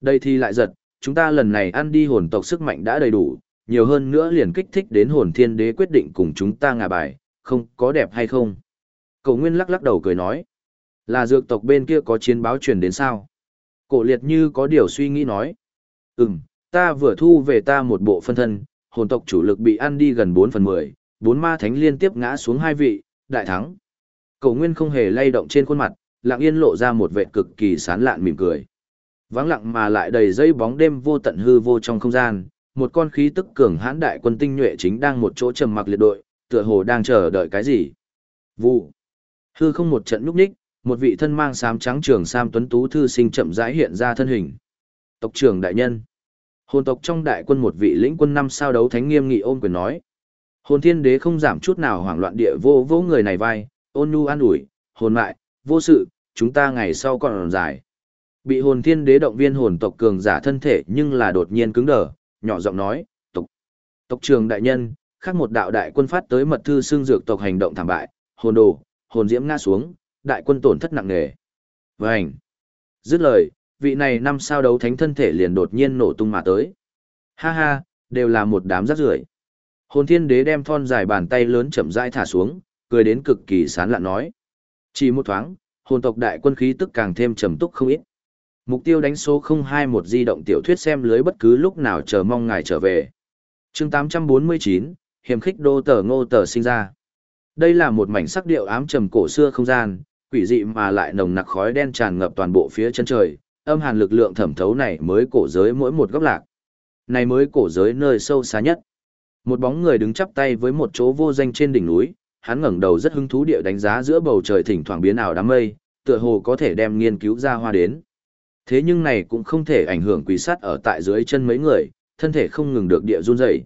Đây thì lại giật, chúng ta lần này ăn đi hồn tộc sức mạnh đã đầy đủ, nhiều hơn nữa liền kích thích đến hồn thiên đế quyết định cùng chúng ta ngả bài, không có đẹp hay không. Cổ Nguyên lắc lắc đầu cười nói, là dược tộc bên kia có chiến báo truyền đến sao? Cổ liệt như có điều suy nghĩ nói, ừm, ta vừa thu về ta một bộ phân thân, hồn tộc chủ lực bị ăn đi gần 4 phần 10, bốn ma thánh liên tiếp ngã xuống hai vị, đại thắng. Cổ Nguyên không hề lay động trên khuôn mặt, lặng yên lộ ra một vẻ cực kỳ sán lạn mỉm cười. Vắng lặng mà lại đầy dây bóng đêm vô tận hư vô trong không gian, một con khí tức cường hãn đại quân tinh nhuệ chính đang một chỗ trầm mặc liệt đội, tựa hồ đang chờ đợi cái gì. Vụ. Hư không một trận lúc ních, một vị thân mang sám trắng trường sam tuấn tú thư sinh chậm rãi hiện ra thân hình. Tộc trưởng đại nhân. Hồn tộc trong đại quân một vị lĩnh quân năm sao đấu thánh nghiêm nghị ôm quyền nói. Hồn thiên đế không giảm chút nào hoảng loạn địa vô vô người này vai, ôn nhu an ủi, hồn mại, vô sự, chúng ta ngày sau còn dài. Bị hồn thiên đế động viên hồn tộc cường giả thân thể nhưng là đột nhiên cứng đờ, nhỏ giọng nói, tộc, tộc trường đại nhân, khác một đạo đại quân phát tới mật thư xương dược tộc hành động thảm bại, hồn đồ, hồn diễm ngã xuống, đại quân tổn thất nặng nề. Vành. Dứt lời, vị này năm sao đấu thánh thân thể liền đột nhiên nổ tung mà tới. Ha ha, đều là một đám rác rưởi. Hồn thiên đế đem thon dài bàn tay lớn chậm rãi thả xuống, cười đến cực kỳ sán lạn nói. Chỉ một thoáng, hồn tộc đại quân khí tức càng thêm trầm túc không ít. Mục tiêu đánh số 021 di động tiểu thuyết xem lưới bất cứ lúc nào chờ mong ngài trở về. chương 849, hiểm khích đô tờ ngô tờ sinh ra. Đây là một mảnh sắc điệu ám trầm cổ xưa không gian, quỷ dị mà lại nồng nặc khói đen tràn ngập toàn bộ phía chân trời, âm hàn lực lượng thẩm thấu này mới cổ giới mỗi một góc lạc. Này mới cổ giới nơi sâu xa nhất. Một bóng người đứng chắp tay với một chỗ vô danh trên đỉnh núi, hắn ngẩng đầu rất hứng thú địa đánh giá giữa bầu trời thỉnh thoảng biến ảo đám mây, tựa hồ có thể đem nghiên cứu ra hoa đến. Thế nhưng này cũng không thể ảnh hưởng quỷ sát ở tại dưới chân mấy người, thân thể không ngừng được địa run rẩy.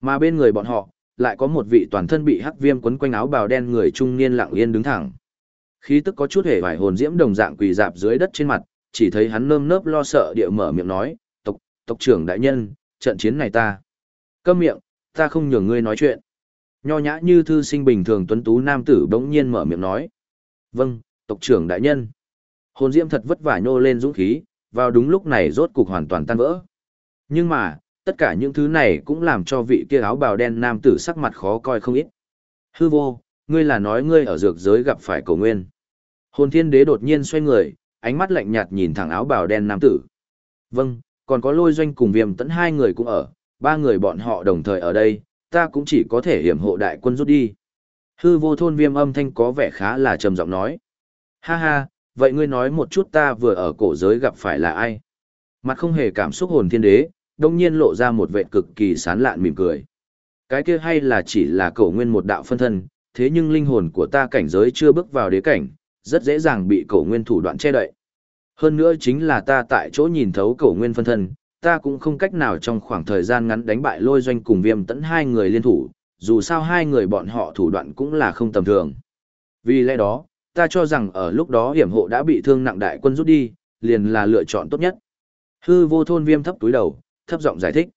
Mà bên người bọn họ, lại có một vị toàn thân bị hắc viêm quấn quanh áo bào đen người trung niên lặng yên đứng thẳng. Khí tức có chút hề vải hồn diễm đồng dạng quỳ dạp dưới đất trên mặt, chỉ thấy hắn nơm nớp lo sợ địa mở miệng nói, tộc, tộc trưởng đại nhân, trận chiến này ta. Câm miệng, ta không nhường ngươi nói chuyện. Nho nhã như thư sinh bình thường tuấn tú nam tử bỗng nhiên mở miệng nói. Vâng, tộc trưởng đại nhân. Hồn diễm thật vất vả nhô lên dũng khí, vào đúng lúc này rốt cục hoàn toàn tan vỡ. Nhưng mà, tất cả những thứ này cũng làm cho vị kia áo bào đen nam tử sắc mặt khó coi không ít. Hư vô, ngươi là nói ngươi ở dược giới gặp phải cổ nguyên. Hồn thiên đế đột nhiên xoay người, ánh mắt lạnh nhạt nhìn thẳng áo bào đen nam tử. Vâng, còn có lôi doanh cùng viêm tẫn hai người cũng ở, ba người bọn họ đồng thời ở đây, ta cũng chỉ có thể hiểm hộ đại quân rút đi. Hư vô thôn viêm âm thanh có vẻ khá là trầm giọng nói. Ha ha, vậy ngươi nói một chút ta vừa ở cổ giới gặp phải là ai? Mặt không hề cảm xúc hồn thiên đế, đông nhiên lộ ra một vệ cực kỳ sán lạn mỉm cười. Cái kia hay là chỉ là cổ nguyên một đạo phân thân, thế nhưng linh hồn của ta cảnh giới chưa bước vào đế cảnh, rất dễ dàng bị cổ nguyên thủ đoạn che đậy. Hơn nữa chính là ta tại chỗ nhìn thấu cổ nguyên phân thân, ta cũng không cách nào trong khoảng thời gian ngắn đánh bại lôi doanh cùng viêm tẫn hai người liên thủ, dù sao hai người bọn họ thủ đoạn cũng là không tầm thường. Vì lẽ đó, ta cho rằng ở lúc đó hiểm hộ đã bị thương nặng đại quân rút đi, liền là lựa chọn tốt nhất. Hư vô thôn viêm thấp túi đầu, thấp giọng giải thích.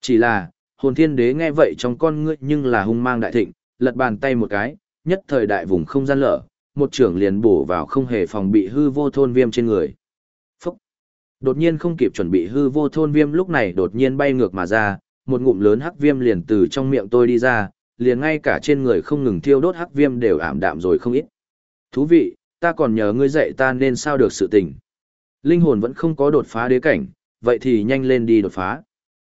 Chỉ là, hồn thiên đế nghe vậy trong con ngươi nhưng là hung mang đại thịnh, lật bàn tay một cái, nhất thời đại vùng không gian lở, một trưởng liền bổ vào không hề phòng bị hư vô thôn viêm trên người. Đột nhiên không kịp chuẩn bị hư vô thôn viêm lúc này đột nhiên bay ngược mà ra, một ngụm lớn hắc viêm liền từ trong miệng tôi đi ra, liền ngay cả trên người không ngừng thiêu đốt hắc viêm đều ảm đạm rồi không ít. Thú vị, ta còn nhờ ngươi dạy ta nên sao được sự tình. Linh hồn vẫn không có đột phá đế cảnh, vậy thì nhanh lên đi đột phá.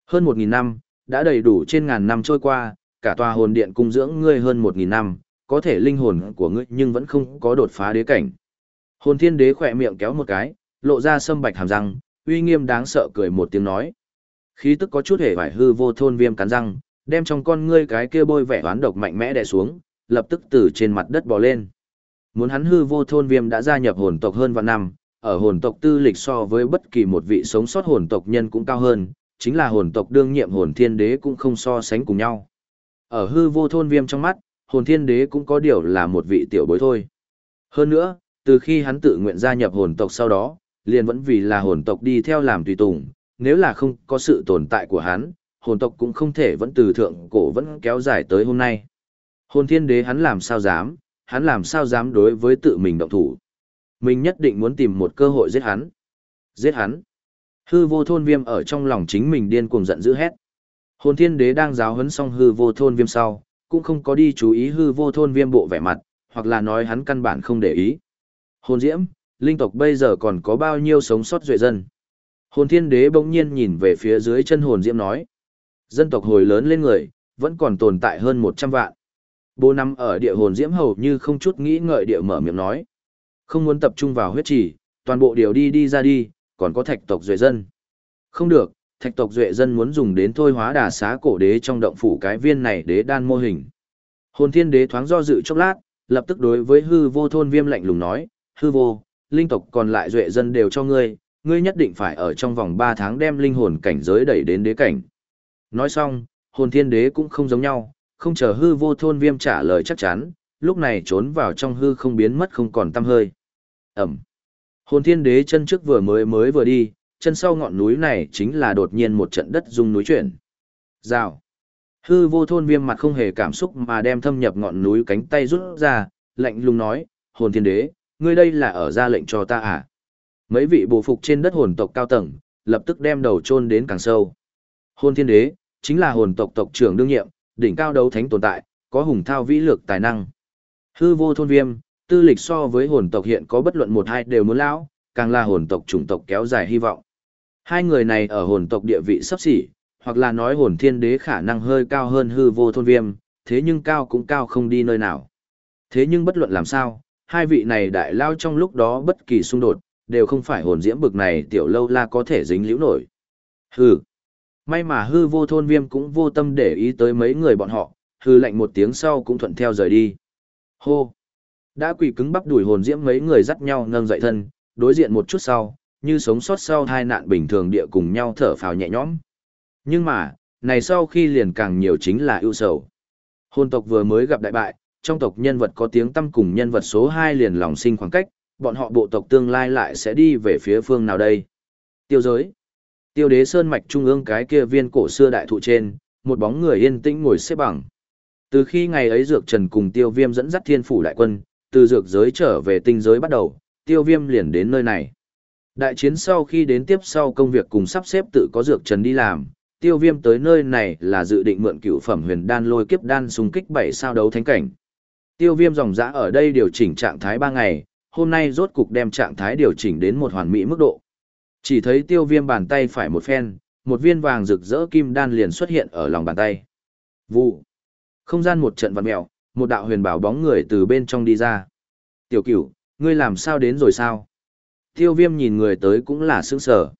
Hơn 1.000 năm, đã đầy đủ trên ngàn năm trôi qua, cả tòa hồn điện cung dưỡng ngươi hơn 1.000 năm, có thể linh hồn của ngươi nhưng vẫn không có đột phá đế cảnh. Hồn thiên đế khỏe miệng kéo một cái, lộ ra sâm bạch hàm răng, uy nghiêm đáng sợ cười một tiếng nói. Khí tức có chút hề vải hư vô thôn viêm cắn răng, đem trong con ngươi cái kia bôi vẻ oán độc mạnh mẽ đè xuống, lập tức từ trên mặt đất bò lên. Muốn hắn hư vô thôn viêm đã gia nhập hồn tộc hơn vạn năm, ở hồn tộc tư lịch so với bất kỳ một vị sống sót hồn tộc nhân cũng cao hơn, chính là hồn tộc đương nhiệm hồn thiên đế cũng không so sánh cùng nhau. Ở hư vô thôn viêm trong mắt, hồn thiên đế cũng có điều là một vị tiểu bối thôi. Hơn nữa, từ khi hắn tự nguyện gia nhập hồn tộc sau đó, liền vẫn vì là hồn tộc đi theo làm tùy tùng, nếu là không có sự tồn tại của hắn, hồn tộc cũng không thể vẫn từ thượng cổ vẫn kéo dài tới hôm nay. Hồn thiên đế hắn làm sao dám, hắn làm sao dám đối với tự mình động thủ. Mình nhất định muốn tìm một cơ hội giết hắn. Giết hắn. Hư vô thôn viêm ở trong lòng chính mình điên cuồng giận dữ hét. Hồn thiên đế đang giáo huấn xong hư vô thôn viêm sau, cũng không có đi chú ý hư vô thôn viêm bộ vẻ mặt, hoặc là nói hắn căn bản không để ý. Hồn diễm, linh tộc bây giờ còn có bao nhiêu sống sót duệ dân. Hồn thiên đế bỗng nhiên nhìn về phía dưới chân hồn diễm nói. Dân tộc hồi lớn lên người, vẫn còn tồn tại hơn 100 vạn. Bố nằm ở địa hồn diễm hầu như không chút nghĩ ngợi địa mở miệng nói. Không muốn tập trung vào huyết chỉ, toàn bộ điều đi đi ra đi, còn có thạch tộc duệ dân. Không được, thạch tộc duệ dân muốn dùng đến thôi hóa đà xá cổ đế trong động phủ cái viên này đế đan mô hình. Hồn thiên đế thoáng do dự chốc lát, lập tức đối với hư vô thôn viêm lạnh lùng nói, hư vô, linh tộc còn lại duệ dân đều cho ngươi, ngươi nhất định phải ở trong vòng 3 tháng đem linh hồn cảnh giới đẩy đến đế cảnh. Nói xong, hồn thiên đế cũng không giống nhau, không chờ hư vô thôn viêm trả lời chắc chắn, lúc này trốn vào trong hư không biến mất không còn tăm hơi. Ẩm. Hồn thiên đế chân trước vừa mới mới vừa đi, chân sau ngọn núi này chính là đột nhiên một trận đất rung núi chuyển. Rào. Hư vô thôn viêm mặt không hề cảm xúc mà đem thâm nhập ngọn núi cánh tay rút ra, lạnh lùng nói, hồn thiên đế, ngươi đây là ở ra lệnh cho ta à? Mấy vị bổ phục trên đất hồn tộc cao tầng, lập tức đem đầu chôn đến càng sâu. Hồn thiên đế, chính là hồn tộc tộc trưởng đương nhiệm, đỉnh cao đấu thánh tồn tại, có hùng thao vĩ lực tài năng. Hư vô thôn viêm, tư lịch so với hồn tộc hiện có bất luận một hai đều muốn lão, càng là hồn tộc chủng tộc kéo dài hy vọng. Hai người này ở hồn tộc địa vị sắp xỉ, hoặc là nói hồn thiên đế khả năng hơi cao hơn hư vô thôn viêm, thế nhưng cao cũng cao không đi nơi nào. Thế nhưng bất luận làm sao, hai vị này đại lao trong lúc đó bất kỳ xung đột, đều không phải hồn diễm bực này tiểu lâu la có thể dính liễu nổi. Hừ. May mà hư vô thôn viêm cũng vô tâm để ý tới mấy người bọn họ, hư lạnh một tiếng sau cũng thuận theo rời đi. Hô. Đã quỳ cứng bắp đuổi hồn diễm mấy người dắt nhau nâng dậy thân, đối diện một chút sau, như sống sót sau hai nạn bình thường địa cùng nhau thở phào nhẹ nhõm. Nhưng mà, này sau khi liền càng nhiều chính là ưu sầu. Hồn tộc vừa mới gặp đại bại, trong tộc nhân vật có tiếng tâm cùng nhân vật số 2 liền lòng sinh khoảng cách, bọn họ bộ tộc tương lai lại sẽ đi về phía phương nào đây? Tiêu giới. Tiêu đế sơn mạch trung ương cái kia viên cổ xưa đại thụ trên, một bóng người yên tĩnh ngồi xếp bằng. Từ khi ngày ấy Dược Trần cùng Tiêu Viêm dẫn dắt thiên phủ đại quân, từ dược giới trở về tinh giới bắt đầu, Tiêu Viêm liền đến nơi này. Đại chiến sau khi đến tiếp sau công việc cùng sắp xếp tự có Dược Trần đi làm, Tiêu Viêm tới nơi này là dự định mượn cựu phẩm huyền đan lôi kiếp đan xung kích bảy sao đấu thánh cảnh. Tiêu Viêm dòng dã ở đây điều chỉnh trạng thái 3 ngày, hôm nay rốt cục đem trạng thái điều chỉnh đến một hoàn mỹ mức độ. Chỉ thấy tiêu viêm bàn tay phải một phen, một viên vàng rực rỡ kim đan liền xuất hiện ở lòng bàn tay. Vụ. Không gian một trận vặn mèo, một đạo huyền bảo bóng người từ bên trong đi ra. Tiểu cửu, ngươi làm sao đến rồi sao? Tiêu viêm nhìn người tới cũng là sướng sở.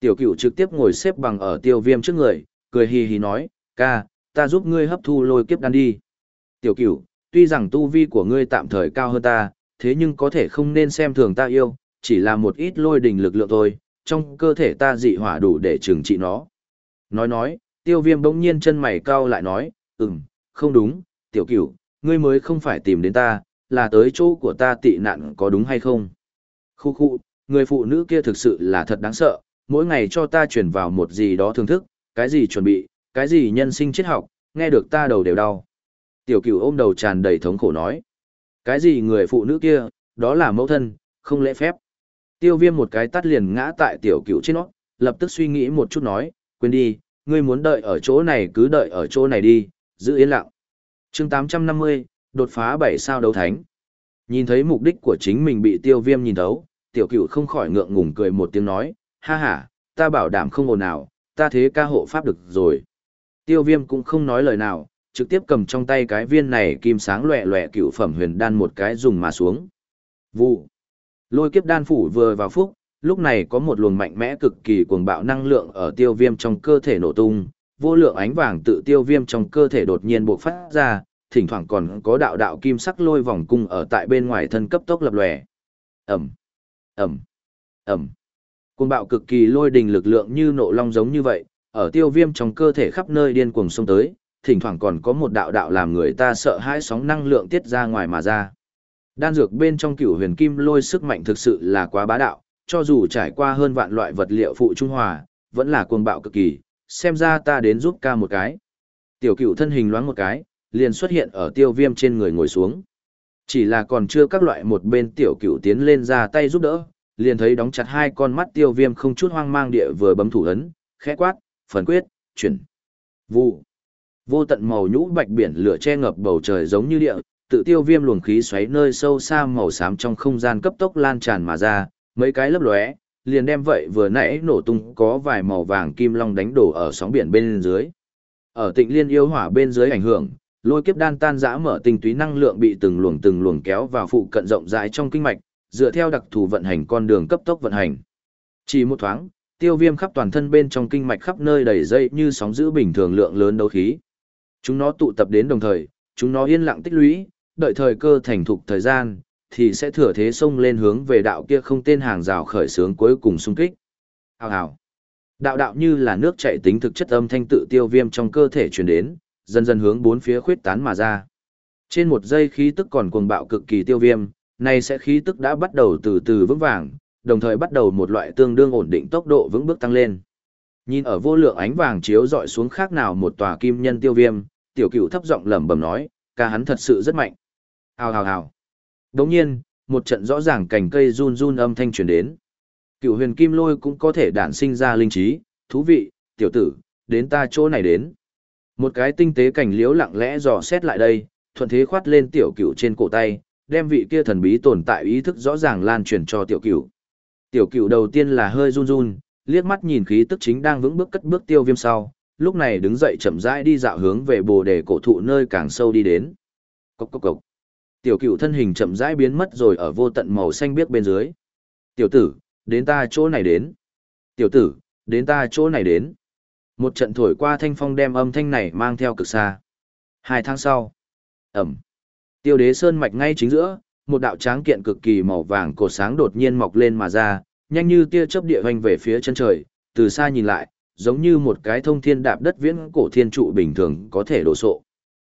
Tiểu cửu trực tiếp ngồi xếp bằng ở tiêu viêm trước người, cười hì hì nói, ca, ta giúp ngươi hấp thu lôi kiếp đan đi. Tiểu cửu, tuy rằng tu vi của ngươi tạm thời cao hơn ta, thế nhưng có thể không nên xem thường ta yêu, chỉ là một ít lôi đình lực lượng thôi, trong cơ thể ta dị hỏa đủ để trừng trị nó. Nói nói, tiêu viêm bỗng nhiên chân mày cao lại nói, ừm, không đúng, tiểu cửu, ngươi mới không phải tìm đến ta, là tới chỗ của ta tị nạn có đúng hay không? Khu khu, người phụ nữ kia thực sự là thật đáng sợ, mỗi ngày cho ta truyền vào một gì đó thưởng thức, cái gì chuẩn bị, cái gì nhân sinh triết học, nghe được ta đầu đều đau. Tiểu cửu ôm đầu tràn đầy thống khổ nói. Cái gì người phụ nữ kia, đó là mẫu thân, không lễ phép. Tiêu viêm một cái tắt liền ngã tại tiểu cửu trên nó, lập tức suy nghĩ một chút nói, quên đi, ngươi muốn đợi ở chỗ này cứ đợi ở chỗ này đi, giữ yên lặng. chương 850, đột phá 7 sao đấu thánh. Nhìn thấy mục đích của chính mình bị tiêu viêm nhìn thấu, tiểu cửu không khỏi ngượng ngùng cười một tiếng nói, ha ha, ta bảo đảm không ồn nào, ta thế ca hộ pháp được rồi. Tiêu viêm cũng không nói lời nào, trực tiếp cầm trong tay cái viên này kim sáng loẹ loẹ cựu phẩm huyền đan một cái dùng mà xuống. Vụ. Lôi kiếp đan phủ vừa vào phúc, lúc này có một luồng mạnh mẽ cực kỳ cuồng bạo năng lượng ở tiêu viêm trong cơ thể nổ tung, vô lượng ánh vàng tự tiêu viêm trong cơ thể đột nhiên bộc phát ra, thỉnh thoảng còn có đạo đạo kim sắc lôi vòng cung ở tại bên ngoài thân cấp tốc lập lòe. Ẩm, Ẩm, Ẩm. Cuồng bạo cực kỳ lôi đình lực lượng như nộ long giống như vậy, ở tiêu viêm trong cơ thể khắp nơi điên cuồng xông tới, thỉnh thoảng còn có một đạo đạo làm người ta sợ hãi sóng năng lượng tiết ra ngoài mà ra. Đan dược bên trong cửu huyền kim lôi sức mạnh thực sự là quá bá đạo, cho dù trải qua hơn vạn loại vật liệu phụ trung hòa, vẫn là cuồng bạo cực kỳ, xem ra ta đến giúp ca một cái. Tiểu cửu thân hình loáng một cái, liền xuất hiện ở tiêu viêm trên người ngồi xuống. Chỉ là còn chưa các loại một bên tiểu cửu tiến lên ra tay giúp đỡ, liền thấy đóng chặt hai con mắt tiêu viêm không chút hoang mang địa vừa bấm thủ ấn, khẽ quát, phần quyết, chuyển. Vụ. Vô tận màu nhũ bạch biển lửa che ngập bầu trời giống như địa, tự tiêu viêm luồng khí xoáy nơi sâu xa màu xám trong không gian cấp tốc lan tràn mà ra, mấy cái lấp lóe, liền đem vậy vừa nãy nổ tung có vài màu vàng kim long đánh đổ ở sóng biển bên dưới. Ở tịnh liên yêu hỏa bên dưới ảnh hưởng, lôi kiếp đan tan dã mở tinh túy năng lượng bị từng luồng từng luồng kéo vào phụ cận rộng rãi trong kinh mạch, dựa theo đặc thù vận hành con đường cấp tốc vận hành. Chỉ một thoáng, tiêu viêm khắp toàn thân bên trong kinh mạch khắp nơi đầy dây như sóng giữ bình thường lượng lớn đấu khí. Chúng nó tụ tập đến đồng thời, chúng nó yên lặng tích lũy, đợi thời cơ thành thục thời gian, thì sẽ thừa thế xông lên hướng về đạo kia không tên hàng rào khởi sướng cuối cùng xung kích. Hào hào. Đạo đạo như là nước chảy tính thực chất âm thanh tự tiêu viêm trong cơ thể truyền đến, dần dần hướng bốn phía khuyết tán mà ra. Trên một giây khí tức còn cuồng bạo cực kỳ tiêu viêm, nay sẽ khí tức đã bắt đầu từ từ vững vàng, đồng thời bắt đầu một loại tương đương ổn định tốc độ vững bước tăng lên. Nhìn ở vô lượng ánh vàng chiếu dọi xuống khác nào một tòa kim nhân tiêu viêm, tiểu cửu thấp giọng lẩm bẩm nói, ca hắn thật sự rất mạnh. Hào hào hào. Đồng nhiên, một trận rõ ràng cành cây run run âm thanh truyền đến. Cửu huyền kim lôi cũng có thể đản sinh ra linh trí, thú vị, tiểu tử, đến ta chỗ này đến. Một cái tinh tế cảnh liếu lặng lẽ dò xét lại đây, thuận thế khoát lên tiểu cửu trên cổ tay, đem vị kia thần bí tồn tại ý thức rõ ràng lan truyền cho tiểu cửu. Tiểu cửu đầu tiên là hơi run run, liếc mắt nhìn khí tức chính đang vững bước cất bước tiêu viêm sau, lúc này đứng dậy chậm rãi đi dạo hướng về bồ đề cổ thụ nơi càng sâu đi đến. Cốc cốc cốc. Tiểu cựu thân hình chậm rãi biến mất rồi ở vô tận màu xanh biếc bên dưới. Tiểu tử, đến ta chỗ này đến. Tiểu tử, đến ta chỗ này đến. Một trận thổi qua thanh phong đem âm thanh này mang theo cực xa. Hai tháng sau. Ẩm. Tiêu đế sơn mạch ngay chính giữa, một đạo tráng kiện cực kỳ màu vàng cổ sáng đột nhiên mọc lên mà ra, nhanh như tia chớp địa hoành về phía chân trời, từ xa nhìn lại, giống như một cái thông thiên đạp đất viễn cổ thiên trụ bình thường có thể đổ sộ.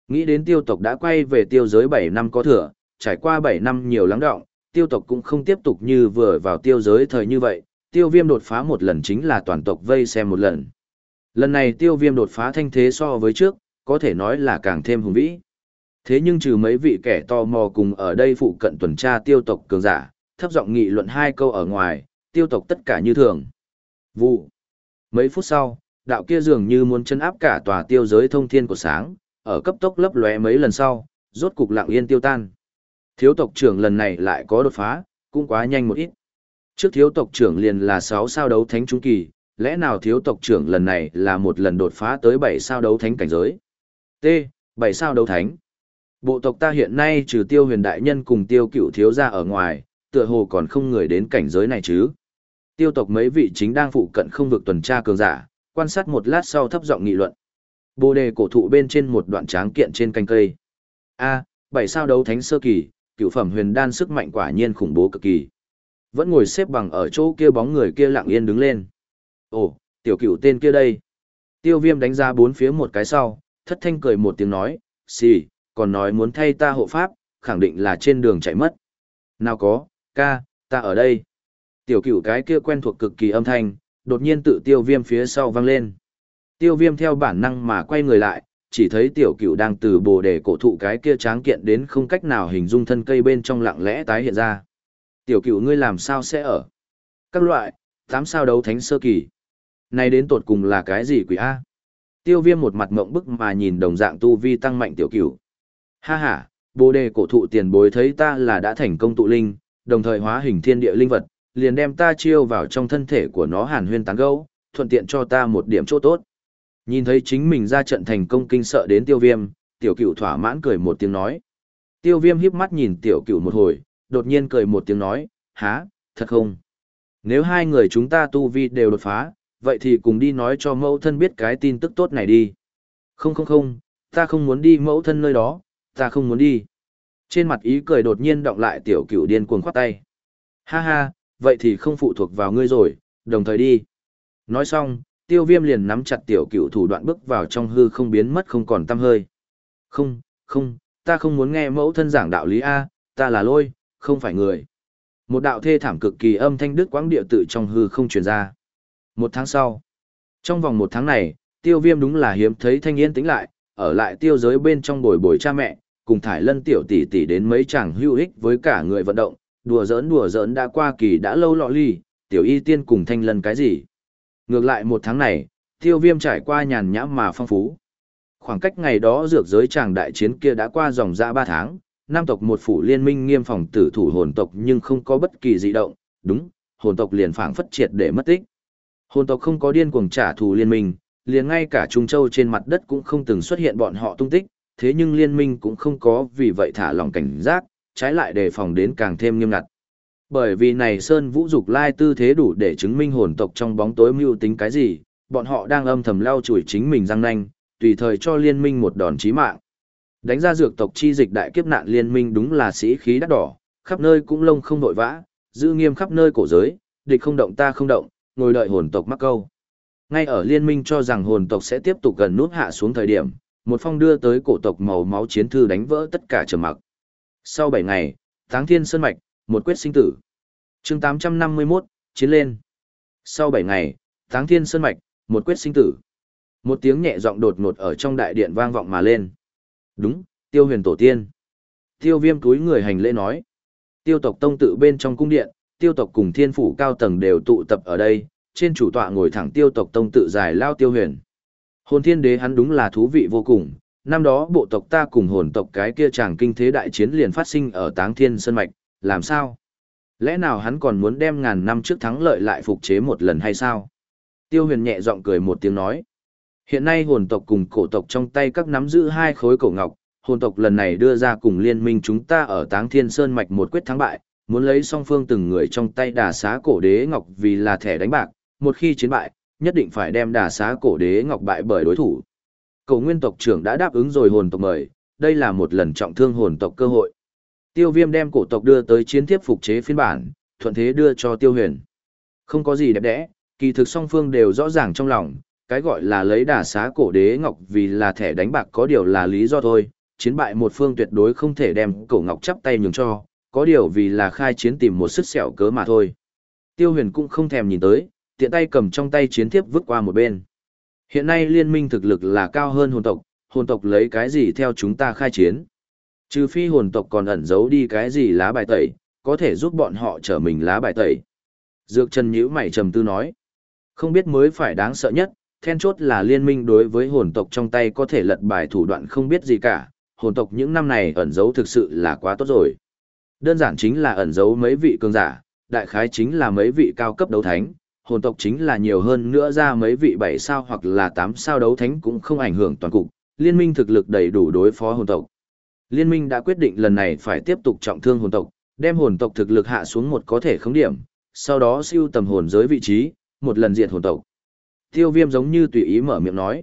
Nghĩ đến tiêu tộc đã quay về tiêu giới 7 năm có thừa, trải qua 7 năm nhiều lắng đọng tiêu tộc cũng không tiếp tục như vừa vào tiêu giới thời như vậy, tiêu viêm đột phá một lần chính là toàn tộc vây xem một lần. Lần này tiêu viêm đột phá thanh thế so với trước, có thể nói là càng thêm hùng vĩ. Thế nhưng trừ mấy vị kẻ to mò cùng ở đây phụ cận tuần tra tiêu tộc cường giả, thấp giọng nghị luận hai câu ở ngoài, tiêu tộc tất cả như thường. Vụ. Mấy phút sau, đạo kia dường như muốn chân áp cả tòa tiêu giới thông thiên của sáng, ở cấp tốc lấp lóe mấy lần sau, rốt cục lặng yên tiêu tan. Thiếu tộc trưởng lần này lại có đột phá, cũng quá nhanh một ít. Trước thiếu tộc trưởng liền là 6 sao đấu thánh trung kỳ, lẽ nào thiếu tộc trưởng lần này là một lần đột phá tới 7 sao đấu thánh cảnh giới? T. 7 sao đấu thánh. Bộ tộc ta hiện nay trừ tiêu huyền đại nhân cùng tiêu cựu thiếu gia ở ngoài, tựa hồ còn không người đến cảnh giới này chứ. Tiêu tộc mấy vị chính đang phụ cận không vực tuần tra cường giả, quan sát một lát sau thấp giọng nghị luận. Bồ đề cổ thụ bên trên một đoạn tráng kiện trên canh cây. A, bảy sao đấu thánh sơ kỳ, cựu phẩm huyền đan sức mạnh quả nhiên khủng bố cực kỳ. Vẫn ngồi xếp bằng ở chỗ kia bóng người kia lặng yên đứng lên. Ồ, tiểu cựu tên kia đây. Tiêu viêm đánh ra bốn phía một cái sau, thất thanh cười một tiếng nói, xì, còn nói muốn thay ta hộ pháp, khẳng định là trên đường chạy mất. Nào có, ca, ta ở đây. Tiểu cửu cái kia quen thuộc cực kỳ âm thanh, đột nhiên tự tiêu viêm phía sau vang lên. Tiêu viêm theo bản năng mà quay người lại, chỉ thấy tiểu cửu đang từ bồ đề cổ thụ cái kia tráng kiện đến không cách nào hình dung thân cây bên trong lặng lẽ tái hiện ra. Tiểu cửu ngươi làm sao sẽ ở? Các loại, tám sao đấu thánh sơ kỳ. Này đến tột cùng là cái gì quỷ A? Tiêu viêm một mặt mộng bức mà nhìn đồng dạng tu vi tăng mạnh tiểu cửu. Ha ha, bồ đề cổ thụ tiền bối thấy ta là đã thành công tụ linh, đồng thời hóa hình thiên địa linh vật, liền đem ta chiêu vào trong thân thể của nó hàn huyên tán gẫu, thuận tiện cho ta một điểm chỗ tốt. Nhìn thấy chính mình ra trận thành công kinh sợ đến tiêu viêm, tiểu cửu thỏa mãn cười một tiếng nói. Tiêu viêm híp mắt nhìn tiểu cửu một hồi, đột nhiên cười một tiếng nói, há, thật không? Nếu hai người chúng ta tu vi đều đột phá, vậy thì cùng đi nói cho mẫu thân biết cái tin tức tốt này đi. Không không không, ta không muốn đi mẫu thân nơi đó, ta không muốn đi. Trên mặt ý cười đột nhiên động lại tiểu cửu điên cuồng khoát tay. Ha ha, vậy thì không phụ thuộc vào ngươi rồi, đồng thời đi. Nói xong, tiêu viêm liền nắm chặt tiểu cửu thủ đoạn bước vào trong hư không biến mất không còn tăm hơi. Không, không, ta không muốn nghe mẫu thân giảng đạo lý A, ta là lôi, không phải người. Một đạo thê thảm cực kỳ âm thanh đức quãng địa tự trong hư không truyền ra. Một tháng sau, trong vòng một tháng này, tiêu viêm đúng là hiếm thấy thanh yên tĩnh lại, ở lại tiêu giới bên trong bồi bồi cha mẹ, cùng thải lân tiểu tỷ tỷ đến mấy chàng hữu ích với cả người vận động, đùa giỡn đùa giỡn đã qua kỳ đã lâu lọ ly, tiểu y tiên cùng thanh lân cái gì. Ngược lại một tháng này, tiêu viêm trải qua nhàn nhã mà phong phú. Khoảng cách ngày đó dược giới chàng đại chiến kia đã qua dòng ra ba tháng, nam tộc một phủ liên minh nghiêm phòng tử thủ hồn tộc nhưng không có bất kỳ dị động, đúng, hồn tộc liền phảng phất triệt để mất tích. Hồn tộc không có điên cuồng trả thù liên minh, liền ngay cả Trung Châu trên mặt đất cũng không từng xuất hiện bọn họ tung tích, thế nhưng liên minh cũng không có vì vậy thả lòng cảnh giác, trái lại đề phòng đến càng thêm nghiêm ngặt. Bởi vì này Sơn Vũ Dục Lai tư thế đủ để chứng minh hồn tộc trong bóng tối mưu tính cái gì, bọn họ đang âm thầm lao chùi chính mình răng nanh, tùy thời cho liên minh một đòn chí mạng. Đánh ra dược tộc chi dịch đại kiếp nạn liên minh đúng là sĩ khí đắt đỏ, khắp nơi cũng lông không đội vã, giữ nghiêm khắp nơi cổ giới, địch không động ta không động, ngồi đợi hồn tộc mắc câu. Ngay ở liên minh cho rằng hồn tộc sẽ tiếp tục gần nút hạ xuống thời điểm, một phong đưa tới cổ tộc màu máu chiến thư đánh vỡ tất cả trầm mặc. Sau 7 ngày, Táng Thiên Sơn Mạch, một quyết sinh tử. chương 851, chiến lên. Sau 7 ngày, Táng Thiên Sơn Mạch, một quyết sinh tử. Một tiếng nhẹ giọng đột ngột ở trong đại điện vang vọng mà lên. Đúng, tiêu huyền tổ tiên. Tiêu viêm túi người hành lễ nói. Tiêu tộc tông tự bên trong cung điện, tiêu tộc cùng thiên phủ cao tầng đều tụ tập ở đây, trên chủ tọa ngồi thẳng tiêu tộc tông tự giải lao tiêu huyền. Hồn thiên đế hắn đúng là thú vị vô cùng, năm đó bộ tộc ta cùng hồn tộc cái kia chàng kinh thế đại chiến liền phát sinh ở táng thiên sơn mạch, làm sao? Lẽ nào hắn còn muốn đem ngàn năm trước thắng lợi lại phục chế một lần hay sao? Tiêu huyền nhẹ giọng cười một tiếng nói. Hiện nay hồn tộc cùng cổ tộc trong tay các nắm giữ hai khối cổ ngọc, hồn tộc lần này đưa ra cùng liên minh chúng ta ở táng thiên sơn mạch một quyết thắng bại, muốn lấy song phương từng người trong tay đà xá cổ đế ngọc vì là thẻ đánh bạc, một khi chiến bại, nhất định phải đem đà xá cổ đế ngọc bại bởi đối thủ. Cổ nguyên tộc trưởng đã đáp ứng rồi hồn tộc mời, đây là một lần trọng thương hồn tộc cơ hội. Tiêu viêm đem cổ tộc đưa tới chiến tiếp phục chế phiên bản, thuận thế đưa cho tiêu huyền. Không có gì đẹp đẽ, kỳ thực song phương đều rõ ràng trong lòng, cái gọi là lấy đà xá cổ đế ngọc vì là thẻ đánh bạc có điều là lý do thôi, chiến bại một phương tuyệt đối không thể đem cổ ngọc chắp tay nhường cho, có điều vì là khai chiến tìm một sức sẹo cớ mà thôi. Tiêu huyền cũng không thèm nhìn tới, tiện tay cầm trong tay chiến thiếp vứt qua một bên. Hiện nay liên minh thực lực là cao hơn hồn tộc, hồn tộc lấy cái gì theo chúng ta khai chiến. Trừ phi hồn tộc còn ẩn giấu đi cái gì lá bài tẩy, có thể giúp bọn họ trở mình lá bài tẩy. Dược Trần nhíu mày trầm tư nói. Không biết mới phải đáng sợ nhất, then chốt là liên minh đối với hồn tộc trong tay có thể lật bài thủ đoạn không biết gì cả. Hồn tộc những năm này ẩn giấu thực sự là quá tốt rồi. Đơn giản chính là ẩn giấu mấy vị cường giả, đại khái chính là mấy vị cao cấp đấu thánh, hồn tộc chính là nhiều hơn nữa ra mấy vị bảy sao hoặc là tám sao đấu thánh cũng không ảnh hưởng toàn cục, liên minh thực lực đầy đủ đối phó hồn tộc. Liên minh đã quyết định lần này phải tiếp tục trọng thương hồn tộc, đem hồn tộc thực lực hạ xuống một có thể khống điểm, sau đó siêu tầm hồn giới vị trí, một lần diệt hồn tộc. Tiêu viêm giống như tùy ý mở miệng nói.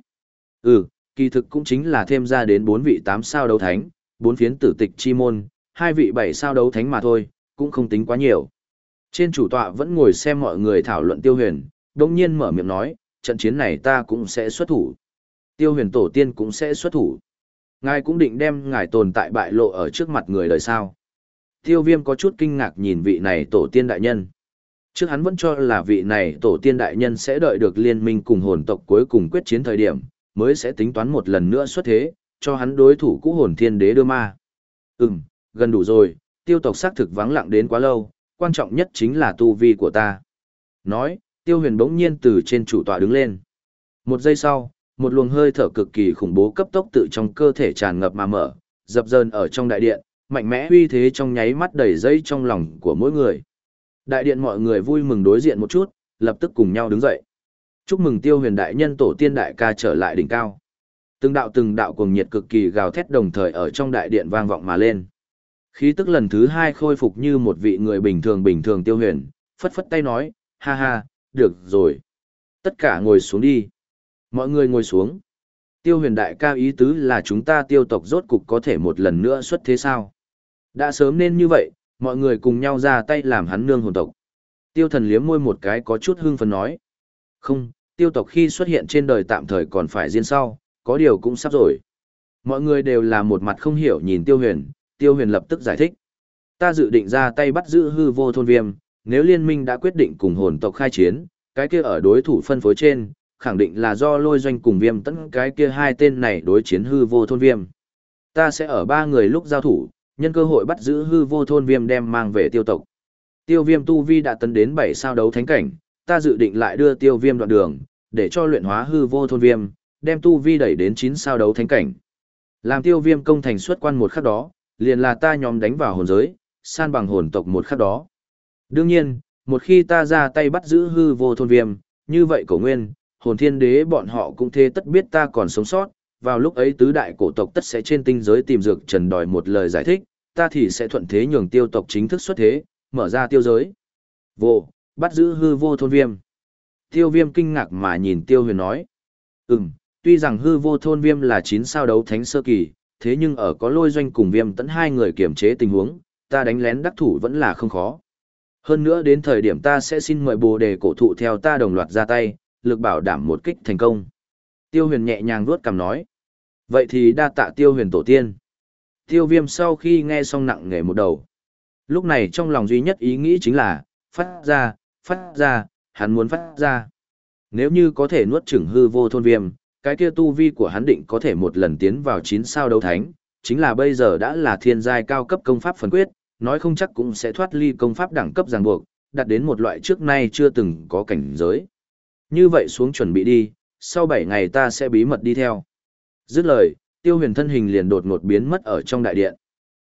Ừ, kỳ thực cũng chính là thêm ra đến bốn vị tám sao đấu thánh, bốn phiến tử tịch chi môn, hai vị bảy sao đấu thánh mà thôi, cũng không tính quá nhiều. Trên chủ tọa vẫn ngồi xem mọi người thảo luận tiêu huyền, đồng nhiên mở miệng nói, trận chiến này ta cũng sẽ xuất thủ. Tiêu huyền tổ tiên cũng sẽ xuất thủ. Ngài cũng định đem ngài tồn tại bại lộ ở trước mặt người đời sao. Tiêu viêm có chút kinh ngạc nhìn vị này tổ tiên đại nhân. Trước hắn vẫn cho là vị này tổ tiên đại nhân sẽ đợi được liên minh cùng hồn tộc cuối cùng quyết chiến thời điểm, mới sẽ tính toán một lần nữa xuất thế, cho hắn đối thủ cũ hồn thiên đế đưa ma. Ừm, gần đủ rồi, tiêu tộc xác thực vắng lặng đến quá lâu, quan trọng nhất chính là tu vi của ta. Nói, tiêu huyền bỗng nhiên từ trên chủ tọa đứng lên. Một giây sau, một luồng hơi thở cực kỳ khủng bố cấp tốc tự trong cơ thể tràn ngập mà mở, dập dờn ở trong đại điện, mạnh mẽ uy thế trong nháy mắt đầy dây trong lòng của mỗi người. Đại điện mọi người vui mừng đối diện một chút, lập tức cùng nhau đứng dậy. Chúc mừng tiêu huyền đại nhân tổ tiên đại ca trở lại đỉnh cao. Từng đạo từng đạo cuồng nhiệt cực kỳ gào thét đồng thời ở trong đại điện vang vọng mà lên. Khí tức lần thứ hai khôi phục như một vị người bình thường bình thường tiêu huyền, phất phất tay nói, ha ha, được rồi. Tất cả ngồi xuống đi. Mọi người ngồi xuống. Tiêu huyền đại ca ý tứ là chúng ta tiêu tộc rốt cục có thể một lần nữa xuất thế sao. Đã sớm nên như vậy, mọi người cùng nhau ra tay làm hắn nương hồn tộc. Tiêu thần liếm môi một cái có chút hưng phấn nói. Không, tiêu tộc khi xuất hiện trên đời tạm thời còn phải riêng sau, có điều cũng sắp rồi. Mọi người đều là một mặt không hiểu nhìn tiêu huyền, tiêu huyền lập tức giải thích. Ta dự định ra tay bắt giữ hư vô thôn viêm, nếu liên minh đã quyết định cùng hồn tộc khai chiến, cái kia ở đối thủ phân phối trên, khẳng định là do lôi doanh cùng viêm tấn cái kia hai tên này đối chiến hư vô thôn viêm. Ta sẽ ở ba người lúc giao thủ, nhân cơ hội bắt giữ hư vô thôn viêm đem mang về tiêu tộc. Tiêu viêm tu vi đã tấn đến bảy sao đấu thánh cảnh, ta dự định lại đưa tiêu viêm đoạn đường, để cho luyện hóa hư vô thôn viêm, đem tu vi đẩy đến chín sao đấu thánh cảnh. Làm tiêu viêm công thành xuất quan một khắc đó, liền là ta nhóm đánh vào hồn giới, san bằng hồn tộc một khắc đó. Đương nhiên, một khi ta ra tay bắt giữ hư vô thôn viêm, như vậy cổ nguyên, hồn thiên đế bọn họ cũng thế tất biết ta còn sống sót, vào lúc ấy tứ đại cổ tộc tất sẽ trên tinh giới tìm dược trần đòi một lời giải thích, ta thì sẽ thuận thế nhường tiêu tộc chính thức xuất thế, mở ra tiêu giới. Vô, bắt giữ hư vô thôn viêm. Tiêu viêm kinh ngạc mà nhìn tiêu huyền nói. Ừm, tuy rằng hư vô thôn viêm là chín sao đấu thánh sơ kỳ, thế nhưng ở có lôi doanh cùng viêm tẫn hai người kiểm chế tình huống, ta đánh lén đắc thủ vẫn là không khó. Hơn nữa đến thời điểm ta sẽ xin mời bồ đề cổ thụ theo ta đồng loạt ra tay, lực bảo đảm một kích thành công. Tiêu huyền nhẹ nhàng vuốt cằm nói. Vậy thì đa tạ tiêu huyền tổ tiên. Tiêu viêm sau khi nghe xong nặng nghề một đầu. Lúc này trong lòng duy nhất ý nghĩ chính là, phát ra, phát ra, hắn muốn phát ra. Nếu như có thể nuốt chửng hư vô thôn viêm, cái kia tu vi của hắn định có thể một lần tiến vào 9 sao đấu thánh, chính là bây giờ đã là thiên giai cao cấp công pháp phần quyết, nói không chắc cũng sẽ thoát ly công pháp đẳng cấp ràng buộc, đạt đến một loại trước nay chưa từng có cảnh giới. Như vậy xuống chuẩn bị đi, sau 7 ngày ta sẽ bí mật đi theo. Dứt lời, tiêu huyền thân hình liền đột ngột biến mất ở trong đại điện.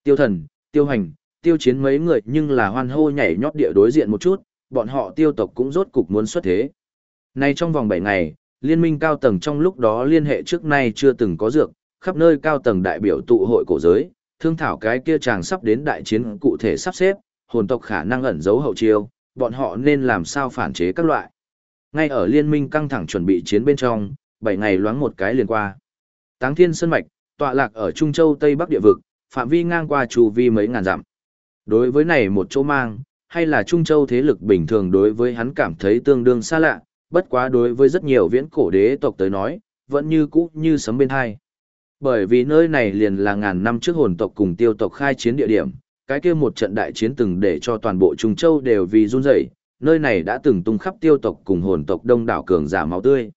Tiêu thần, tiêu hành, tiêu chiến mấy người nhưng là hoan hô nhảy nhót địa đối diện một chút, bọn họ tiêu tộc cũng rốt cục muốn xuất thế. Nay trong vòng 7 ngày, liên minh cao tầng trong lúc đó liên hệ trước nay chưa từng có dược, khắp nơi cao tầng đại biểu tụ hội cổ giới, thương thảo cái kia chàng sắp đến đại chiến cụ thể sắp xếp, hồn tộc khả năng ẩn giấu hậu chiêu, bọn họ nên làm sao phản chế các loại. Ngay ở liên minh căng thẳng chuẩn bị chiến bên trong, 7 ngày loáng một cái liền qua. Táng Thiên Sơn Mạch, tọa lạc ở Trung Châu Tây Bắc địa vực, phạm vi ngang qua chu vi mấy ngàn dặm. Đối với này một chỗ mang, hay là Trung Châu thế lực bình thường đối với hắn cảm thấy tương đương xa lạ, bất quá đối với rất nhiều viễn cổ đế tộc tới nói, vẫn như cũ như sấm bên hai. Bởi vì nơi này liền là ngàn năm trước hồn tộc cùng tiêu tộc khai chiến địa điểm, cái kia một trận đại chiến từng để cho toàn bộ Trung Châu đều vì run rẩy, nơi này đã từng tung khắp tiêu tộc cùng hồn tộc đông đảo cường giả máu tươi.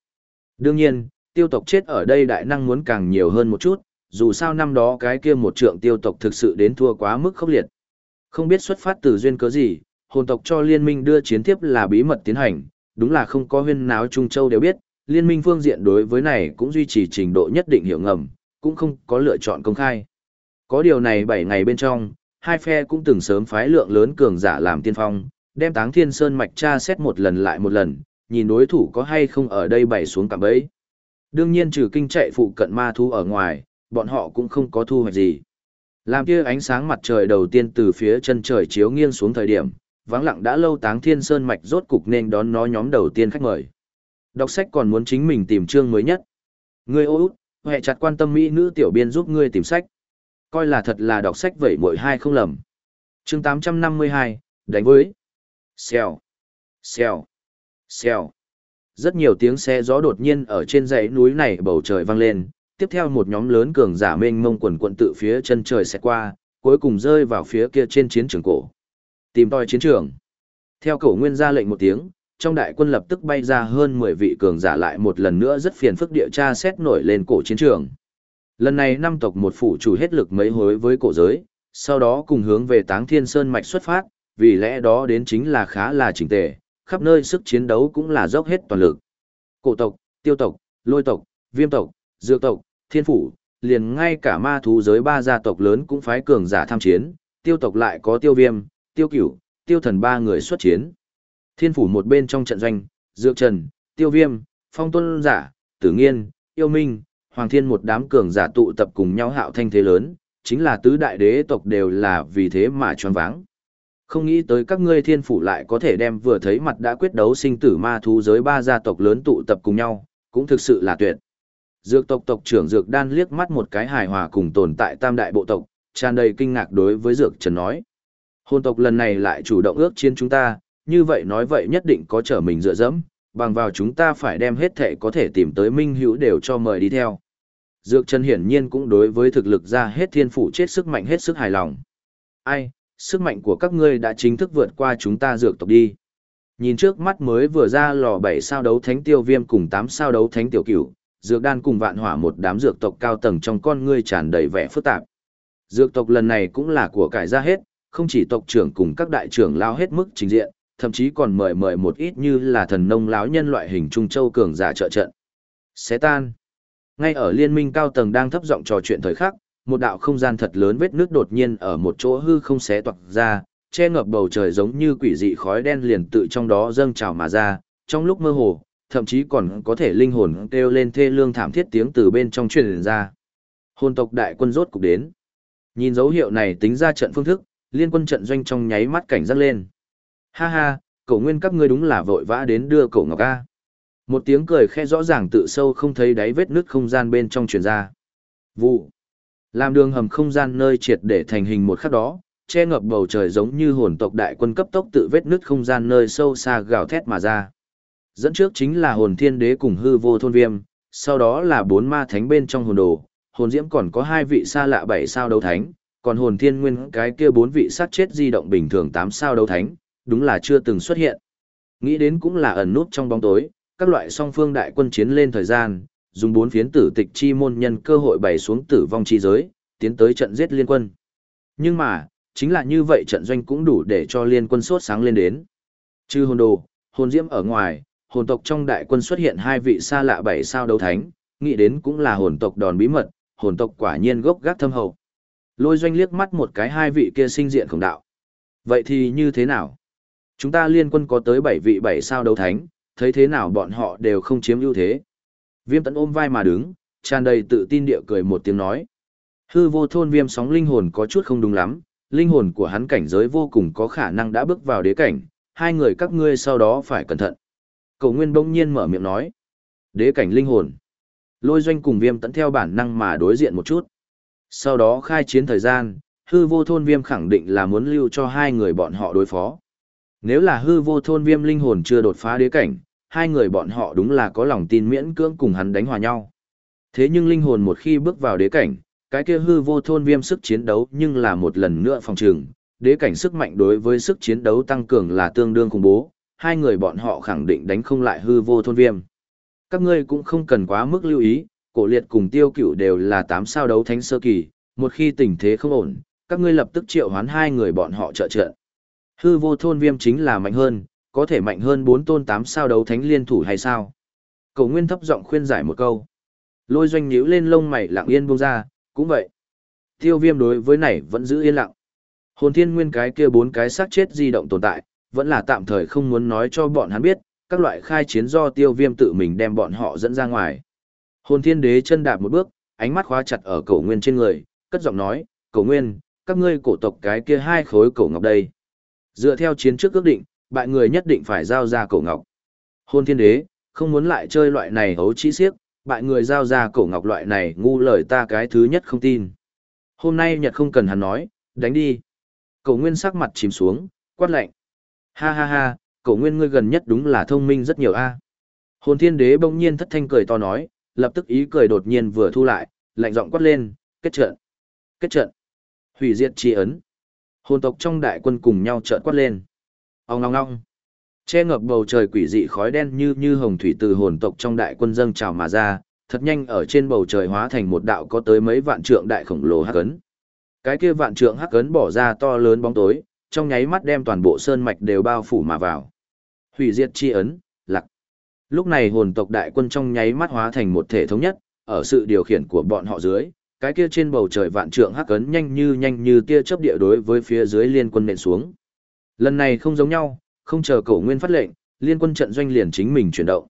Đương nhiên, tiêu tộc chết ở đây đại năng muốn càng nhiều hơn một chút, dù sao năm đó cái kia một trượng tiêu tộc thực sự đến thua quá mức khốc liệt. Không biết xuất phát từ duyên cớ gì, hồn tộc cho liên minh đưa chiến tiếp là bí mật tiến hành, đúng là không có huyên náo Trung Châu đều biết, liên minh phương diện đối với này cũng duy trì trình độ nhất định hiểu ngầm, cũng không có lựa chọn công khai. Có điều này 7 ngày bên trong, hai phe cũng từng sớm phái lượng lớn cường giả làm tiên phong, đem táng thiên sơn mạch tra xét một lần lại một lần, nhìn đối thủ có hay không ở đây bày xuống cạm bẫy. Đương nhiên trừ kinh chạy phụ cận ma thu ở ngoài, bọn họ cũng không có thu hoạch gì. Làm kia ánh sáng mặt trời đầu tiên từ phía chân trời chiếu nghiêng xuống thời điểm, vắng lặng đã lâu táng thiên sơn mạch rốt cục nên đón nó nhóm đầu tiên khách mời. Đọc sách còn muốn chính mình tìm chương mới nhất. Ngươi ô út, hệ chặt quan tâm mỹ nữ tiểu biên giúp ngươi tìm sách. Coi là thật là đọc sách vậy mỗi hai không lầm. Chương 852, đánh với. Xèo, xèo, xèo. Rất nhiều tiếng xe gió đột nhiên ở trên dãy núi này bầu trời vang lên, tiếp theo một nhóm lớn cường giả mênh mông quần quận tự phía chân trời sẽ qua, cuối cùng rơi vào phía kia trên chiến trường cổ. Tìm tòi chiến trường. Theo cổ nguyên ra lệnh một tiếng, trong đại quân lập tức bay ra hơn 10 vị cường giả lại một lần nữa rất phiền phức địa tra xét nổi lên cổ chiến trường. Lần này năm tộc một phủ chủ hết lực mấy hối với cổ giới, sau đó cùng hướng về Táng Thiên Sơn mạch xuất phát, vì lẽ đó đến chính là khá là chỉnh tề, khắp nơi sức chiến đấu cũng là dốc hết toàn lực. Cổ tộc, tiêu tộc, lôi tộc, viêm tộc, dược tộc, thiên phủ, liền ngay cả ma thú giới ba gia tộc lớn cũng phái cường giả tham chiến, tiêu tộc lại có tiêu viêm, tiêu cửu, tiêu thần ba người xuất chiến. Thiên phủ một bên trong trận doanh, Dược Trần, Tiêu Viêm, Phong Tuân Giả, Tử Nghiên, Yêu Minh, Hoàng Thiên một đám cường giả tụ tập cùng nhau hạo thanh thế lớn, chính là tứ đại đế tộc đều là vì thế mà choáng váng. Không nghĩ tới các ngươi thiên phủ lại có thể đem vừa thấy mặt đã quyết đấu sinh tử ma thú giới ba gia tộc lớn tụ tập cùng nhau, cũng thực sự là tuyệt. Dược tộc tộc trưởng Dược Đan liếc mắt một cái hài hòa cùng tồn tại tam đại bộ tộc, tràn đầy kinh ngạc đối với Dược Trần nói. Hồn tộc lần này lại chủ động ước chiến chúng ta, như vậy nói vậy nhất định có trở mình dựa dẫm, bằng vào chúng ta phải đem hết thể có thể tìm tới minh hữu đều cho mời đi theo. Dược Trần hiển nhiên cũng đối với thực lực ra hết thiên phủ chết sức mạnh hết sức hài lòng. Ai, sức mạnh của các ngươi đã chính thức vượt qua chúng ta dược tộc đi. Nhìn trước mắt mới vừa ra lò 7 sao đấu thánh tiêu viêm cùng 8 sao đấu thánh tiểu cửu, dược đan cùng vạn hỏa một đám dược tộc cao tầng trong con ngươi tràn đầy vẻ phức tạp. Dược tộc lần này cũng là của cải ra hết, không chỉ tộc trưởng cùng các đại trưởng lao hết mức trình diện, thậm chí còn mời mời một ít như là thần nông láo nhân loại hình trung châu cường giả trợ trận. Xé tan. Ngay ở liên minh cao tầng đang thấp giọng trò chuyện thời khắc, một đạo không gian thật lớn vết nước đột nhiên ở một chỗ hư không xé toạc ra, che ngập bầu trời giống như quỷ dị khói đen liền tự trong đó dâng trào mà ra, trong lúc mơ hồ, thậm chí còn có thể linh hồn kêu lên thê lương thảm thiết tiếng từ bên trong truyền ra. Hồn tộc đại quân rốt cục đến. Nhìn dấu hiệu này tính ra trận phương thức, liên quân trận doanh trong nháy mắt cảnh giác lên. Ha ha, cậu nguyên các ngươi đúng là vội vã đến đưa cậu ngọc a. Một tiếng cười khe rõ ràng tự sâu không thấy đáy vết nứt không gian bên trong truyền ra. Vụ. Làm đường hầm không gian nơi triệt để thành hình một khắc đó, che ngập bầu trời giống như hồn tộc đại quân cấp tốc tự vết nứt không gian nơi sâu xa gào thét mà ra. Dẫn trước chính là hồn thiên đế cùng hư vô thôn viêm, sau đó là bốn ma thánh bên trong hồn đồ, hồn diễm còn có hai vị xa lạ bảy sao đấu thánh, còn hồn thiên nguyên cái kia bốn vị sát chết di động bình thường tám sao đấu thánh, đúng là chưa từng xuất hiện. Nghĩ đến cũng là ẩn nút trong bóng tối, các loại song phương đại quân chiến lên thời gian, dùng bốn phiến tử tịch chi môn nhân cơ hội bày xuống tử vong chi giới, tiến tới trận giết liên quân. Nhưng mà, chính là như vậy trận doanh cũng đủ để cho liên quân sốt sáng lên đến. Trừ hồn đồ, hồn diễm ở ngoài, hồn tộc trong đại quân xuất hiện hai vị xa lạ bảy sao đấu thánh, nghĩ đến cũng là hồn tộc đòn bí mật, hồn tộc quả nhiên gốc gác thâm hậu. Lôi doanh liếc mắt một cái hai vị kia sinh diện khổng đạo. Vậy thì như thế nào? Chúng ta liên quân có tới bảy vị bảy sao đấu thánh, thấy thế nào bọn họ đều không chiếm ưu thế. Viêm Tẫn ôm vai mà đứng, tràn đầy tự tin địa cười một tiếng nói. Hư vô thôn viêm sóng linh hồn có chút không đúng lắm, linh hồn của hắn cảnh giới vô cùng có khả năng đã bước vào đế cảnh, hai người các ngươi sau đó phải cẩn thận. Cầu nguyên bỗng nhiên mở miệng nói. Đế cảnh linh hồn. Lôi doanh cùng viêm Tẫn theo bản năng mà đối diện một chút. Sau đó khai chiến thời gian, hư vô thôn viêm khẳng định là muốn lưu cho hai người bọn họ đối phó. Nếu là hư vô thôn viêm linh hồn chưa đột phá đế cảnh, hai người bọn họ đúng là có lòng tin miễn cưỡng cùng hắn đánh hòa nhau. Thế nhưng linh hồn một khi bước vào đế cảnh, cái kia hư vô thôn viêm sức chiến đấu nhưng là một lần nữa phòng trường, đế cảnh sức mạnh đối với sức chiến đấu tăng cường là tương đương khủng bố, hai người bọn họ khẳng định đánh không lại hư vô thôn viêm. Các ngươi cũng không cần quá mức lưu ý, cổ liệt cùng tiêu cửu đều là tám sao đấu thánh sơ kỳ, một khi tình thế không ổn, các ngươi lập tức triệu hoán hai người bọn họ trợ trợ. Hư vô thôn viêm chính là mạnh hơn, có thể mạnh hơn bốn tôn tám sao đấu thánh liên thủ hay sao? Cầu nguyên thấp giọng khuyên giải một câu. Lôi doanh nhíu lên lông mày lặng yên buông ra, cũng vậy. Tiêu viêm đối với này vẫn giữ yên lặng. Hồn thiên nguyên cái kia bốn cái xác chết di động tồn tại, vẫn là tạm thời không muốn nói cho bọn hắn biết, các loại khai chiến do tiêu viêm tự mình đem bọn họ dẫn ra ngoài. Hồn thiên đế chân đạp một bước, ánh mắt khóa chặt ở cổ nguyên trên người, cất giọng nói, cổ nguyên, các ngươi cổ tộc cái kia hai khối cổ ngọc đây. Dựa theo chiến trước ước định, bại người nhất định phải giao ra cổ ngọc. Hôn thiên đế, không muốn lại chơi loại này hấu trí siếc, bại người giao ra cổ ngọc loại này ngu lời ta cái thứ nhất không tin. Hôm nay Nhật không cần hắn nói, đánh đi. Cổ nguyên sắc mặt chìm xuống, quát lạnh. Ha ha ha, cổ nguyên ngươi gần nhất đúng là thông minh rất nhiều a. Hồn thiên đế bỗng nhiên thất thanh cười to nói, lập tức ý cười đột nhiên vừa thu lại, lạnh giọng quát lên, kết trận. Kết trận. Hủy diệt chi ấn. Hồn tộc trong đại quân cùng nhau trợn quát lên. Ông ngong ngong. Che ngập bầu trời quỷ dị khói đen như như hồng thủy từ hồn tộc trong đại quân dâng trào mà ra, thật nhanh ở trên bầu trời hóa thành một đạo có tới mấy vạn trượng đại khổng lồ hắc ấn. Cái kia vạn trượng hắc ấn bỏ ra to lớn bóng tối, trong nháy mắt đem toàn bộ sơn mạch đều bao phủ mà vào. Hủy diệt chi ấn. Lúc này hồn tộc đại quân trong nháy mắt hóa thành một thể thống nhất, ở sự điều khiển của bọn họ dưới, cái kia trên bầu trời vạn trượng hắc ấn nhanh như nhanh như tia chớp địa đối với phía dưới liên quân nện xuống. Lần này không giống nhau, không chờ cổ nguyên phát lệnh, liên quân trận doanh liền chính mình chuyển động.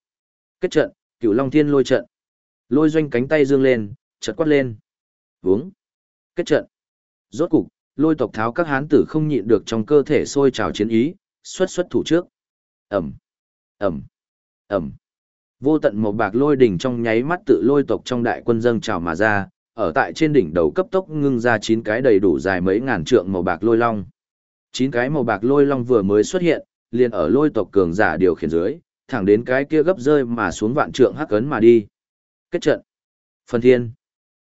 Kết trận, cựu long thiên lôi trận. Lôi doanh cánh tay dương lên, chợt quát lên. Vướng. Kết trận. Rốt cục, lôi tộc tháo các hán tử không nhịn được trong cơ thể sôi trào chiến ý, xuất xuất thủ trước. Ẩm. Ẩm. Ẩm. Vô tận màu bạc lôi đỉnh trong nháy mắt tự lôi tộc trong đại quân dâng trào mà ra, ở tại trên đỉnh đầu cấp tốc ngưng ra chín cái đầy đủ dài mấy ngàn trượng màu bạc lôi long. Chín cái màu bạc lôi long vừa mới xuất hiện, liền ở lôi tộc cường giả điều khiển dưới, thẳng đến cái kia gấp rơi mà xuống vạn trượng hắc ấn mà đi. Kết trận. Phần thiên.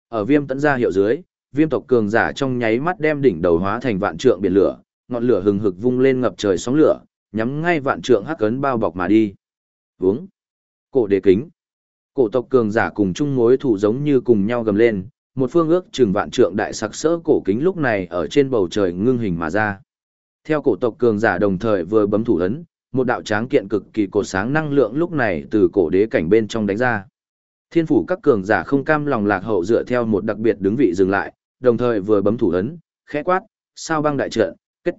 Ở viêm tấn ra hiệu dưới, viêm tộc cường giả trong nháy mắt đem đỉnh đầu hóa thành vạn trượng biển lửa, ngọn lửa hừng hực vung lên ngập trời sóng lửa, nhắm ngay vạn trượng hắc ấn bao bọc mà đi. Vướng. Cổ đế kính. Cổ tộc cường giả cùng chung mối thủ giống như cùng nhau gầm lên, một phương ước trừng vạn trượng đại sặc sỡ cổ kính lúc này ở trên bầu trời ngưng hình mà ra. Theo cổ tộc cường giả đồng thời vừa bấm thủ ấn, một đạo tráng kiện cực kỳ cổ sáng năng lượng lúc này từ cổ đế cảnh bên trong đánh ra. Thiên phủ các cường giả không cam lòng lạc hậu dựa theo một đặc biệt đứng vị dừng lại, đồng thời vừa bấm thủ ấn, khẽ quát, sao băng đại trận, kết.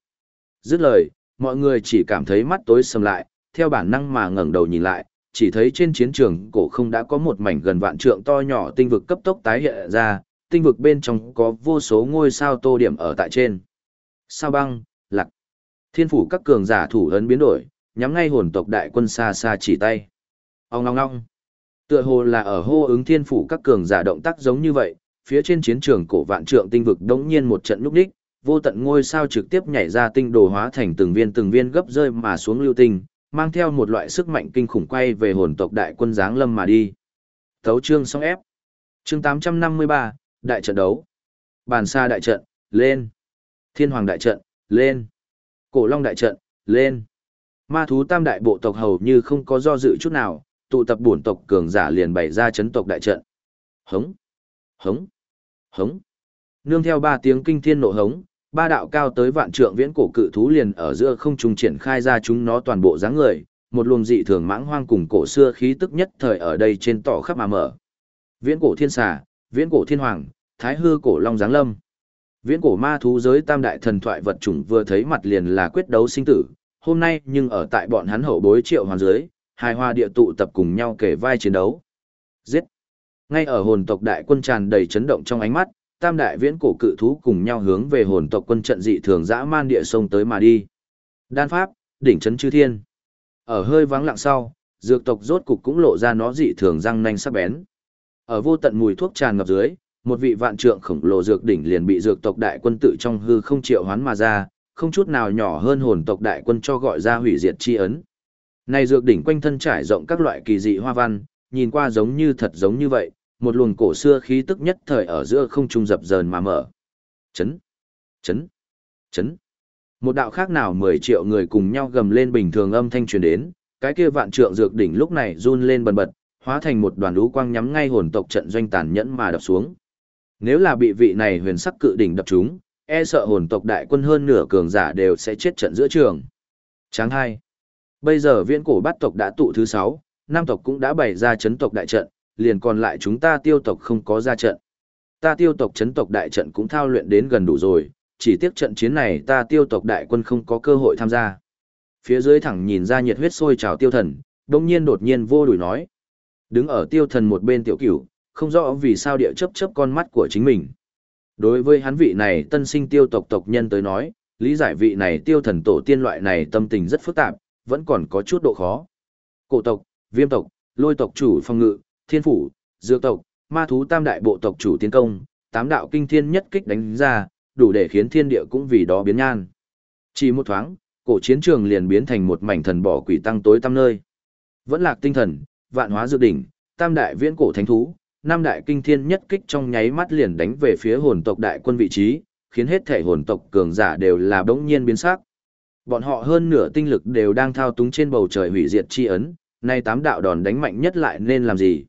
Dứt lời, mọi người chỉ cảm thấy mắt tối sầm lại, theo bản năng mà ngẩng đầu nhìn lại, chỉ thấy trên chiến trường cổ không đã có một mảnh gần vạn trượng to nhỏ tinh vực cấp tốc tái hiện ra, tinh vực bên trong có vô số ngôi sao tô điểm ở tại trên. Sao băng, lạc. Thiên phủ các cường giả thủ ấn biến đổi, nhắm ngay hồn tộc đại quân xa xa chỉ tay. Ông ngong ngong. Tựa hồ là ở hô ứng thiên phủ các cường giả động tác giống như vậy, phía trên chiến trường cổ vạn trượng tinh vực đống nhiên một trận lúc đích, vô tận ngôi sao trực tiếp nhảy ra tinh đồ hóa thành từng viên từng viên gấp rơi mà xuống lưu tinh, mang theo một loại sức mạnh kinh khủng quay về hồn tộc đại quân giáng lâm mà đi. Tấu chương xong ép. Chương 853, đại trận đấu. Bàn xa đại trận, lên. Thiên hoàng đại trận, lên. Cổ long đại trận, lên. Ma thú tam đại bộ tộc hầu như không có do dự chút nào, tụ tập bổn tộc cường giả liền bày ra chấn tộc đại trận. Hống, hống, hống. Nương theo ba tiếng kinh thiên nộ hống, ba đạo cao tới vạn trượng viễn cổ cự thú liền ở giữa không trung triển khai ra chúng nó toàn bộ dáng người, một luồng dị thường mãng hoang cùng cổ xưa khí tức nhất thời ở đây trên tỏ khắp mà mở. Viễn cổ thiên xà, viễn cổ thiên hoàng, thái hư cổ long giáng lâm. Viễn cổ ma thú giới tam đại thần thoại vật chủng vừa thấy mặt liền là quyết đấu sinh tử, hôm nay nhưng ở tại bọn hắn hậu bối triệu hoàn giới, hài hòa địa tụ tập cùng nhau kể vai chiến đấu. Giết! Ngay ở hồn tộc đại quân tràn đầy chấn động trong ánh mắt, tam đại viễn cổ cự thú cùng nhau hướng về hồn tộc quân trận dị thường dã man địa sông tới mà đi. Đan pháp, đỉnh trấn chư thiên. Ở hơi vắng lặng sau, dược tộc rốt cục cũng lộ ra nó dị thường răng nanh sắc bén. Ở vô tận mùi thuốc tràn ngập dưới, một vị vạn trượng khổng lồ dược đỉnh liền bị dược tộc đại quân tự trong hư không triệu hoán mà ra, không chút nào nhỏ hơn hồn tộc đại quân cho gọi ra hủy diệt chi ấn. Này dược đỉnh quanh thân trải rộng các loại kỳ dị hoa văn, nhìn qua giống như thật giống như vậy, một luồng cổ xưa khí tức nhất thời ở giữa không trung dập dờn mà mở. Chấn, chấn, chấn. Một đạo khác nào 10 triệu người cùng nhau gầm lên bình thường âm thanh truyền đến, cái kia vạn trượng dược đỉnh lúc này run lên bần bật, hóa thành một đoàn lũ quang nhắm ngay hồn tộc trận doanh tàn nhẫn mà đập xuống. Nếu là bị vị này huyền sắc cự đỉnh đập chúng e sợ hồn tộc đại quân hơn nửa cường giả đều sẽ chết trận giữa trường. Tráng hai. Bây giờ viễn cổ bát tộc đã tụ thứ 6, nam tộc cũng đã bày ra chấn tộc đại trận, liền còn lại chúng ta tiêu tộc không có ra trận. Ta tiêu tộc chấn tộc đại trận cũng thao luyện đến gần đủ rồi, chỉ tiếc trận chiến này ta tiêu tộc đại quân không có cơ hội tham gia. Phía dưới thẳng nhìn ra nhiệt huyết sôi trào tiêu thần, đông nhiên đột nhiên vô đuổi nói. Đứng ở tiêu thần một bên tiểu cửu, không rõ vì sao địa chấp chấp con mắt của chính mình. Đối với hắn vị này tân sinh tiêu tộc tộc nhân tới nói, lý giải vị này tiêu thần tổ tiên loại này tâm tình rất phức tạp, vẫn còn có chút độ khó. Cổ tộc, viêm tộc, lôi tộc chủ phong ngự, thiên phủ, dược tộc, ma thú tam đại bộ tộc chủ tiến công, tám đạo kinh thiên nhất kích đánh ra, đủ để khiến thiên địa cũng vì đó biến nhan. Chỉ một thoáng, cổ chiến trường liền biến thành một mảnh thần bỏ quỷ tăng tối tăm nơi. Vẫn lạc tinh thần, vạn hóa dược đỉnh, tam đại viễn cổ thánh thú, năm đại kinh thiên nhất kích trong nháy mắt liền đánh về phía hồn tộc đại quân vị trí, khiến hết thể hồn tộc cường giả đều là bỗng nhiên biến sắc. Bọn họ hơn nửa tinh lực đều đang thao túng trên bầu trời hủy diệt chi ấn, nay tám đạo đòn đánh mạnh nhất lại nên làm gì?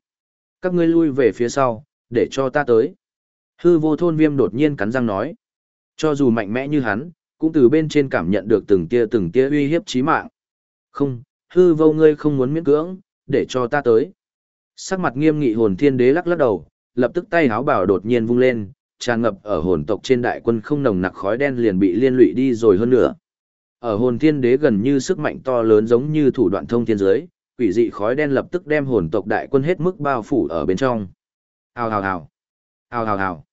Các ngươi lui về phía sau, để cho ta tới. Hư vô thôn viêm đột nhiên cắn răng nói. Cho dù mạnh mẽ như hắn, cũng từ bên trên cảm nhận được từng tia từng tia uy hiếp chí mạng. Không, hư vô ngươi không muốn miễn cưỡng, để cho ta tới. Sắc mặt nghiêm nghị hồn thiên đế lắc lắc đầu, lập tức tay háo bảo đột nhiên vung lên, tràn ngập ở hồn tộc trên đại quân không nồng nặc khói đen liền bị liên lụy đi rồi hơn nữa. Ở hồn thiên đế gần như sức mạnh to lớn giống như thủ đoạn thông thiên giới, quỷ dị khói đen lập tức đem hồn tộc đại quân hết mức bao phủ ở bên trong. Hào hào hào. Hào hào hào.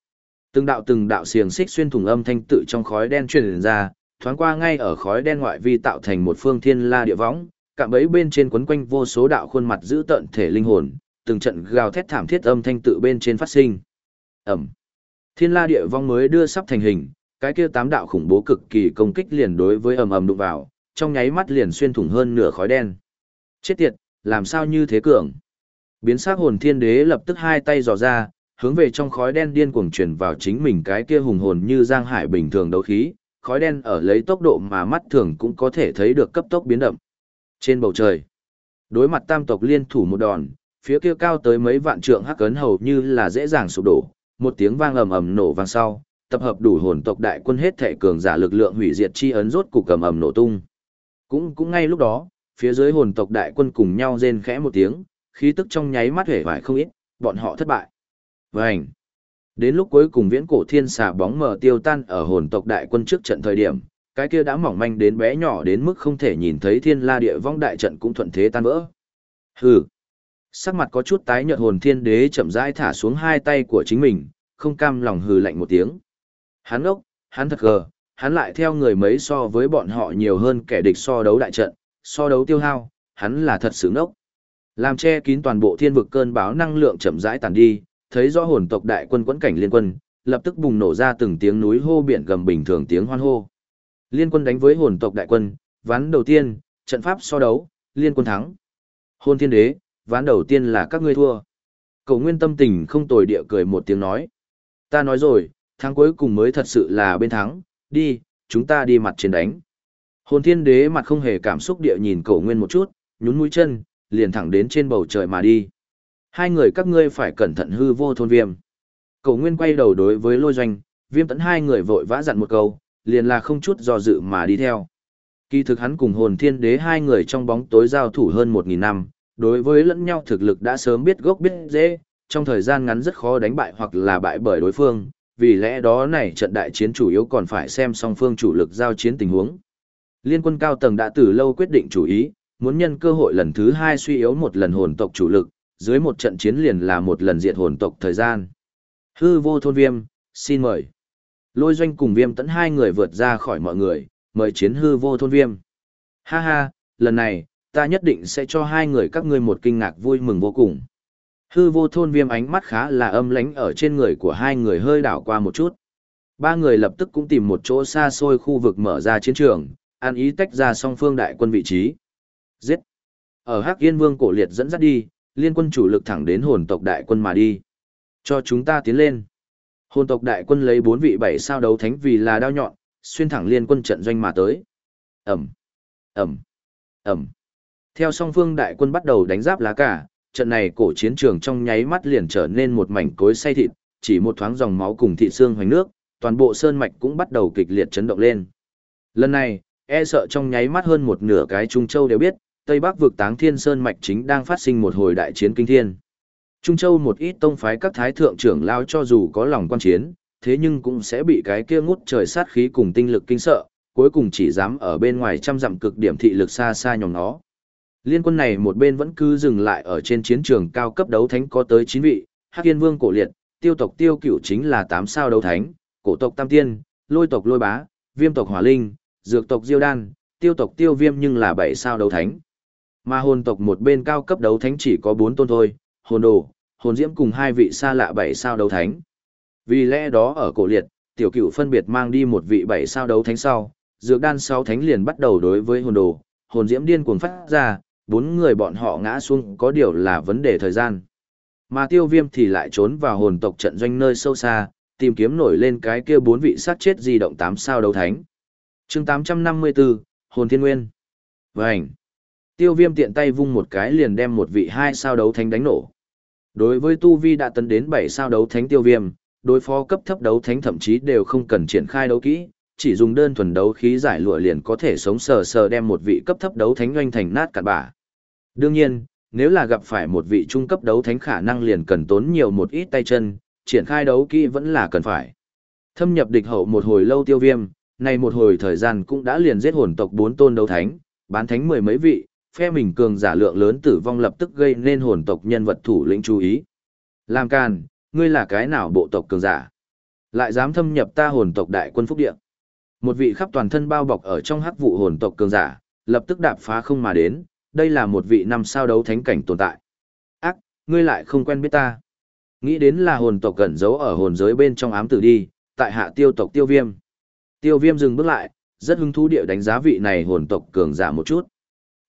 Từng đạo từng đạo xiềng xích xuyên thủng âm thanh tự trong khói đen truyền ra, thoáng qua ngay ở khói đen ngoại vi tạo thành một phương thiên la địa võng, cạm bẫy bên trên quấn quanh vô số đạo khuôn mặt giữ tận thể linh hồn, từng trận gào thét thảm thiết âm thanh tự bên trên phát sinh. Ẩm. Thiên la địa vong mới đưa sắp thành hình, cái kia tám đạo khủng bố cực kỳ công kích liền đối với ầm ầm đụng vào, trong nháy mắt liền xuyên thủng hơn nửa khói đen. Chết tiệt, làm sao như thế cường? Biến sắc hồn thiên đế lập tức hai tay dò ra, hướng về trong khói đen điên cuồng truyền vào chính mình cái kia hùng hồn như giang hải bình thường đấu khí, khói đen ở lấy tốc độ mà mắt thường cũng có thể thấy được cấp tốc biến động. Trên bầu trời, đối mặt tam tộc liên thủ một đòn, phía kia cao tới mấy vạn trượng hắc ấn hầu như là dễ dàng sụp đổ, một tiếng vang ầm ầm nổ vang sau, tập hợp đủ hồn tộc đại quân hết thể cường giả lực lượng hủy diệt chi ấn rốt cục cầm ầm nổ tung. Cũng cũng ngay lúc đó, phía dưới hồn tộc đại quân cùng nhau rên khẽ một tiếng, khí tức trong nháy mắt hể vải không ít, bọn họ thất bại. Vành. Đến lúc cuối cùng viễn cổ thiên xà bóng mờ tiêu tan ở hồn tộc đại quân trước trận thời điểm, cái kia đã mỏng manh đến bé nhỏ đến mức không thể nhìn thấy thiên la địa vong đại trận cũng thuận thế tan vỡ. Hừ. Sắc mặt có chút tái nhợt hồn thiên đế chậm rãi thả xuống hai tay của chính mình, không cam lòng hừ lạnh một tiếng. Hắn ốc, hắn thật gờ, hắn lại theo người mấy so với bọn họ nhiều hơn kẻ địch so đấu đại trận, so đấu tiêu hao, hắn là thật sự nốc Làm che kín toàn bộ thiên vực cơn báo năng lượng chậm rãi tàn đi, thấy rõ hồn tộc đại quân quẫn cảnh liên quân, lập tức bùng nổ ra từng tiếng núi hô biển gầm bình thường tiếng hoan hô. Liên quân đánh với hồn tộc đại quân, ván đầu tiên, trận pháp so đấu, liên quân thắng. Hôn thiên đế, ván đầu tiên là các ngươi thua. Cầu nguyên tâm tình không tồi địa cười một tiếng nói. Ta nói rồi, thắng cuối cùng mới thật sự là bên thắng, đi, chúng ta đi mặt trên đánh. Hồn thiên đế mặt không hề cảm xúc địa nhìn cầu nguyên một chút, nhún mũi chân, liền thẳng đến trên bầu trời mà đi. Hai người các ngươi phải cẩn thận hư vô thôn viêm. Cầu nguyên quay đầu đối với lôi doanh, viêm tấn hai người vội vã dặn một câu, liền là không chút do dự mà đi theo. Kỳ thực hắn cùng hồn thiên đế hai người trong bóng tối giao thủ hơn một nghìn năm, đối với lẫn nhau thực lực đã sớm biết gốc biết dễ, trong thời gian ngắn rất khó đánh bại hoặc là bại bởi đối phương, vì lẽ đó này trận đại chiến chủ yếu còn phải xem song phương chủ lực giao chiến tình huống. Liên quân cao tầng đã từ lâu quyết định chủ ý, muốn nhân cơ hội lần thứ hai suy yếu một lần hồn tộc chủ lực, dưới một trận chiến liền là một lần diệt hồn tộc thời gian. Hư vô thôn viêm, xin mời. Lôi doanh cùng viêm tẫn hai người vượt ra khỏi mọi người, mời chiến hư vô thôn viêm. Ha ha, lần này, ta nhất định sẽ cho hai người các ngươi một kinh ngạc vui mừng vô cùng. Hư vô thôn viêm ánh mắt khá là âm lánh ở trên người của hai người hơi đảo qua một chút. Ba người lập tức cũng tìm một chỗ xa xôi khu vực mở ra chiến trường, an ý tách ra song phương đại quân vị trí. Giết! Ở Hắc Yên Vương cổ liệt dẫn dắt đi, liên quân chủ lực thẳng đến hồn tộc đại quân mà đi. Cho chúng ta tiến lên. Hồn tộc đại quân lấy bốn vị bảy sao đấu thánh vì là đao nhọn, xuyên thẳng liên quân trận doanh mà tới. Ẩm! Ẩm! Ẩm! Theo song phương đại quân bắt đầu đánh giáp lá cả, trận này cổ chiến trường trong nháy mắt liền trở nên một mảnh cối say thịt, chỉ một thoáng dòng máu cùng thị xương hoành nước, toàn bộ sơn mạch cũng bắt đầu kịch liệt chấn động lên. Lần này, e sợ trong nháy mắt hơn một nửa cái Trung Châu đều biết, Tây Bắc vực Táng Thiên Sơn mạch chính đang phát sinh một hồi đại chiến kinh thiên. Trung Châu một ít tông phái các thái thượng trưởng lao cho dù có lòng quan chiến, thế nhưng cũng sẽ bị cái kia ngút trời sát khí cùng tinh lực kinh sợ, cuối cùng chỉ dám ở bên ngoài trăm dặm cực điểm thị lực xa xa nhòm nó. Liên quân này một bên vẫn cứ dừng lại ở trên chiến trường cao cấp đấu thánh có tới 9 vị, Hắc Yên Vương cổ liệt, tiêu tộc tiêu cửu chính là 8 sao đấu thánh, cổ tộc Tam Tiên, lôi tộc lôi bá, viêm tộc hỏa linh, dược tộc diêu đan, tiêu tộc tiêu viêm nhưng là bảy sao đấu thánh. Mà hồn tộc một bên cao cấp đấu thánh chỉ có bốn tôn thôi, hồn đồ, hồn diễm cùng hai vị xa lạ bảy sao đấu thánh. Vì lẽ đó ở cổ liệt, tiểu cửu phân biệt mang đi một vị bảy sao đấu thánh sau, dược đan sáu thánh liền bắt đầu đối với hồn đồ, hồn diễm điên cuồng phát ra, bốn người bọn họ ngã xuống có điều là vấn đề thời gian. Mà tiêu viêm thì lại trốn vào hồn tộc trận doanh nơi sâu xa, tìm kiếm nổi lên cái kia bốn vị sát chết di động tám sao đấu thánh chương 854, Hồn Thiên Nguyên. Vânh. Tiêu viêm tiện tay vung một cái liền đem một vị hai sao đấu thánh đánh nổ. Đối với Tu Vi đã tấn đến 7 sao đấu thánh tiêu viêm, đối phó cấp thấp đấu thánh thậm chí đều không cần triển khai đấu kỹ, chỉ dùng đơn thuần đấu khí giải lụa liền có thể sống sờ sờ đem một vị cấp thấp đấu thánh doanh thành nát cạn bả. Đương nhiên, nếu là gặp phải một vị trung cấp đấu thánh khả năng liền cần tốn nhiều một ít tay chân, triển khai đấu kỹ vẫn là cần phải. Thâm nhập địch hậu một hồi lâu tiêu viêm, này một hồi thời gian cũng đã liền giết hồn tộc bốn tôn đấu thánh, bán thánh mười mấy vị, phe mình cường giả lượng lớn tử vong lập tức gây nên hồn tộc nhân vật thủ lĩnh chú ý. Làm càn, ngươi là cái nào bộ tộc cường giả? Lại dám thâm nhập ta hồn tộc đại quân phúc địa. Một vị khắp toàn thân bao bọc ở trong hắc vụ hồn tộc cường giả, lập tức đạp phá không mà đến, đây là một vị năm sao đấu thánh cảnh tồn tại. Ác, ngươi lại không quen biết ta. Nghĩ đến là hồn tộc gần giấu ở hồn giới bên trong ám tử đi, tại hạ tiêu tộc tiêu viêm. Tiêu viêm dừng bước lại, rất hứng thú địa đánh giá vị này hồn tộc cường giả một chút.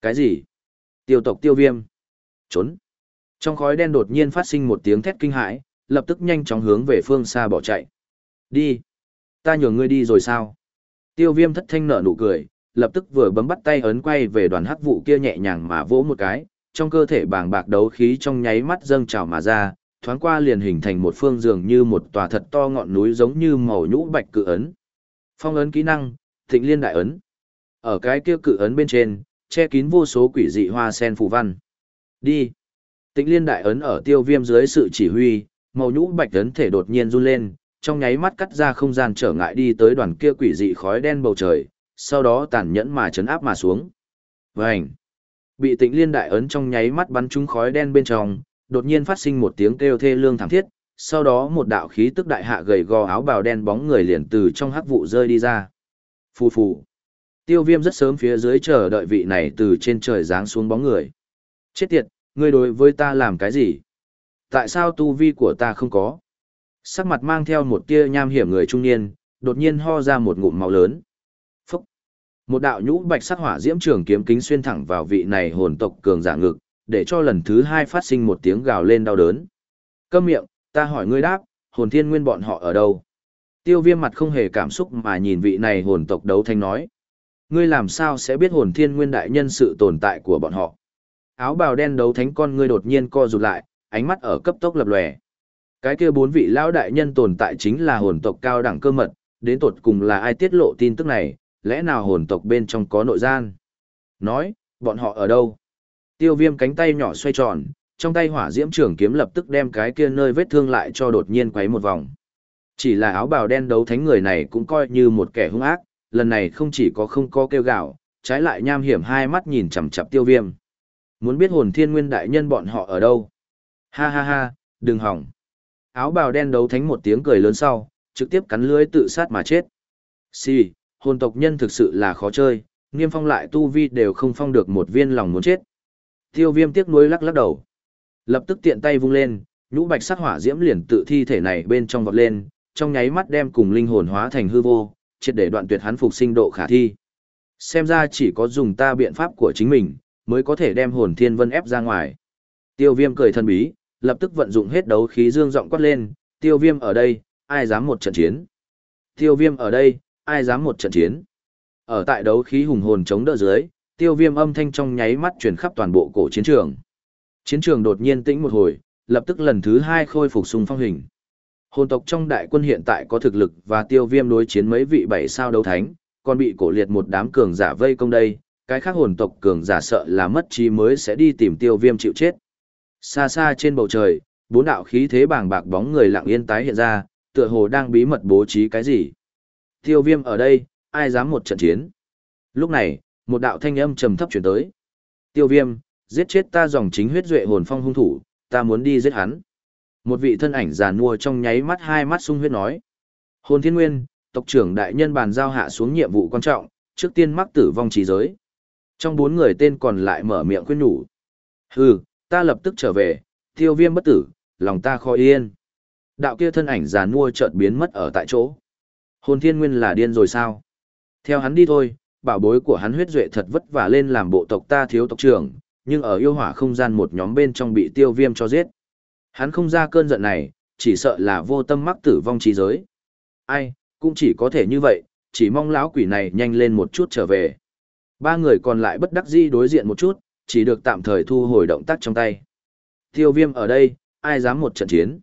Cái gì? Tiêu tộc tiêu viêm. Trốn. Trong khói đen đột nhiên phát sinh một tiếng thét kinh hãi, lập tức nhanh chóng hướng về phương xa bỏ chạy. Đi. Ta nhường ngươi đi rồi sao? Tiêu viêm thất thanh nở nụ cười, lập tức vừa bấm bắt tay ấn quay về đoàn hắc vụ kia nhẹ nhàng mà vỗ một cái, trong cơ thể bàng bạc đấu khí trong nháy mắt dâng trào mà ra, thoáng qua liền hình thành một phương dường như một tòa thật to ngọn núi giống như màu nhũ bạch cự ấn. Phong ấn kỹ năng, Thịnh Liên đại ấn. Ở cái kia cự ấn bên trên, che kín vô số quỷ dị hoa sen phù văn. Đi. Tịnh Liên đại ấn ở Tiêu Viêm dưới sự chỉ huy, màu nhũ bạch ấn thể đột nhiên run lên, trong nháy mắt cắt ra không gian trở ngại đi tới đoàn kia quỷ dị khói đen bầu trời, sau đó tàn nhẫn mà chấn áp mà xuống. Vành. Bị Tịnh Liên đại ấn trong nháy mắt bắn trúng khói đen bên trong, đột nhiên phát sinh một tiếng kêu thê lương thảm thiết, sau đó một đạo khí tức đại hạ gầy gò áo bào đen bóng người liền từ trong hắc vụ rơi đi ra. Phù phù. Tiêu viêm rất sớm phía dưới chờ đợi vị này từ trên trời giáng xuống bóng người. Chết tiệt, ngươi đối với ta làm cái gì? Tại sao tu vi của ta không có? Sắc mặt mang theo một tia nham hiểm người trung niên, đột nhiên ho ra một ngụm máu lớn. Phúc! Một đạo nhũ bạch sắc hỏa diễm trường kiếm kính xuyên thẳng vào vị này hồn tộc cường giả ngực, để cho lần thứ hai phát sinh một tiếng gào lên đau đớn. Câm miệng, ta hỏi ngươi đáp, hồn thiên nguyên bọn họ ở đâu? Tiêu viêm mặt không hề cảm xúc mà nhìn vị này hồn tộc đấu thanh nói. Ngươi làm sao sẽ biết hồn thiên nguyên đại nhân sự tồn tại của bọn họ? Áo bào đen đấu thánh con ngươi đột nhiên co rụt lại, ánh mắt ở cấp tốc lập lòe. Cái kia bốn vị lão đại nhân tồn tại chính là hồn tộc cao đẳng cơ mật, đến tột cùng là ai tiết lộ tin tức này, lẽ nào hồn tộc bên trong có nội gian? Nói, bọn họ ở đâu? Tiêu viêm cánh tay nhỏ xoay tròn, trong tay hỏa diễm trường kiếm lập tức đem cái kia nơi vết thương lại cho đột nhiên quấy một vòng. Chỉ là áo bào đen đấu thánh người này cũng coi như một kẻ hung ác, lần này không chỉ có không có kêu gạo, trái lại nham hiểm hai mắt nhìn chằm chằm tiêu viêm. Muốn biết hồn thiên nguyên đại nhân bọn họ ở đâu? Ha ha ha, đừng hỏng. Áo bào đen đấu thánh một tiếng cười lớn sau, trực tiếp cắn lưới tự sát mà chết. Xì, hồn tộc nhân thực sự là khó chơi, nghiêm phong lại tu vi đều không phong được một viên lòng muốn chết. Tiêu viêm tiếc nuối lắc lắc đầu. Lập tức tiện tay vung lên, nhũ bạch sắc hỏa diễm liền tự thi thể này bên trong vọt lên, trong nháy mắt đem cùng linh hồn hóa thành hư vô, triệt để đoạn tuyệt hắn phục sinh độ khả thi. Xem ra chỉ có dùng ta biện pháp của chính mình, mới có thể đem hồn thiên vân ép ra ngoài. Tiêu viêm cười thân bí, lập tức vận dụng hết đấu khí dương giọng quát lên, tiêu viêm ở đây, ai dám một trận chiến. Tiêu viêm ở đây, ai dám một trận chiến. Ở tại đấu khí hùng hồn chống đỡ dưới, tiêu viêm âm thanh trong nháy mắt truyền khắp toàn bộ cổ chiến trường. Chiến trường đột nhiên tĩnh một hồi, lập tức lần thứ hai khôi phục sung phong hình. Hồn tộc trong đại quân hiện tại có thực lực và tiêu viêm đối chiến mấy vị bảy sao đấu thánh, còn bị cổ liệt một đám cường giả vây công đây, cái khác hồn tộc cường giả sợ là mất trí mới sẽ đi tìm tiêu viêm chịu chết. Xa xa trên bầu trời, bốn đạo khí thế bàng bạc bóng người lặng yên tái hiện ra, tựa hồ đang bí mật bố trí cái gì. Tiêu viêm ở đây, ai dám một trận chiến. Lúc này, một đạo thanh âm trầm thấp chuyển tới. Tiêu viêm, giết chết ta dòng chính huyết duệ hồn phong hung thủ, ta muốn đi giết hắn. Một vị thân ảnh già nua trong nháy mắt hai mắt sung huyết nói. Hồn thiên nguyên, tộc trưởng đại nhân bàn giao hạ xuống nhiệm vụ quan trọng, trước tiên mắc tử vong trí giới. Trong bốn người tên còn lại mở miệng khuyên nhủ. Hừ, ta lập tức trở về, tiêu viêm bất tử, lòng ta khó yên. Đạo kia thân ảnh già nua chợt biến mất ở tại chỗ. Hồn thiên nguyên là điên rồi sao? Theo hắn đi thôi, bảo bối của hắn huyết duệ thật vất vả lên làm bộ tộc ta thiếu tộc trưởng, nhưng ở yêu hỏa không gian một nhóm bên trong bị tiêu viêm cho giết. Hắn không ra cơn giận này, chỉ sợ là vô tâm mắc tử vong trí giới. Ai, cũng chỉ có thể như vậy, chỉ mong lão quỷ này nhanh lên một chút trở về. Ba người còn lại bất đắc dĩ đối diện một chút, chỉ được tạm thời thu hồi động tác trong tay. Tiêu viêm ở đây, ai dám một trận chiến.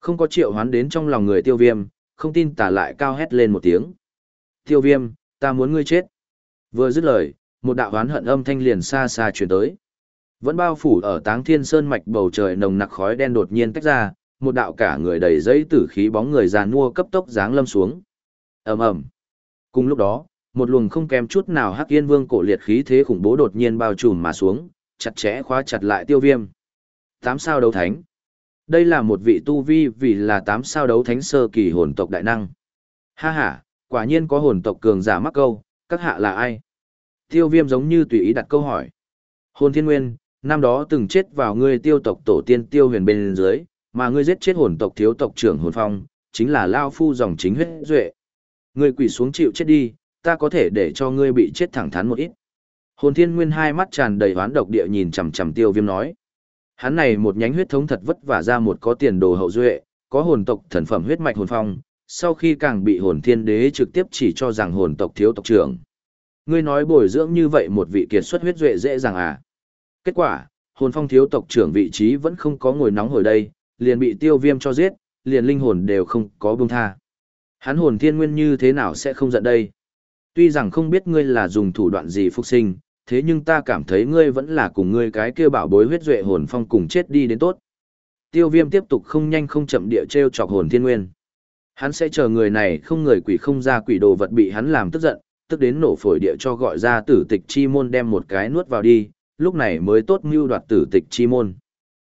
Không có triệu hoán đến trong lòng người tiêu viêm, không tin tả lại cao hét lên một tiếng. Tiêu viêm, ta muốn ngươi chết. Vừa dứt lời, một đạo hoán hận âm thanh liền xa xa chuyển tới. Vẫn bao phủ ở táng thiên sơn mạch bầu trời nồng nặc khói đen đột nhiên tách ra, một đạo cả người đầy giấy tử khí bóng người già nua cấp tốc giáng lâm xuống. ầm ầm Cùng lúc đó, một luồng không kém chút nào Hắc Yên Vương cổ liệt khí thế khủng bố đột nhiên bao trùm mà xuống, chặt chẽ khóa chặt lại Tiêu Viêm. Tám sao đấu thánh. Đây là một vị tu vi vì là tám sao đấu thánh sơ kỳ hồn tộc đại năng. Ha ha, quả nhiên có hồn tộc cường giả mắc câu, các hạ là ai? Tiêu Viêm giống như tùy ý đặt câu hỏi. Hồn Thiên Nguyên, năm đó từng chết vào ngươi tiêu tộc tổ tiên Tiêu Huyền bên dưới, mà ngươi giết chết hồn tộc thiếu tộc trưởng Hồn Phong, chính là lao phu dòng chính huyết duệ. Ngươi quỳ xuống chịu chết đi, ta có thể để cho ngươi bị chết thẳng thắn một ít. Hồn Thiên Nguyên hai mắt tràn đầy hoán độc địa nhìn chằm chằm Tiêu Viêm nói. Hắn này một nhánh huyết thống thật vất vả ra một có tiền đồ hậu duệ, có hồn tộc thần phẩm huyết mạch hồn phong, sau khi càng bị hồn thiên đế trực tiếp chỉ cho rằng hồn tộc thiếu tộc trưởng. Ngươi nói bồi dưỡng như vậy một vị kiệt xuất huyết duệ dễ dàng à? Kết quả, hồn phong thiếu tộc trưởng vị trí vẫn không có ngồi nóng hồi đây, liền bị tiêu viêm cho giết, liền linh hồn đều không có buông tha. Hắn hồn thiên nguyên như thế nào sẽ không giận đây? Tuy rằng không biết ngươi là dùng thủ đoạn gì phục sinh, thế nhưng ta cảm thấy ngươi vẫn là cùng ngươi cái kia bảo bối huyết duệ hồn phong cùng chết đi đến tốt. Tiêu viêm tiếp tục không nhanh không chậm địa treo chọc hồn thiên nguyên. Hắn sẽ chờ người này không người quỷ không ra quỷ đồ vật bị hắn làm tức giận, tức đến nổ phổi địa cho gọi ra tử tịch chi môn đem một cái nuốt vào đi, lúc này mới tốt mưu đoạt tử tịch chi môn.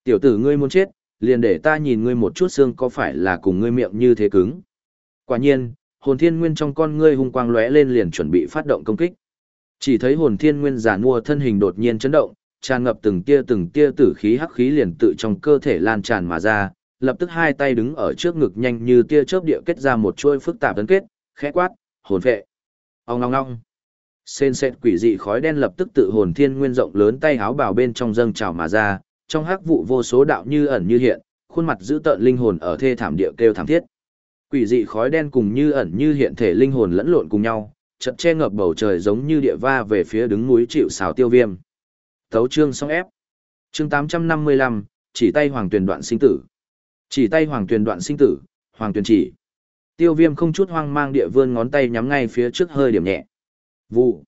Tiểu tử ngươi muốn chết, liền để ta nhìn ngươi một chút xương có phải là cùng ngươi miệng như thế cứng. Quả nhiên, hồn thiên nguyên trong con ngươi hung quang lóe lên liền chuẩn bị phát động công kích. Chỉ thấy hồn thiên nguyên giả mua thân hình đột nhiên chấn động, tràn ngập từng tia từng tia tử khí hắc khí liền tự trong cơ thể lan tràn mà ra, lập tức hai tay đứng ở trước ngực nhanh như tia chớp địa kết ra một chuôi phức tạp tấn kết, khẽ quát, hồn vệ Ong ong ong. Sên sệt quỷ dị khói đen lập tức tự hồn thiên nguyên rộng lớn tay háo bào bên trong dâng trào mà ra, trong hắc vụ vô số đạo như ẩn như hiện, khuôn mặt giữ tợn linh hồn ở thê thảm địa kêu thảm thiết. Quỷ dị khói đen cùng như ẩn như hiện thể linh hồn lẫn lộn cùng nhau, chợt che ngập bầu trời giống như địa va về phía đứng núi chịu xào tiêu viêm. Thấu chương xong ép. Chương 855, chỉ tay hoàng tuyển đoạn sinh tử. Chỉ tay hoàng tuyển đoạn sinh tử, hoàng tuyển chỉ. Tiêu viêm không chút hoang mang địa vươn ngón tay nhắm ngay phía trước hơi điểm nhẹ. Vụ.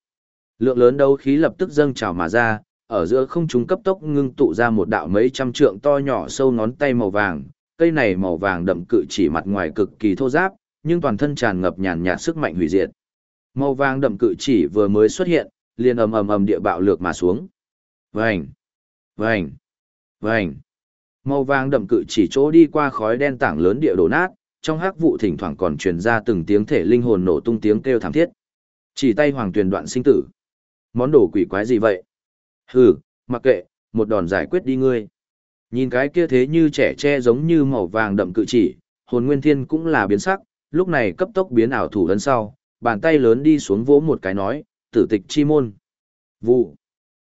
Lượng lớn đấu khí lập tức dâng trào mà ra, ở giữa không trung cấp tốc ngưng tụ ra một đạo mấy trăm trượng to nhỏ sâu ngón tay màu vàng. Cây này màu vàng đậm cự chỉ mặt ngoài cực kỳ thô ráp, nhưng toàn thân tràn ngập nhàn nhạt sức mạnh hủy diệt. Màu vàng đậm cự chỉ vừa mới xuất hiện, liền ầm ầm ầm địa bạo lược mà xuống. Vành, vành, vành. Màu vàng đậm cự chỉ chỗ đi qua khói đen tảng lớn địa đổ nát, trong hắc vụ thỉnh thoảng còn truyền ra từng tiếng thể linh hồn nổ tung tiếng kêu thảm thiết. Chỉ tay hoàng tuyền đoạn sinh tử. Món đồ quỷ quái gì vậy? Hừ, mặc kệ, một đòn giải quyết đi ngươi. Nhìn cái kia thế như trẻ tre giống như màu vàng đậm cự chỉ, hồn nguyên thiên cũng là biến sắc, lúc này cấp tốc biến ảo thủ ấn sau, bàn tay lớn đi xuống vỗ một cái nói, tử tịch chi môn. Vụ.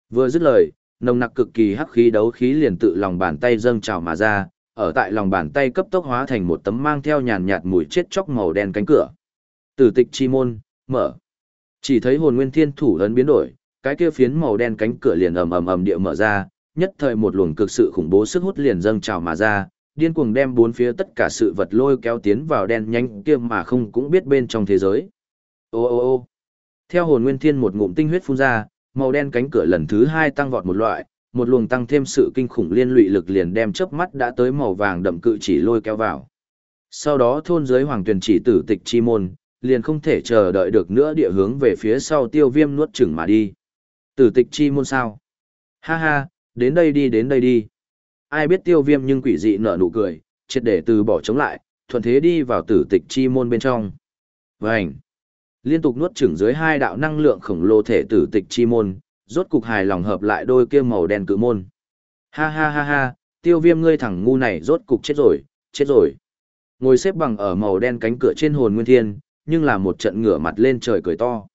Vừa dứt lời, nồng nặc cực kỳ hắc khí đấu khí liền tự lòng bàn tay dâng trào mà ra, ở tại lòng bàn tay cấp tốc hóa thành một tấm mang theo nhàn nhạt mùi chết chóc màu đen cánh cửa. Tử tịch chi môn, mở. Chỉ thấy hồn nguyên thiên thủ ấn biến đổi, cái kia phiến màu đen cánh cửa liền ầm ầm ầm địa mở ra, nhất thời một luồng cực sự khủng bố sức hút liền dâng trào mà ra, điên cuồng đem bốn phía tất cả sự vật lôi kéo tiến vào đen nhanh kia mà không cũng biết bên trong thế giới. Ô ô ô theo hồn nguyên thiên một ngụm tinh huyết phun ra, màu đen cánh cửa lần thứ hai tăng vọt một loại, một luồng tăng thêm sự kinh khủng liên lụy lực liền đem chớp mắt đã tới màu vàng đậm cự chỉ lôi kéo vào. Sau đó thôn giới hoàng tuyển chỉ tử tịch chi môn, liền không thể chờ đợi được nữa địa hướng về phía sau tiêu viêm nuốt chửng mà đi. Tử tịch chi môn sao? Ha ha, đến đây đi đến đây đi. Ai biết tiêu viêm nhưng quỷ dị nở nụ cười, triệt để từ bỏ chống lại, thuận thế đi vào tử tịch chi môn bên trong. Vânh! Liên tục nuốt chửng dưới hai đạo năng lượng khổng lồ thể tử tịch chi môn, rốt cục hài lòng hợp lại đôi kia màu đen cự môn. Ha ha ha ha, tiêu viêm ngươi thẳng ngu này rốt cục chết rồi, chết rồi. Ngồi xếp bằng ở màu đen cánh cửa trên hồn nguyên thiên, nhưng là một trận ngửa mặt lên trời cười to.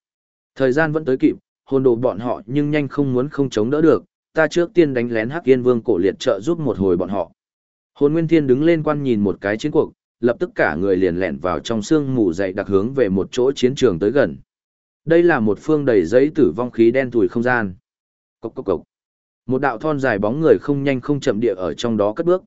Thời gian vẫn tới kịp, hồn đồ bọn họ nhưng nhanh không muốn không chống đỡ được, ta trước tiên đánh lén Hắc Yên Vương cổ liệt trợ giúp một hồi bọn họ. Hồn Nguyên Thiên đứng lên quan nhìn một cái chiến cuộc, lập tức cả người liền lẹn vào trong sương mù dậy đặc hướng về một chỗ chiến trường tới gần. Đây là một phương đầy giấy tử vong khí đen thùi không gian. Cốc cốc cốc. Một đạo thon dài bóng người không nhanh không chậm địa ở trong đó cất bước.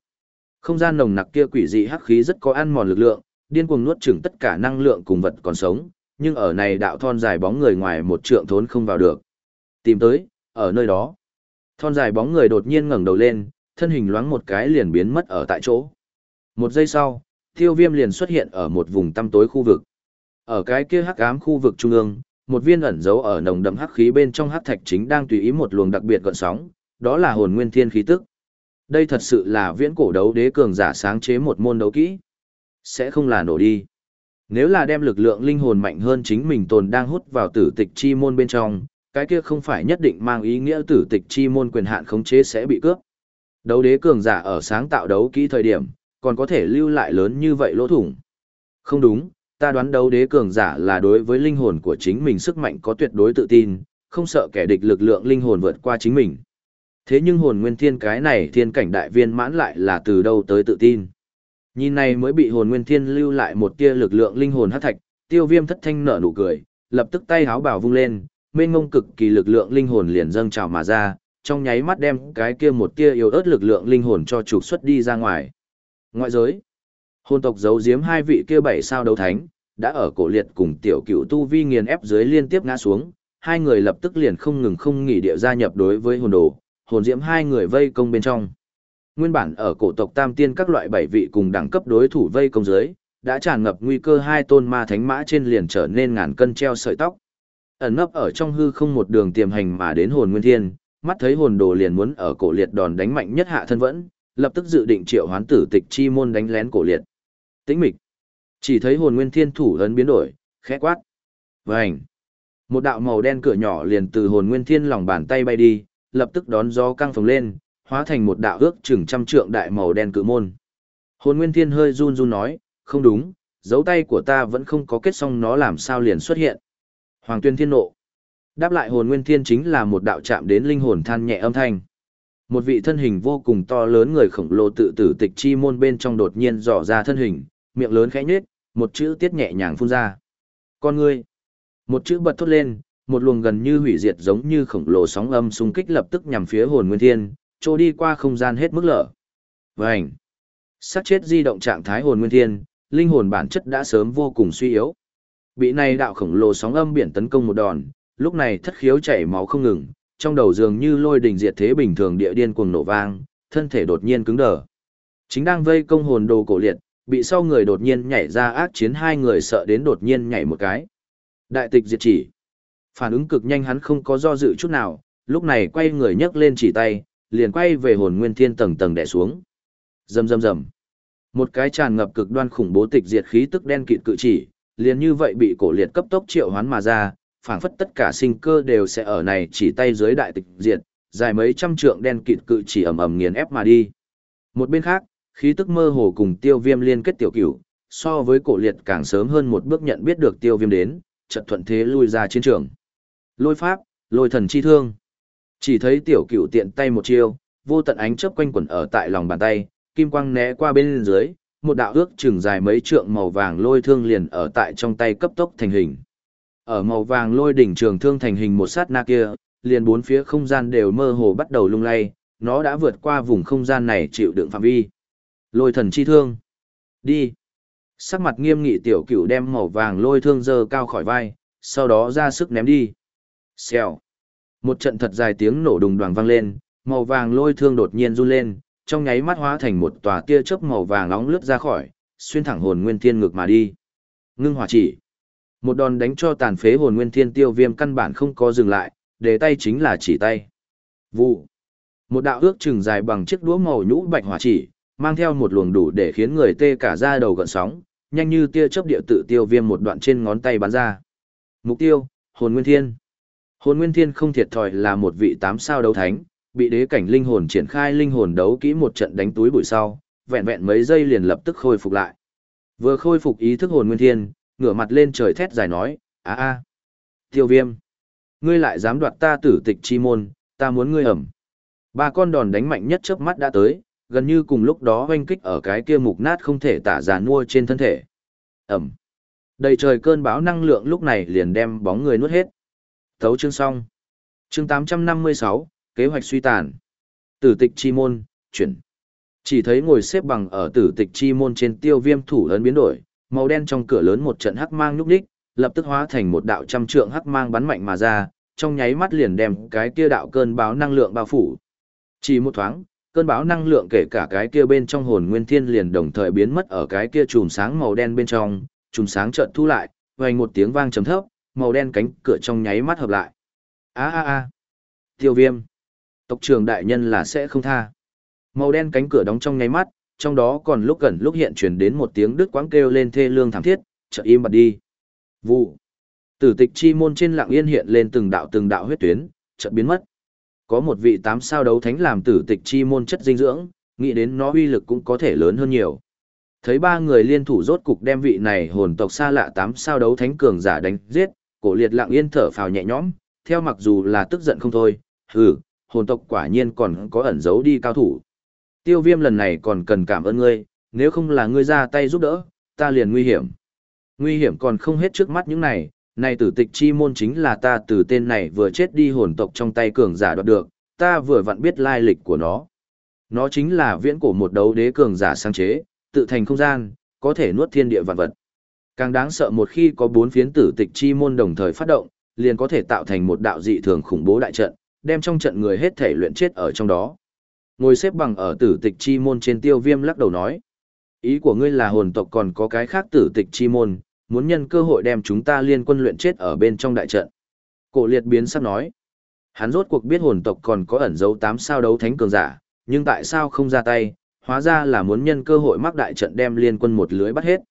Không gian nồng nặc kia quỷ dị hắc khí rất có ăn mòn lực lượng, điên cuồng nuốt chửng tất cả năng lượng cùng vật còn sống, nhưng ở này đạo thon dài bóng người ngoài một trượng thốn không vào được. Tìm tới, ở nơi đó. Thon dài bóng người đột nhiên ngẩng đầu lên, thân hình loáng một cái liền biến mất ở tại chỗ. Một giây sau, tiêu viêm liền xuất hiện ở một vùng tăm tối khu vực. Ở cái kia hắc ám khu vực trung ương, một viên ẩn dấu ở nồng đậm hắc khí bên trong hắc thạch chính đang tùy ý một luồng đặc biệt gợn sóng, đó là hồn nguyên thiên khí tức. Đây thật sự là viễn cổ đấu đế cường giả sáng chế một môn đấu kỹ. Sẽ không là nổ đi. Nếu là đem lực lượng linh hồn mạnh hơn chính mình tồn đang hút vào tử tịch chi môn bên trong, cái kia không phải nhất định mang ý nghĩa tử tịch chi môn quyền hạn khống chế sẽ bị cướp. Đấu đế cường giả ở sáng tạo đấu kỹ thời điểm, còn có thể lưu lại lớn như vậy lỗ thủng. Không đúng, ta đoán đấu đế cường giả là đối với linh hồn của chính mình sức mạnh có tuyệt đối tự tin, không sợ kẻ địch lực lượng linh hồn vượt qua chính mình. Thế nhưng hồn nguyên thiên cái này thiên cảnh đại viên mãn lại là từ đâu tới tự tin. Nhìn này mới bị hồn nguyên thiên lưu lại một tia lực lượng linh hồn hắc thạch, tiêu viêm thất thanh nở nụ cười, lập tức tay háo bảo vung lên, mênh ngông cực kỳ lực lượng linh hồn liền dâng trào mà ra, trong nháy mắt đem cái kia một tia yếu ớt lực lượng linh hồn cho trục xuất đi ra ngoài. Ngoại giới, hồn tộc giấu giếm hai vị kia bảy sao đấu thánh, đã ở cổ liệt cùng tiểu cựu tu vi nghiền ép dưới liên tiếp ngã xuống, hai người lập tức liền không ngừng không nghỉ địa gia nhập đối với hồn đồ, hồn diễm hai người vây công bên trong. Nguyên bản ở cổ tộc tam tiên các loại bảy vị cùng đẳng cấp đối thủ vây công dưới, đã tràn ngập nguy cơ hai tôn ma thánh mã trên liền trở nên ngàn cân treo sợi tóc. Ẩn nấp ở trong hư không một đường tiềm hành mà đến hồn nguyên thiên, mắt thấy hồn đồ liền muốn ở cổ liệt đòn đánh mạnh nhất hạ thân vẫn, lập tức dự định triệu hoán tử tịch chi môn đánh lén cổ liệt. Tĩnh mịch. Chỉ thấy hồn nguyên thiên thủ ấn biến đổi, khẽ quát. Vành. Một đạo màu đen cửa nhỏ liền từ hồn nguyên thiên lòng bàn tay bay đi, lập tức đón gió căng phồng lên, hóa thành một đạo ước chừng trăm trượng đại màu đen cự môn. Hồn Nguyên Thiên hơi run run nói, không đúng, dấu tay của ta vẫn không có kết xong nó làm sao liền xuất hiện. Hoàng Tuyên Thiên nộ. Đáp lại Hồn Nguyên Thiên chính là một đạo chạm đến linh hồn than nhẹ âm thanh. Một vị thân hình vô cùng to lớn người khổng lồ tự tử tịch chi môn bên trong đột nhiên dò ra thân hình, miệng lớn khẽ nhếch, một chữ tiết nhẹ nhàng phun ra. Con ngươi. Một chữ bật thốt lên, một luồng gần như hủy diệt giống như khổng lồ sóng âm xung kích lập tức nhằm phía hồn nguyên thiên, trôi đi qua không gian hết mức lở. Vành. Sát chết di động trạng thái hồn nguyên thiên, linh hồn bản chất đã sớm vô cùng suy yếu. Bị này đạo khổng lồ sóng âm biển tấn công một đòn, lúc này thất khiếu chảy máu không ngừng, trong đầu dường như lôi đình diệt thế bình thường địa điên cuồng nổ vang, thân thể đột nhiên cứng đờ. Chính đang vây công hồn đồ cổ liệt, bị sau người đột nhiên nhảy ra ác chiến hai người sợ đến đột nhiên nhảy một cái. Đại tịch diệt chỉ. Phản ứng cực nhanh hắn không có do dự chút nào, lúc này quay người nhấc lên chỉ tay, liền quay về hồn nguyên thiên tầng tầng đè xuống. Rầm rầm rầm. Một cái tràn ngập cực đoan khủng bố tịch diệt khí tức đen kịt cự chỉ, liền như vậy bị cổ liệt cấp tốc triệu hoán mà ra, phảng phất tất cả sinh cơ đều sẽ ở này chỉ tay dưới đại tịch diệt, dài mấy trăm trượng đen kịt cự chỉ ầm ầm nghiền ép mà đi. Một bên khác, khí tức mơ hồ cùng tiêu viêm liên kết tiểu cửu, so với cổ liệt càng sớm hơn một bước nhận biết được tiêu viêm đến, chợt thuận thế lui ra chiến trường. Lôi pháp, lôi thần chi thương. Chỉ thấy tiểu cửu tiện tay một chiêu, vô tận ánh chớp quanh quẩn ở tại lòng bàn tay, kim quang né qua bên dưới, một đạo ước chừng dài mấy trượng màu vàng lôi thương liền ở tại trong tay cấp tốc thành hình. Ở màu vàng lôi đỉnh trường thương thành hình một sát na kia, liền bốn phía không gian đều mơ hồ bắt đầu lung lay, nó đã vượt qua vùng không gian này chịu đựng phạm vi. Lôi thần chi thương. Đi. Sắc mặt nghiêm nghị tiểu cửu đem màu vàng lôi thương dơ cao khỏi vai, sau đó ra sức ném đi. Xèo. Một trận thật dài tiếng nổ đùng đoàng vang lên, màu vàng lôi thương đột nhiên run lên, trong nháy mắt hóa thành một tòa tia chớp màu vàng nóng lướt ra khỏi, xuyên thẳng hồn nguyên thiên ngực mà đi. Ngưng hỏa chỉ. Một đòn đánh cho tàn phế hồn nguyên thiên tiêu viêm căn bản không có dừng lại, để tay chính là chỉ tay. Vụ. Một đạo ước chừng dài bằng chiếc đũa màu nhũ bạch hỏa chỉ, mang theo một luồng đủ để khiến người tê cả da đầu gợn sóng, nhanh như tia chớp địa tự tiêu viêm một đoạn trên ngón tay bắn ra. Mục tiêu, hồn nguyên thiên. Hồn Nguyên Thiên không thiệt thòi là một vị tám sao đấu thánh, bị đế cảnh linh hồn triển khai linh hồn đấu kỹ một trận đánh túi bụi sau, vẹn vẹn mấy giây liền lập tức khôi phục lại. Vừa khôi phục ý thức hồn Nguyên Thiên, ngửa mặt lên trời thét dài nói, a a, tiêu viêm, ngươi lại dám đoạt ta tử tịch chi môn, ta muốn ngươi ẩm. Ba con đòn đánh mạnh nhất chớp mắt đã tới, gần như cùng lúc đó oanh kích ở cái kia mục nát không thể tả giàn nua trên thân thể. Ẩm. Đầy trời cơn bão năng lượng lúc này liền đem bóng người nuốt hết. Thấu chương xong. Chương 856, kế hoạch suy tàn. Tử tịch chi môn, chuyển. Chỉ thấy ngồi xếp bằng ở tử tịch chi môn trên tiêu viêm thủ lớn biến đổi, màu đen trong cửa lớn một trận hắc mang nhúc đích, lập tức hóa thành một đạo trăm trượng hắc mang bắn mạnh mà ra, trong nháy mắt liền đem cái kia đạo cơn báo năng lượng bao phủ. Chỉ một thoáng, cơn báo năng lượng kể cả cái kia bên trong hồn nguyên thiên liền đồng thời biến mất ở cái kia chùm sáng màu đen bên trong, chùm sáng chợt thu lại, vang một tiếng vang trầm thấp, màu đen cánh cửa trong nháy mắt hợp lại. A a a. Tiêu Viêm. Tộc trưởng đại nhân là sẽ không tha. Màu đen cánh cửa đóng trong nháy mắt, trong đó còn lúc gần lúc hiện truyền đến một tiếng đứt quãng kêu lên thê lương thảm thiết, chợt im bặt đi. Vụ. Tử tịch chi môn trên lặng yên hiện lên từng đạo từng đạo huyết tuyến, chợt biến mất. Có một vị tám sao đấu thánh làm tử tịch chi môn chất dinh dưỡng, nghĩ đến nó uy lực cũng có thể lớn hơn nhiều. Thấy ba người liên thủ rốt cục đem vị này hồn tộc xa lạ tám sao đấu thánh cường giả đánh giết, cổ liệt lặng yên thở phào nhẹ nhõm, theo mặc dù là tức giận không thôi, hừ, hồn tộc quả nhiên còn có ẩn giấu đi cao thủ. Tiêu viêm lần này còn cần cảm ơn ngươi, nếu không là ngươi ra tay giúp đỡ, ta liền nguy hiểm. Nguy hiểm còn không hết trước mắt những này, này tử tịch chi môn chính là ta từ tên này vừa chết đi hồn tộc trong tay cường giả đoạt được, ta vừa vặn biết lai lịch của nó. Nó chính là viễn cổ một đấu đế cường giả sáng chế, tự thành không gian, có thể nuốt thiên địa vạn vật. Càng đáng sợ một khi có bốn phiến tử tịch chi môn đồng thời phát động, liền có thể tạo thành một đạo dị thường khủng bố đại trận, đem trong trận người hết thể luyện chết ở trong đó. Ngồi xếp bằng ở tử tịch chi môn trên tiêu viêm lắc đầu nói. Ý của ngươi là hồn tộc còn có cái khác tử tịch chi môn, muốn nhân cơ hội đem chúng ta liên quân luyện chết ở bên trong đại trận. Cổ liệt biến sắp nói. Hắn rốt cuộc biết hồn tộc còn có ẩn dấu tám sao đấu thánh cường giả, nhưng tại sao không ra tay, hóa ra là muốn nhân cơ hội mắc đại trận đem liên quân một lưới bắt hết.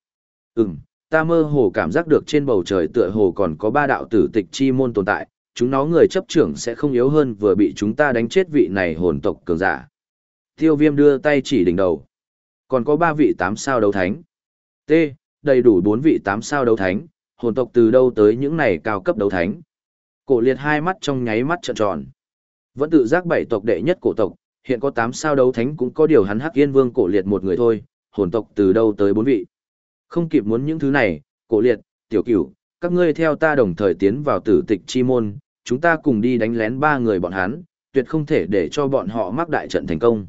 Ừm, ta mơ hồ cảm giác được trên bầu trời tựa hồ còn có ba đạo tử tịch chi môn tồn tại, chúng nó người chấp trưởng sẽ không yếu hơn vừa bị chúng ta đánh chết vị này hồn tộc cường giả. Tiêu viêm đưa tay chỉ đỉnh đầu. Còn có ba vị tám sao đấu thánh. T, đầy đủ bốn vị tám sao đấu thánh, hồn tộc từ đâu tới những này cao cấp đấu thánh. Cổ liệt hai mắt trong nháy mắt trợn tròn. Vẫn tự giác bảy tộc đệ nhất cổ tộc, hiện có tám sao đấu thánh cũng có điều hắn hắc yên vương cổ liệt một người thôi, hồn tộc từ đâu tới bốn vị. Không kịp muốn những thứ này, cổ liệt, tiểu cửu, các ngươi theo ta đồng thời tiến vào tử tịch chi môn, chúng ta cùng đi đánh lén ba người bọn hắn, tuyệt không thể để cho bọn họ mắc đại trận thành công.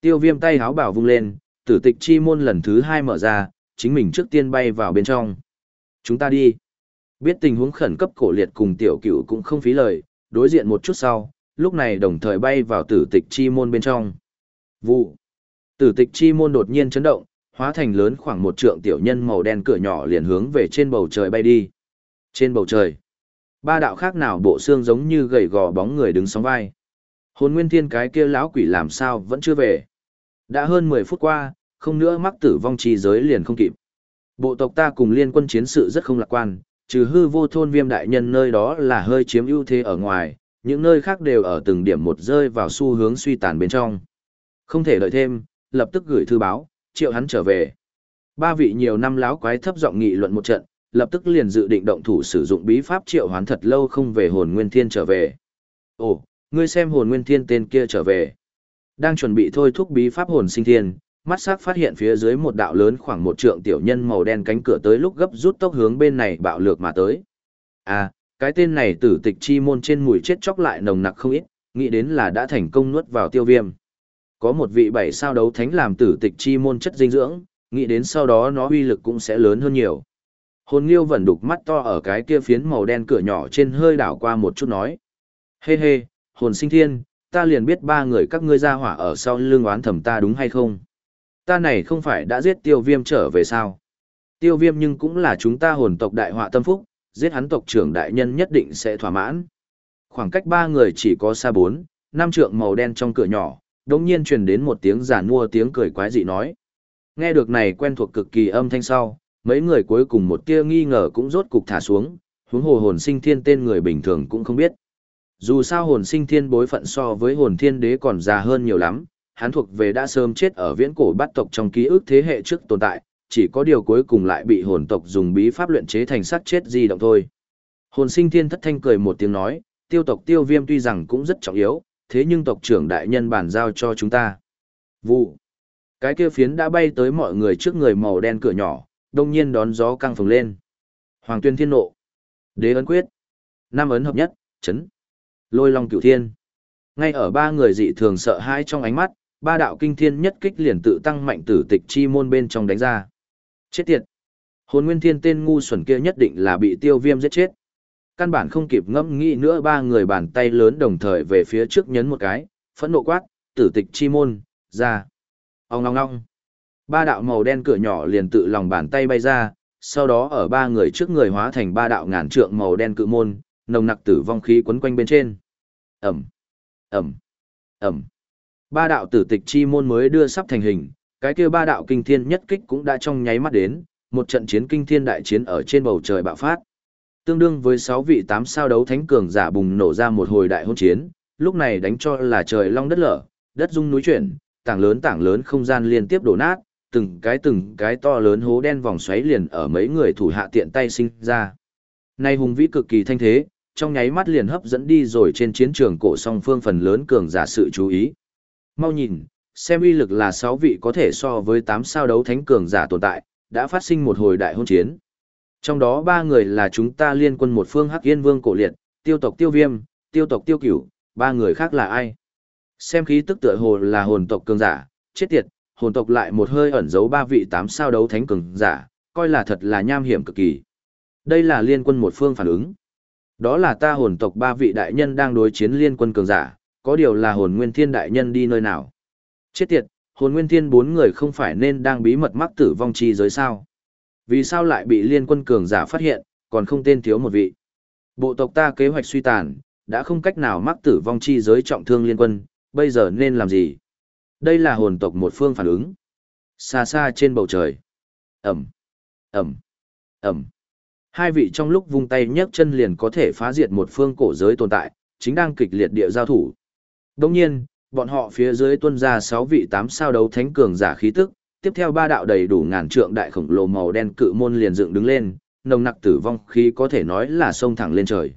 Tiêu viêm tay háo bảo vung lên, tử tịch chi môn lần thứ hai mở ra, chính mình trước tiên bay vào bên trong. Chúng ta đi. Biết tình huống khẩn cấp cổ liệt cùng tiểu cửu cũng không phí lời, đối diện một chút sau, lúc này đồng thời bay vào tử tịch chi môn bên trong. Vụ. Tử tịch chi môn đột nhiên chấn động, hóa thành lớn khoảng một trượng tiểu nhân màu đen cửa nhỏ liền hướng về trên bầu trời bay đi. Trên bầu trời, ba đạo khác nào bộ xương giống như gầy gò bóng người đứng sóng vai. Hồn nguyên thiên cái kia lão quỷ làm sao vẫn chưa về. Đã hơn 10 phút qua, không nữa mắc tử vong trì giới liền không kịp. Bộ tộc ta cùng liên quân chiến sự rất không lạc quan, trừ hư vô thôn viêm đại nhân nơi đó là hơi chiếm ưu thế ở ngoài, những nơi khác đều ở từng điểm một rơi vào xu hướng suy tàn bên trong. Không thể đợi thêm, lập tức gửi thư báo, triệu hắn trở về. Ba vị nhiều năm láo quái thấp giọng nghị luận một trận, lập tức liền dự định động thủ sử dụng bí pháp triệu hoán thật lâu không về hồn nguyên thiên trở về. Ồ, ngươi xem hồn nguyên thiên tên kia trở về. Đang chuẩn bị thôi thúc bí pháp hồn sinh thiên, mắt sắc phát hiện phía dưới một đạo lớn khoảng một trượng tiểu nhân màu đen cánh cửa tới lúc gấp rút tốc hướng bên này bạo lược mà tới. À, cái tên này tử tịch chi môn trên mùi chết chóc lại nồng nặc không ít, nghĩ đến là đã thành công nuốt vào tiêu viêm. Có một vị bảy sao đấu thánh làm tử tịch chi môn chất dinh dưỡng, nghĩ đến sau đó nó uy lực cũng sẽ lớn hơn nhiều. Hồn Nghiêu vẫn đục mắt to ở cái kia phiến màu đen cửa nhỏ trên hơi đảo qua một chút nói. Hê hey hê, hồn sinh thiên, ta liền biết ba người các ngươi ra hỏa ở sau lưng oán thầm ta đúng hay không? Ta này không phải đã giết tiêu viêm trở về sao? Tiêu viêm nhưng cũng là chúng ta hồn tộc đại họa tâm phúc, giết hắn tộc trưởng đại nhân nhất định sẽ thỏa mãn. Khoảng cách ba người chỉ có xa bốn, năm trượng màu đen trong cửa nhỏ, đột nhiên truyền đến một tiếng giản mua tiếng cười quái dị nói. Nghe được này quen thuộc cực kỳ âm thanh sau, mấy người cuối cùng một tia nghi ngờ cũng rốt cục thả xuống, huống hồ hồn sinh thiên tên người bình thường cũng không biết. Dù sao hồn sinh thiên bối phận so với hồn thiên đế còn già hơn nhiều lắm, hắn thuộc về đã sớm chết ở viễn cổ bát tộc trong ký ức thế hệ trước tồn tại, chỉ có điều cuối cùng lại bị hồn tộc dùng bí pháp luyện chế thành xác chết di động thôi. Hồn sinh thiên thất thanh cười một tiếng nói, tiêu tộc tiêu viêm tuy rằng cũng rất trọng yếu, thế nhưng tộc trưởng đại nhân bàn giao cho chúng ta. Vụ. Cái kia phiến đã bay tới mọi người trước người màu đen cửa nhỏ, đông nhiên đón gió căng phồng lên. Hoàng tuyên thiên nộ. Đế ấn quyết. Nam ấn hợp nhất, chấn. Lôi long cửu thiên. Ngay ở ba người dị thường sợ hãi trong ánh mắt, ba đạo kinh thiên nhất kích liền tự tăng mạnh tử tịch chi môn bên trong đánh ra. Chết tiệt! Hồn nguyên thiên tên ngu xuẩn kia nhất định là bị tiêu viêm giết chết. Căn bản không kịp ngẫm nghĩ nữa ba người bàn tay lớn đồng thời về phía trước nhấn một cái, phẫn nộ quát, tử tịch chi môn, ra. Ông ngong ngong. Ba đạo màu đen cửa nhỏ liền tự lòng bàn tay bay ra, sau đó ở ba người trước người hóa thành ba đạo ngàn trượng màu đen cự môn, nồng nặc tử vong khí quấn quanh bên trên. Ẩm, Ẩm, Ẩm. Ba đạo tử tịch chi môn mới đưa sắp thành hình, cái kia ba đạo kinh thiên nhất kích cũng đã trong nháy mắt đến, một trận chiến kinh thiên đại chiến ở trên bầu trời bạo phát. Tương đương với 6 vị 8 sao đấu thánh cường giả bùng nổ ra một hồi đại hôn chiến, lúc này đánh cho là trời long đất lở, đất rung núi chuyển, tảng lớn tảng lớn không gian liên tiếp đổ nát, từng cái từng cái to lớn hố đen vòng xoáy liền ở mấy người thủ hạ tiện tay sinh ra. Nay hùng vĩ cực kỳ thanh thế, trong nháy mắt liền hấp dẫn đi rồi trên chiến trường cổ song phương phần lớn cường giả sự chú ý. Mau nhìn, xem uy lực là 6 vị có thể so với 8 sao đấu thánh cường giả tồn tại, đã phát sinh một hồi đại hôn chiến. Trong đó ba người là chúng ta liên quân một phương Hắc Yên Vương cổ liệt, tiêu tộc tiêu viêm, tiêu tộc tiêu cửu, ba người khác là ai? Xem khí tức tựa hồ là hồn tộc cường giả, chết tiệt, hồn tộc lại một hơi ẩn giấu ba vị tám sao đấu thánh cường giả, coi là thật là nham hiểm cực kỳ. Đây là liên quân một phương phản ứng. Đó là ta hồn tộc ba vị đại nhân đang đối chiến liên quân cường giả, có điều là hồn nguyên thiên đại nhân đi nơi nào. Chết tiệt, hồn nguyên thiên bốn người không phải nên đang bí mật mắc tử vong chi giới sao. Vì sao lại bị liên quân cường giả phát hiện, còn không tên thiếu một vị. Bộ tộc ta kế hoạch suy tàn, đã không cách nào mắc tử vong chi giới trọng thương liên quân, bây giờ nên làm gì? Đây là hồn tộc một phương phản ứng. Xa xa trên bầu trời. Ẩm, Ẩm, Ẩm. Hai vị trong lúc vung tay nhấc chân liền có thể phá diệt một phương cổ giới tồn tại, chính đang kịch liệt địa giao thủ. Đồng nhiên, bọn họ phía dưới tuân ra sáu vị tám sao đấu thánh cường giả khí tức, tiếp theo ba đạo đầy đủ ngàn trượng đại khổng lồ màu đen cự môn liền dựng đứng lên, nồng nặc tử vong khí có thể nói là sông thẳng lên trời.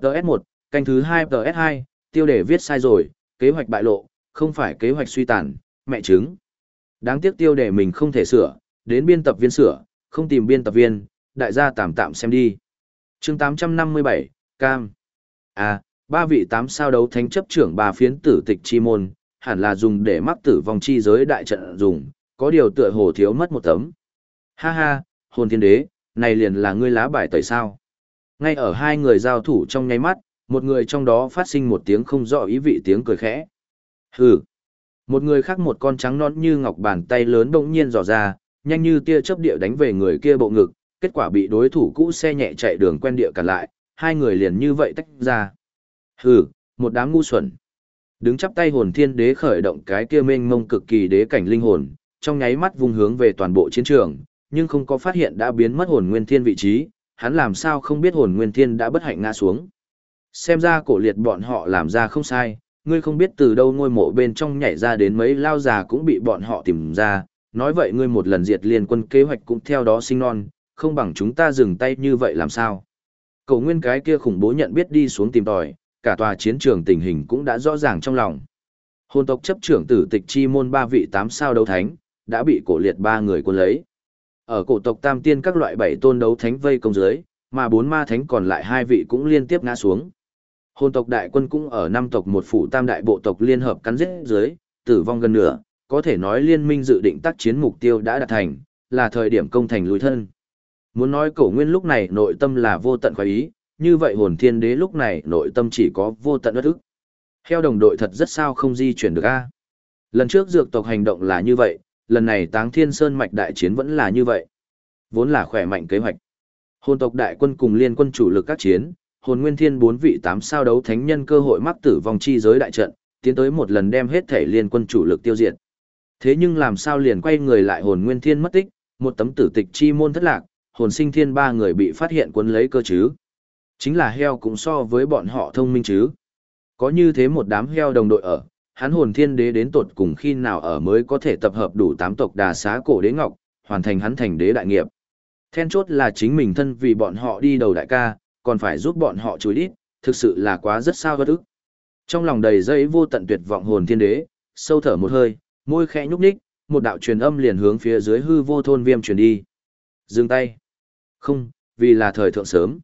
TS1, canh thứ 2 TS2, tiêu đề viết sai rồi, kế hoạch bại lộ, không phải kế hoạch suy tàn, mẹ chứng. Đáng tiếc tiêu đề mình không thể sửa, đến biên tập viên sửa, không tìm biên tập viên, đại gia tạm tạm xem đi. chương 857, Cam. À, ba vị tám sao đấu thánh chấp trưởng ba phiến tử tịch chi môn, hẳn là dùng để mắc tử vong chi giới đại trận dùng, có điều tựa hồ thiếu mất một tấm. Ha ha, hồn thiên đế, này liền là ngươi lá bài tẩy sao. Ngay ở hai người giao thủ trong nháy mắt, một người trong đó phát sinh một tiếng không rõ ý vị tiếng cười khẽ. Hừ. Một người khác một con trắng non như ngọc bàn tay lớn bỗng nhiên dò ra, nhanh như tia chớp địa đánh về người kia bộ ngực, kết quả bị đối thủ cũ xe nhẹ chạy đường quen địa cản lại, hai người liền như vậy tách ra. Hừ, một đám ngu xuẩn. Đứng chắp tay hồn thiên đế khởi động cái kia mênh mông cực kỳ đế cảnh linh hồn, trong nháy mắt vung hướng về toàn bộ chiến trường, nhưng không có phát hiện đã biến mất hồn nguyên thiên vị trí, hắn làm sao không biết hồn nguyên thiên đã bất hạnh ngã xuống. Xem ra cổ liệt bọn họ làm ra không sai, ngươi không biết từ đâu ngôi mộ bên trong nhảy ra đến mấy lao già cũng bị bọn họ tìm ra, nói vậy ngươi một lần diệt liên quân kế hoạch cũng theo đó sinh non, không bằng chúng ta dừng tay như vậy làm sao. Cổ nguyên cái kia khủng bố nhận biết đi xuống tìm tòi, cả tòa chiến trường tình hình cũng đã rõ ràng trong lòng. Hồn tộc chấp trưởng tử tịch chi môn ba vị tám sao đấu thánh, đã bị cổ liệt ba người quân lấy. Ở cổ tộc tam tiên các loại bảy tôn đấu thánh vây công dưới, mà bốn ma thánh còn lại hai vị cũng liên tiếp ngã xuống. Hồn tộc đại quân cũng ở năm tộc một phủ tam đại bộ tộc liên hợp cắn giết dưới, tử vong gần nửa, có thể nói liên minh dự định tác chiến mục tiêu đã đạt thành, là thời điểm công thành lùi thân. Muốn nói cổ nguyên lúc này nội tâm là vô tận khoái ý, như vậy hồn thiên đế lúc này nội tâm chỉ có vô tận ức ức. Heo đồng đội thật rất sao không di chuyển được a. Lần trước dược tộc hành động là như vậy, lần này táng thiên sơn mạch đại chiến vẫn là như vậy. Vốn là khỏe mạnh kế hoạch. Hồn tộc đại quân cùng liên quân chủ lực các chiến, hồn nguyên thiên bốn vị tám sao đấu thánh nhân cơ hội mắc tử vong chi giới đại trận, tiến tới một lần đem hết thể liên quân chủ lực tiêu diệt. Thế nhưng làm sao liền quay người lại hồn nguyên thiên mất tích, một tấm tử tịch chi môn thất lạc, hồn sinh thiên ba người bị phát hiện quân lấy cơ chứ. Chính là heo cũng so với bọn họ thông minh chứ. Có như thế một đám heo đồng đội ở, hắn hồn thiên đế đến tột cùng khi nào ở mới có thể tập hợp đủ tám tộc đà xá cổ đế ngọc, hoàn thành hắn thành đế đại nghiệp. Then chốt là chính mình thân vì bọn họ đi đầu đại ca, còn phải giúp bọn họ chối đít, thực sự là quá rất sao vất ức. Trong lòng đầy dây vô tận tuyệt vọng hồn thiên đế, sâu thở một hơi, môi khẽ nhúc nhích, một đạo truyền âm liền hướng phía dưới hư vô thôn viêm truyền đi. Dừng tay. Không, vì là thời thượng sớm.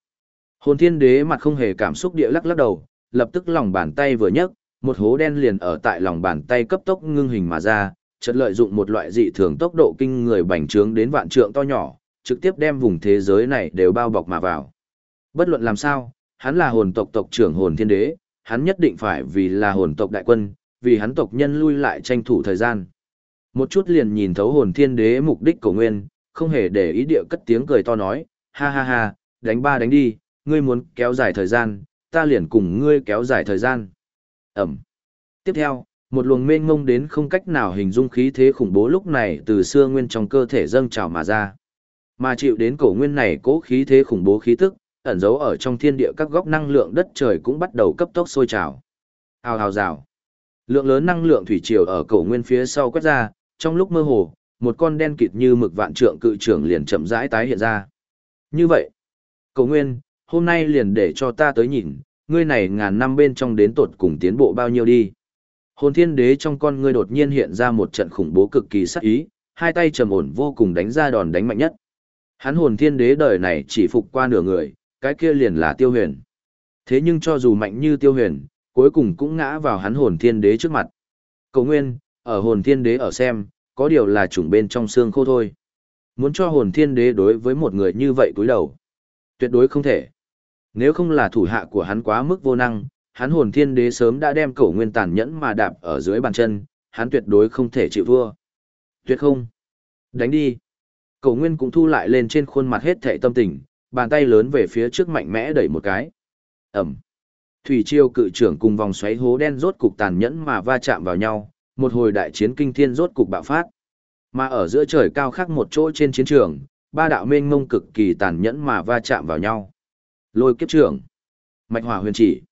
Hồn thiên đế mặt không hề cảm xúc địa lắc lắc đầu, lập tức lòng bàn tay vừa nhấc, một hố đen liền ở tại lòng bàn tay cấp tốc ngưng hình mà ra, chợt lợi dụng một loại dị thường tốc độ kinh người bành trướng đến vạn trượng to nhỏ, trực tiếp đem vùng thế giới này đều bao bọc mà vào. Bất luận làm sao, hắn là hồn tộc tộc trưởng hồn thiên đế, hắn nhất định phải vì là hồn tộc đại quân, vì hắn tộc nhân lui lại tranh thủ thời gian. Một chút liền nhìn thấu hồn thiên đế mục đích của nguyên, không hề để ý địa cất tiếng cười to nói, ha ha ha, đánh ba đánh đi, ngươi muốn kéo dài thời gian, ta liền cùng ngươi kéo dài thời gian. Ẩm. Tiếp theo, một luồng mênh mông đến không cách nào hình dung khí thế khủng bố lúc này từ xưa nguyên trong cơ thể dâng trào mà ra. Mà chịu đến cổ nguyên này cố khí thế khủng bố khí tức, ẩn giấu ở trong thiên địa các góc năng lượng đất trời cũng bắt đầu cấp tốc sôi trào. Hào hào rào. Lượng lớn năng lượng thủy triều ở cổ nguyên phía sau quét ra, trong lúc mơ hồ, một con đen kịt như mực vạn trượng cự trưởng liền chậm rãi tái hiện ra. Như vậy, cổ nguyên, hôm nay liền để cho ta tới nhìn, ngươi này ngàn năm bên trong đến tột cùng tiến bộ bao nhiêu đi. Hồn thiên đế trong con ngươi đột nhiên hiện ra một trận khủng bố cực kỳ sắc ý, hai tay trầm ổn vô cùng đánh ra đòn đánh mạnh nhất. Hắn hồn thiên đế đời này chỉ phục qua nửa người, cái kia liền là tiêu huyền. Thế nhưng cho dù mạnh như tiêu huyền, cuối cùng cũng ngã vào hắn hồn thiên đế trước mặt. Cầu nguyên, ở hồn thiên đế ở xem, có điều là chủng bên trong xương khô thôi. Muốn cho hồn thiên đế đối với một người như vậy cúi đầu. Tuyệt đối không thể. Nếu không là thủ hạ của hắn quá mức vô năng, hắn hồn thiên đế sớm đã đem cổ nguyên tàn nhẫn mà đạp ở dưới bàn chân, hắn tuyệt đối không thể chịu thua. Tuyệt không. Đánh đi. Cổ nguyên cũng thu lại lên trên khuôn mặt hết thệ tâm tình, bàn tay lớn về phía trước mạnh mẽ đẩy một cái. Ẩm. Thủy triều cự trưởng cùng vòng xoáy hố đen rốt cục tàn nhẫn mà va chạm vào nhau, một hồi đại chiến kinh thiên rốt cục bạo phát. Mà ở giữa trời cao khác một chỗ trên chiến trường, ba đạo mênh mông cực kỳ tàn nhẫn mà va chạm vào nhau. Lôi kiếp trưởng, mạch hỏa huyền chỉ.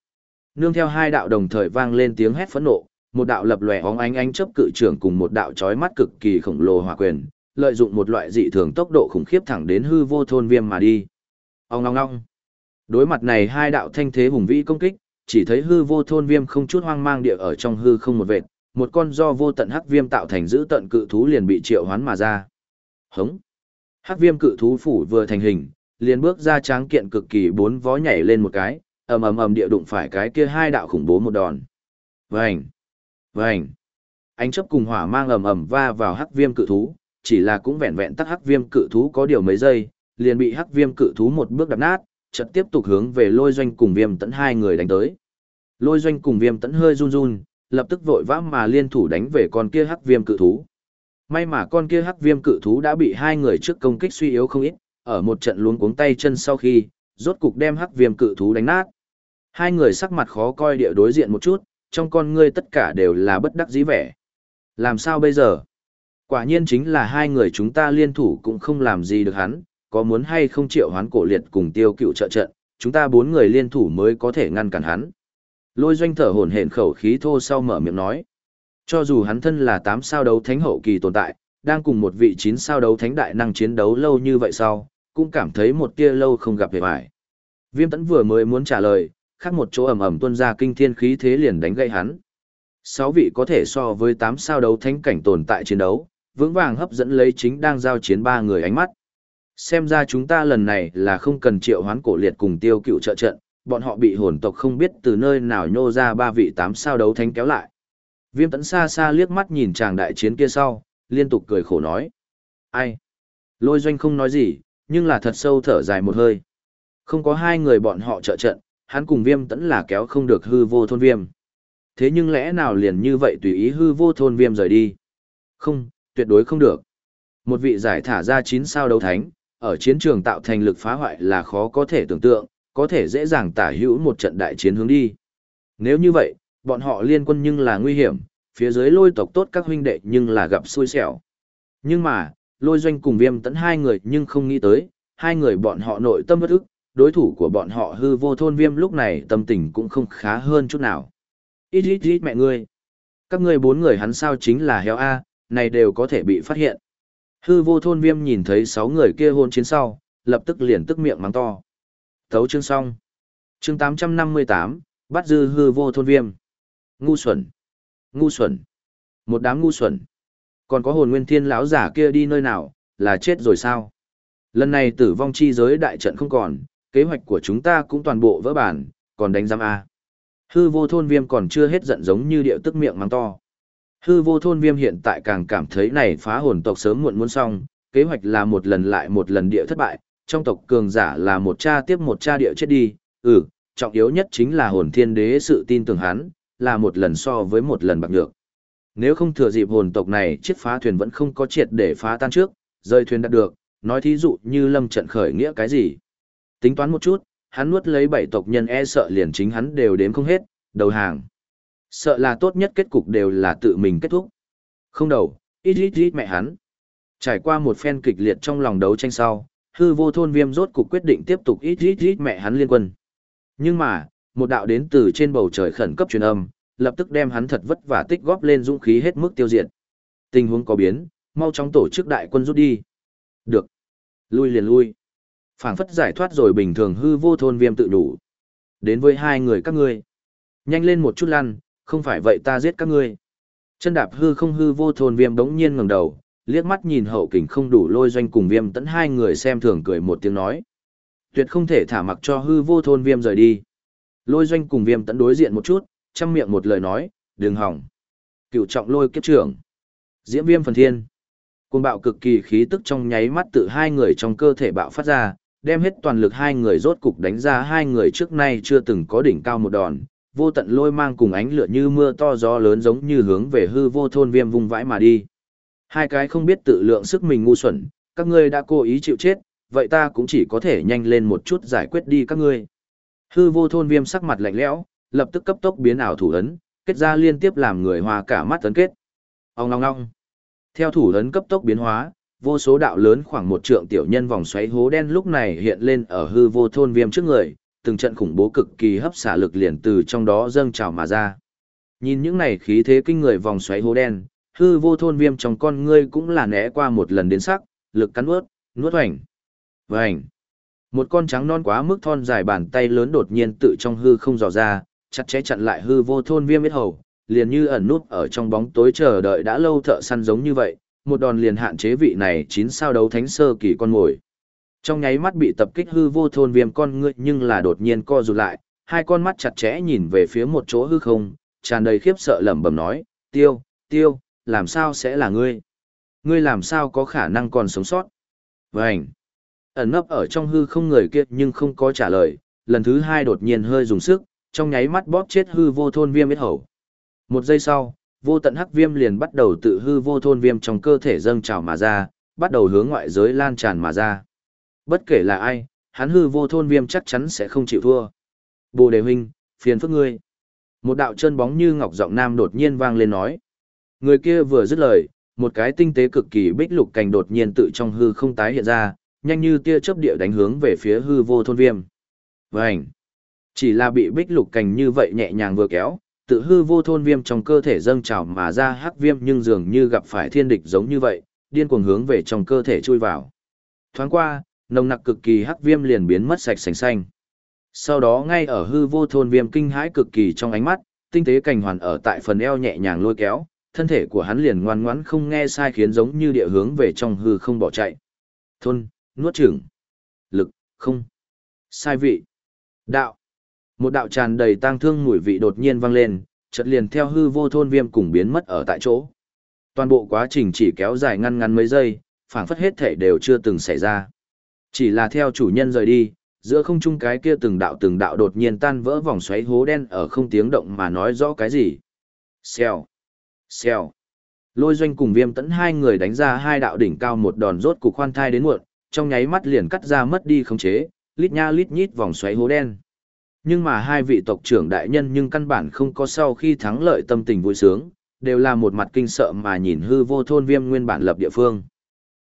Nương theo hai đạo đồng thời vang lên tiếng hét phẫn nộ, một đạo lập lòe óng ánh ánh chớp cự trưởng cùng một đạo chói mắt cực kỳ khổng lồ hỏa quyền, lợi dụng một loại dị thường tốc độ khủng khiếp thẳng đến hư vô thôn viêm mà đi. Ông ngong ngong. Đối mặt này hai đạo thanh thế hùng vĩ công kích, chỉ thấy hư vô thôn viêm không chút hoang mang địa ở trong hư không một vệt, một con do vô tận hắc viêm tạo thành giữ tận cự thú liền bị triệu hoán mà ra. Hống. Hắc viêm cự thú phủ vừa thành hình, liền bước ra tráng kiện cực kỳ bốn vó nhảy lên một cái, ầm ầm ầm địa đụng phải cái kia hai đạo khủng bố một đòn. Vành. Vành. Ánh chớp cùng hỏa mang ầm ầm va vào hắc viêm cự thú, chỉ là cũng vẹn vẹn tắc hắc viêm cự thú có điều mấy giây, liền bị hắc viêm cự thú một bước đập nát, chợt tiếp tục hướng về lôi doanh cùng viêm tẫn hai người đánh tới. Lôi doanh cùng viêm tẫn hơi run run, lập tức vội vã mà liên thủ đánh về con kia hắc viêm cự thú. May mà con kia hắc viêm cự thú đã bị hai người trước công kích suy yếu không ít, ở một trận luống cuống tay chân sau khi, rốt cục đem hắc viêm cự thú đánh nát. Hai người sắc mặt khó coi địa đối diện một chút, trong con ngươi tất cả đều là bất đắc dĩ vẻ. Làm sao bây giờ? Quả nhiên chính là hai người chúng ta liên thủ cũng không làm gì được hắn, có muốn hay không triệu hoán cổ liệt cùng tiêu cựu trợ trận, chúng ta bốn người liên thủ mới có thể ngăn cản hắn. Lôi doanh thở hổn hển khẩu khí thô sau mở miệng nói. Cho dù hắn thân là tám sao đấu thánh hậu kỳ tồn tại, đang cùng một vị chín sao đấu thánh đại năng chiến đấu lâu như vậy sau, cũng cảm thấy một tia lâu không gặp hề vải. Viêm tẫn vừa mới muốn trả lời, khác một chỗ ẩm ẩm tuân ra kinh thiên khí thế liền đánh gãy hắn. Sáu vị có thể so với tám sao đấu thánh cảnh tồn tại chiến đấu, vững vàng hấp dẫn lấy chính đang giao chiến ba người ánh mắt. Xem ra chúng ta lần này là không cần triệu hoán cổ liệt cùng tiêu cựu trợ trận, bọn họ bị hồn tộc không biết từ nơi nào nhô ra ba vị tám sao đấu thánh kéo lại. Viêm tẫn xa xa liếc mắt nhìn chàng đại chiến kia sau, liên tục cười khổ nói. Ai? Lôi doanh không nói gì, nhưng là thật sâu thở dài một hơi. Không có hai người bọn họ trợ trận, hắn cùng viêm tẫn là kéo không được hư vô thôn viêm. Thế nhưng lẽ nào liền như vậy tùy ý hư vô thôn viêm rời đi? Không, tuyệt đối không được. Một vị giải thả ra chín sao đấu thánh, ở chiến trường tạo thành lực phá hoại là khó có thể tưởng tượng, có thể dễ dàng tả hữu một trận đại chiến hướng đi. Nếu như vậy, bọn họ liên quân nhưng là nguy hiểm, phía dưới lôi tộc tốt các huynh đệ nhưng là gặp xui xẻo. Nhưng mà, lôi doanh cùng viêm tẫn hai người nhưng không nghĩ tới, hai người bọn họ nội tâm bất ức, đối thủ của bọn họ hư vô thôn viêm lúc này tâm tình cũng không khá hơn chút nào. Ít ít ít mẹ ngươi. Các ngươi bốn người hắn sao chính là heo A, này đều có thể bị phát hiện. Hư vô thôn viêm nhìn thấy sáu người kia hôn chiến sau, lập tức liền tức miệng mắng to. Thấu chương xong. Chương 858, bắt dư hư vô thôn viêm. Ngu xuẩn. Ngu xuẩn. Một đám ngu xuẩn. Còn có hồn nguyên thiên lão giả kia đi nơi nào, là chết rồi sao? Lần này tử vong chi giới đại trận không còn, kế hoạch của chúng ta cũng toàn bộ vỡ bản, còn đánh giam A. Hư vô thôn viêm còn chưa hết giận giống như điệu tức miệng mắng to. Hư vô thôn viêm hiện tại càng cảm thấy này phá hồn tộc sớm muộn muốn xong, kế hoạch là một lần lại một lần địa thất bại, trong tộc cường giả là một cha tiếp một cha địa chết đi, ừ, trọng yếu nhất chính là hồn thiên đế sự tin tưởng hắn, là một lần so với một lần bạc được. Nếu không thừa dịp hồn tộc này chiếc phá thuyền vẫn không có triệt để phá tan trước, rơi thuyền đạt được, nói thí dụ như lâm trận khởi nghĩa cái gì. Tính toán một chút, hắn nuốt lấy bảy tộc nhân e sợ liền chính hắn đều đếm không hết, đầu hàng. Sợ là tốt nhất kết cục đều là tự mình kết thúc. Không đầu, ít ít ít mẹ hắn. Trải qua một phen kịch liệt trong lòng đấu tranh sau, hư vô thôn viêm rốt cục quyết định tiếp tục ít ít ít mẹ hắn liên quân. Nhưng mà, một đạo đến từ trên bầu trời khẩn cấp truyền âm, lập tức đem hắn thật vất vả tích góp lên dũng khí hết mức tiêu diệt. Tình huống có biến, mau chóng tổ chức đại quân rút đi. Được. Lui liền lui. phảng phất giải thoát rồi bình thường hư vô thôn viêm tự đủ. Đến với hai người các ngươi. Nhanh lên một chút lăn, không phải vậy ta giết các ngươi. Chân đạp hư không hư vô thôn viêm đống nhiên ngẩng đầu, liếc mắt nhìn hậu kình không đủ lôi doanh cùng viêm tẫn hai người xem thường cười một tiếng nói. Tuyệt không thể thả mặc cho hư vô thôn viêm rời đi. Lôi doanh cùng viêm tẫn đối diện một chút, chăm miệng một lời nói, đừng hỏng. Cựu trọng lôi kiếp trưởng. Diễm viêm phần thiên. Cùng bạo cực kỳ khí tức trong nháy mắt tự hai người trong cơ thể bạo phát ra, đem hết toàn lực hai người rốt cục đánh ra hai người trước nay chưa từng có đỉnh cao một đòn, vô tận lôi mang cùng ánh lửa như mưa to gió lớn giống như hướng về hư vô thôn viêm vùng vãi mà đi. Hai cái không biết tự lượng sức mình ngu xuẩn, các ngươi đã cố ý chịu chết, vậy ta cũng chỉ có thể nhanh lên một chút giải quyết đi các ngươi. Hư vô thôn viêm sắc mặt lạnh lẽo, lập tức cấp tốc biến ảo thủ ấn, kết ra liên tiếp làm người hòa cả mắt tấn kết. Ông ngong ngong. Theo thủ ấn cấp tốc biến hóa, vô số đạo lớn khoảng một trượng tiểu nhân vòng xoáy hố đen lúc này hiện lên ở hư vô thôn viêm trước người, từng trận khủng bố cực kỳ hấp xả lực liền từ trong đó dâng trào mà ra. Nhìn những này khí thế kinh người vòng xoáy hố đen, hư vô thôn viêm trong con ngươi cũng là né qua một lần đến sắc, lực cắn nuốt, nuốt hoành. Vành. Một con trắng non quá mức thon dài bàn tay lớn đột nhiên tự trong hư không dò ra, chặt chẽ chặn lại hư vô thôn viêm biết hầu, liền như ẩn nút ở trong bóng tối chờ đợi đã lâu thợ săn giống như vậy, một đòn liền hạn chế vị này chín sao đấu thánh sơ kỳ con mồi. Trong nháy mắt bị tập kích hư vô thôn viêm con ngươi nhưng là đột nhiên co rụt lại, hai con mắt chặt chẽ nhìn về phía một chỗ hư không, tràn đầy khiếp sợ lẩm bẩm nói, tiêu, tiêu, làm sao sẽ là ngươi? Ngươi làm sao có khả năng còn sống sót? Vânh! Ẩn nấp ở trong hư không người kia nhưng không có trả lời, lần thứ hai đột nhiên hơi dùng sức, trong nháy mắt bóp chết hư vô thôn viêm biết hầu. Một giây sau, vô tận hắc viêm liền bắt đầu tự hư vô thôn viêm trong cơ thể dâng trào mà ra, bắt đầu hướng ngoại giới lan tràn mà ra. Bất kể là ai, hắn hư vô thôn viêm chắc chắn sẽ không chịu thua. Bồ đề huynh, phiền phức ngươi. Một đạo chân bóng như ngọc giọng nam đột nhiên vang lên nói. Người kia vừa dứt lời, một cái tinh tế cực kỳ bích lục cành đột nhiên tự trong hư không tái hiện ra, nhanh như tia chớp địa đánh hướng về phía hư vô thôn viêm. Vành! Chỉ là bị bích lục cành như vậy nhẹ nhàng vừa kéo, tự hư vô thôn viêm trong cơ thể dâng trào mà ra hắc viêm nhưng dường như gặp phải thiên địch giống như vậy, điên cuồng hướng về trong cơ thể chui vào. Thoáng qua, nồng nặc cực kỳ hắc viêm liền biến mất sạch sành xanh. Sau đó ngay ở hư vô thôn viêm kinh hãi cực kỳ trong ánh mắt, tinh tế cành hoàn ở tại phần eo nhẹ nhàng lôi kéo, thân thể của hắn liền ngoan ngoãn không nghe sai khiến giống như địa hướng về trong hư không bỏ chạy. Thôn, nuốt chửng, lực, không, sai vị, đạo. Một đạo tràn đầy tang thương mùi vị đột nhiên vang lên, chợt liền theo hư vô thôn viêm cùng biến mất ở tại chỗ. Toàn bộ quá trình chỉ kéo dài ngăn ngắn mấy giây, phảng phất hết thể đều chưa từng xảy ra. Chỉ là theo chủ nhân rời đi, giữa không trung cái kia từng đạo từng đạo đột nhiên tan vỡ vòng xoáy hố đen ở không tiếng động mà nói rõ cái gì. Xèo, xèo. Lôi doanh cùng viêm tẫn hai người đánh ra hai đạo đỉnh cao một đòn rốt cục khoan thai đến muộn, trong nháy mắt liền cắt ra mất đi khống chế, lít nha lít nhít vòng xoáy hố đen. Nhưng mà hai vị tộc trưởng đại nhân nhưng căn bản không có sau khi thắng lợi tâm tình vui sướng, đều là một mặt kinh sợ mà nhìn hư vô thôn viêm nguyên bản lập địa phương.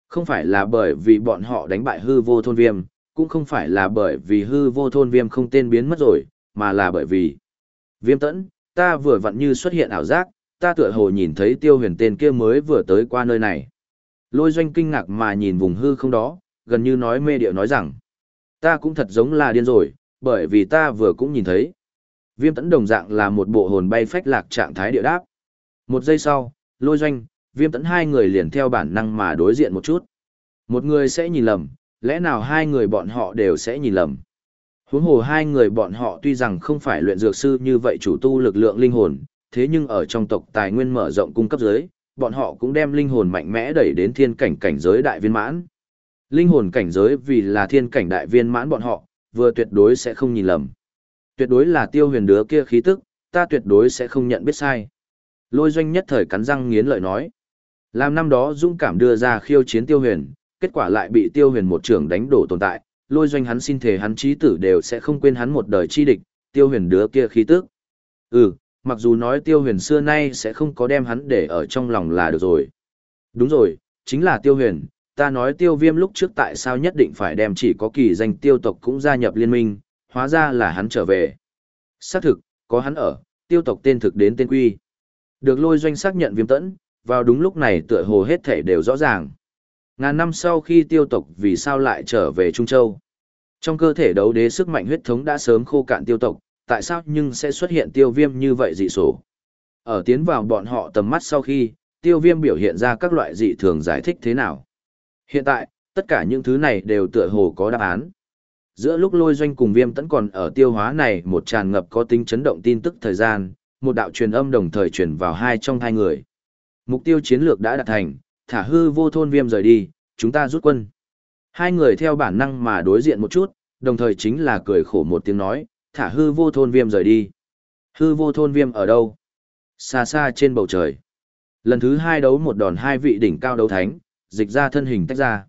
Không phải là bởi vì bọn họ đánh bại hư vô thôn viêm, cũng không phải là bởi vì hư vô thôn viêm không tên biến mất rồi, mà là bởi vì viêm tẫn, ta vừa vặn như xuất hiện ảo giác, ta tựa hồ nhìn thấy tiêu huyền tên kia mới vừa tới qua nơi này. Lôi doanh kinh ngạc mà nhìn vùng hư không đó, gần như nói mê điệu nói rằng, ta cũng thật giống là điên rồi, bởi vì ta vừa cũng nhìn thấy. Viêm tẫn đồng dạng là một bộ hồn bay phách lạc trạng thái địa đáp. Một giây sau, lôi doanh, viêm tẫn hai người liền theo bản năng mà đối diện một chút. Một người sẽ nhìn lầm, lẽ nào hai người bọn họ đều sẽ nhìn lầm. Huống hồ hai người bọn họ tuy rằng không phải luyện dược sư như vậy chủ tu lực lượng linh hồn, thế nhưng ở trong tộc tài nguyên mở rộng cung cấp giới, bọn họ cũng đem linh hồn mạnh mẽ đẩy đến thiên cảnh cảnh giới đại viên mãn. Linh hồn cảnh giới vì là thiên cảnh đại viên mãn bọn họ, vừa tuyệt đối sẽ không nhìn lầm. Tuyệt đối là tiêu huyền đứa kia khí tức, ta tuyệt đối sẽ không nhận biết sai. Lôi doanh nhất thời cắn răng nghiến lợi nói. Làm năm đó dũng cảm đưa ra khiêu chiến tiêu huyền, kết quả lại bị tiêu huyền một trưởng đánh đổ tồn tại, lôi doanh hắn xin thể hắn trí tử đều sẽ không quên hắn một đời chi địch, tiêu huyền đứa kia khí tức. Ừ, mặc dù nói tiêu huyền xưa nay sẽ không có đem hắn để ở trong lòng là được rồi. Đúng rồi, chính là tiêu huyền, ta nói tiêu viêm lúc trước tại sao nhất định phải đem chỉ có kỳ danh tiêu tộc cũng gia nhập liên minh, hóa ra là hắn trở về. Xác thực, có hắn ở, tiêu tộc tên thực đến tên quy. Được lôi doanh xác nhận viêm tẫn, vào đúng lúc này tựa hồ hết thể đều rõ ràng. Ngàn năm sau khi tiêu tộc vì sao lại trở về Trung Châu. Trong cơ thể đấu đế sức mạnh huyết thống đã sớm khô cạn tiêu tộc, tại sao nhưng sẽ xuất hiện tiêu viêm như vậy dị sổ. Ở tiến vào bọn họ tầm mắt sau khi, tiêu viêm biểu hiện ra các loại dị thường giải thích thế nào. Hiện tại, tất cả những thứ này đều tựa hồ có đáp án. Giữa lúc lôi doanh cùng viêm tẫn còn ở tiêu hóa này một tràn ngập có tính chấn động tin tức thời gian, một đạo truyền âm đồng thời truyền vào hai trong hai người. Mục tiêu chiến lược đã đạt thành, thả hư vô thôn viêm rời đi, chúng ta rút quân. Hai người theo bản năng mà đối diện một chút, đồng thời chính là cười khổ một tiếng nói, thả hư vô thôn viêm rời đi. Hư vô thôn viêm ở đâu? Xa xa trên bầu trời. Lần thứ hai đấu một đòn hai vị đỉnh cao đấu thánh, dịch ra thân hình tách ra.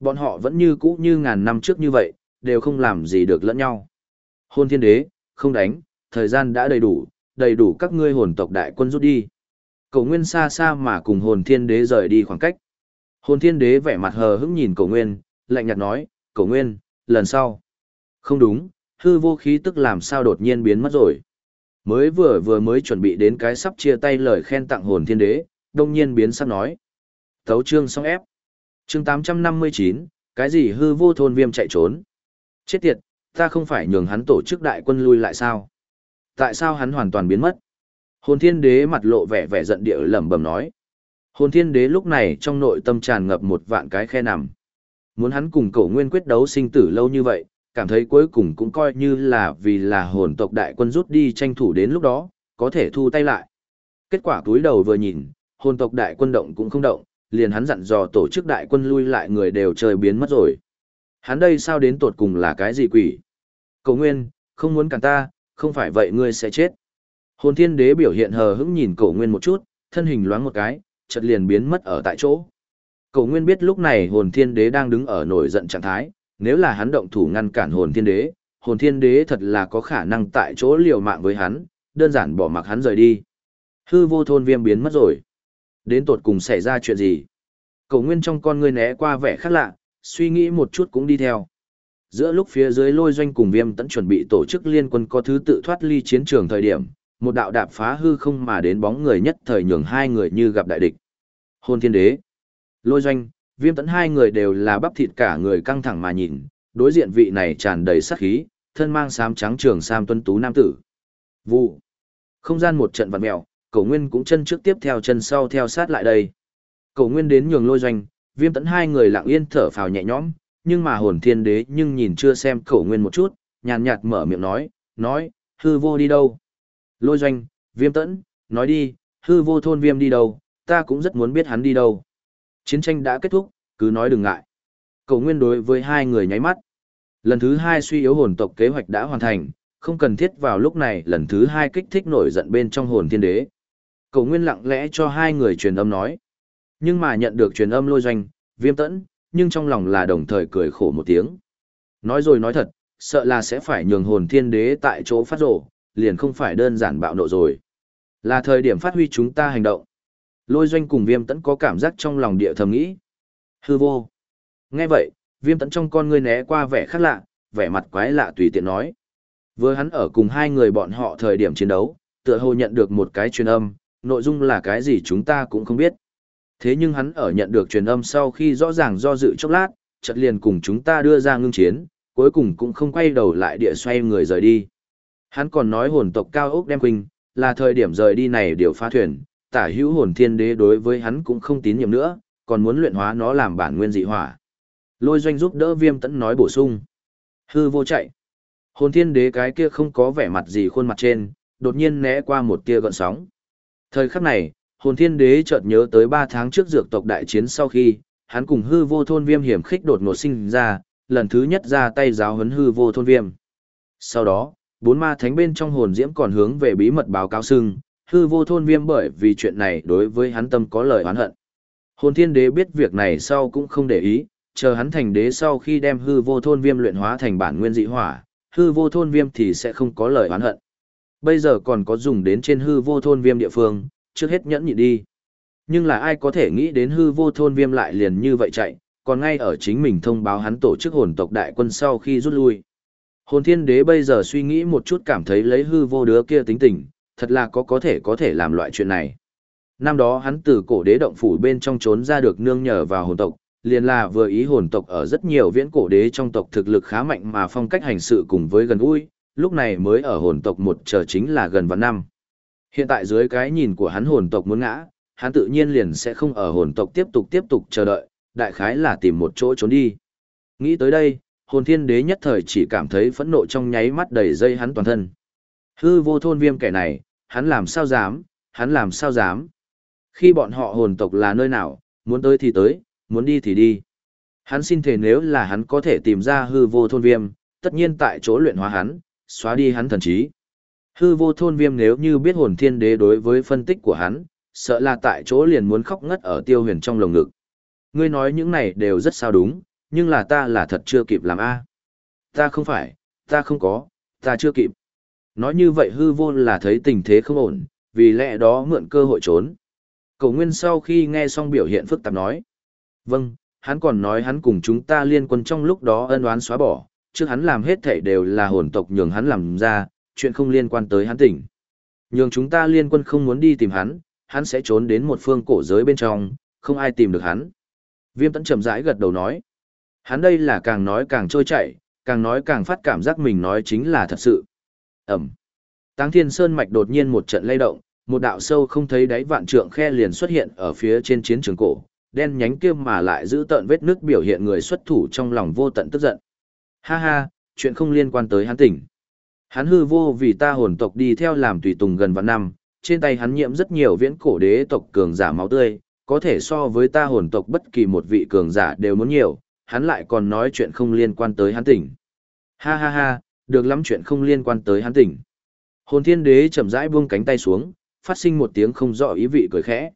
Bọn họ vẫn như cũ như ngàn năm trước như vậy, đều không làm gì được lẫn nhau. Hôn thiên đế, không đánh, thời gian đã đầy đủ, đầy đủ các ngươi hồn tộc đại quân rút đi. cổ nguyên xa xa mà cùng hồn thiên đế rời đi khoảng cách. Hồn thiên đế vẻ mặt hờ hững nhìn cổ nguyên, lạnh nhạt nói, cổ nguyên, lần sau. Không đúng, hư vô khí tức làm sao đột nhiên biến mất rồi. Mới vừa vừa mới chuẩn bị đến cái sắp chia tay lời khen tặng hồn thiên đế, đông nhiên biến sắc nói. Thấu chương xong ép. Chương 859, cái gì hư vô thôn viêm chạy trốn. Chết tiệt, ta không phải nhường hắn tổ chức đại quân lui lại sao? Tại sao hắn hoàn toàn biến mất? Hồn thiên đế mặt lộ vẻ vẻ giận địa lẩm bẩm nói. Hồn thiên đế lúc này trong nội tâm tràn ngập một vạn cái khe nằm. Muốn hắn cùng cổ nguyên quyết đấu sinh tử lâu như vậy, cảm thấy cuối cùng cũng coi như là vì là hồn tộc đại quân rút đi tranh thủ đến lúc đó, có thể thu tay lại. Kết quả túi đầu vừa nhìn, hồn tộc đại quân động cũng không động, liền hắn dặn dò tổ chức đại quân lui lại người đều trời biến mất rồi. Hắn đây sao đến tột cùng là cái gì quỷ? Cầu nguyên, không muốn cản ta, không phải vậy ngươi sẽ chết. Hồn thiên đế biểu hiện hờ hững nhìn cầu nguyên một chút, thân hình loáng một cái, chợt liền biến mất ở tại chỗ. Cầu nguyên biết lúc này hồn thiên đế đang đứng ở nổi giận trạng thái, nếu là hắn động thủ ngăn cản hồn thiên đế, hồn thiên đế thật là có khả năng tại chỗ liều mạng với hắn, đơn giản bỏ mặc hắn rời đi. Hư vô thôn viêm biến mất rồi. Đến tột cùng xảy ra chuyện gì? Cầu nguyên trong con ngươi né qua vẻ khác lạ, suy nghĩ một chút cũng đi theo. Giữa lúc phía dưới lôi doanh cùng viêm tẫn chuẩn bị tổ chức liên quân có thứ tự thoát ly chiến trường thời điểm, một đạo đạp phá hư không mà đến bóng người nhất thời nhường hai người như gặp đại địch. Hôn thiên đế, lôi doanh, viêm tẫn hai người đều là bắp thịt cả người căng thẳng mà nhìn, đối diện vị này tràn đầy sát khí, thân mang sám trắng trường sam tuân tú nam tử. Vụ. Không gian một trận vặn mèo, cổ nguyên cũng chân trước tiếp theo chân sau theo sát lại đây. Cổ nguyên đến nhường lôi doanh, viêm tẫn hai người lặng yên thở phào nhẹ nhõm, nhưng mà hồn thiên đế nhưng nhìn chưa xem cổ nguyên một chút, nhàn nhạt mở miệng nói, nói, hư vô đi đâu. Lôi doanh, viêm tẫn, nói đi, hư vô thôn viêm đi đâu, ta cũng rất muốn biết hắn đi đâu. Chiến tranh đã kết thúc, cứ nói đừng ngại. Cổ nguyên đối với hai người nháy mắt. Lần thứ hai suy yếu hồn tộc kế hoạch đã hoàn thành, không cần thiết vào lúc này lần thứ hai kích thích nổi giận bên trong hồn thiên đế. Cầu nguyên lặng lẽ cho hai người truyền âm nói. Nhưng mà nhận được truyền âm lôi doanh, viêm tẫn, nhưng trong lòng là đồng thời cười khổ một tiếng. Nói rồi nói thật, sợ là sẽ phải nhường hồn thiên đế tại chỗ phát rổ, liền không phải đơn giản bạo nộ rồi. Là thời điểm phát huy chúng ta hành động. Lôi doanh cùng viêm tẫn có cảm giác trong lòng địa thầm nghĩ. Hư vô. Nghe vậy, viêm tẫn trong con ngươi né qua vẻ khác lạ, vẻ mặt quái lạ tùy tiện nói. Vừa hắn ở cùng hai người bọn họ thời điểm chiến đấu, tựa hồ nhận được một cái truyền âm, nội dung là cái gì chúng ta cũng không biết. Thế nhưng hắn ở nhận được truyền âm sau khi rõ ràng do dự chốc lát, chợt liền cùng chúng ta đưa ra ngưng chiến, cuối cùng cũng không quay đầu lại địa xoay người rời đi. Hắn còn nói hồn tộc cao ốc đem quỳnh, là thời điểm rời đi này điều phá thuyền, tả hữu hồn thiên đế đối với hắn cũng không tín nhiệm nữa, còn muốn luyện hóa nó làm bản nguyên dị hỏa. Lôi doanh giúp đỡ viêm tẫn nói bổ sung. Hư vô chạy. Hồn thiên đế cái kia không có vẻ mặt gì khuôn mặt trên, đột nhiên né qua một tia gợn sóng. Thời khắc này, hồn thiên đế chợt nhớ tới ba tháng trước dược tộc đại chiến sau khi, hắn cùng hư vô thôn viêm hiểm khích đột ngột sinh ra, lần thứ nhất ra tay giáo huấn hư vô thôn viêm. Sau đó, bốn ma thánh bên trong hồn diễm còn hướng về bí mật báo cáo sưng, hư vô thôn viêm bởi vì chuyện này đối với hắn tâm có lời oán hận. Hồn thiên đế biết việc này sau cũng không để ý, chờ hắn thành đế sau khi đem hư vô thôn viêm luyện hóa thành bản nguyên dị hỏa, hư vô thôn viêm thì sẽ không có lời oán hận. Bây giờ còn có dùng đến trên hư vô thôn viêm địa phương, trước hết nhẫn nhịn đi. Nhưng là ai có thể nghĩ đến hư vô thôn viêm lại liền như vậy chạy, còn ngay ở chính mình thông báo hắn tổ chức hồn tộc đại quân sau khi rút lui. Hồn thiên đế bây giờ suy nghĩ một chút cảm thấy lấy hư vô đứa kia tính tình, thật là có có thể có thể làm loại chuyện này. Năm đó hắn từ cổ đế động phủ bên trong trốn ra được nương nhờ vào hồn tộc, liền là vừa ý hồn tộc ở rất nhiều viễn cổ đế trong tộc thực lực khá mạnh mà phong cách hành sự cùng với gần gũi, lúc này mới ở hồn tộc một chờ chính là gần vạn năm. Hiện tại dưới cái nhìn của hắn hồn tộc muốn ngã, hắn tự nhiên liền sẽ không ở hồn tộc tiếp tục tiếp tục chờ đợi, đại khái là tìm một chỗ trốn đi. Nghĩ tới đây, hồn thiên đế nhất thời chỉ cảm thấy phẫn nộ trong nháy mắt đầy dây hắn toàn thân. Hư vô thôn viêm kẻ này, hắn làm sao dám, hắn làm sao dám. Khi bọn họ hồn tộc là nơi nào, muốn tới thì tới, muốn đi thì đi. Hắn xin thể nếu là hắn có thể tìm ra hư vô thôn viêm, tất nhiên tại chỗ luyện hóa hắn, xóa đi hắn thần trí. Hư vô thôn viêm nếu như biết hồn thiên đế đối với phân tích của hắn, sợ là tại chỗ liền muốn khóc ngất ở tiêu huyền trong lồng ngực. Ngươi nói những này đều rất sao đúng, nhưng là ta là thật chưa kịp làm A. Ta không phải, ta không có, ta chưa kịp. Nói như vậy hư vô là thấy tình thế không ổn, vì lẽ đó mượn cơ hội trốn. Cầu nguyên sau khi nghe xong biểu hiện phức tạp nói. Vâng, hắn còn nói hắn cùng chúng ta liên quân trong lúc đó ân oán xóa bỏ, trước hắn làm hết thảy đều là hồn tộc nhường hắn làm ra, chuyện không liên quan tới hắn tỉnh. Nhường chúng ta liên quân không muốn đi tìm hắn, hắn sẽ trốn đến một phương cổ giới bên trong, không ai tìm được hắn. Viêm tẫn chậm rãi gật đầu nói. Hắn đây là càng nói càng trôi chảy, càng nói càng phát cảm giác mình nói chính là thật sự. Ẩm. Táng thiên sơn mạch đột nhiên một trận lay động, một đạo sâu không thấy đáy vạn trượng khe liền xuất hiện ở phía trên chiến trường cổ, đen nhánh kia mà lại giữ tận vết nước biểu hiện người xuất thủ trong lòng vô tận tức giận. Ha ha, chuyện không liên quan tới hắn tỉnh. Hắn hư vô vì ta hồn tộc đi theo làm tùy tùng gần vạn năm, trên tay hắn nhiễm rất nhiều viễn cổ đế tộc cường giả máu tươi, có thể so với ta hồn tộc bất kỳ một vị cường giả đều muốn nhiều, hắn lại còn nói chuyện không liên quan tới hắn tỉnh. Ha ha ha, được lắm chuyện không liên quan tới hắn tỉnh. Hồn thiên đế chậm rãi buông cánh tay xuống, phát sinh một tiếng không rõ ý vị cười khẽ.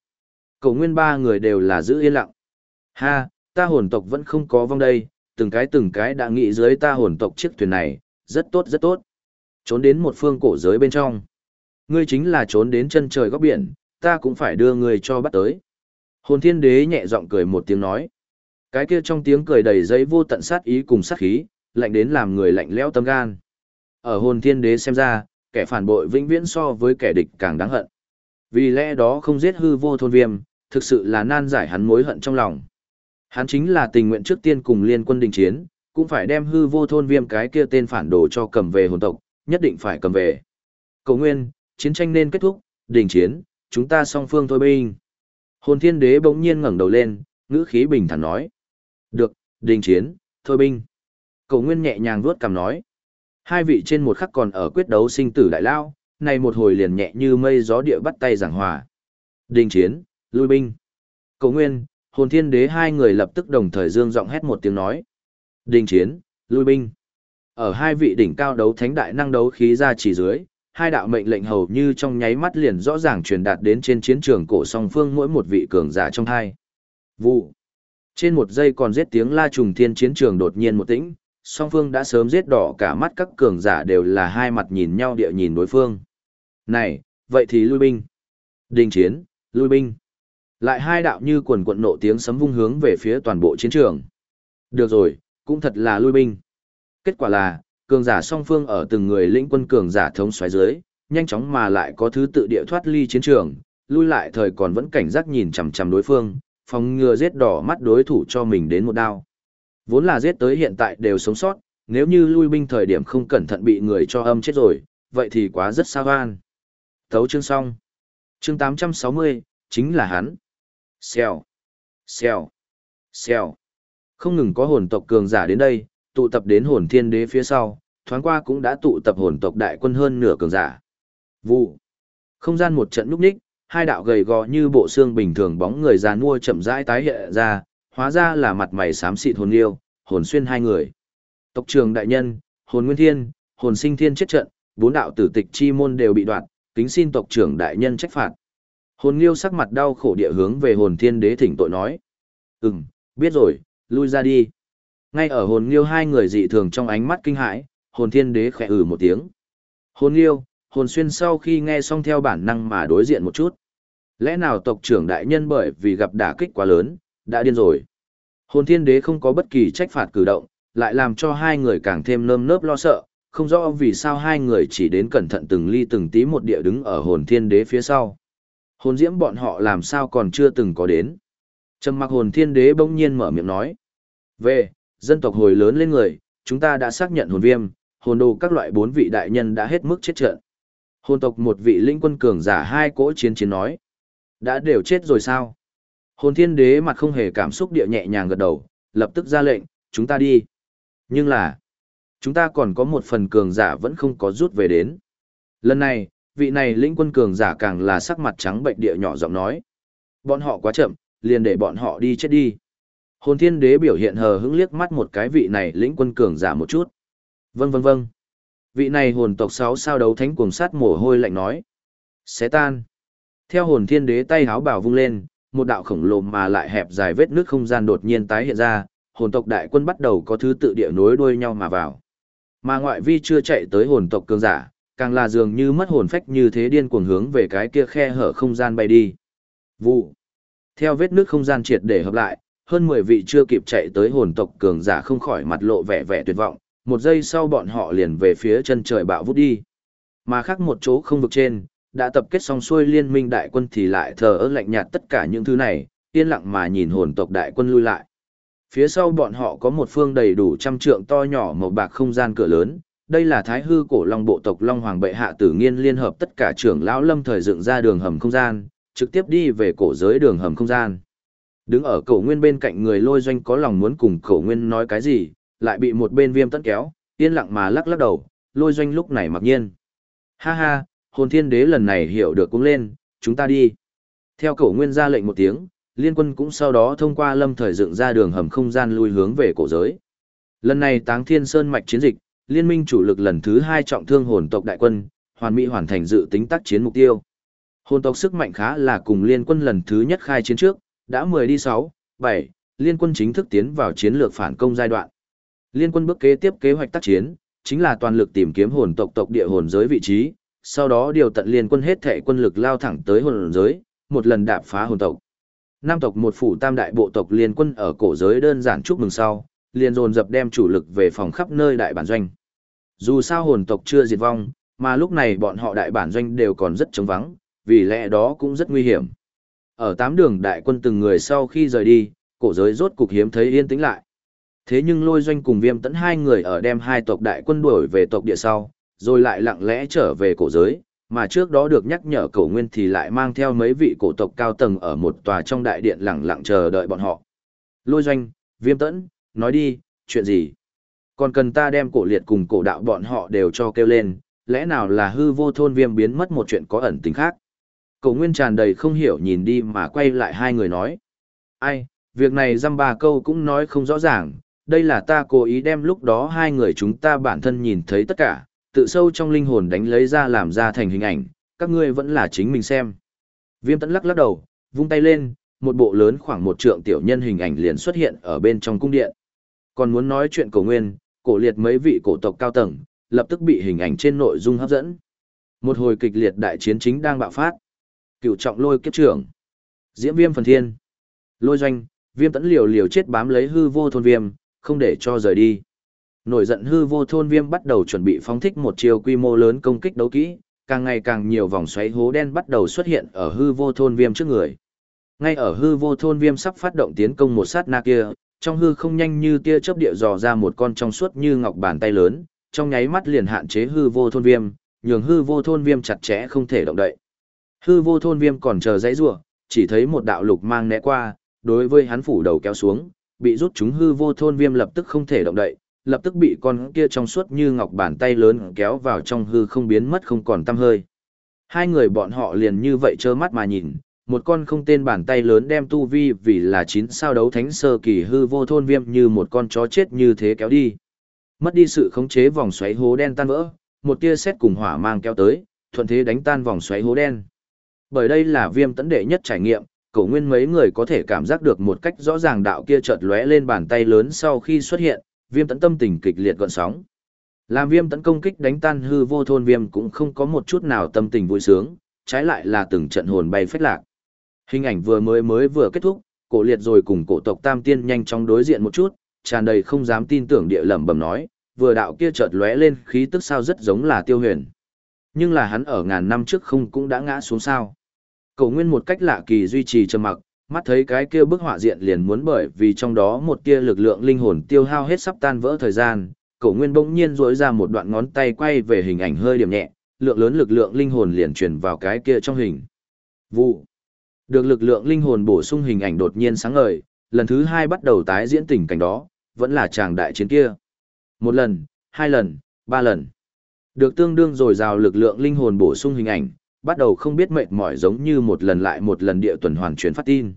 Cầu nguyên ba người đều là giữ yên lặng. Ha, ta hồn tộc vẫn không có vong đây, từng cái từng cái đã nghĩ dưới ta hồn tộc chiếc thuyền này, rất tốt rất tốt. Trốn đến một phương cổ giới bên trong. Ngươi chính là trốn đến chân trời góc biển, ta cũng phải đưa ngươi cho bắt tới. Hồn thiên đế nhẹ giọng cười một tiếng nói. Cái kia trong tiếng cười đầy giấy vô tận sát ý cùng sát khí, lạnh đến làm người lạnh lẽo tâm gan. Ở hồn thiên đế xem ra, kẻ phản bội vĩnh viễn so với kẻ địch càng đáng hận. Vì lẽ đó không giết hư vô thôn viêm, thực sự là nan giải hắn mối hận trong lòng. Hắn chính là tình nguyện trước tiên cùng liên quân đình chiến, cũng phải đem hư vô thôn viêm cái kia tên phản đồ cho cầm về hồn tộc, nhất định phải cầm về. Cầu nguyên, chiến tranh nên kết thúc, đình chiến, chúng ta song phương thôi binh. Hồn thiên đế bỗng nhiên ngẩng đầu lên, ngữ khí bình thản nói. Được, đình chiến, thôi binh. Cầu nguyên nhẹ nhàng vuốt cằm nói. Hai vị trên một khắc còn ở quyết đấu sinh tử đại lao, này một hồi liền nhẹ như mây gió địa bắt tay giảng hòa. Đình chiến, lui binh. Cầu nguyên, hồn thiên đế hai người lập tức đồng thời dương giọng hét một tiếng nói. Đình chiến, lui binh. Ở hai vị đỉnh cao đấu thánh đại năng đấu khí ra chỉ dưới, hai đạo mệnh lệnh hầu như trong nháy mắt liền rõ ràng truyền đạt đến trên chiến trường cổ song phương mỗi một vị cường giả trong hai. Vụ. Trên một giây còn giết tiếng la trùng thiên chiến trường đột nhiên một tĩnh, song phương đã sớm giết đỏ cả mắt các cường giả đều là hai mặt nhìn nhau địa nhìn đối phương. Này, vậy thì lui binh. Đình chiến, lui binh. Lại hai đạo như quần quận nộ tiếng sấm vung hướng về phía toàn bộ chiến trường. Được rồi, cũng thật là lui binh. Kết quả là, cường giả song phương ở từng người lĩnh quân cường giả thống xoáy dưới, nhanh chóng mà lại có thứ tự địa thoát ly chiến trường, lui lại thời còn vẫn cảnh giác nhìn chằm chằm đối phương, phòng ngừa giết đỏ mắt đối thủ cho mình đến một đao. Vốn là giết tới hiện tại đều sống sót, nếu như lui binh thời điểm không cẩn thận bị người cho âm chết rồi, vậy thì quá rất xa van. Thấu chương xong. Chương 860, chính là hắn. Xèo, xèo, xèo. Không ngừng có hồn tộc cường giả đến đây, tụ tập đến hồn thiên đế phía sau, thoáng qua cũng đã tụ tập hồn tộc đại quân hơn nửa cường giả. Vụ. Không gian một trận núp ních, hai đạo gầy gò như bộ xương bình thường bóng người già nua chậm rãi tái hiện ra, hóa ra là mặt mày xám xịt hồn yêu, hồn xuyên hai người. Tộc trường đại nhân, hồn nguyên thiên, hồn sinh thiên chết trận, bốn đạo tử tịch chi môn đều bị đoạn, kính xin tộc trưởng đại nhân trách phạt. Hồn Nghiêu sắc mặt đau khổ địa hướng về hồn thiên đế thỉnh tội nói. Ừm, biết rồi, Lui ra đi. Ngay ở hồn Nghiêu hai người dị thường trong ánh mắt kinh hãi, hồn thiên đế khẽ ử một tiếng. Hồn Nghiêu, hồn xuyên sau khi nghe xong theo bản năng mà đối diện một chút. Lẽ nào tộc trưởng đại nhân bởi vì gặp đả kích quá lớn, đã điên rồi. Hồn thiên đế không có bất kỳ trách phạt cử động, lại làm cho hai người càng thêm nơm nớp lo sợ, không rõ vì sao hai người chỉ đến cẩn thận từng ly từng tí một địa đứng ở hồn thiên đế phía sau. Hồn diễm bọn họ làm sao còn chưa từng có đến. Trầm mặc hồn thiên đế bỗng nhiên mở miệng nói. Về, dân tộc hồi lớn lên người, chúng ta đã xác nhận hồn viêm, hồn đồ các loại bốn vị đại nhân đã hết mức chết trận. Hồn tộc một vị linh quân cường giả hai cỗ chiến chiến nói. Đã đều chết rồi sao? Hồn thiên đế mặt không hề cảm xúc địa nhẹ nhàng gật đầu, lập tức ra lệnh, chúng ta đi. Nhưng là, chúng ta còn có một phần cường giả vẫn không có rút về đến. Lần này, vị này lĩnh quân cường giả càng là sắc mặt trắng bệnh địa nhỏ giọng nói. Bọn họ quá chậm, liền để bọn họ đi chết đi. Hồn thiên đế biểu hiện hờ hững liếc mắt một cái vị này lĩnh quân cường giả một chút. Vâng vâng vâng. Vị này hồn tộc sáu sao đấu thánh cuồng sát mồ hôi lạnh nói. Xé tan. Theo hồn thiên đế tay háo bảo vung lên, một đạo khổng lồ mà lại hẹp dài vết nước không gian đột nhiên tái hiện ra, hồn tộc đại quân bắt đầu có thứ tự địa nối đuôi nhau mà vào. Mà ngoại vi chưa chạy tới hồn tộc cường giả, càng là dường như mất hồn phách như thế điên cuồng hướng về cái kia khe hở không gian bay đi. Vụ. Theo vết nước không gian triệt để hợp lại, hơn 10 vị chưa kịp chạy tới hồn tộc cường giả không khỏi mặt lộ vẻ vẻ tuyệt vọng, một giây sau bọn họ liền về phía chân trời bạo vút đi. Mà khác một chỗ không vực trên, đã tập kết xong xuôi liên minh đại quân thì lại thờ ơ lạnh nhạt tất cả những thứ này, yên lặng mà nhìn hồn tộc đại quân lui lại. Phía sau bọn họ có một phương đầy đủ trăm trượng to nhỏ màu bạc không gian cửa lớn, đây là thái hư cổ long bộ tộc long hoàng bệ hạ tử nghiên liên hợp tất cả trưởng lão lâm thời dựng ra đường hầm không gian, trực tiếp đi về cổ giới đường hầm không gian. Đứng ở cổ nguyên bên cạnh người lôi doanh có lòng muốn cùng cổ nguyên nói cái gì, lại bị một bên viêm tấn kéo, yên lặng mà lắc lắc đầu, lôi doanh lúc này mặc nhiên. Ha ha, hồn thiên đế lần này hiểu được cũng lên, chúng ta đi. Theo cổ nguyên ra lệnh một tiếng, liên quân cũng sau đó thông qua lâm thời dựng ra đường hầm không gian lui hướng về cổ giới. Lần này táng thiên sơn mạch chiến dịch, liên minh chủ lực lần thứ hai trọng thương hồn tộc đại quân, hoàn mỹ hoàn thành dự tính tác chiến mục tiêu. Hồn tộc sức mạnh khá là cùng liên quân lần thứ nhất khai chiến trước, đã 10 đi 6, 7, liên quân chính thức tiến vào chiến lược phản công giai đoạn. Liên quân bước kế tiếp kế hoạch tác chiến, chính là toàn lực tìm kiếm hồn tộc tộc địa hồn giới vị trí, sau đó điều tận liên quân hết thệ quân lực lao thẳng tới hồn giới, một lần đạp phá hồn tộc. Nam tộc một phủ tam đại bộ tộc liên quân ở cổ giới đơn giản chúc mừng sau, liền dồn dập đem chủ lực về phòng khắp nơi đại bản doanh. Dù sao hồn tộc chưa diệt vong, mà lúc này bọn họ đại bản doanh đều còn rất trống vắng, vì lẽ đó cũng rất nguy hiểm. Ở tám đường đại quân từng người sau khi rời đi, cổ giới rốt cục hiếm thấy yên tĩnh lại. Thế nhưng lôi doanh cùng viêm tẫn hai người ở đem hai tộc đại quân đuổi về tộc địa sau, rồi lại lặng lẽ trở về cổ giới, mà trước đó được nhắc nhở cổ nguyên thì lại mang theo mấy vị cổ tộc cao tầng ở một tòa trong đại điện lặng lặng chờ đợi bọn họ. Lôi doanh, viêm tẫn, nói đi, chuyện gì? Còn cần ta đem cổ liệt cùng cổ đạo bọn họ đều cho kêu lên, lẽ nào là hư vô thôn viêm biến mất một chuyện có ẩn tính khác? Cổ nguyên tràn đầy không hiểu nhìn đi mà quay lại hai người nói. Ai, việc này dăm ba câu cũng nói không rõ ràng, đây là ta cố ý đem lúc đó hai người chúng ta bản thân nhìn thấy tất cả, tự sâu trong linh hồn đánh lấy ra làm ra thành hình ảnh, các ngươi vẫn là chính mình xem. Viêm tẫn lắc lắc đầu, vung tay lên, một bộ lớn khoảng một trượng tiểu nhân hình ảnh liền xuất hiện ở bên trong cung điện. Còn muốn nói chuyện cổ nguyên, cổ liệt mấy vị cổ tộc cao tầng, lập tức bị hình ảnh trên nội dung hấp dẫn. Một hồi kịch liệt đại chiến chính đang bạo phát. Cựu trọng lôi kiếp trưởng. Diễm viêm phần thiên. Lôi doanh, viêm tẫn liều liều chết bám lấy hư vô thôn viêm, không để cho rời đi. Nổi giận hư vô thôn viêm bắt đầu chuẩn bị phóng thích một chiều quy mô lớn công kích đấu kỹ, càng ngày càng nhiều vòng xoáy hố đen bắt đầu xuất hiện ở hư vô thôn viêm trước người. Ngay ở hư vô thôn viêm sắp phát động tiến công một sát na kia, trong hư không nhanh như tia chớp địa dò ra một con trong suốt như ngọc bàn tay lớn, trong nháy mắt liền hạn chế hư vô thôn viêm, nhường hư vô thôn viêm chặt chẽ không thể động đậy. Hư vô thôn viêm còn chờ dãy rủa, chỉ thấy một đạo lục mang né qua, đối với hắn phủ đầu kéo xuống, bị rút chúng hư vô thôn viêm lập tức không thể động đậy, lập tức bị con kia trong suốt như ngọc bàn tay lớn kéo vào trong hư không biến mất không còn tăm hơi. Hai người bọn họ liền như vậy trơ mắt mà nhìn, một con không tên bàn tay lớn đem tu vi vì là chín sao đấu thánh sơ kỳ hư vô thôn viêm như một con chó chết như thế kéo đi. Mất đi sự khống chế vòng xoáy hố đen tan vỡ, một tia sét cùng hỏa mang kéo tới, thuận thế đánh tan vòng xoáy hố đen. Bởi đây là viêm tấn đệ nhất trải nghiệm, cổ nguyên mấy người có thể cảm giác được một cách rõ ràng đạo kia chợt lóe lên bàn tay lớn sau khi xuất hiện, viêm tấn tâm tình kịch liệt gọn sóng. Làm viêm tấn công kích đánh tan hư vô thôn viêm cũng không có một chút nào tâm tình vui sướng, trái lại là từng trận hồn bay phách lạc. Hình ảnh vừa mới mới vừa kết thúc, cổ liệt rồi cùng cổ tộc tam tiên nhanh chóng đối diện một chút, tràn đầy không dám tin tưởng địa lẩm bẩm nói, vừa đạo kia chợt lóe lên khí tức sao rất giống là tiêu huyền. Nhưng là hắn ở ngàn năm trước không cũng đã ngã xuống sao. Cổ nguyên một cách lạ kỳ duy trì trầm mặc, mắt thấy cái kia bức họa diện liền muốn bởi vì trong đó một tia lực lượng linh hồn tiêu hao hết sắp tan vỡ thời gian, cổ nguyên bỗng nhiên duỗi ra một đoạn ngón tay quay về hình ảnh hơi điểm nhẹ, lượng lớn lực lượng linh hồn liền truyền vào cái kia trong hình. Vụ. Được lực lượng linh hồn bổ sung hình ảnh đột nhiên sáng ngời, lần thứ hai bắt đầu tái diễn tình cảnh đó, vẫn là chàng đại chiến kia. Một lần, hai lần, ba lần. Được tương đương rồi rào lực lượng linh hồn bổ sung hình ảnh, bắt đầu không biết mệt mỏi giống như một lần lại một lần địa tuần hoàn truyền phát tin.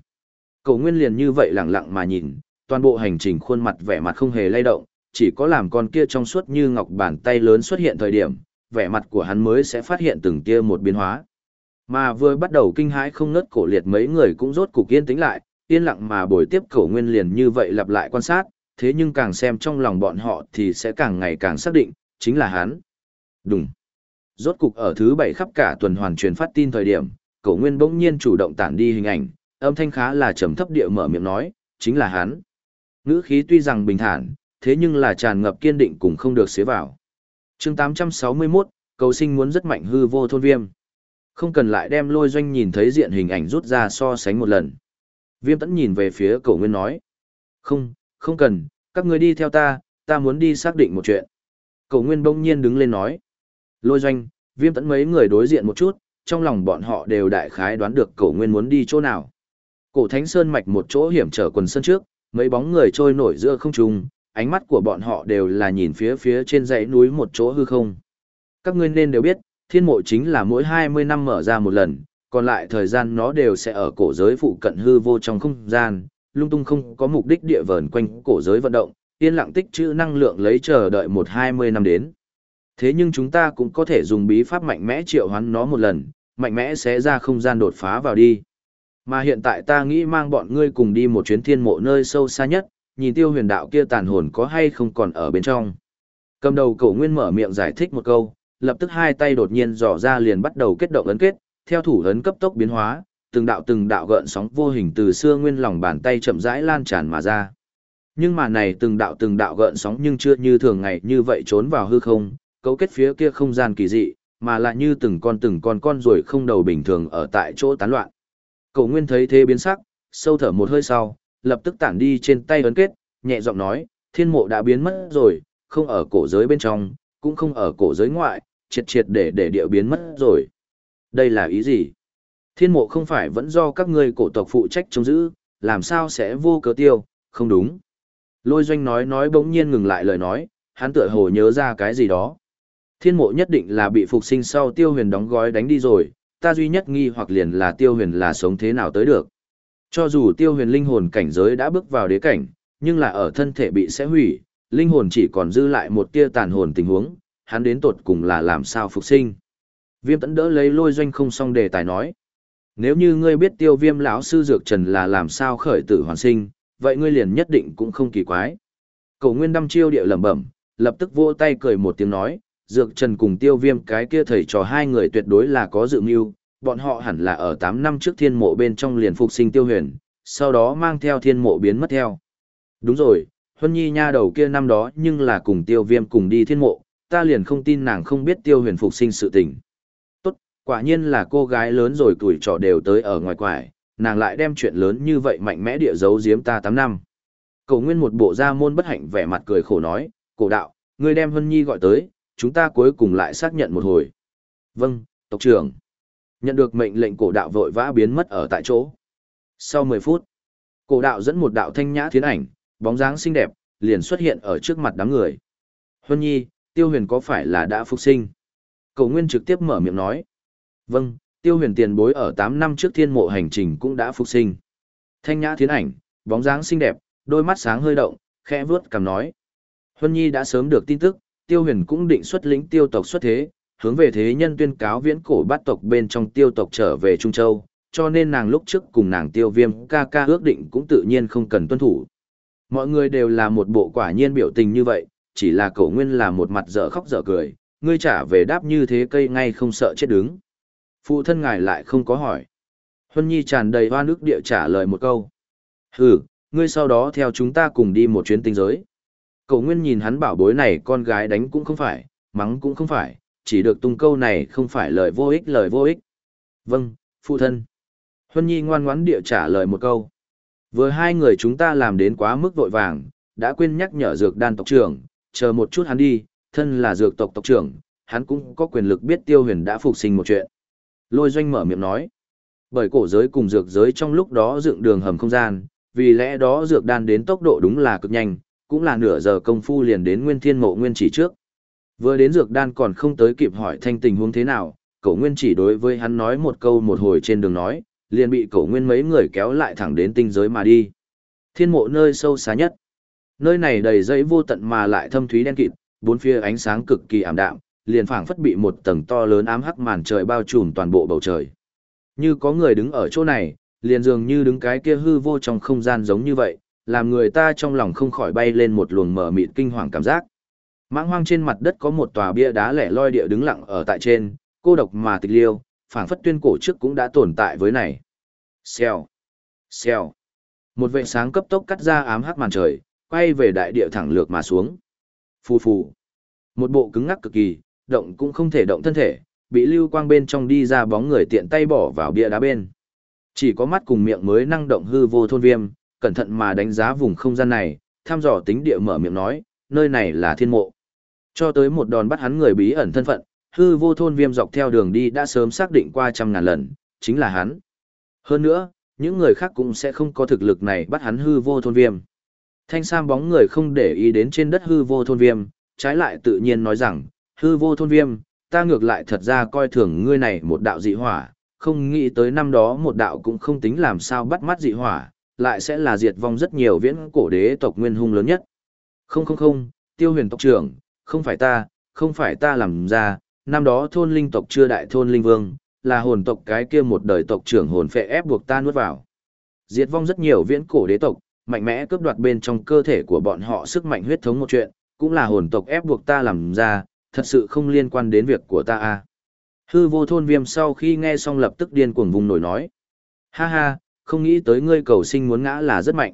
Cầu nguyên liền như vậy lặng lặng mà nhìn, toàn bộ hành trình khuôn mặt vẻ mặt không hề lay động, chỉ có làm con kia trong suốt như ngọc bàn tay lớn xuất hiện thời điểm, vẻ mặt của hắn mới sẽ phát hiện từng kia một biến hóa. Mà vừa bắt đầu kinh hãi không ngớt cổ liệt mấy người cũng rốt cục yên tĩnh lại, yên lặng mà bồi tiếp cổ nguyên liền như vậy lặp lại quan sát, thế nhưng càng xem trong lòng bọn họ thì sẽ càng ngày càng xác định, chính là hắn. Đúng. Rốt cục ở thứ bảy khắp cả tuần hoàn truyền phát tin thời điểm, cổ nguyên bỗng nhiên chủ động tản đi hình ảnh, âm thanh khá là trầm thấp địa mở miệng nói, chính là hắn. Ngữ khí tuy rằng bình thản, thế nhưng là tràn ngập kiên định cũng không được xế vào. chương 861, cầu sinh muốn rất mạnh hư vô thôn viêm. Không cần lại đem lôi doanh nhìn thấy diện hình ảnh rút ra so sánh một lần. Viêm tẫn nhìn về phía cổ nguyên nói. Không, không cần, các người đi theo ta, ta muốn đi xác định một chuyện. Cổ nguyên bỗng nhiên đứng lên nói. Lôi doanh, viêm tẫn mấy người đối diện một chút, trong lòng bọn họ đều đại khái đoán được cổ nguyên muốn đi chỗ nào. Cổ thánh sơn mạch một chỗ hiểm trở quần sơn trước, mấy bóng người trôi nổi giữa không trung, ánh mắt của bọn họ đều là nhìn phía phía trên dãy núi một chỗ hư không. Các ngươi nên đều biết, thiên mộ chính là mỗi 20 năm mở ra một lần, còn lại thời gian nó đều sẽ ở cổ giới phụ cận hư vô trong không gian, lung tung không có mục đích địa vờn quanh cổ giới vận động, yên lặng tích trữ năng lượng lấy chờ đợi một 20 năm đến. Thế nhưng chúng ta cũng có thể dùng bí pháp mạnh mẽ triệu hoán nó một lần, mạnh mẽ sẽ ra không gian đột phá vào đi. Mà hiện tại ta nghĩ mang bọn ngươi cùng đi một chuyến thiên mộ nơi sâu xa nhất, nhìn tiêu huyền đạo kia tàn hồn có hay không còn ở bên trong. Cầm đầu cổ nguyên mở miệng giải thích một câu, lập tức hai tay đột nhiên dò ra liền bắt đầu kết động ấn kết, theo thủ ấn cấp tốc biến hóa, từng đạo từng đạo gợn sóng vô hình từ xưa nguyên lòng bàn tay chậm rãi lan tràn mà ra. Nhưng mà này từng đạo từng đạo gợn sóng nhưng chưa như thường ngày như vậy trốn vào hư không, cấu kết phía kia không gian kỳ dị, mà lại như từng con từng con con rồi không đầu bình thường ở tại chỗ tán loạn. Cổ Nguyên thấy thế biến sắc, sâu thở một hơi sau, lập tức tản đi trên tay ấn kết, nhẹ giọng nói, thiên mộ đã biến mất rồi, không ở cổ giới bên trong, cũng không ở cổ giới ngoại, triệt triệt để để địa biến mất rồi. Đây là ý gì? Thiên mộ không phải vẫn do các ngươi cổ tộc phụ trách chống giữ, làm sao sẽ vô cớ tiêu, không đúng. Lôi doanh nói nói bỗng nhiên ngừng lại lời nói, hắn tựa hồ nhớ ra cái gì đó. Thiên mộ nhất định là bị phục sinh sau tiêu huyền đóng gói đánh đi rồi, ta duy nhất nghi hoặc liền là tiêu huyền là sống thế nào tới được. Cho dù tiêu huyền linh hồn cảnh giới đã bước vào đế cảnh, nhưng là ở thân thể bị sẽ hủy, linh hồn chỉ còn dư lại một tia tàn hồn tình huống, hắn đến tột cùng là làm sao phục sinh. Viêm tẫn đỡ lấy lôi doanh không xong đề tài nói. Nếu như ngươi biết tiêu viêm lão sư dược trần là làm sao khởi tử hoàn sinh, vậy ngươi liền nhất định cũng không kỳ quái. Cầu nguyên đăm chiêu địa lẩm bẩm, lập tức vỗ tay cười một tiếng nói, dược trần cùng tiêu viêm cái kia thầy trò hai người tuyệt đối là có dự mưu, bọn họ hẳn là ở 8 năm trước thiên mộ bên trong liền phục sinh tiêu huyền, sau đó mang theo thiên mộ biến mất theo. Đúng rồi, Huân Nhi nha đầu kia năm đó nhưng là cùng tiêu viêm cùng đi thiên mộ, ta liền không tin nàng không biết tiêu huyền phục sinh sự tình. Tốt, quả nhiên là cô gái lớn rồi tuổi trò đều tới ở ngoài quải, nàng lại đem chuyện lớn như vậy mạnh mẽ địa giấu giếm ta 8 năm. Cổ nguyên một bộ gia môn bất hạnh vẻ mặt cười khổ nói, cổ đạo, ngươi đem Huân Nhi gọi tới, chúng ta cuối cùng lại xác nhận một hồi. Vâng, tộc trưởng. Nhận được mệnh lệnh cổ đạo vội vã biến mất ở tại chỗ. Sau 10 phút, cổ đạo dẫn một đạo thanh nhã thiến ảnh, bóng dáng xinh đẹp, liền xuất hiện ở trước mặt đám người. Huân Nhi, Tiêu Huyền có phải là đã phục sinh? Cầu Nguyên trực tiếp mở miệng nói. Vâng, Tiêu Huyền tiền bối ở 8 năm trước thiên mộ hành trình cũng đã phục sinh. Thanh nhã thiến ảnh, bóng dáng xinh đẹp, đôi mắt sáng hơi động, khẽ vướt cằm nói. Huân Nhi đã sớm được tin tức, Tiêu Huyền cũng định xuất lĩnh tiêu tộc xuất thế, hướng về thế nhân tuyên cáo viễn cổ bát tộc bên trong tiêu tộc trở về Trung Châu, cho nên nàng lúc trước cùng nàng tiêu viêm ca ca ước định cũng tự nhiên không cần tuân thủ. Mọi người đều là một bộ quả nhiên biểu tình như vậy, chỉ là cậu nguyên là một mặt dở khóc dở cười, ngươi trả về đáp như thế cây ngay không sợ chết đứng. Phụ thân ngài lại không có hỏi. Huân Nhi tràn đầy hoa nước địa trả lời một câu. Hừ, ngươi sau đó theo chúng ta cùng đi một chuyến tinh giới. Cậu Nguyên nhìn hắn bảo bối này con gái đánh cũng không phải, mắng cũng không phải, chỉ được tung câu này không phải lời vô ích lời vô ích. Vâng, phụ thân. Huân Nhi ngoan ngoãn địa trả lời một câu. Vừa hai người chúng ta làm đến quá mức vội vàng, đã quên nhắc nhở dược đan tộc trưởng, chờ một chút hắn đi, thân là dược tộc tộc trưởng, hắn cũng có quyền lực biết tiêu huyền đã phục sinh một chuyện. Lôi doanh mở miệng nói. Bởi cổ giới cùng dược giới trong lúc đó dựng đường hầm không gian, vì lẽ đó dược đan đến tốc độ đúng là cực nhanh, cũng là nửa giờ công phu liền đến nguyên thiên mộ nguyên chỉ trước. Vừa đến dược đan còn không tới kịp hỏi thanh tình huống thế nào, cậu nguyên chỉ đối với hắn nói một câu một hồi trên đường nói, liền bị cổ nguyên mấy người kéo lại thẳng đến tinh giới mà đi. Thiên mộ nơi sâu xa nhất. Nơi này đầy dãy vô tận mà lại thâm thúy đen kịt, bốn phía ánh sáng cực kỳ ảm đạm, liền phảng phất bị một tầng to lớn ám hắc màn trời bao trùm toàn bộ bầu trời. Như có người đứng ở chỗ này, liền dường như đứng cái kia hư vô trong không gian giống như vậy, làm người ta trong lòng không khỏi bay lên một luồng mở mịt kinh hoàng cảm giác. Mãng hoang trên mặt đất có một tòa bia đá lẻ loi địa đứng lặng ở tại trên, cô độc mà tịch liêu, phảng phất tuyên cổ trước cũng đã tồn tại với này. Xèo, xèo. Một vệ sáng cấp tốc cắt ra ám hắc màn trời, quay về đại địa thẳng lược mà xuống. Phù phù. Một bộ cứng ngắc cực kỳ, động cũng không thể động thân thể, bị lưu quang bên trong đi ra bóng người tiện tay bỏ vào bia đá bên. Chỉ có mắt cùng miệng mới năng động hư vô thôn viêm, cẩn thận mà đánh giá vùng không gian này, tham dò tính địa mở miệng nói, nơi này là thiên mộ. Cho tới một đòn bắt hắn người bí ẩn thân phận, hư vô thôn viêm dọc theo đường đi đã sớm xác định qua trăm ngàn lần, chính là hắn. Hơn nữa, những người khác cũng sẽ không có thực lực này bắt hắn hư vô thôn viêm. Thanh sam bóng người không để ý đến trên đất hư vô thôn viêm, trái lại tự nhiên nói rằng, hư vô thôn viêm, ta ngược lại thật ra coi thường ngươi này một đạo dị hỏa, không nghĩ tới năm đó một đạo cũng không tính làm sao bắt mắt dị hỏa, lại sẽ là diệt vong rất nhiều viễn cổ đế tộc nguyên hung lớn nhất. Không không không, tiêu huyền tộc trưởng, không phải ta, không phải ta làm ra, năm đó thôn linh tộc chưa đại thôn linh vương, là hồn tộc cái kia một đời tộc trưởng hồn phệ ép buộc ta nuốt vào. Diệt vong rất nhiều viễn cổ đế tộc, mạnh mẽ cướp đoạt bên trong cơ thể của bọn họ sức mạnh huyết thống một chuyện, cũng là hồn tộc ép buộc ta làm ra, thật sự không liên quan đến việc của ta a. À. Hư vô thôn viêm sau khi nghe xong lập tức điên cuồng vùng nổi nói. Ha ha, không nghĩ tới ngươi cầu sinh muốn ngã là rất mạnh.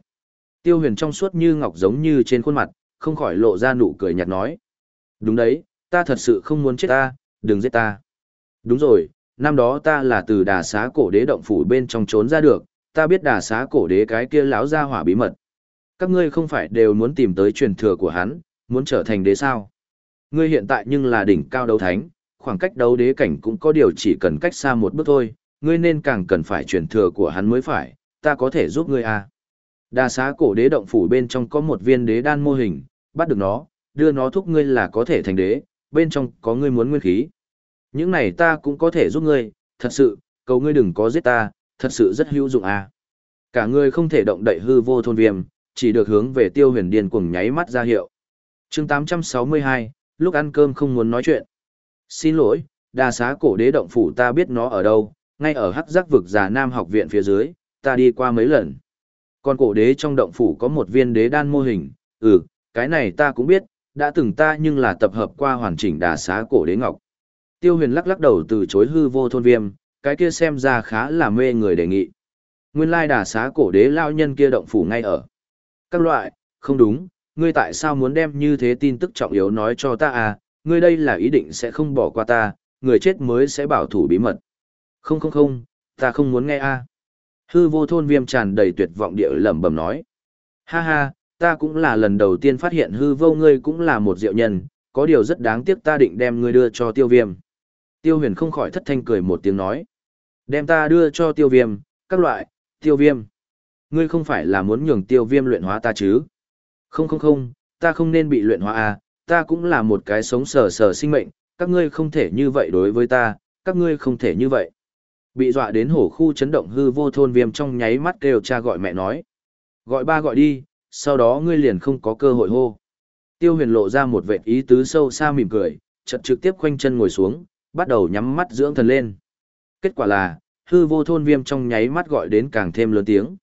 Tiêu huyền trong suốt như ngọc giống như trên khuôn mặt, không khỏi lộ ra nụ cười nhạt nói. Đúng đấy, ta thật sự không muốn chết ta, đừng giết ta. Đúng rồi, năm đó ta là từ đà xá cổ đế động phủ bên trong trốn ra được, ta biết đà xá cổ đế cái kia lão ra hỏa bí mật. Các ngươi không phải đều muốn tìm tới truyền thừa của hắn, muốn trở thành đế sao. Ngươi hiện tại nhưng là đỉnh cao đấu thánh, khoảng cách đấu đế cảnh cũng có điều chỉ cần cách xa một bước thôi, ngươi nên càng cần phải truyền thừa của hắn mới phải, ta có thể giúp ngươi à. Đà xá cổ đế động phủ bên trong có một viên đế đan mô hình, bắt được nó, đưa nó thúc ngươi là có thể thành đế, bên trong có ngươi muốn nguyên khí. Những này ta cũng có thể giúp ngươi, thật sự, cầu ngươi đừng có giết ta, thật sự rất hữu dụng à. Cả ngươi không thể động đậy hư vô thôn viêm, chỉ được hướng về tiêu huyền điên cuồng nháy mắt ra hiệu. chương 862, lúc ăn cơm không muốn nói chuyện. Xin lỗi, đa xá cổ đế động phủ ta biết nó ở đâu, ngay ở hắc giác vực già nam học viện phía dưới, ta đi qua mấy lần. Còn cổ đế trong động phủ có một viên đế đan mô hình, ừ, cái này ta cũng biết, đã từng ta nhưng là tập hợp qua hoàn chỉnh đà xá cổ đế ngọc. Tiêu huyền lắc lắc đầu từ chối hư vô thôn viêm, cái kia xem ra khá là mê người đề nghị. Nguyên lai đà xá cổ đế lao nhân kia động phủ ngay ở. Các loại, không đúng, ngươi tại sao muốn đem như thế tin tức trọng yếu nói cho ta à, ngươi đây là ý định sẽ không bỏ qua ta, người chết mới sẽ bảo thủ bí mật. Không không không, ta không muốn nghe a. À. Hư vô thôn viêm tràn đầy tuyệt vọng địa lẩm bẩm nói. Ha ha, ta cũng là lần đầu tiên phát hiện hư vô ngươi cũng là một diệu nhân, có điều rất đáng tiếc ta định đem ngươi đưa cho tiêu viêm. Tiêu huyền không khỏi thất thanh cười một tiếng nói. Đem ta đưa cho tiêu viêm, các loại, tiêu viêm. Ngươi không phải là muốn nhường tiêu viêm luyện hóa ta chứ? Không không không, ta không nên bị luyện hóa à, ta cũng là một cái sống sờ sờ sinh mệnh, các ngươi không thể như vậy đối với ta, các ngươi không thể như vậy. Bị dọa đến hổ khu chấn động hư vô thôn viêm trong nháy mắt kêu cha gọi mẹ nói. Gọi ba gọi đi, sau đó ngươi liền không có cơ hội hô. Tiêu huyền lộ ra một vẻ ý tứ sâu xa mỉm cười, chợt trực tiếp khoanh chân ngồi xuống, bắt đầu nhắm mắt dưỡng thần lên. Kết quả là, hư vô thôn viêm trong nháy mắt gọi đến càng thêm lớn tiếng.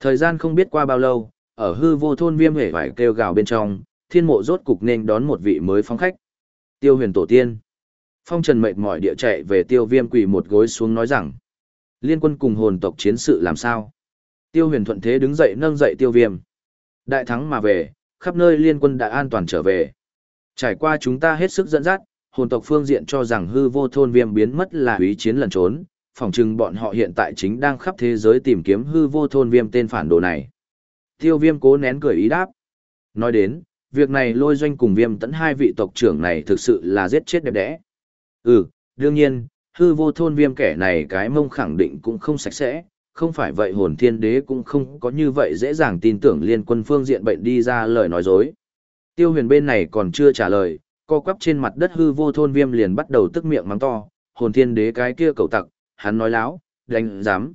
Thời gian không biết qua bao lâu, ở hư vô thôn viêm hể phải kêu gào bên trong, thiên mộ rốt cục nên đón một vị mới phong khách. Tiêu huyền tổ tiên. Phong trần mệt mỏi địa chạy về tiêu viêm quỳ một gối xuống nói rằng, liên quân cùng hồn tộc chiến sự làm sao? Tiêu huyền thuận thế đứng dậy nâng dậy tiêu viêm. Đại thắng mà về, khắp nơi liên quân đã an toàn trở về. Trải qua chúng ta hết sức dẫn dắt, hồn tộc phương diện cho rằng hư vô thôn viêm biến mất là ý chiến lần trốn, phỏng chừng bọn họ hiện tại chính đang khắp thế giới tìm kiếm hư vô thôn viêm tên phản đồ này. Tiêu viêm cố nén cười ý đáp. Nói đến, việc này lôi doanh cùng viêm tẫn hai vị tộc trưởng này thực sự là giết chết đẹp đẽ. Ừ, đương nhiên, hư vô thôn viêm kẻ này cái mông khẳng định cũng không sạch sẽ, không phải vậy hồn thiên đế cũng không có như vậy dễ dàng tin tưởng liên quân phương diện bệnh đi ra lời nói dối. Tiêu huyền bên này còn chưa trả lời, co quắp trên mặt đất hư vô thôn viêm liền bắt đầu tức miệng mắng to, hồn thiên đế cái kia cầu tặc, hắn nói láo, đánh dám.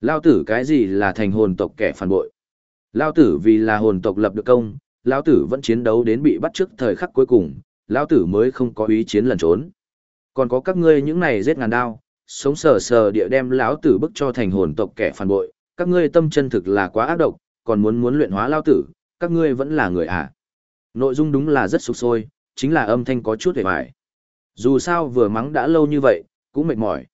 Lao tử cái gì là thành hồn tộc kẻ phản bội. Lao tử vì là hồn tộc lập được công, Lao tử vẫn chiến đấu đến bị bắt trước thời khắc cuối cùng, Lao tử mới không có ý chiến lần trốn. Còn có các ngươi những này giết ngàn đao, sống sờ sờ địa đem lão tử bức cho thành hồn tộc kẻ phản bội, các ngươi tâm chân thực là quá ác độc, còn muốn muốn luyện hóa Lao tử, các ngươi vẫn là người à. Nội dung đúng là rất sục sôi, chính là âm thanh có chút hề mải. Dù sao vừa mắng đã lâu như vậy, cũng mệt mỏi.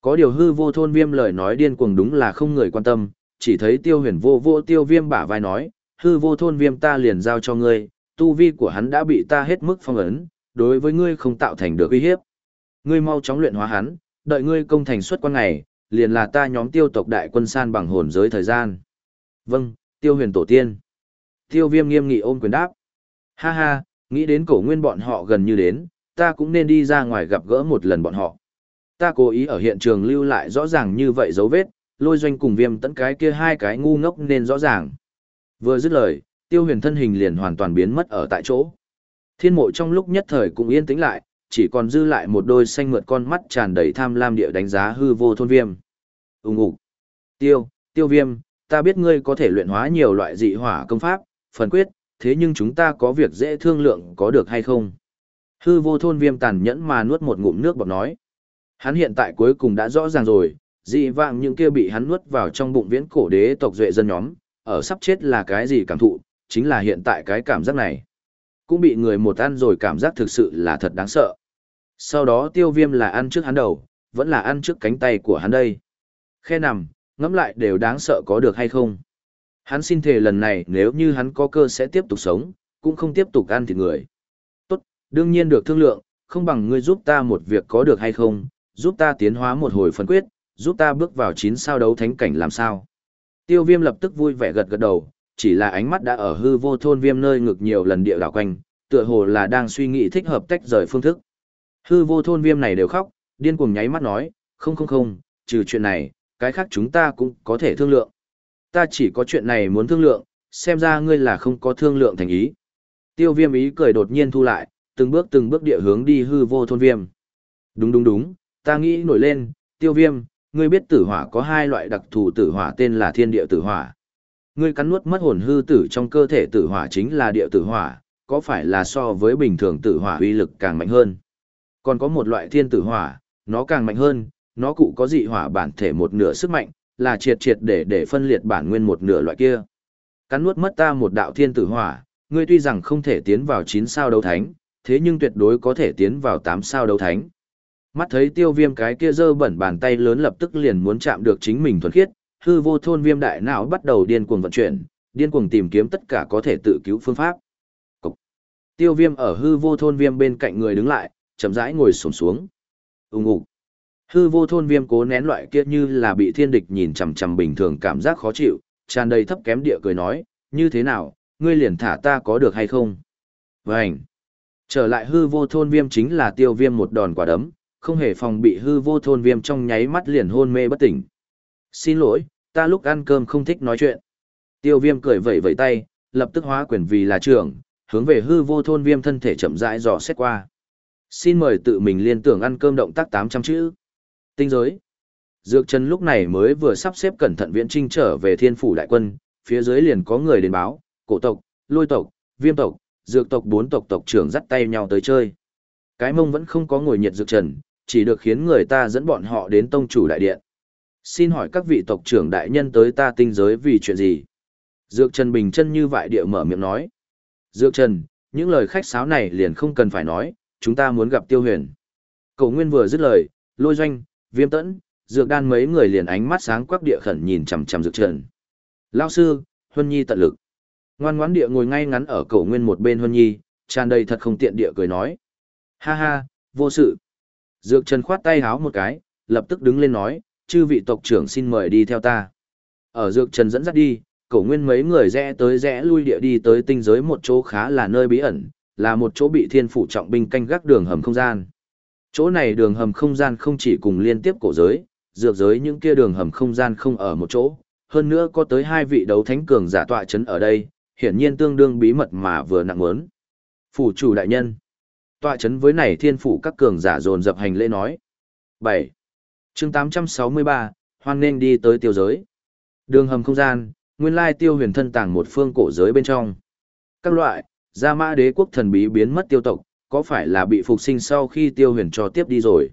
Có điều hư vô thôn viêm lời nói điên cuồng đúng là không người quan tâm, chỉ thấy tiêu huyền vô vô tiêu viêm bả vai nói, hư vô thôn viêm ta liền giao cho ngươi, tu vi của hắn đã bị ta hết mức phong ấn, đối với ngươi không tạo thành được uy hiếp. Ngươi mau chóng luyện hóa hắn, đợi ngươi công thành xuất quan ngày, liền là ta nhóm tiêu tộc đại quân san bằng hồn giới thời gian. Vâng, tiêu huyền tổ tiên. Tiêu viêm nghiêm nghị ôm quyền đáp. Ha ha, nghĩ đến cổ nguyên bọn họ gần như đến, ta cũng nên đi ra ngoài gặp gỡ một lần bọn họ. Ta cố ý ở hiện trường lưu lại rõ ràng như vậy dấu vết, lôi doanh cùng viêm tấn cái kia hai cái ngu ngốc nên rõ ràng. Vừa dứt lời, tiêu huyền thân hình liền hoàn toàn biến mất ở tại chỗ. Thiên mộ trong lúc nhất thời cũng yên tĩnh lại, chỉ còn dư lại một đôi xanh mượt con mắt tràn đầy tham lam địa đánh giá hư vô thôn viêm. Úng ục Tiêu, tiêu viêm, ta biết ngươi có thể luyện hóa nhiều loại dị hỏa công pháp, phần quyết, thế nhưng chúng ta có việc dễ thương lượng có được hay không? Hư vô thôn viêm tàn nhẫn mà nuốt một ngụm nước bọt nói. Hắn hiện tại cuối cùng đã rõ ràng rồi, dị vạng những kia bị hắn nuốt vào trong bụng viễn cổ đế tộc duệ dân nhóm, ở sắp chết là cái gì cảm thụ, chính là hiện tại cái cảm giác này. Cũng bị người một ăn rồi cảm giác thực sự là thật đáng sợ. Sau đó tiêu viêm là ăn trước hắn đầu, vẫn là ăn trước cánh tay của hắn đây. Khe nằm, ngẫm lại đều đáng sợ có được hay không. Hắn xin thề lần này nếu như hắn có cơ sẽ tiếp tục sống, cũng không tiếp tục ăn thịt người. Tốt, đương nhiên được thương lượng, không bằng ngươi giúp ta một việc có được hay không, giúp ta tiến hóa một hồi phân quyết, giúp ta bước vào chín sao đấu thánh cảnh làm sao. Tiêu viêm lập tức vui vẻ gật gật đầu, chỉ là ánh mắt đã ở hư vô thôn viêm nơi ngực nhiều lần địa đảo quanh, tựa hồ là đang suy nghĩ thích hợp tách rời phương thức. Hư vô thôn viêm này đều khóc, điên cuồng nháy mắt nói, không không không, trừ chuyện này, cái khác chúng ta cũng có thể thương lượng. Ta chỉ có chuyện này muốn thương lượng, xem ra ngươi là không có thương lượng thành ý. Tiêu viêm ý cười đột nhiên thu lại, từng bước từng bước địa hướng đi hư vô thôn viêm. Đúng đúng đúng, ta nghĩ nổi lên, tiêu viêm, ngươi biết tử hỏa có hai loại đặc thù tử hỏa tên là thiên địa tử hỏa. Ngươi cắn nuốt mất hồn hư tử trong cơ thể tử hỏa chính là địa tử hỏa, có phải là so với bình thường tử hỏa uy lực càng mạnh hơn? Còn có một loại thiên tử hỏa, nó càng mạnh hơn, nó cụ có dị hỏa bản thể một nửa sức mạnh, là triệt triệt để để phân liệt bản nguyên một nửa loại kia. Cắn nuốt mất ta một đạo thiên tử hỏa, ngươi tuy rằng không thể tiến vào 9 sao đấu thánh, thế nhưng tuyệt đối có thể tiến vào 8 sao đấu thánh. Mắt thấy tiêu viêm cái kia dơ bẩn bàn tay lớn lập tức liền muốn chạm được chính mình thuần khiết, hư vô thôn viêm đại não bắt đầu điên cuồng vận chuyển, điên cuồng tìm kiếm tất cả có thể tự cứu phương pháp. Cục. Tiêu viêm ở hư vô thôn viêm bên cạnh người đứng lại, chậm rãi ngồi sổm xuống. Ung ục. Hư vô thôn viêm cố nén loại kia như là bị thiên địch nhìn chằm chằm bình thường cảm giác khó chịu, tràn đầy thấp kém địa cười nói, như thế nào, ngươi liền thả ta có được hay không? Vânh! Trở lại hư vô thôn viêm chính là tiêu viêm một đòn quả đấm, không hề phòng bị hư vô thôn viêm trong nháy mắt liền hôn mê bất tỉnh. Xin lỗi, ta lúc ăn cơm không thích nói chuyện. Tiêu viêm cười vẩy vẩy tay, lập tức hóa quyền vì là trưởng, hướng về hư vô thôn viêm thân thể chậm rãi dò xét qua. Xin mời tự mình liên tưởng ăn cơm động tác 800 chữ. Tinh giới. Dược Trần lúc này mới vừa sắp xếp cẩn thận viễn trinh trở về thiên phủ đại quân, phía dưới liền có người đến báo, cổ tộc, lôi tộc, viêm tộc, dược tộc bốn tộc tộc trưởng dắt tay nhau tới chơi. Cái mông vẫn không có ngồi nhiệt Dược Trần, chỉ được khiến người ta dẫn bọn họ đến tông chủ đại điện. Xin hỏi các vị tộc trưởng đại nhân tới ta tinh giới vì chuyện gì? Dược Trần bình chân như vại địa mở miệng nói. Dược Trần, những lời khách sáo này liền không cần phải nói, chúng ta muốn gặp tiêu huyền. Cậu Nguyên vừa dứt lời, lôi doanh, viêm tẫn, dược đan mấy người liền ánh mắt sáng quắc địa khẩn nhìn chằm chằm dược trần. Lao sư, Huân Nhi tận lực. Ngoan ngoãn địa ngồi ngay ngắn ở cậu Nguyên một bên Huân Nhi, tràn đầy thật không tiện địa cười nói. Ha ha, vô sự. Dược trần khoát tay háo một cái, lập tức đứng lên nói, chư vị tộc trưởng xin mời đi theo ta. Ở dược trần dẫn dắt đi, cổ nguyên mấy người rẽ tới rẽ lui địa đi tới tinh giới một chỗ khá là nơi bí ẩn, là một chỗ bị thiên phủ trọng binh canh gác đường hầm không gian. Chỗ này đường hầm không gian không chỉ cùng liên tiếp cổ giới, dược giới những kia đường hầm không gian không ở một chỗ, hơn nữa có tới hai vị đấu thánh cường giả tọa chấn ở đây, hiển nhiên tương đương bí mật mà vừa nặng muốn. Phủ chủ đại nhân, tọa chấn với này thiên phủ các cường giả dồn dập hành lễ nói. 7. chương 863, hoan nên đi tới tiêu giới. Đường hầm không gian, nguyên lai tiêu huyền thân tàng một phương cổ giới bên trong. Các loại, gia mã đế quốc thần bí biến mất tiêu tộc, có phải là bị phục sinh sau khi tiêu huyền cho tiếp đi rồi?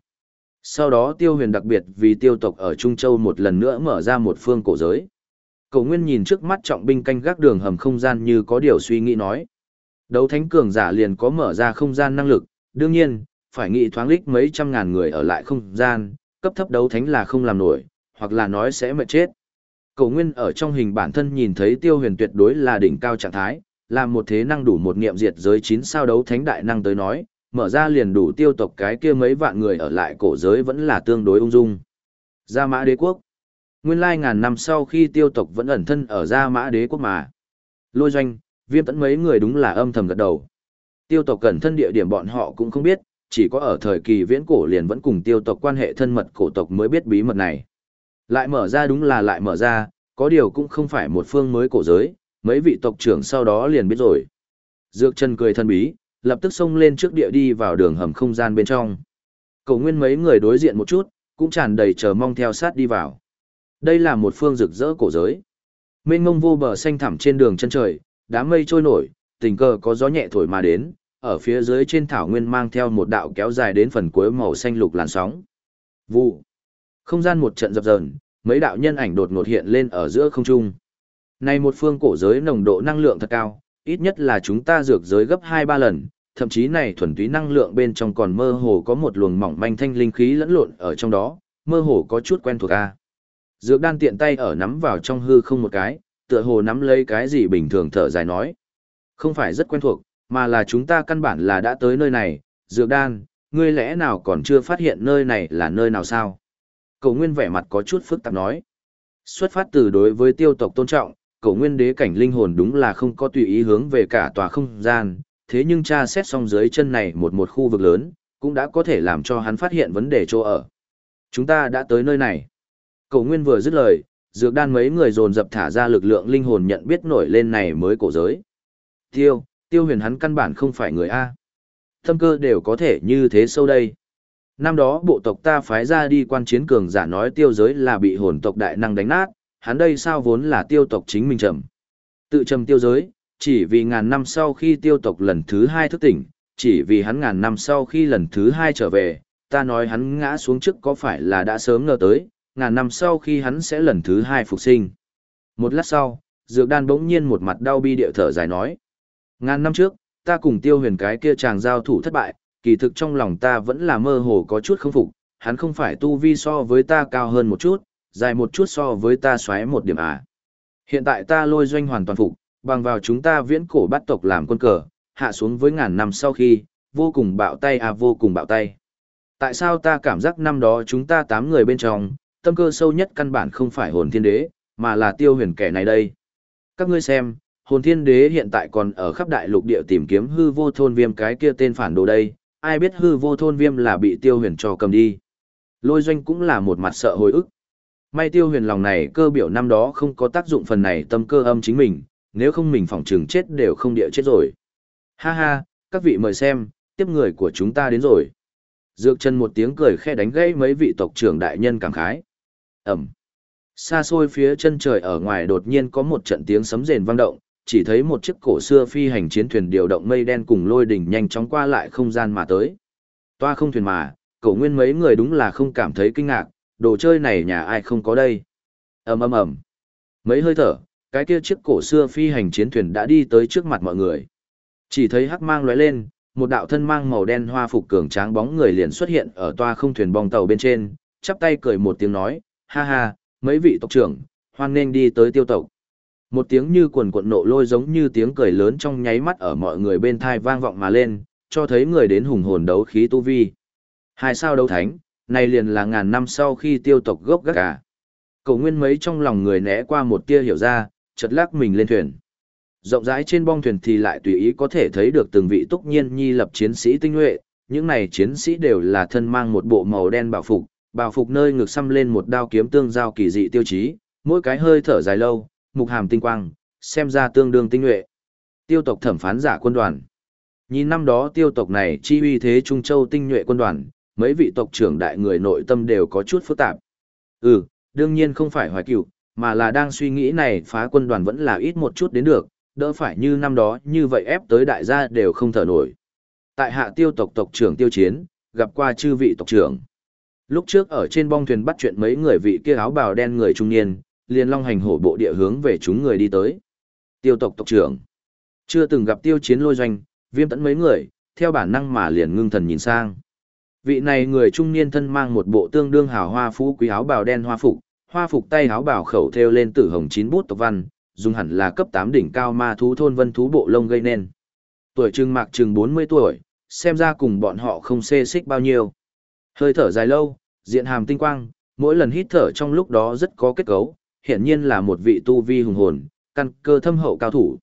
Sau đó tiêu huyền đặc biệt vì tiêu tộc ở Trung Châu một lần nữa mở ra một phương cổ giới. Cầu Nguyên nhìn trước mắt trọng binh canh gác đường hầm không gian như có điều suy nghĩ nói. Đấu thánh cường giả liền có mở ra không gian năng lực, đương nhiên, phải nghĩ thoáng lích mấy trăm ngàn người ở lại không gian, cấp thấp đấu thánh là không làm nổi, hoặc là nói sẽ mệt chết. Cầu Nguyên ở trong hình bản thân nhìn thấy tiêu huyền tuyệt đối là đỉnh cao trạng thái, làm một thế năng đủ một niệm diệt giới chín sao đấu thánh đại năng tới nói, mở ra liền đủ tiêu tộc cái kia mấy vạn người ở lại cổ giới vẫn là tương đối ung dung. Gia mã đế quốc. Nguyên lai ngàn năm sau khi tiêu tộc vẫn ẩn thân ở Gia mã đế quốc mà. Lôi doanh, viêm tẫn mấy người đúng là âm thầm gật đầu. Tiêu tộc cẩn thân địa điểm bọn họ cũng không biết, chỉ có ở thời kỳ viễn cổ liền vẫn cùng tiêu tộc quan hệ thân mật cổ tộc mới biết bí mật này. Lại mở ra đúng là lại mở ra, có điều cũng không phải một phương mới cổ giới, mấy vị tộc trưởng sau đó liền biết rồi. Dược chân cười thân bí, lập tức xông lên trước địa đi vào đường hầm không gian bên trong. Cầu nguyên mấy người đối diện một chút, cũng tràn đầy chờ mong theo sát đi vào. Đây là một phương rực rỡ cổ giới. Mênh mông vô bờ xanh thẳm trên đường chân trời, đám mây trôi nổi, tình cờ có gió nhẹ thổi mà đến, ở phía dưới trên thảo nguyên mang theo một đạo kéo dài đến phần cuối màu xanh lục làn sóng. Vụ. Không gian một trận dập dờn, mấy đạo nhân ảnh đột ngột hiện lên ở giữa không trung. Này một phương cổ giới nồng độ năng lượng thật cao, ít nhất là chúng ta dược giới gấp 2-3 lần, thậm chí này thuần túy năng lượng bên trong còn mơ hồ có một luồng mỏng manh thanh linh khí lẫn lộn ở trong đó, mơ hồ có chút quen thuộc a. Dược đan tiện tay ở nắm vào trong hư không một cái, tựa hồ nắm lấy cái gì bình thường thở dài nói. Không phải rất quen thuộc, mà là chúng ta căn bản là đã tới nơi này, dược đan, ngươi lẽ nào còn chưa phát hiện nơi này là nơi nào sao? Cầu nguyên vẻ mặt có chút phức tạp nói. Xuất phát từ đối với tiêu tộc tôn trọng, cổ nguyên đế cảnh linh hồn đúng là không có tùy ý hướng về cả tòa không gian, thế nhưng tra xét xong dưới chân này một một khu vực lớn, cũng đã có thể làm cho hắn phát hiện vấn đề chỗ ở. Chúng ta đã tới nơi này. Cổ nguyên vừa dứt lời, dược đan mấy người dồn dập thả ra lực lượng linh hồn nhận biết nổi lên này mới cổ giới. Tiêu, tiêu huyền hắn căn bản không phải người A. Thâm cơ đều có thể như thế sâu đây. Năm đó bộ tộc ta phái ra đi quan chiến cường giả nói tiêu giới là bị hồn tộc đại năng đánh nát, hắn đây sao vốn là tiêu tộc chính mình trầm. Tự trầm tiêu giới, chỉ vì ngàn năm sau khi tiêu tộc lần thứ hai thức tỉnh, chỉ vì hắn ngàn năm sau khi lần thứ hai trở về, ta nói hắn ngã xuống trước có phải là đã sớm ngờ tới, ngàn năm sau khi hắn sẽ lần thứ hai phục sinh. Một lát sau, Dược Đan bỗng nhiên một mặt đau bi điệu thở dài nói. Ngàn năm trước, ta cùng tiêu huyền cái kia chàng giao thủ thất bại, kỳ thực trong lòng ta vẫn là mơ hồ có chút không phục, hắn không phải tu vi so với ta cao hơn một chút, dài một chút so với ta xoáy một điểm à. Hiện tại ta lôi doanh hoàn toàn phục, bằng vào chúng ta viễn cổ bắt tộc làm quân cờ, hạ xuống với ngàn năm sau khi, vô cùng bạo tay à vô cùng bạo tay. Tại sao ta cảm giác năm đó chúng ta tám người bên trong, tâm cơ sâu nhất căn bản không phải hồn thiên đế, mà là tiêu huyền kẻ này đây. Các ngươi xem, hồn thiên đế hiện tại còn ở khắp đại lục địa tìm kiếm hư vô thôn viêm cái kia tên phản đồ đây, ai biết hư vô thôn viêm là bị tiêu huyền cho cầm đi. Lôi doanh cũng là một mặt sợ hồi ức, May tiêu huyền lòng này cơ biểu năm đó không có tác dụng phần này tâm cơ âm chính mình, nếu không mình phỏng trừng chết đều không địa chết rồi. Ha ha, các vị mời xem, tiếp người của chúng ta đến rồi. Dược chân một tiếng cười khe đánh gãy mấy vị tộc trưởng đại nhân cảm khái. Ẩm. Xa xôi phía chân trời ở ngoài đột nhiên có một trận tiếng sấm rền vang động, chỉ thấy một chiếc cổ xưa phi hành chiến thuyền điều động mây đen cùng lôi đỉnh nhanh chóng qua lại không gian mà tới. Toa không thuyền mà, cổ nguyên mấy người đúng là không cảm thấy kinh ngạc, đồ chơi này nhà ai không có đây. ầm ầm ầm Mấy hơi thở, cái kia chiếc cổ xưa phi hành chiến thuyền đã đi tới trước mặt mọi người. Chỉ thấy hắc mang lóe lên, một đạo thân mang màu đen hoa phục cường tráng bóng người liền xuất hiện ở toa không thuyền bong tàu bên trên, chắp tay cười một tiếng nói, ha ha, mấy vị tộc trưởng, hoan nên đi tới tiêu tộc. Một tiếng như quần cuộn nộ lôi giống như tiếng cười lớn trong nháy mắt ở mọi người bên thai vang vọng mà lên, cho thấy người đến hùng hồn đấu khí tu vi. Hai sao đấu thánh, này liền là ngàn năm sau khi tiêu tộc gốc gác cả. Cầu nguyên mấy trong lòng người né qua một tia hiểu ra, chật lắc mình lên thuyền. Rộng rãi trên bong thuyền thì lại tùy ý có thể thấy được từng vị túc nhiên nhi lập chiến sĩ tinh nhuệ, những này chiến sĩ đều là thân mang một bộ màu đen bảo phục, bảo phục nơi ngực xăm lên một đao kiếm tương giao kỳ dị tiêu chí, mỗi cái hơi thở dài lâu, mục hàm tinh quang, xem ra tương đương tinh nhuệ. Tiêu tộc thẩm phán giả quân đoàn. Nhìn năm đó tiêu tộc này chi uy thế Trung Châu tinh nhuệ quân đoàn, mấy vị tộc trưởng đại người nội tâm đều có chút phức tạp. Ừ, đương nhiên không phải hoài cựu, mà là đang suy nghĩ này phá quân đoàn vẫn là ít một chút đến được, đỡ phải như năm đó như vậy ép tới đại gia đều không thở nổi. Tại hạ tiêu tộc tộc trưởng tiêu chiến, gặp qua chư vị tộc trưởng. Lúc trước ở trên bong thuyền bắt chuyện mấy người vị kia áo bào đen người trung niên, liền long hành hổ bộ địa hướng về chúng người đi tới. Tiêu tộc tộc trưởng. Chưa từng gặp tiêu chiến lôi doanh, viêm tẫn mấy người, theo bản năng mà liền ngưng thần nhìn sang. Vị này người trung niên thân mang một bộ tương đương hào hoa phú quý áo bào đen hoa phục, hoa phục tay áo bào khẩu theo lên tử hồng chín bút tộc văn, dùng hẳn là cấp 8 đỉnh cao ma thú thôn vân thú bộ lông gây nên. Tuổi trưng mạc trừng 40 tuổi, xem ra cùng bọn họ không xê xích bao nhiêu. Hơi thở dài lâu, diện hàm tinh quang, mỗi lần hít thở trong lúc đó rất có kết cấu, hiển nhiên là một vị tu vi hùng hồn, căn cơ thâm hậu cao thủ.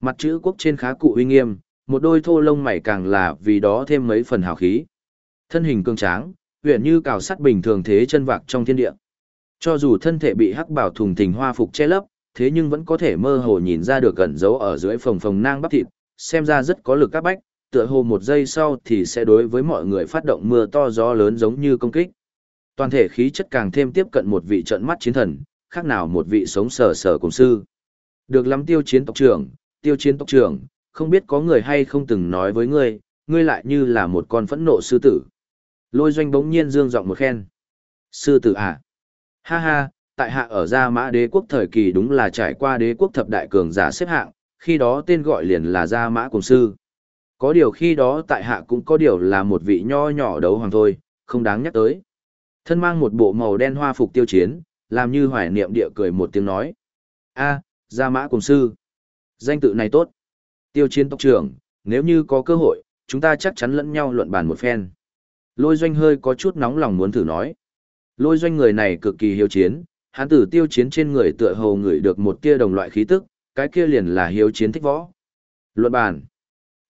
Mặt chữ quốc trên khá cụ uy nghiêm, một đôi thô lông mày càng là vì đó thêm mấy phần hào khí. Thân hình cương tráng, huyện như cào sắt bình thường thế chân vạc trong thiên địa. Cho dù thân thể bị hắc bảo thùng thình hoa phục che lấp, thế nhưng vẫn có thể mơ hồ nhìn ra được gần dấu ở dưới phồng phồng nang bắp thịt, xem ra rất có lực các bách, tựa hồ một giây sau thì sẽ đối với mọi người phát động mưa to gió lớn giống như công kích. Toàn thể khí chất càng thêm tiếp cận một vị trận mắt chiến thần, khác nào một vị sống sờ sờ cùng sư. Được lắm tiêu chiến tộc trưởng, tiêu chiến tộc trưởng, không biết có người hay không từng nói với ngươi, ngươi lại như là một con phẫn nộ sư tử. Lôi doanh bỗng nhiên dương giọng một khen. Sư tử à? Ha ha, tại hạ ở Gia Mã Đế quốc thời kỳ đúng là trải qua đế quốc thập đại cường giả xếp hạng, khi đó tên gọi liền là Gia Mã Cùng Sư. Có điều khi đó tại hạ cũng có điều là một vị nho nhỏ đấu hoàng thôi, không đáng nhắc tới. Thân mang một bộ màu đen hoa phục tiêu chiến, làm như hoài niệm địa cười một tiếng nói. a Gia Mã Cùng Sư. Danh tự này tốt. Tiêu chiến tộc trưởng, nếu như có cơ hội, chúng ta chắc chắn lẫn nhau luận bàn một phen. Lôi doanh hơi có chút nóng lòng muốn thử nói. Lôi doanh người này cực kỳ hiếu chiến, hắn tử tiêu chiến trên người tựa hồ người được một tia đồng loại khí tức, cái kia liền là hiếu chiến thích võ. Luận bàn.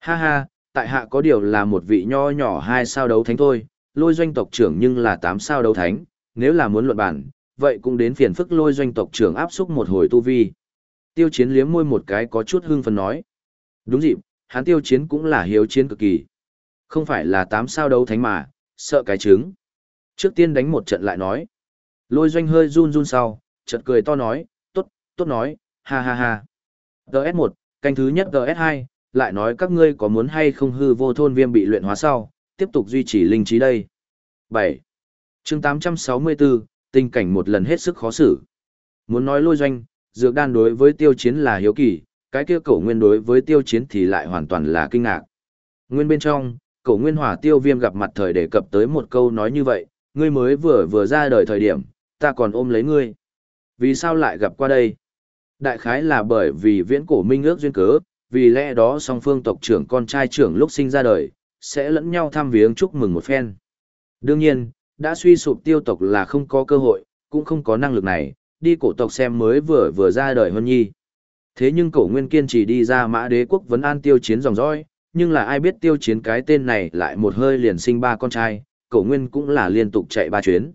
Ha ha, tại hạ có điều là một vị nho nhỏ hai sao đấu thánh thôi, lôi doanh tộc trưởng nhưng là tám sao đấu thánh, nếu là muốn luận bàn, vậy cũng đến phiền phức lôi doanh tộc trưởng áp xúc một hồi tu vi. Tiêu chiến liếm môi một cái có chút hưng phấn nói. Đúng dịp, hắn tiêu chiến cũng là hiếu chiến cực kỳ. Không phải là tám sao đấu thánh mà, sợ cái trứng. Trước tiên đánh một trận lại nói. Lôi doanh hơi run run sau, chợt cười to nói, tốt, tốt nói, ha ha ha. GS1, canh thứ nhất GS2, lại nói các ngươi có muốn hay không hư vô thôn viêm bị luyện hóa sau, tiếp tục duy trì linh trí đây. 7. chương 864, tình cảnh một lần hết sức khó xử. Muốn nói lôi doanh, dược đan đối với tiêu chiến là hiếu kỳ, cái kia cổ nguyên đối với tiêu chiến thì lại hoàn toàn là kinh ngạc. Nguyên bên trong, cổ nguyên Hòa tiêu viêm gặp mặt thời đề cập tới một câu nói như vậy, ngươi mới vừa vừa ra đời thời điểm, ta còn ôm lấy ngươi. Vì sao lại gặp qua đây? Đại khái là bởi vì viễn cổ minh ước duyên cớ, vì lẽ đó song phương tộc trưởng con trai trưởng lúc sinh ra đời, sẽ lẫn nhau thăm viếng chúc mừng một phen. Đương nhiên, đã suy sụp tiêu tộc là không có cơ hội, cũng không có năng lực này, đi cổ tộc xem mới vừa vừa ra đời hơn nhi. Thế nhưng cổ nguyên kiên trì đi ra mã đế quốc vấn an tiêu chiến dòng dõi, nhưng là ai biết tiêu chiến cái tên này lại một hơi liền sinh ba con trai, cổ nguyên cũng là liên tục chạy ba chuyến.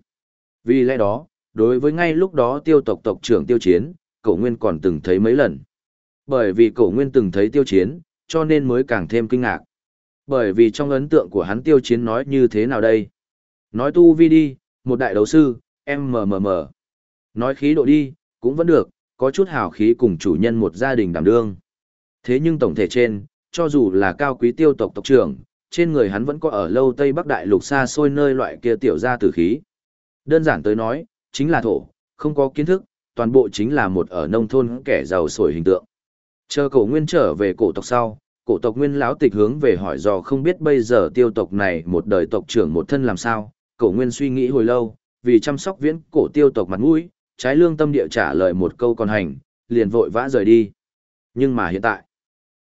Vì lẽ đó, đối với ngay lúc đó tiêu tộc tộc trưởng tiêu chiến, cổ nguyên còn từng thấy mấy lần. Bởi vì cổ nguyên từng thấy tiêu chiến, cho nên mới càng thêm kinh ngạc. Bởi vì trong ấn tượng của hắn tiêu chiến nói như thế nào đây? Nói tu vi đi, một đại đấu sư, MMM. Nói khí độ đi, cũng vẫn được, có chút hào khí cùng chủ nhân một gia đình đảm đương. Thế nhưng tổng thể trên, cho dù là cao quý tiêu tộc tộc trưởng, trên người hắn vẫn có ở lâu Tây Bắc Đại lục xa xôi nơi loại kia tiểu gia tử khí. Đơn giản tới nói, chính là thổ, không có kiến thức, toàn bộ chính là một ở nông thôn kẻ giàu sổi hình tượng. Chờ cổ nguyên trở về cổ tộc sau, cổ tộc nguyên lão tịch hướng về hỏi dò không biết bây giờ tiêu tộc này một đời tộc trưởng một thân làm sao, cổ nguyên suy nghĩ hồi lâu, vì chăm sóc viễn cổ tiêu tộc mặt mũi, trái lương tâm địa trả lời một câu còn hành, liền vội vã rời đi. Nhưng mà hiện tại,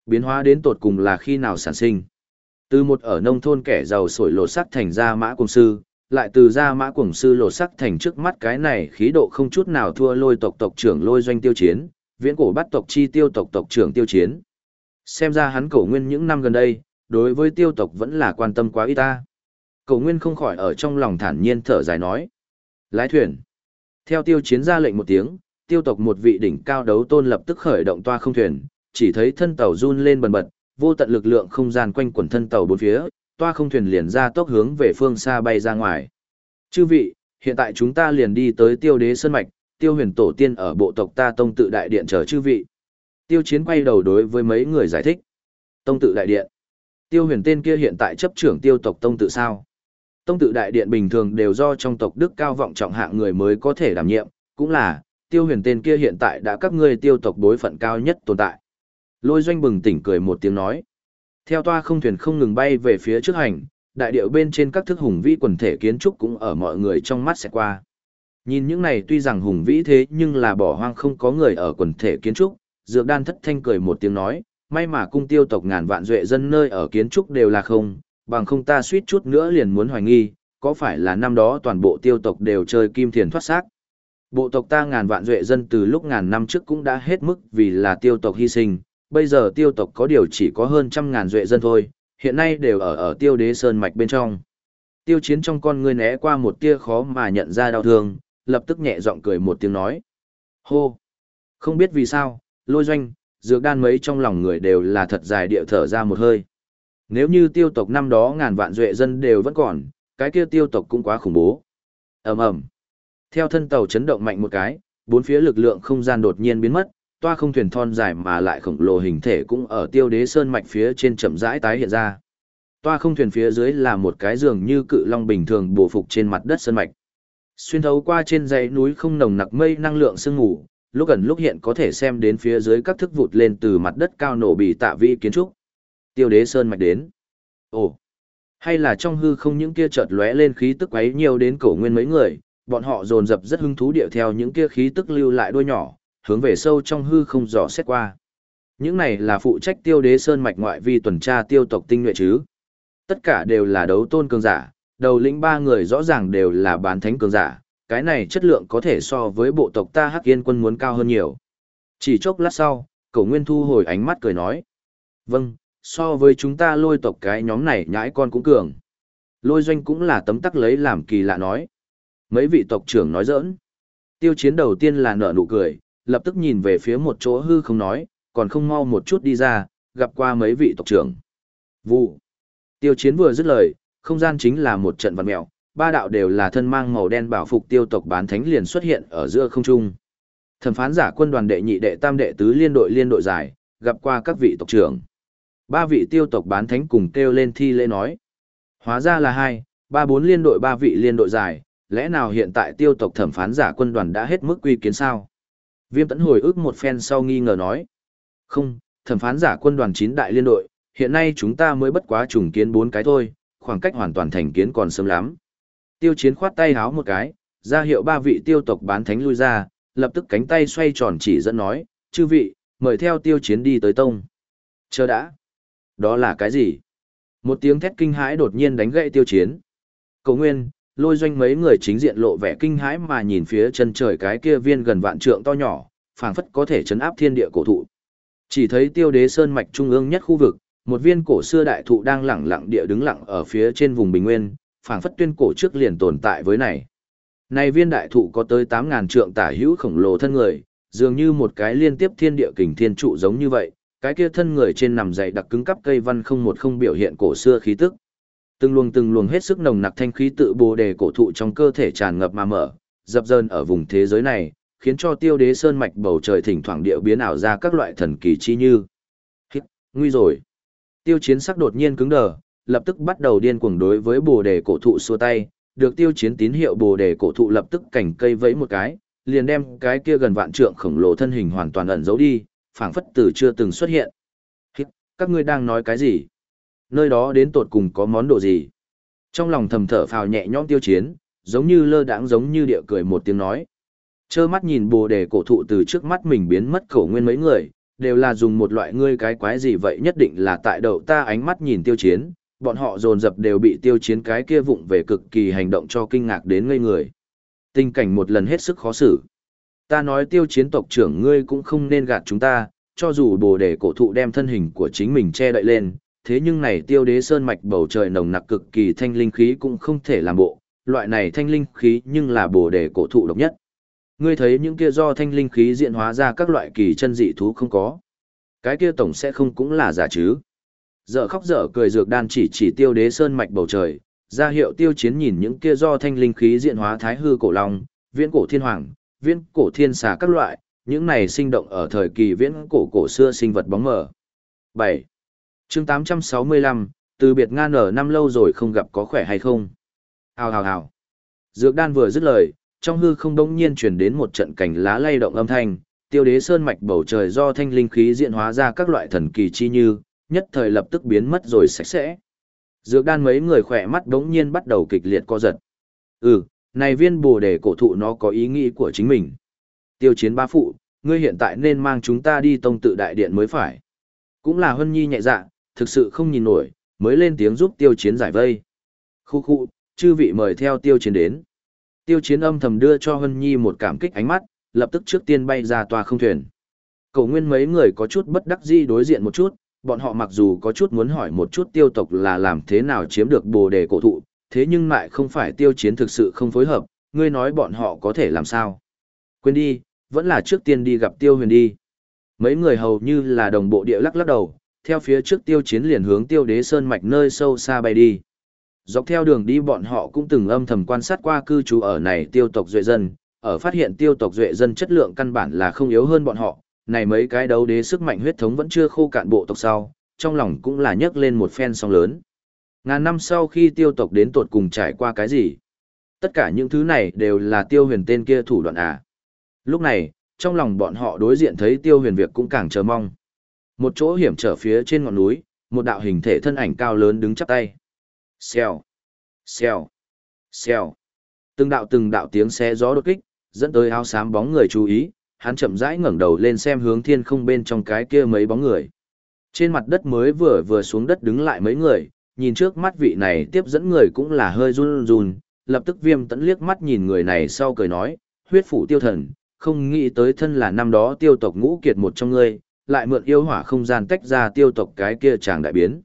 biến hóa đến tột cùng là khi nào sản sinh. Từ một ở nông thôn kẻ giàu sổi lột sắc thành ra mã cùng sư, lại từ ra mã cùng sư lột sắc thành trước mắt cái này khí độ không chút nào thua lôi tộc tộc trưởng lôi doanh tiêu chiến, viễn cổ bắt tộc chi tiêu tộc tộc trưởng tiêu chiến. Xem ra hắn cổ nguyên những năm gần đây, đối với tiêu tộc vẫn là quan tâm quá ít ta. Cổ nguyên không khỏi ở trong lòng thản nhiên thở dài nói. Lái thuyền. Theo tiêu chiến ra lệnh một tiếng, tiêu tộc một vị đỉnh cao đấu tôn lập tức khởi động toa không thuyền, chỉ thấy thân tàu run lên bần bật, vô tận lực lượng không gian quanh quẩn thân tàu bốn phía, toa không thuyền liền ra tốc hướng về phương xa bay ra ngoài. Chư vị, hiện tại chúng ta liền đi tới tiêu đế sơn mạch, tiêu huyền tổ tiên ở bộ tộc ta tông tự đại điện chờ chư vị. Tiêu chiến quay đầu đối với mấy người giải thích. Tông tự đại điện. Tiêu huyền tên kia hiện tại chấp trưởng tiêu tộc tông tự sao. Tông tự đại điện bình thường đều do trong tộc đức cao vọng trọng hạng người mới có thể đảm nhiệm, cũng là, tiêu huyền tên kia hiện tại đã các ngươi tiêu tộc đối phận cao nhất tồn tại. Lôi doanh bừng tỉnh cười một tiếng nói. Theo toa không thuyền không ngừng bay về phía trước hành, đại điệu bên trên các thức hùng vĩ quần thể kiến trúc cũng ở mọi người trong mắt sẽ qua. Nhìn những này tuy rằng hùng vĩ thế nhưng là bỏ hoang không có người ở quần thể kiến trúc, dược đan thất thanh cười một tiếng nói, may mà cung tiêu tộc ngàn vạn duệ dân nơi ở kiến trúc đều là không, bằng không ta suýt chút nữa liền muốn hoài nghi, có phải là năm đó toàn bộ tiêu tộc đều chơi kim thiền thoát xác. Bộ tộc ta ngàn vạn duệ dân từ lúc ngàn năm trước cũng đã hết mức vì là tiêu tộc hy sinh, bây giờ tiêu tộc có điều chỉ có hơn trăm ngàn duệ dân thôi, hiện nay đều ở ở tiêu đế sơn mạch bên trong. Tiêu chiến trong con ngươi né qua một tia khó mà nhận ra đau thương, lập tức nhẹ giọng cười một tiếng nói. Hô! Không biết vì sao, lôi doanh, dược đan mấy trong lòng người đều là thật dài địa thở ra một hơi. Nếu như tiêu tộc năm đó ngàn vạn duệ dân đều vẫn còn, cái kia tiêu tộc cũng quá khủng bố. ầm ầm Theo thân tàu chấn động mạnh một cái, bốn phía lực lượng không gian đột nhiên biến mất, toa không thuyền thon dài mà lại khổng lồ hình thể cũng ở tiêu đế sơn mạch phía trên chậm rãi tái hiện ra. Toa không thuyền phía dưới là một cái giường như cự long bình thường bổ phục trên mặt đất sơn mạch. Xuyên thấu qua trên dãy núi không nồng nặc mây năng lượng sương ngủ, lúc gần lúc hiện có thể xem đến phía dưới các thức vụt lên từ mặt đất cao nổ bị tạ vi kiến trúc. Tiêu đế sơn mạch đến. Ồ, hay là trong hư không những kia chợt lóe lên khí tức quấy nhiều đến cổ nguyên mấy người, bọn họ dồn dập rất hứng thú điệu theo những kia khí tức lưu lại đuôi nhỏ, hướng về sâu trong hư không dò xét qua. Những này là phụ trách tiêu đế sơn mạch ngoại vi tuần tra tiêu tộc tinh nhuệ chứ. Tất cả đều là đấu tôn cường giả, đầu lĩnh ba người rõ ràng đều là bán thánh cường giả, cái này chất lượng có thể so với bộ tộc ta hắc yên quân muốn cao hơn nhiều. Chỉ chốc lát sau, cổ nguyên thu hồi ánh mắt cười nói. Vâng, so với chúng ta lôi tộc cái nhóm này nhãi con cũng cường. Lôi doanh cũng là tấm tắc lấy làm kỳ lạ nói. Mấy vị tộc trưởng nói giỡn. Tiêu chiến đầu tiên là nở nụ cười, lập tức nhìn về phía một chỗ hư không nói, còn không mau một chút đi ra, gặp qua mấy vị tộc trưởng. Vụ. Tiêu chiến vừa dứt lời, không gian chính là một trận vật mèo, ba đạo đều là thân mang màu đen bảo phục tiêu tộc bán thánh liền xuất hiện ở giữa không trung. Thẩm phán giả quân đoàn đệ nhị đệ tam đệ tứ liên đội liên đội giải, gặp qua các vị tộc trưởng. Ba vị tiêu tộc bán thánh cùng kêu lên thi lễ nói. Hóa ra là hai, ba bốn liên đội ba vị liên đội giải, lẽ nào hiện tại tiêu tộc thẩm phán giả quân đoàn đã hết mức quy kiến sao? Viêm tẫn hồi ức một phen sau nghi ngờ nói. Không, thẩm phán giả quân đoàn chín đại liên đội, hiện nay chúng ta mới bất quá trùng kiến bốn cái thôi, khoảng cách hoàn toàn thành kiến còn sớm lắm. Tiêu chiến khoát tay háo một cái, ra hiệu ba vị tiêu tộc bán thánh lui ra, lập tức cánh tay xoay tròn chỉ dẫn nói, chư vị, mời theo tiêu chiến đi tới tông. Chờ đã. Đó là cái gì? Một tiếng thét kinh hãi đột nhiên đánh gậy tiêu chiến. Cầu nguyên, lôi doanh mấy người chính diện lộ vẻ kinh hãi mà nhìn phía chân trời cái kia viên gần vạn trượng to nhỏ, phảng phất có thể chấn áp thiên địa cổ thụ. Chỉ thấy tiêu đế sơn mạch trung ương nhất khu vực, một viên cổ xưa đại thụ đang lẳng lặng địa đứng lặng ở phía trên vùng bình nguyên, phảng phất tuyên cổ trước liền tồn tại với này. Này viên đại thụ có tới tám ngàn trượng tả hữu khổng lồ thân người, dường như một cái liên tiếp thiên địa kình thiên trụ giống như vậy, cái kia thân người trên nằm dày đặc cứng cắp cây văn không một không biểu hiện cổ xưa khí tức. Từng luồng từng luồng hết sức nồng nặc thanh khí tự bồ đề cổ thụ trong cơ thể tràn ngập mà mở, dập dơn ở vùng thế giới này, khiến cho tiêu đế sơn mạch bầu trời thỉnh thoảng địa biến ảo ra các loại thần kỳ chi như. Hít, nguy rồi. Tiêu chiến sắc đột nhiên cứng đờ, lập tức bắt đầu điên cuồng đối với bồ đề cổ thụ xua tay, được tiêu chiến tín hiệu bồ đề cổ thụ lập tức cảnh cây vẫy một cái, liền đem cái kia gần vạn trượng khổng lồ thân hình hoàn toàn ẩn giấu đi, phảng phất từ chưa từng xuất hiện. Các ngươi đang nói cái gì? Nơi đó đến tột cùng có món đồ gì? Trong lòng thầm thở phào nhẹ nhõm tiêu chiến, giống như lơ đãng giống như địa cười một tiếng nói. Chơ mắt nhìn bồ đề cổ thụ từ trước mắt mình biến mất cổ nguyên mấy người, đều là dùng một loại ngươi cái quái gì vậy nhất định là tại đầu ta ánh mắt nhìn tiêu chiến, bọn họ dồn dập đều bị tiêu chiến cái kia vụng về cực kỳ hành động cho kinh ngạc đến ngây người. Tình cảnh một lần hết sức khó xử. Ta nói tiêu chiến tộc trưởng ngươi cũng không nên gạt chúng ta, cho dù bồ đề cổ thụ đem thân hình của chính mình che đậy lên, thế nhưng này tiêu đế sơn mạch bầu trời nồng nặc cực kỳ thanh linh khí cũng không thể làm bộ, loại này thanh linh khí nhưng là bồ đề cổ thụ độc nhất. Ngươi thấy những kia do thanh linh khí diện hóa ra các loại kỳ chân dị thú không có. Cái kia tổng sẽ không cũng là giả chứ. Dở khóc dở cười dược đan chỉ chỉ tiêu đế sơn mạch bầu trời, ra hiệu tiêu chiến nhìn những kia do thanh linh khí diện hóa thái hư cổ long, viễn cổ thiên hoàng, viễn cổ thiên xà các loại, những này sinh động ở thời kỳ viễn cổ cổ xưa sinh vật bóng mờ. 7 chương 865, từ biệt ngan ở năm lâu rồi không gặp có khỏe hay không? Hào hào hào. Dược đan vừa dứt lời, trong hư không đống nhiên chuyển đến một trận cảnh lá lay động âm thanh, tiêu đế sơn mạch bầu trời do thanh linh khí diễn hóa ra các loại thần kỳ chi như, nhất thời lập tức biến mất rồi sạch sẽ. Dược đan mấy người khỏe mắt đống nhiên bắt đầu kịch liệt co giật. Ừ, này viên bồ đề cổ thụ nó có ý nghĩ của chính mình. Tiêu chiến ba phụ, ngươi hiện tại nên mang chúng ta đi tông tự đại điện mới phải. Cũng là hân nhi nhẹ dạ, thực sự không nhìn nổi, mới lên tiếng giúp tiêu chiến giải vây. Khu khu, chư vị mời theo tiêu chiến đến. Tiêu chiến âm thầm đưa cho hân nhi một cảm kích ánh mắt, lập tức trước tiên bay ra tòa không thuyền. Cầu nguyên mấy người có chút bất đắc dĩ đối diện một chút, bọn họ mặc dù có chút muốn hỏi một chút tiêu tộc là làm thế nào chiếm được bồ đề cổ thụ, thế nhưng lại không phải tiêu chiến thực sự không phối hợp, ngươi nói bọn họ có thể làm sao. Quên đi, vẫn là trước tiên đi gặp tiêu huyền đi. Mấy người hầu như là đồng bộ địa lắc lắc đầu, theo phía trước tiêu chiến liền hướng tiêu đế sơn mạch nơi sâu xa bay đi. Dọc theo đường đi bọn họ cũng từng âm thầm quan sát qua cư trú ở này tiêu tộc duệ dân, ở phát hiện tiêu tộc duệ dân chất lượng căn bản là không yếu hơn bọn họ, này mấy cái đấu đế sức mạnh huyết thống vẫn chưa khô cạn bộ tộc sau, trong lòng cũng là nhấc lên một phen sóng lớn. Ngàn năm sau khi tiêu tộc đến tột cùng trải qua cái gì? Tất cả những thứ này đều là tiêu huyền tên kia thủ đoạn à. Lúc này, trong lòng bọn họ đối diện thấy tiêu huyền việc cũng càng chờ mong. Một chỗ hiểm trở phía trên ngọn núi, một đạo hình thể thân ảnh cao lớn đứng chắp tay. Xèo, xèo, xèo. Từng đạo từng đạo tiếng xe gió đột kích, dẫn tới áo xám bóng người chú ý, hắn chậm rãi ngẩng đầu lên xem hướng thiên không bên trong cái kia mấy bóng người. Trên mặt đất mới vừa vừa xuống đất đứng lại mấy người, nhìn trước mắt vị này tiếp dẫn người cũng là hơi run run, lập tức viêm tẫn liếc mắt nhìn người này sau cười nói, huyết phủ tiêu thần, không nghĩ tới thân là năm đó tiêu tộc ngũ kiệt một trong ngươi, lại mượn yêu hỏa không gian tách ra tiêu tộc cái kia chàng đại biến.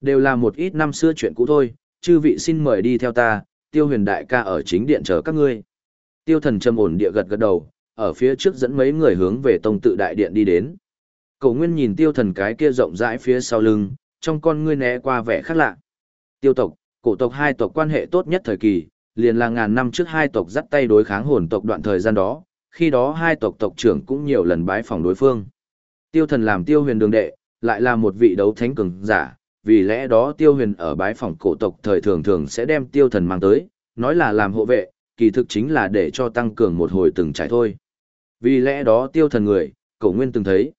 Đều là một ít năm xưa chuyện cũ thôi, chư vị xin mời đi theo ta, tiêu huyền đại ca ở chính điện chờ các ngươi. Tiêu thần trầm ổn địa gật gật đầu, ở phía trước dẫn mấy người hướng về tông tự đại điện đi đến. cổ nguyên nhìn tiêu thần cái kia rộng rãi phía sau lưng, trong con ngươi né qua vẻ khác lạ. Tiêu tộc, cổ tộc hai tộc quan hệ tốt nhất thời kỳ, liền là ngàn năm trước hai tộc dắt tay đối kháng hồn tộc đoạn thời gian đó, khi đó hai tộc tộc trưởng cũng nhiều lần bái phòng đối phương. Tiêu thần làm tiêu huyền đường đệ, lại là một vị đấu thánh cường giả, vì lẽ đó tiêu huyền ở bái phòng cổ tộc thời thường thường sẽ đem tiêu thần mang tới, nói là làm hộ vệ, kỳ thực chính là để cho tăng cường một hồi từng trải thôi. Vì lẽ đó tiêu thần người, cổ nguyên từng thấy.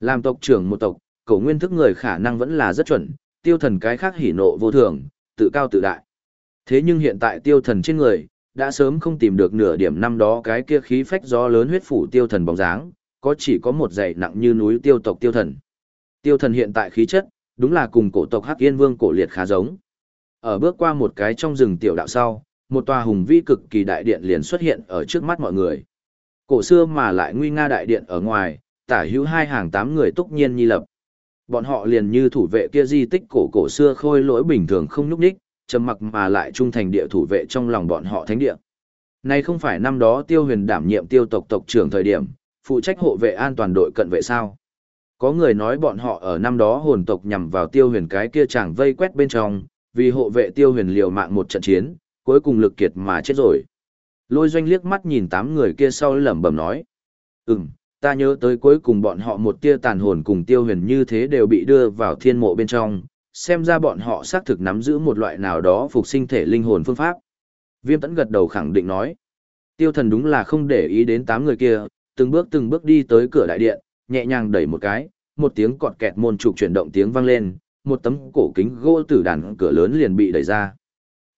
Làm tộc trưởng một tộc, cổ nguyên thức người khả năng vẫn là rất chuẩn, tiêu thần cái khác hỉ nộ vô thường, tự cao tự đại. Thế nhưng hiện tại tiêu thần trên người, đã sớm không tìm được nửa điểm năm đó cái kia khí phách gió lớn huyết phủ tiêu thần bóng dáng, có chỉ có một dạy nặng như núi tiêu tộc tiêu thần. Tiêu thần hiện tại khí chất, đúng là cùng cổ tộc Hắc Yên Vương cổ liệt khá giống. Ở bước qua một cái trong rừng tiểu đạo sau, một tòa hùng vĩ cực kỳ đại điện liền xuất hiện ở trước mắt mọi người. Cổ xưa mà lại nguy nga đại điện ở ngoài, tả hữu hai hàng tám người túc nhiên nhi lập. Bọn họ liền như thủ vệ kia di tích cổ cổ xưa khôi lỗi bình thường không nhúc nhích, trầm mặc mà lại trung thành địa thủ vệ trong lòng bọn họ thánh địa. Này không phải năm đó Tiêu Huyền đảm nhiệm tiêu tộc tộc trưởng thời điểm, phụ trách hộ vệ an toàn đội cận vệ sao? Có người nói bọn họ ở năm đó hồn tộc nhằm vào Tiêu Huyền cái kia chẳng vây quét bên trong, vì hộ vệ Tiêu Huyền liều mạng một trận chiến, cuối cùng lực kiệt mà chết rồi. Lôi doanh liếc mắt nhìn tám người kia sau lẩm bẩm nói. Ừm, ta nhớ tới cuối cùng bọn họ một tia tàn hồn cùng tiêu huyền như thế đều bị đưa vào thiên mộ bên trong, xem ra bọn họ xác thực nắm giữ một loại nào đó phục sinh thể linh hồn phương pháp. Viêm tẫn gật đầu khẳng định nói. Tiêu thần đúng là không để ý đến tám người kia, từng bước từng bước đi tới cửa đại điện, nhẹ nhàng đẩy một cái, một tiếng cọt kẹt môn trục chuyển động tiếng vang lên, một tấm cổ kính gỗ tử đàn cửa lớn liền bị đẩy ra.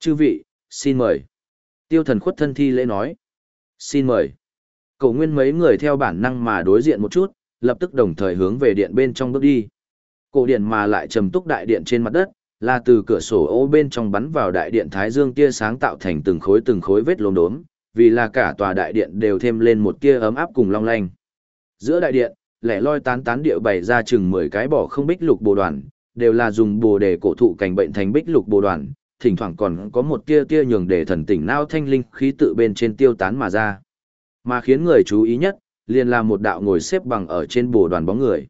Chư vị, xin mời. Tiêu thần khuất thân thi lễ nói. Xin mời. Cổ nguyên mấy người theo bản năng mà đối diện một chút, lập tức đồng thời hướng về điện bên trong bước đi. Cổ điện mà lại trầm túc đại điện trên mặt đất, là từ cửa sổ ô bên trong bắn vào đại điện Thái Dương tia sáng tạo thành từng khối từng khối vết lốm đốm, vì là cả tòa đại điện đều thêm lên một tia ấm áp cùng long lanh. Giữa đại điện, lẻ loi tán tán địa bày ra chừng 10 cái bỏ không bích lục bồ đoàn, đều là dùng bồ đề cổ thụ cảnh bệnh thành bích lục bồ đoàn, thỉnh thoảng còn có một tia tia nhường để thần tỉnh nao thanh linh khí tự bên trên tiêu tán mà ra. Mà khiến người chú ý nhất, liền là một đạo ngồi xếp bằng ở trên bồ đoàn bóng người.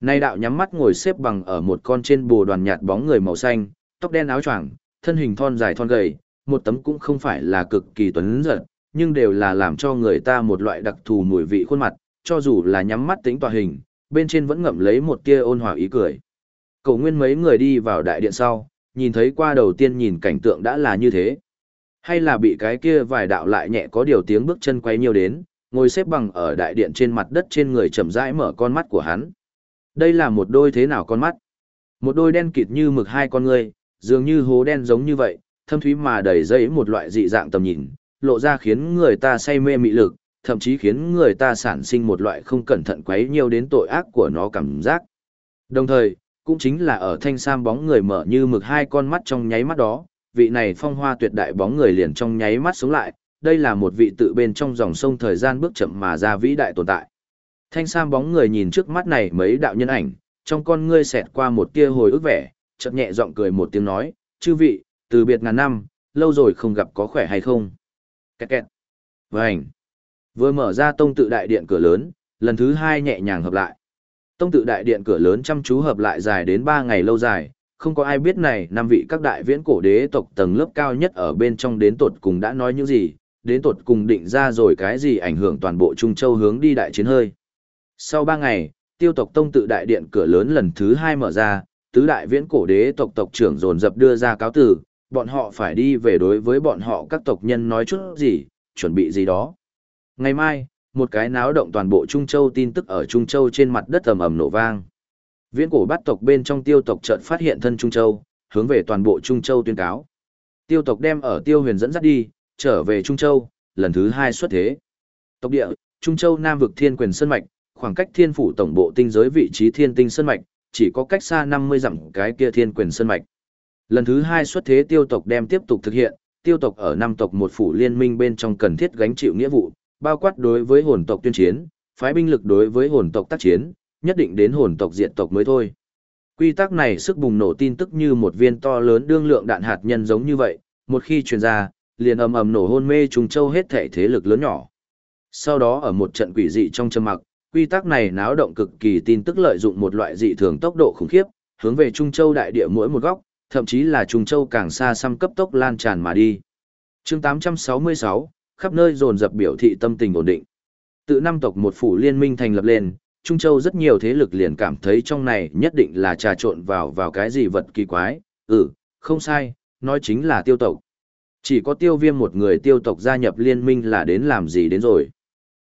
Nay đạo nhắm mắt ngồi xếp bằng ở một con trên bồ đoàn nhạt bóng người màu xanh, tóc đen áo choàng, thân hình thon dài thon gầy, một tấm cũng không phải là cực kỳ tuấn giật, nhưng đều là làm cho người ta một loại đặc thù mùi vị khuôn mặt, cho dù là nhắm mắt tính tòa hình, bên trên vẫn ngậm lấy một tia ôn hòa ý cười. Cầu nguyên mấy người đi vào đại điện sau, nhìn thấy qua đầu tiên nhìn cảnh tượng đã là như thế. Hay là bị cái kia vài đạo lại nhẹ có điều tiếng bước chân quay nhiều đến, ngồi xếp bằng ở đại điện trên mặt đất trên người chậm rãi mở con mắt của hắn. Đây là một đôi thế nào con mắt? Một đôi đen kịt như mực hai con người, dường như hố đen giống như vậy, thâm thúy mà đầy dây một loại dị dạng tầm nhìn, lộ ra khiến người ta say mê mị lực, thậm chí khiến người ta sản sinh một loại không cẩn thận quấy nhiều đến tội ác của nó cảm giác. Đồng thời, cũng chính là ở thanh sam bóng người mở như mực hai con mắt trong nháy mắt đó, vị này phong hoa tuyệt đại bóng người liền trong nháy mắt sống lại, đây là một vị tự bên trong dòng sông thời gian bước chậm mà ra vĩ đại tồn tại. Thanh sam bóng người nhìn trước mắt này mấy đạo nhân ảnh, trong con ngươi xẹt qua một tia hồi ức vẻ, chợt nhẹ giọng cười một tiếng nói, chư vị, từ biệt ngàn năm, lâu rồi không gặp có khỏe hay không. Kẹt kẹt. Vânh. Vừa mở ra tông tự đại điện cửa lớn, lần thứ hai nhẹ nhàng hợp lại. Tông tự đại điện cửa lớn chăm chú hợp lại dài đến 3 ngày lâu dài, không có ai biết này năm vị các đại viễn cổ đế tộc tầng lớp cao nhất ở bên trong đến tột cùng đã nói những gì, đến tột cùng định ra rồi cái gì ảnh hưởng toàn bộ Trung Châu hướng đi đại chiến hơi. Sau 3 ngày, tiêu tộc tông tự đại điện cửa lớn lần thứ 2 mở ra, tứ đại viễn cổ đế tộc tộc trưởng dồn dập đưa ra cáo tử, bọn họ phải đi về đối với bọn họ các tộc nhân nói chút gì, chuẩn bị gì đó. Ngày mai, một cái náo động toàn bộ Trung Châu tin tức ở Trung Châu trên mặt đất ầm ầm nổ vang. Viễn cổ bắt tộc bên trong tiêu tộc chợt phát hiện thân Trung Châu, hướng về toàn bộ Trung Châu tuyên cáo. Tiêu tộc đem ở tiêu huyền dẫn dắt đi, trở về Trung Châu, lần thứ hai xuất thế. Tộc địa, Trung Châu Nam vực thiên quyền sơn mạch, khoảng cách thiên phủ tổng bộ tinh giới vị trí thiên tinh sơn mạch, chỉ có cách xa 50 dặm cái kia thiên quyền sơn mạch. Lần thứ hai xuất thế tiêu tộc đem tiếp tục thực hiện, tiêu tộc ở năm tộc một phủ liên minh bên trong cần thiết gánh chịu nghĩa vụ, bao quát đối với hồn tộc tuyên chiến, phái binh lực đối với hồn tộc tác chiến, nhất định đến hồn tộc diện tộc mới thôi. Quy tắc này sức bùng nổ tin tức như một viên to lớn đương lượng đạn hạt nhân giống như vậy, một khi truyền ra, liền ầm ầm nổ hôn mê trùng châu hết thể thế lực lớn nhỏ. Sau đó ở một trận quỷ dị trong châm mặc, quy tắc này náo động cực kỳ tin tức lợi dụng một loại dị thường tốc độ khủng khiếp, hướng về Trung Châu đại địa mỗi một góc, thậm chí là Trung Châu càng xa xăm cấp tốc lan tràn mà đi. Chương 866, khắp nơi dồn dập biểu thị tâm tình ổn định. Tự năm tộc một phủ liên minh thành lập lên, Trung Châu rất nhiều thế lực liền cảm thấy trong này nhất định là trà trộn vào vào cái gì vật kỳ quái, ừ, không sai, nói chính là tiêu tộc. Chỉ có tiêu viêm một người tiêu tộc gia nhập liên minh là đến làm gì đến rồi.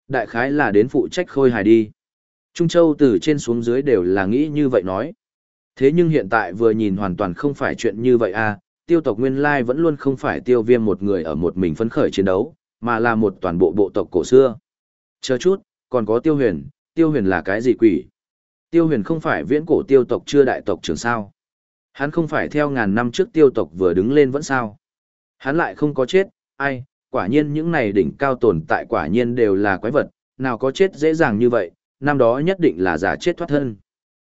Đại khái là đến phụ trách khôi hài đi. Trung Châu từ trên xuống dưới đều là nghĩ như vậy nói. Thế nhưng hiện tại vừa nhìn hoàn toàn không phải chuyện như vậy à, tiêu tộc nguyên lai vẫn luôn không phải tiêu viêm một người ở một mình phấn khởi chiến đấu, mà là một toàn bộ bộ tộc cổ xưa. Chờ chút, còn có tiêu huyền, tiêu huyền là cái gì quỷ? Tiêu huyền không phải viễn cổ tiêu tộc chưa đại tộc trưởng sao? Hắn không phải theo ngàn năm trước tiêu tộc vừa đứng lên vẫn sao? Hắn lại không có chết, ai, quả nhiên những này đỉnh cao tồn tại quả nhiên đều là quái vật, nào có chết dễ dàng như vậy, năm đó nhất định là giả chết thoát thân.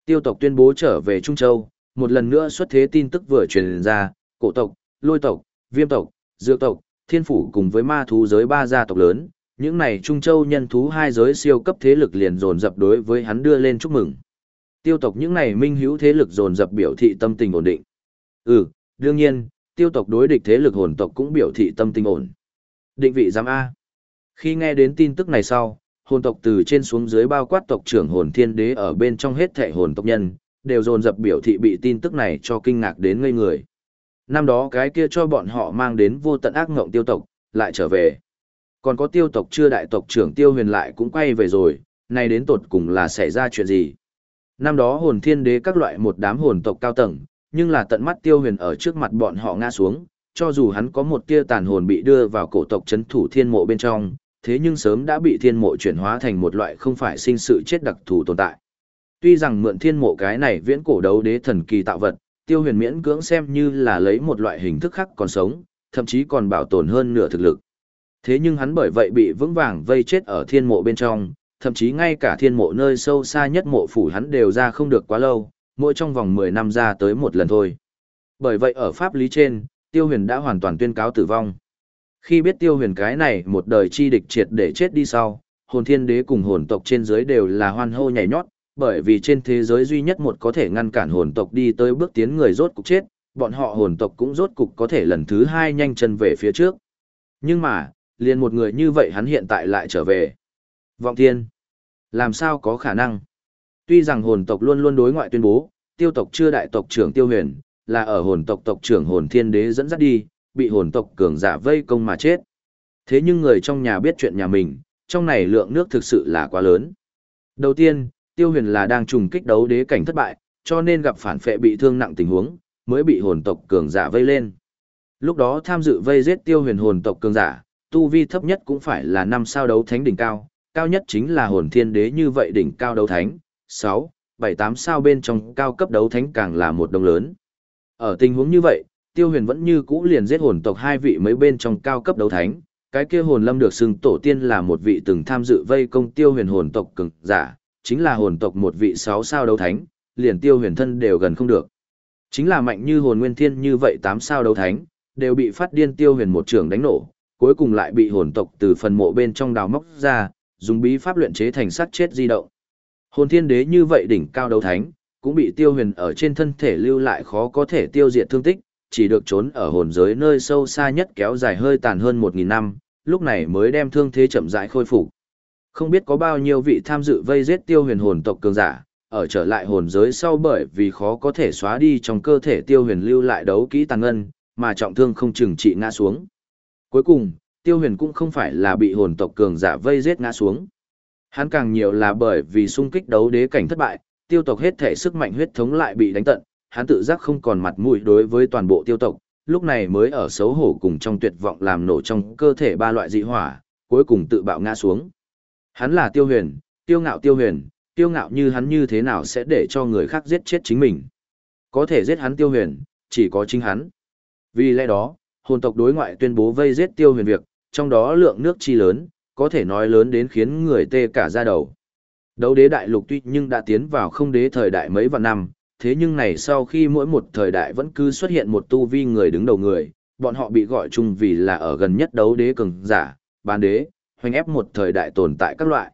Tiêu tộc tuyên bố trở về Trung Châu, một lần nữa xuất thế tin tức vừa truyền ra, cổ tộc, lôi tộc, viêm tộc, dược tộc, thiên phủ cùng với ma thú giới ba gia tộc lớn, những này Trung Châu nhân thú hai giới siêu cấp thế lực liền dồn dập đối với hắn đưa lên chúc mừng. Tiêu tộc những này minh hữu thế lực dồn dập biểu thị tâm tình ổn định. Ừ, đương nhiên, tiêu tộc đối địch thế lực hồn tộc cũng biểu thị tâm tình ổn. Định vị giám A. Khi nghe đến tin tức này sau, hồn tộc từ trên xuống dưới bao quát tộc trưởng hồn thiên đế ở bên trong hết thệ hồn tộc nhân, đều dồn dập biểu thị bị tin tức này cho kinh ngạc đến ngây người. Năm đó cái kia cho bọn họ mang đến vô tận ác ngộng tiêu tộc, lại trở về. Còn có tiêu tộc chưa đại tộc trưởng tiêu huyền lại cũng quay về rồi, nay đến tột cùng là xảy ra chuyện gì? Năm đó hồn thiên đế các loại một đám hồn tộc cao tầng, nhưng là tận mắt tiêu huyền ở trước mặt bọn họ ngã xuống, cho dù hắn có một tia tàn hồn bị đưa vào cổ tộc chấn thủ thiên mộ bên trong, thế nhưng sớm đã bị thiên mộ chuyển hóa thành một loại không phải sinh sự chết đặc thù tồn tại. Tuy rằng mượn thiên mộ cái này viễn cổ đấu đế thần kỳ tạo vật, tiêu huyền miễn cưỡng xem như là lấy một loại hình thức khác còn sống, thậm chí còn bảo tồn hơn nửa thực lực. Thế nhưng hắn bởi vậy bị vững vàng vây chết ở thiên mộ bên trong, thậm chí ngay cả thiên mộ nơi sâu xa nhất mộ phủ hắn đều ra không được quá lâu, mỗi trong vòng 10 năm ra tới một lần thôi. Bởi vậy ở pháp lý trên, tiêu huyền đã hoàn toàn tuyên cáo tử vong. Khi biết tiêu huyền cái này một đời chi địch triệt để chết đi sau, hồn thiên đế cùng hồn tộc trên giới đều là hoan hô nhảy nhót, bởi vì trên thế giới duy nhất một có thể ngăn cản hồn tộc đi tới bước tiến người rốt cục chết, bọn họ hồn tộc cũng rốt cục có thể lần thứ hai nhanh chân về phía trước. Nhưng mà, liền một người như vậy hắn hiện tại lại trở về. Vọng thiên. Làm sao có khả năng? Tuy rằng hồn tộc luôn luôn đối ngoại tuyên bố, tiêu tộc chưa đại tộc trưởng tiêu huyền, là ở hồn tộc tộc trưởng hồn thiên đế dẫn dắt đi, bị hồn tộc cường giả vây công mà chết. Thế nhưng người trong nhà biết chuyện nhà mình, trong này lượng nước thực sự là quá lớn. Đầu tiên, tiêu huyền là đang trùng kích đấu đế cảnh thất bại, cho nên gặp phản phệ bị thương nặng tình huống, mới bị hồn tộc cường giả vây lên. Lúc đó tham dự vây giết tiêu huyền hồn tộc cường giả, tu vi thấp nhất cũng phải là năm sao đấu thánh đỉnh cao, cao nhất chính là hồn thiên đế như vậy đỉnh cao đấu thánh, 6, 7 8 sao bên trong cao cấp đấu thánh càng là một đồng lớn. Ở tình huống như vậy, Tiêu Huyền vẫn như cũ liền giết hồn tộc hai vị mấy bên trong cao cấp đấu thánh, cái kia hồn lâm được xưng tổ tiên là một vị từng tham dự vây công Tiêu Huyền hồn tộc cường giả, chính là hồn tộc một vị sáu sao đấu thánh, liền Tiêu Huyền thân đều gần không được. Chính là mạnh như hồn nguyên thiên như vậy tám sao đấu thánh, đều bị phát điên Tiêu Huyền một trường đánh nổ, cuối cùng lại bị hồn tộc từ phần mộ bên trong đào móc ra, dùng bí pháp luyện chế thành sắt chết di động. Hồn thiên đế như vậy đỉnh cao đấu thánh, cũng bị tiêu huyền ở trên thân thể lưu lại khó có thể tiêu diệt thương tích, chỉ được trốn ở hồn giới nơi sâu xa nhất kéo dài hơi tàn hơn 1.000 năm, lúc này mới đem thương thế chậm rãi khôi phục. Không biết có bao nhiêu vị tham dự vây giết tiêu huyền hồn tộc cường giả, ở trở lại hồn giới sau bởi vì khó có thể xóa đi trong cơ thể tiêu huyền lưu lại đấu kỹ tàn ngân, mà trọng thương không chừng trị ngã xuống. Cuối cùng, tiêu huyền cũng không phải là bị hồn tộc cường giả vây giết ngã xuống. Hắn càng nhiều là bởi vì xung kích đấu đế cảnh thất bại, tiêu tộc hết thể sức mạnh huyết thống lại bị đánh tận, hắn tự giác không còn mặt mũi đối với toàn bộ tiêu tộc, lúc này mới ở xấu hổ cùng trong tuyệt vọng làm nổ trong cơ thể ba loại dị hỏa, cuối cùng tự bạo ngã xuống. Hắn là tiêu huyền, tiêu ngạo tiêu huyền, tiêu ngạo như hắn như thế nào sẽ để cho người khác giết chết chính mình. Có thể giết hắn tiêu huyền, chỉ có chính hắn. Vì lẽ đó, hồn tộc đối ngoại tuyên bố vây giết tiêu huyền việc, trong đó lượng nước chi lớn, có thể nói lớn đến khiến người tê cả da đầu. Đấu đế đại lục tuy nhưng đã tiến vào không đế thời đại mấy vạn năm, thế nhưng này sau khi mỗi một thời đại vẫn cứ xuất hiện một tu vi người đứng đầu người, bọn họ bị gọi chung vì là ở gần nhất đấu đế cường giả, bán đế, hoành ép một thời đại tồn tại các loại.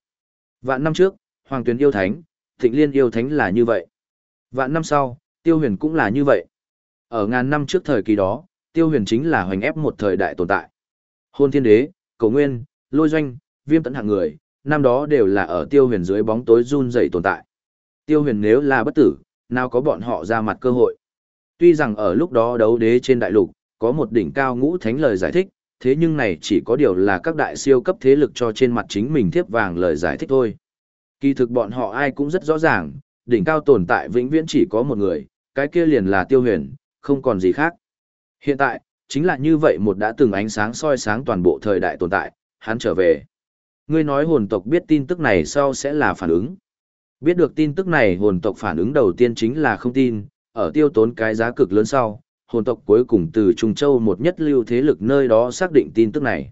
Vạn năm trước, Hoàng Tuyền yêu thánh, Thịnh Liên yêu thánh là như vậy. Vạn năm sau, Tiêu Huyền cũng là như vậy. Ở ngàn năm trước thời kỳ đó, Tiêu Huyền chính là hoành ép một thời đại tồn tại. Hôn Thiên Đế, cổ Nguyên, Lôi Doanh, Viêm Tấn hạng người, năm đó đều là ở tiêu huyền dưới bóng tối run rẩy tồn tại. Tiêu huyền nếu là bất tử, nào có bọn họ ra mặt cơ hội. Tuy rằng ở lúc đó đấu đế trên đại lục, có một đỉnh cao ngũ thánh lời giải thích, thế nhưng này chỉ có điều là các đại siêu cấp thế lực cho trên mặt chính mình thiếp vàng lời giải thích thôi. Kỳ thực bọn họ ai cũng rất rõ ràng, đỉnh cao tồn tại vĩnh viễn chỉ có một người, cái kia liền là tiêu huyền, không còn gì khác. Hiện tại, chính là như vậy một đã từng ánh sáng soi sáng toàn bộ thời đại tồn tại, hắn trở về ngươi nói hồn tộc biết tin tức này sau sẽ là phản ứng. Biết được tin tức này hồn tộc phản ứng đầu tiên chính là không tin, ở tiêu tốn cái giá cực lớn sau, hồn tộc cuối cùng từ Trung Châu một nhất lưu thế lực nơi đó xác định tin tức này.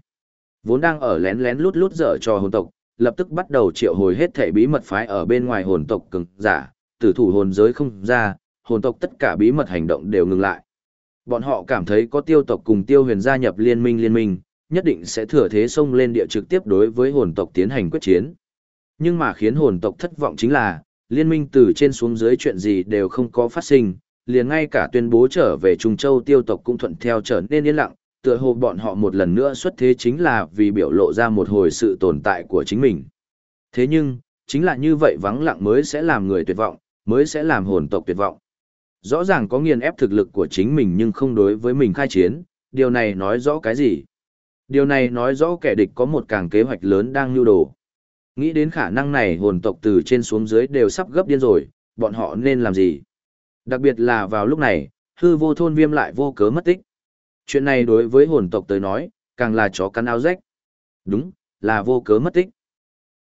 Vốn đang ở lén lén lút lút dở cho hồn tộc, lập tức bắt đầu triệu hồi hết thể bí mật phái ở bên ngoài hồn tộc cường giả, tử thủ hồn giới không ra, hồn tộc tất cả bí mật hành động đều ngừng lại. Bọn họ cảm thấy có tiêu tộc cùng tiêu huyền gia nhập liên minh liên minh, nhất định sẽ thừa thế xông lên địa trực tiếp đối với hồn tộc tiến hành quyết chiến. Nhưng mà khiến hồn tộc thất vọng chính là, liên minh từ trên xuống dưới chuyện gì đều không có phát sinh, liền ngay cả tuyên bố trở về Trung Châu tiêu tộc cũng thuận theo trở nên yên lặng, tựa hồ bọn họ một lần nữa xuất thế chính là vì biểu lộ ra một hồi sự tồn tại của chính mình. Thế nhưng, chính là như vậy vắng lặng mới sẽ làm người tuyệt vọng, mới sẽ làm hồn tộc tuyệt vọng. rõ ràng có nghiền ép thực lực của chính mình nhưng không đối với mình khai chiến, điều này nói rõ cái gì? Điều này nói rõ kẻ địch có một càng kế hoạch lớn đang nhu đồ. Nghĩ đến khả năng này hồn tộc từ trên xuống dưới đều sắp gấp điên rồi, bọn họ nên làm gì? Đặc biệt là vào lúc này, hư vô thôn viêm lại vô cớ mất tích. Chuyện này đối với hồn tộc tới nói, càng là chó cắn áo rách. Đúng, là vô cớ mất tích.